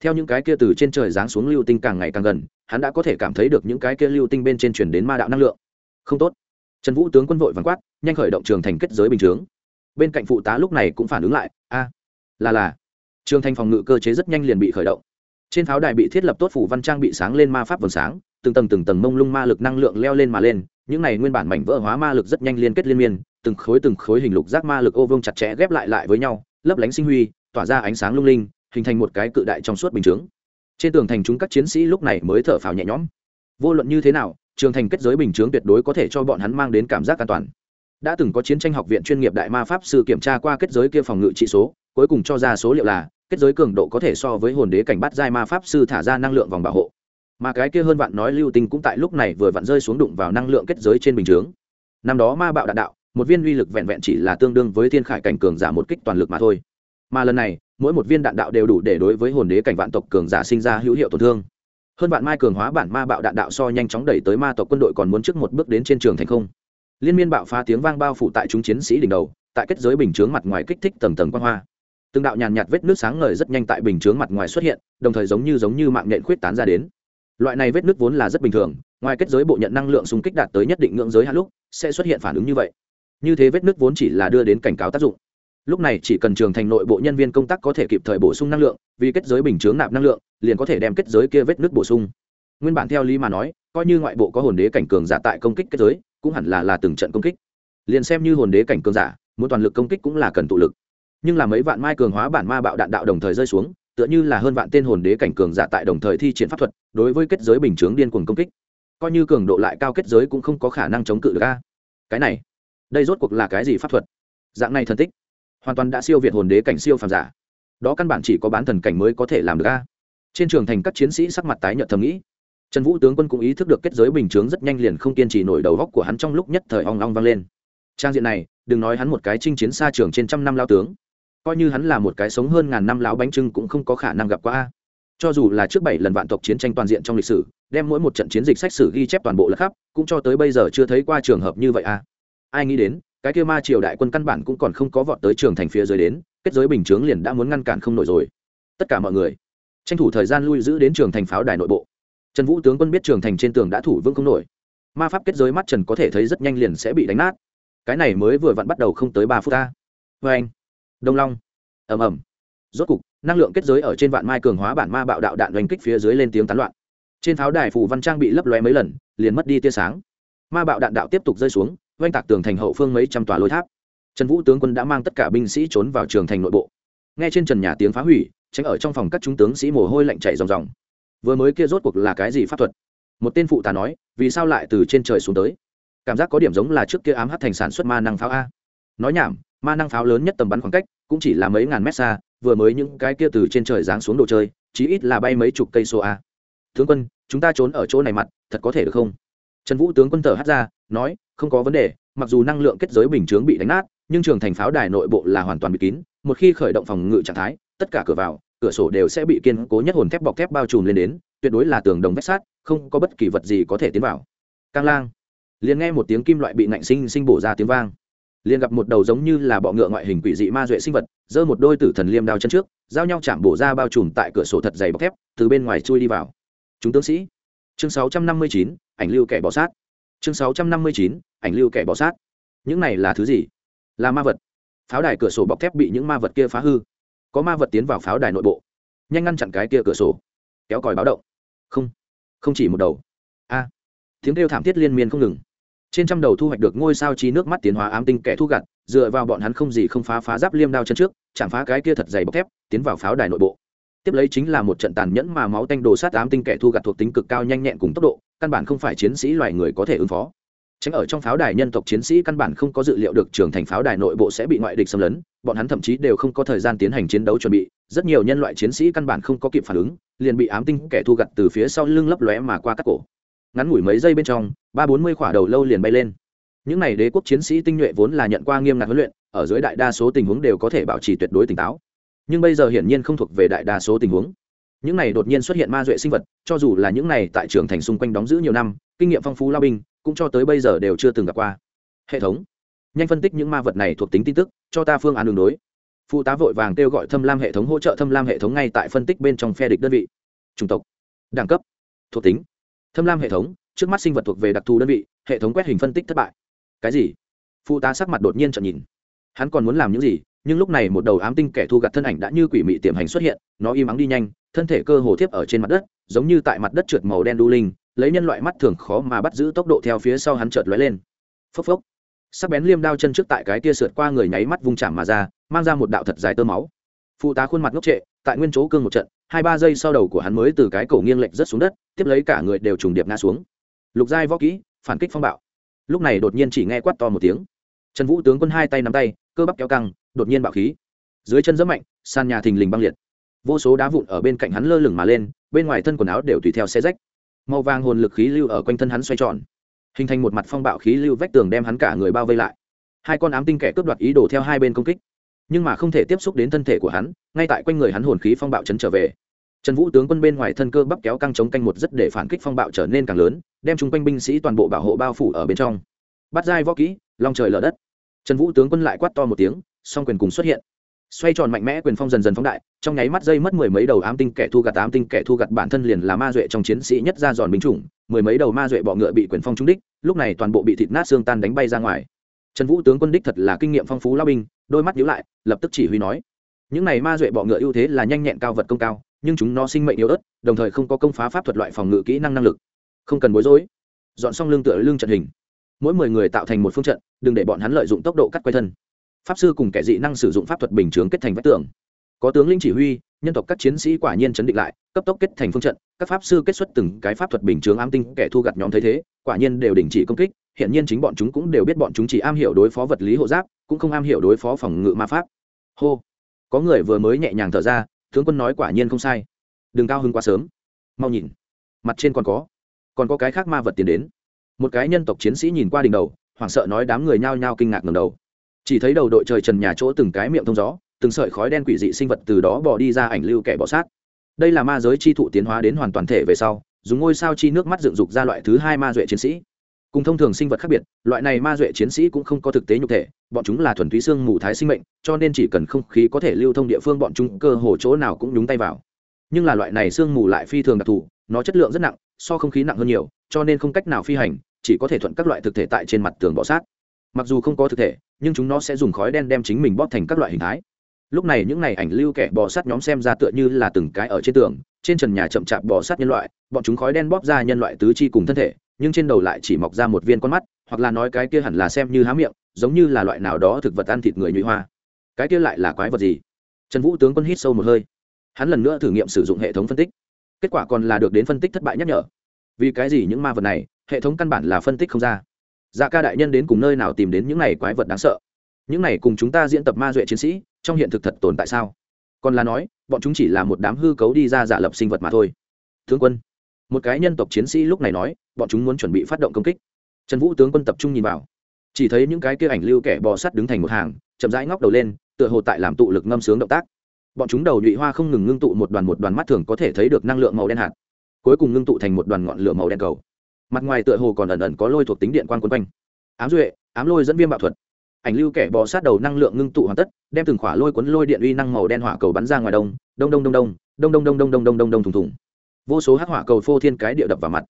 A: Theo những cái kia từ trên trời giáng xuống lưu tinh càng ngày càng gần, hắn đã có thể cảm thấy được những cái kia lưu tinh bên trên truyền đến ma đạo năng lượng. Không tốt trần vũ tướng quân vội vắng quát, nhanh khởi động trường thành kết giới bình chướng. Bên cạnh phụ tá lúc này cũng phản ứng lại, a, là là. Trường thành phòng ngự cơ chế rất nhanh liền bị khởi động. Trên pháo đài bị thiết lập tốt phủ văn trang bị sáng lên ma pháp vầng sáng, từng tầng từng tầng mông lung ma lực năng lượng leo lên mà lên, những này nguyên bản mảnh vỡ hóa ma lực rất nhanh liên kết liên miên, từng khối từng khối hình lục giác ma lực ô vương chặt chẽ ghép lại lại với nhau, lấp lánh sinh huy, tỏa ra ánh sáng lung linh, hình thành một cái cự đại trong suốt bình chướng. Trên tường thành chúng các chiến sĩ lúc này mới thở phào nhẹ nhõm. Vô luận như thế nào trường thành kết giới bình chướng tuyệt đối có thể cho bọn hắn mang đến cảm giác an toàn. Đã từng có chiến tranh học viện chuyên nghiệp đại ma pháp sư kiểm tra qua kết giới kia phòng ngự trị số, cuối cùng cho ra số liệu là, kết giới cường độ có thể so với hồn đế cảnh bắt giai ma pháp sư thả ra năng lượng vòng bảo hộ. Mà cái kia hơn vạn nói lưu tinh cũng tại lúc này vừa vặn rơi xuống đụng vào năng lượng kết giới trên bình chướng. Năm đó ma bạo đạn đạo, một viên uy lực vẹn vẹn chỉ là tương đương với thiên khải cảnh cường giả một kích toàn lực mà thôi. Mà lần này, mỗi một viên đạn đạo đều đủ để đối với hồn đế cảnh vạn tộc cường giả sinh ra hữu hiệu tổn thương hơn vạn mai cường hóa bản ma bạo đạn đạo so nhanh chóng đẩy tới ma tộc quân đội còn muốn trước một bước đến trên trường thành không. Liên miên bạo phá tiếng vang bao phủ tại chúng chiến sĩ đỉnh đầu, tại kết giới bình chướng mặt ngoài kích thích tầng tầng quang hoa. Từng đạo nhàn nhạt vết nước sáng ngời rất nhanh tại bình chướng mặt ngoài xuất hiện, đồng thời giống như giống như mạng nhện khuyết tán ra đến. Loại này vết nước vốn là rất bình thường, ngoài kết giới bộ nhận năng lượng xung kích đạt tới nhất định ngưỡng giới hạn lúc, sẽ xuất hiện phản ứng như vậy. Như thế vết nước vốn chỉ là đưa đến cảnh cáo tác dụng lúc này chỉ cần trường thành nội bộ nhân viên công tác có thể kịp thời bổ sung năng lượng, vì kết giới bình chướng nạp năng lượng, liền có thể đem kết giới kia vết nước bổ sung. Nguyên bản theo lý mà nói, coi như ngoại bộ có hồn đế cảnh cường giả tại công kích kết giới, cũng hẳn là là từng trận công kích. Liền xem như hồn đế cảnh cường giả, muốn toàn lực công kích cũng là cần tụ lực. Nhưng là mấy vạn mai cường hóa bản ma bạo đạn đạo đồng thời rơi xuống, tựa như là hơn vạn tên hồn đế cảnh cường giả tại đồng thời thi triển pháp thuật, đối với kết giới bình chướng điên cuồng công kích. Coi như cường độ lại cao kết giới cũng không có khả năng chống cự được a. Cái này, đây rốt cuộc là cái gì pháp thuật? Dạng này thần tích hoàn toàn đã siêu việt hồn đế cảnh siêu phàm giả. Đó căn bản chỉ có bán thần cảnh mới có thể làm được a. Trên trường thành các chiến sĩ sắc mặt tái nhợt thầm nghĩ. Trần vũ tướng quân cũng ý thức được kết giới bình chướng rất nhanh liền không kiên trì nổi đầu góc của hắn trong lúc nhất thời ong ong vang lên. Trang diện này, đừng nói hắn một cái chinh chiến xa trường trên trăm năm lao tướng. Coi như hắn là một cái sống hơn ngàn năm lão bánh trưng cũng không có khả năng gặp qua a. Cho dù là trước bảy lần vạn tộc chiến tranh toàn diện trong lịch sử, đem mỗi một trận chiến dịch sách sử ghi chép toàn bộ lật khắp, cũng cho tới bây giờ chưa thấy qua trường hợp như vậy a. Ai nghĩ đến cái kia ma triều đại quân căn bản cũng còn không có vọt tới trường thành phía dưới đến, kết giới bình chướng liền đã muốn ngăn cản không nổi rồi. Tất cả mọi người, tranh thủ thời gian lui giữ đến trường thành pháo đài nội bộ. Trần vũ tướng quân biết trường thành trên tường đã thủ vững không nổi. Ma pháp kết giới mắt trần có thể thấy rất nhanh liền sẽ bị đánh nát. Cái này mới vừa vặn bắt đầu không tới ba phút ta. Vê anh. Đông long. Ầm ầm. Rốt cục, năng lượng kết giới ở trên vạn mai cường hóa bản ma bạo đạo đạn đánh kích phía dưới lên tiếng tán loạn. Trên pháo đài phủ văn trang bị lấp lóe mấy lần, liền mất đi tia sáng. Ma bạo đạn đạo tiếp tục rơi xuống oanh tạc tường thành hậu phương mấy trăm tòa lối tháp. Trần vũ tướng quân đã mang tất cả binh sĩ trốn vào trường thành nội bộ. Nghe trên trần nhà tiếng phá hủy, tránh ở trong phòng các trung tướng sĩ mồ hôi lạnh chạy ròng ròng. Vừa mới kia rốt cuộc là cái gì pháp thuật? Một tên phụ tà nói, vì sao lại từ trên trời xuống tới? Cảm giác có điểm giống là trước kia ám hát thành sản xuất ma năng pháo a. Nói nhảm, ma năng pháo lớn nhất tầm bắn khoảng cách, cũng chỉ là mấy ngàn mét xa, vừa mới những cái kia từ trên trời giáng xuống đồ chơi, chí ít là bay mấy chục cây số a. Tướng quân, chúng ta trốn ở chỗ này mặt, thật có thể được không? Trần vũ tướng quân thở hát ra nói không có vấn đề mặc dù năng lượng kết giới bình chướng bị đánh nát nhưng trường thành pháo đài nội bộ là hoàn toàn bị kín một khi khởi động phòng ngự trạng thái tất cả cửa vào cửa sổ đều sẽ bị kiên cố nhất hồn thép bọc thép bao trùm lên đến tuyệt đối là tường đồng vách sát không có bất kỳ vật gì có thể tiến vào. Cang lang liền nghe một tiếng kim loại bị nạnh sinh sinh bổ ra tiếng vang. Liền gặp một đầu giống như là bọ ngựa ngoại hình quỷ dị ma duệ sinh vật giơ một đôi tử thần liêm đao chân trước giao nhau chạm bổ ra bao trùm tại cửa sổ thật dày bọc thép từ bên ngoài chui đi vào. Chúng tướng sĩ chương 659, ảnh lưu kẻ bỏ sát. Chương 659, ảnh lưu kẻ bỏ sát. Những này là thứ gì? Là ma vật. Pháo đài cửa sổ bọc thép bị những ma vật kia phá hư. Có ma vật tiến vào pháo đài nội bộ. Nhanh ngăn chặn cái kia cửa sổ. Kéo còi báo động. Không không chỉ một đầu. A tiếng kêu thảm thiết liên miên không ngừng. Trên trăm đầu thu hoạch được ngôi sao chi nước mắt tiến hóa ám tinh kẻ thu gặt dựa vào bọn hắn không gì không phá phá giáp liêm đao chân trước chẳng phá cái kia thật dày bọc thép tiến vào pháo đài nội bộ tiếp lấy chính là một trận tàn nhẫn mà máu tanh đồ sát ám tinh kẻ thu gặt thuộc tính cực cao nhanh nhẹn cùng tốc độ, căn bản không phải chiến sĩ loài người có thể ứng phó. Tránh ở trong pháo đài nhân tộc chiến sĩ căn bản không có dự liệu được trưởng thành pháo đài nội bộ sẽ bị ngoại địch xâm lấn, bọn hắn thậm chí đều không có thời gian tiến hành chiến đấu chuẩn bị, rất nhiều nhân loại chiến sĩ căn bản không có kịp phản ứng, liền bị ám tinh kẻ thu gặt từ phía sau lưng lấp lóe mà qua các cổ. Ngắn ngủi mấy giây bên trong, ba bốn mươi khỏa đầu lâu liền bay lên. Những n à y đế quốc chiến sĩ tinh nhuệ vốn là nhận qua nghiêm ngặt huấn luyện, ở dưới đại đa số tình huống đều có thể bảo trì tuyệt đối tỉnh táo nhưng bây giờ hiển nhiên không thuộc về đại đa số tình huống. Những này đột nhiên xuất hiện ma duệ sinh vật, cho dù là những này tại trường thành xung quanh đóng giữ nhiều năm, kinh nghiệm phong phú lao binh, cũng cho tới bây giờ đều chưa từng gặp qua. Hệ thống. Nhanh phân tích những ma vật này thuộc tính tin tức, cho ta phương án đường đối. Phụ tá vội vàng kêu gọi thâm lam hệ thống hỗ trợ thâm lam hệ thống ngay tại phân tích bên trong phe địch đơn vị. Chủng tộc. Đẳng cấp. Thuộc tính. Thâm lam hệ thống, trước mắt sinh vật thuộc về đặc thù đơn vị, hệ thống quét hình phân tích thất bại. Cái gì? Phụ tá sắc mặt đột nhiên trợn nhìn. Hắn còn muốn làm những gì? Nhưng lúc này một đầu ám tinh kẻ thu gặt thân ảnh đã như quỷ mị tiềm hành xuất hiện, nó im ắng đi nhanh, thân thể cơ hồ thiếp ở trên mặt đất, giống như tại mặt đất trượt màu đen đu linh, lấy nhân loại mắt thường khó mà bắt giữ tốc độ theo phía sau hắn chợt lóe lên. Phốc phốc. Sắc bén liêm đao chân trước tại cái tia sượt qua người nháy mắt vung chạm mà ra, mang ra một đạo thật dài tơ máu. Phụ tá khuôn mặt ngốc trệ, tại nguyên chỗ cương một trận, hai ba giây sau đầu của hắn mới từ cái cổ nghiêng lệch rất xuống đất, tiếp lấy cả người đều trùng điệp ngã xuống. Lục giai võ kỹ, phản kích phong bạo. Lúc này đột nhiên chỉ nghe quát to một tiếng. Trần vũ tướng quân hai tay nắm tay, cơ bắp kéo căng đột nhiên bạo khí. Dưới chân rất mạnh, sàn nhà thình lình băng liệt. Vô số đá vụn ở bên cạnh hắn lơ lửng mà lên, bên ngoài thân quần áo đều tùy theo xe rách. Màu vàng hồn lực khí lưu ở quanh thân hắn xoay tròn. Hình thành một mặt phong bạo khí lưu vách tường đem hắn cả người bao vây lại. Hai con ám tinh kẻ cướp đoạt ý đồ theo hai bên công kích. Nhưng mà không thể tiếp xúc đến thân thể của hắn, ngay tại quanh người hắn hồn khí phong bạo chấn trở về. Trần vũ tướng quân bên ngoài thân cơ bắp kéo căng chống canh một rất để phản kích phong bạo trở nên càng lớn, đem chung quanh binh sĩ toàn bộ bảo hộ bao phủ ở bên trong. Bắt dai võ kỹ, long trời lở đất. Trần vũ tướng quân lại quát to một tiếng song quyền cùng xuất hiện. Xoay tròn mạnh mẽ, quyền phong dần dần phóng đại, trong nháy mắt dây mất mười mấy đầu ám tinh kẻ thu gặt, ám tinh kẻ thu gặt bản thân liền là ma duệ trong chiến sĩ nhất ra giòn binh chủng, mười mấy đầu ma duệ bọ ngựa bị quyền phong trúng đích, lúc này toàn bộ bị thịt nát xương tan đánh bay ra ngoài. Trần vũ tướng quân đích thật là kinh nghiệm phong phú lao binh, đôi mắt nhíu lại, lập tức chỉ huy nói những này ma duệ bọ ngựa ưu thế là nhanh nhẹn cao vật công cao, nhưng chúng nó sinh mệnh yếu ớt, đồng thời không có công phá pháp thuật loại phòng ngự kỹ năng năng lực. Không cần bối rối. Dọn xong lưng tựa lưng trận hình. Mỗi mười người tạo thành một phương trận, đừng để bọn hắn lợi dụng tốc độ cắt quay thân pháp sư cùng kẻ dị năng sử dụng pháp thuật bình chướng kết thành vách tường. Có tướng linh chỉ huy, nhân tộc các chiến sĩ quả nhiên chấn định lại, cấp tốc kết thành phương trận. Các pháp sư kết xuất từng cái pháp thuật bình chướng ám tinh, kẻ thu gặt nhóm thấy thế, quả nhiên đều đình chỉ công kích. Hiện nhiên chính bọn chúng cũng đều biết bọn chúng chỉ am hiểu đối phó vật lý hộ giáp, cũng không am hiểu đối phó phòng ngự ma pháp. Hô! Có người vừa mới nhẹ nhàng thở ra, tướng quân nói quả nhiên không sai. Đừng cao hứng quá sớm. Mau nhìn. Mặt trên còn có. Còn có cái khác ma vật tiến đến. Một cái nhân tộc chiến sĩ nhìn qua đỉnh đầu, hoảng sợ nói đám người nhao nhao kinh ngạc ngầm đầu chỉ thấy đầu đội trời trần nhà chỗ từng cái miệng thông gió, từng sợi khói đen quỷ dị sinh vật từ đó bỏ đi ra ảnh lưu kẻ bỏ sát. Đây là ma giới chi thụ tiến hóa đến hoàn toàn thể về sau, dùng ngôi sao chi nước mắt dựng dục ra loại thứ hai ma duệ chiến sĩ. Cùng thông thường sinh vật khác biệt, loại này ma duệ chiến sĩ cũng không có thực tế nhục thể, bọn chúng là thuần túy xương mù thái sinh mệnh, cho nên chỉ cần không khí có thể lưu thông địa phương bọn chúng cơ hồ chỗ nào cũng nhúng tay vào. Nhưng là loại này xương mù lại phi thường đặc thù, nó chất lượng rất nặng, so không khí nặng hơn nhiều, cho nên không cách nào phi hành, chỉ có thể thuận các loại thực thể tại trên mặt tường bọ sát mặc dù không có thực thể, nhưng chúng nó sẽ dùng khói đen đem chính mình bóp thành các loại hình thái. Lúc này những này ảnh lưu kẻ bò sát nhóm xem ra tựa như là từng cái ở trên tường, trên trần nhà chậm chạp bò sát nhân loại, bọn chúng khói đen bóp ra nhân loại tứ chi cùng thân thể, nhưng trên đầu lại chỉ mọc ra một viên con mắt, hoặc là nói cái kia hẳn là xem như há miệng, giống như là loại nào đó thực vật ăn thịt người nhụy hoa. Cái kia lại là quái vật gì? Trần vũ tướng quân hít sâu một hơi. Hắn lần nữa thử nghiệm sử dụng hệ thống phân tích. Kết quả còn là được đến phân tích thất bại nhắc nhở. Vì cái gì những ma vật này, hệ thống căn bản là phân tích không ra? Dạ ca đại nhân đến cùng nơi nào tìm đến những này quái vật đáng sợ? Những này cùng chúng ta diễn tập ma duệ chiến sĩ, trong hiện thực thật tồn tại sao? Còn là nói, bọn chúng chỉ là một đám hư cấu đi ra giả lập sinh vật mà thôi. Tướng quân, một cái nhân tộc chiến sĩ lúc này nói, bọn chúng muốn chuẩn bị phát động công kích. Trần vũ tướng quân tập trung nhìn vào. Chỉ thấy những cái kia ảnh lưu kẻ bò sắt đứng thành một hàng, chậm rãi ngóc đầu lên, tựa hồ tại làm tụ lực ngâm sướng động tác. Bọn chúng đầu nhụy hoa không ngừng ngưng tụ một đoàn một đoàn mắt thường có thể thấy được năng lượng màu đen hạt. Cuối cùng ngưng tụ thành một đoàn ngọn lửa màu đen cầu mặt ngoài tựa hồ còn ẩn ẩn có lôi thuộc tính điện quan quân quanh. Ám duệ, ám lôi dẫn viêm bạo thuật. Ảnh lưu kẻ bò sát đầu năng lượng ngưng tụ hoàn tất, đem từng khỏa lôi cuốn lôi điện uy năng màu đen hỏa cầu bắn ra ngoài đông đông đông đông đông đông đông đông đông đông đông đông đông thùng thùng. Vô số hắc hỏa cầu phô thiên cái địa đập vào mặt.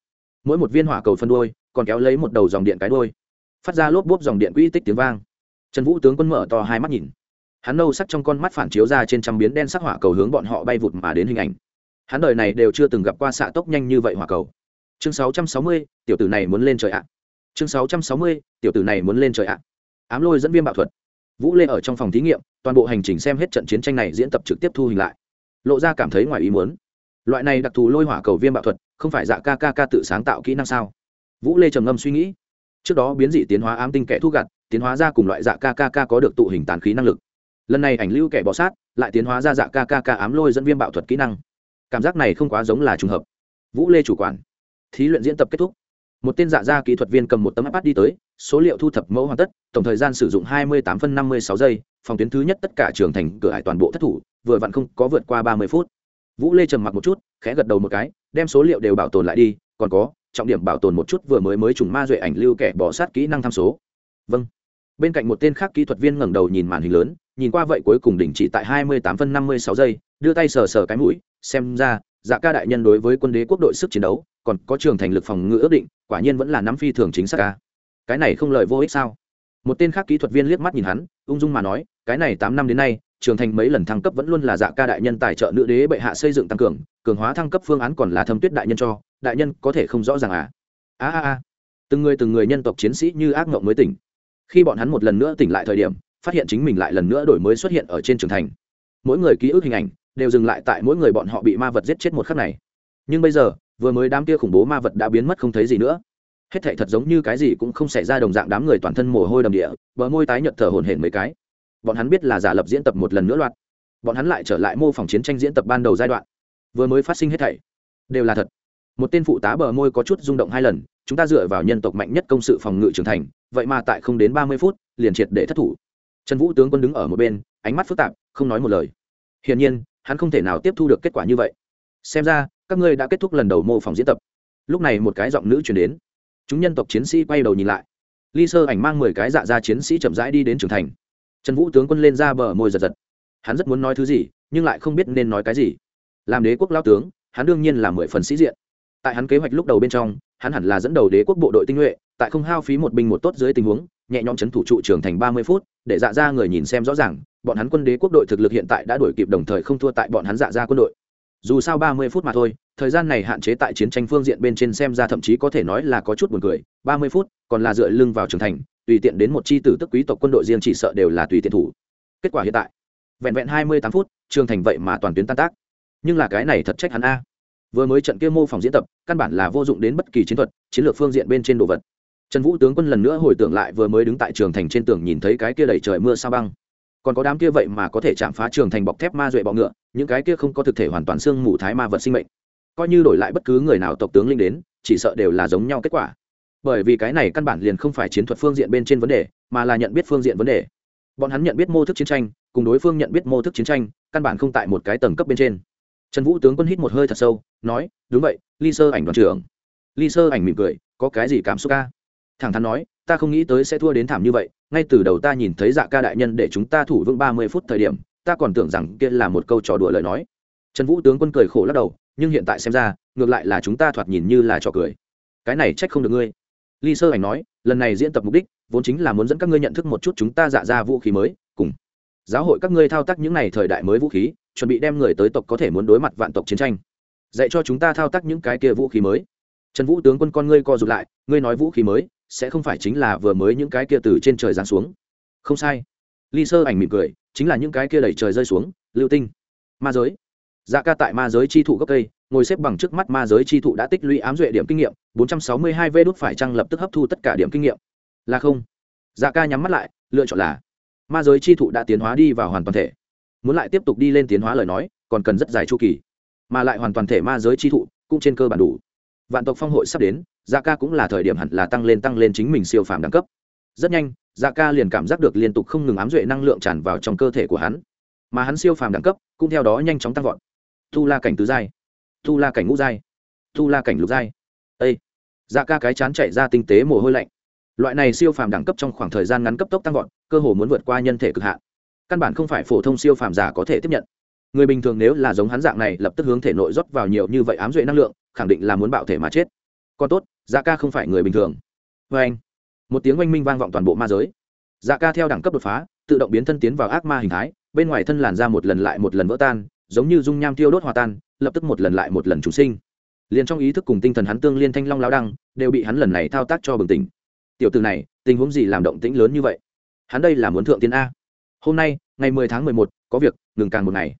A: Mỗi một viên hỏa cầu phân đôi còn kéo lấy một đầu dòng điện cái đôi phát ra lốp bốp dòng điện quỹ tích tiếng vang. Trần vũ tướng quân mở to hai mắt nhìn. Hắn nâu sắc trong con mắt phản chiếu ra trên trăm biến đen sắc hỏa cầu hướng bọn họ bay vụt mà đến hình ảnh. Hắn đời này đều chưa từng gặp qua xạ tốc nhanh như vậy hỏa cầu chương 660, tiểu tử này muốn lên trời ạ. Chương 660, tiểu tử này muốn lên trời ạ. Ám lôi dẫn viêm bạo thuật. Vũ lê ở trong phòng thí nghiệm toàn bộ hành trình xem hết trận chiến tranh này diễn tập trực tiếp thu hình lại. Lộ ra cảm thấy ngoài ý muốn. Loại này đặc thù lôi hỏa cầu viêm bạo thuật không phải dạ ca ca ca tự sáng tạo kỹ năng sao? Vũ lê trầm ngâm suy nghĩ. Trước đó biến dị tiến hóa ám tinh kẻ thu gặt tiến hóa ra cùng loại dạ ca ca ca có được tụ hình tàn khí năng lực. Lần này ảnh lưu kẻ bọ sát lại tiến hóa ra dạ ca ca ca ám lôi dẫn viêm bạo thuật kỹ năng. Cảm giác này không quá giống là trùng hợp. Vũ lê chủ quản thí luyện diễn tập kết thúc. Một tên dạ gia kỹ thuật viên cầm một tấm ipad đi tới, số liệu thu thập mẫu hoàn tất, tổng thời gian sử dụng hai mươi tám phân năm mươi sáu giây, phòng tuyến thứ nhất tất cả trường thành cửa hải toàn bộ thất thủ, vừa vặn không có vượt qua ba mươi phút. Vũ lê trầm mặc một chút, khẽ gật đầu một cái, đem số liệu đều bảo tồn lại đi, còn có, trọng điểm bảo tồn một chút vừa mới mới trùng ma duệ ảnh lưu kẻ bỏ sát kỹ năng tham số. Vâng. Bên cạnh một tên khác kỹ thuật viên ngẩng đầu nhìn màn hình lớn, nhìn qua vậy cuối cùng đỉnh chỉ tại hai mươi tám phân năm mươi sáu giây, đưa tay sờ sờ cái mũi, xem ra dạ ca đại nhân đối với quân đế quốc đội sức chiến đấu, còn có trường thành lực phòng ngự ước định, quả nhiên vẫn là nắm phi thường chính xác ca. Cái này không lời vô ích sao? Một tên khác kỹ thuật viên liếc mắt nhìn hắn, ung dung mà nói, cái này tám năm đến nay, trường thành mấy lần thăng cấp vẫn luôn là dạ ca đại nhân tài trợ nữ đế bệ hạ xây dựng tăng cường cường hóa thăng cấp phương án còn là thâm tuyết đại nhân cho, đại nhân có thể không rõ ràng à? A a a. Từng người từng người nhân tộc chiến sĩ như ác mộng mới tỉnh. Khi bọn hắn một lần nữa tỉnh lại thời điểm, phát hiện chính mình lại lần nữa đổi mới xuất hiện ở trên trường thành. Mỗi người ký ức hình ảnh đều dừng lại tại mỗi người bọn họ bị ma vật giết chết một khắc này. Nhưng bây giờ, vừa mới đám kia khủng bố ma vật đã biến mất không thấy gì nữa. Hết thảy thật giống như cái gì cũng không xảy ra đồng dạng đám người toàn thân mồ hôi đầm địa, bờ môi tái nhợt thở hổn hển mấy cái. Bọn hắn biết là giả lập diễn tập một lần nữa loạt bọn hắn lại trở lại mô phỏng chiến tranh diễn tập ban đầu giai đoạn. Vừa mới phát sinh hết thảy, đều là thật. Một tên phụ tá bờ môi có chút rung động hai lần, chúng ta dựa vào nhân tộc mạnh nhất công sự phòng ngự trưởng thành, vậy mà tại không đến ba mươi phút, liền triệt để thất thủ. Trần vũ tướng quân đứng ở một bên, ánh mắt phức tạp, không nói một lời. Hiển nhiên hắn không thể nào tiếp thu được kết quả như vậy. Xem ra, các ngươi đã kết thúc lần đầu mô phỏng diễn tập. Lúc này một cái giọng nữ chuyển đến. Chúng nhân tộc chiến sĩ quay đầu nhìn lại. Ly sơ ảnh mang mười cái dạ ra chiến sĩ chậm rãi đi đến trưởng thành. Trần vũ tướng quân lên ra bờ môi giật giật. Hắn rất muốn nói thứ gì, nhưng lại không biết nên nói cái gì. Làm đế quốc lao tướng, hắn đương nhiên là mười phần sĩ diện. Tại hắn kế hoạch lúc đầu bên trong, hắn hẳn là dẫn đầu đế quốc bộ đội tinh nhuệ, tại không hao phí một binh một tốt dưới tình huống, nhẹ nhõm chấn thủ trụ trưởng thành ba mươi phút, để dạ ra người nhìn xem rõ ràng bọn hắn quân đế quốc đội thực lực hiện tại đã đuổi kịp đồng thời không thua tại bọn hắn dạ ra quân đội. Dù sao ba mươi phút mà thôi, thời gian này hạn chế tại chiến tranh phương diện bên trên xem ra thậm chí có thể nói là có chút buồn cười. Ba mươi phút, còn là dựa lưng vào trưởng thành, tùy tiện đến một chi tử tức quý tộc quân đội riêng chỉ sợ đều là tùy tiện thủ. Kết quả hiện tại, vẹn vẹn hai mươi tám phút, trường thành vậy mà toàn tuyến tan tác. Nhưng là cái này thật trách hắn a. Vừa mới trận kia mô phỏng diễn tập, căn bản là vô dụng đến bất kỳ chiến thuật, chiến lược phương diện bên trên đồ vật. Trần vũ tướng quân lần nữa hồi tưởng lại vừa mới đứng tại trường thành trên tường nhìn thấy cái kia đẩy trời mưa sao băng còn có đám kia vậy mà có thể chạm phá trường thành bọc thép ma duệ bọ ngựa, những cái kia không có thực thể hoàn toàn xương mù thái ma vật sinh mệnh. Coi như đổi lại bất cứ người nào tộc tướng linh đến, chỉ sợ đều là giống nhau kết quả. Bởi vì cái này căn bản liền không phải chiến thuật phương diện bên trên vấn đề, mà là nhận biết phương diện vấn đề. Bọn hắn nhận biết mô thức chiến tranh, cùng đối phương nhận biết mô thức chiến tranh, căn bản không tại một cái tầng cấp bên trên. Trần vũ tướng quân hít một hơi thật sâu, nói, đúng vậy, ly sơ ảnh đoàn trưởng. Ly sơ ảnh mỉm cười, có cái gì cảm xúc ca thẳng thắn nói ta không nghĩ tới sẽ thua đến thảm như vậy, ngay từ đầu ta nhìn thấy dạ ca đại nhân để chúng ta thủ vững ba mươi phút thời điểm, ta còn tưởng rằng kia là một câu trò đùa lời nói. Trần vũ tướng quân cười khổ lắc đầu, nhưng hiện tại xem ra, ngược lại là chúng ta thoạt nhìn như là trò cười. Cái này trách không được ngươi. Ly sơ ảnh nói, lần này diễn tập mục đích, vốn chính là muốn dẫn các ngươi nhận thức một chút chúng ta dạ ra vũ khí mới, cùng giáo hội các ngươi thao tác những n à y thời đại mới vũ khí, chuẩn bị đem người tới tộc có thể muốn đối mặt vạn tộc chiến tranh. Dạy cho chúng ta thao tác những cái kia vũ khí mới. Trần vũ tướng quân con ngươi co rụt lại, ngươi nói vũ khí mới sẽ không phải chính là vừa mới những cái kia từ trên trời giáng xuống. Không sai. Ly sơ ảnh mỉm cười, chính là những cái kia đẩy trời rơi xuống, lưu tinh. Ma giới. Dạ ca tại ma giới chi thụ gốc cây, ngồi xếp bằng trước mắt ma giới chi thụ đã tích lũy ám duệ điểm kinh nghiệm 462 vê đốt phải chăng lập tức hấp thu tất cả điểm kinh nghiệm. Là không. Dạ ca nhắm mắt lại, lựa chọn là, ma giới chi thụ đã tiến hóa đi vào hoàn toàn thể. Muốn lại tiếp tục đi lên tiến hóa lời nói, còn cần rất dài chu kỳ. Mà lại hoàn toàn thể ma giới chi thụ cũng trên cơ bản đủ. Vạn tộc phong hội sắp đến dạ ca cũng là thời điểm hẳn là tăng lên tăng lên chính mình siêu phàm đẳng cấp. Rất nhanh dạ ca liền cảm giác được liên tục không ngừng ám duệ năng lượng tràn vào trong cơ thể của hắn. Mà hắn siêu phàm đẳng cấp cũng theo đó nhanh chóng tăng vọt. Tu la cảnh tứ giai tu la cảnh ngũ giai tu la cảnh lục giai. Ây dạ ca cái chán chạy ra tinh tế mồ hôi lạnh. Loại này siêu phàm đẳng cấp trong khoảng thời gian ngắn cấp tốc tăng vọt, cơ hồ muốn vượt qua nhân thể cực hạn. Căn bản không phải phổ thông siêu phàm giả có thể tiếp nhận. Người bình thường nếu là giống hắn dạng này lập tức hướng thể nội rót vào nhiều như vậy ám duệ năng lượng, khẳng định là muốn bạo thể mà chết còn tốt dạ ca không phải người bình thường. Vê anh, một tiếng oanh minh vang vọng toàn bộ ma giới. Dạ ca theo đẳng cấp đột phá, tự động biến thân tiến vào ác ma hình thái, bên ngoài thân làn ra một lần lại một lần vỡ tan, giống như dung nham tiêu đốt hòa tan, lập tức một lần lại một lần chủ sinh. Liền trong ý thức cùng tinh thần hắn tương liên thanh long lao đăng, đều bị hắn lần này thao tác cho bừng tỉnh. Tiểu từ này, tình huống gì làm động tĩnh lớn như vậy? Hắn đây là muốn thượng tiên a. Hôm nay, ngày mười tháng mười một, có việc, ngừng càng một ngày.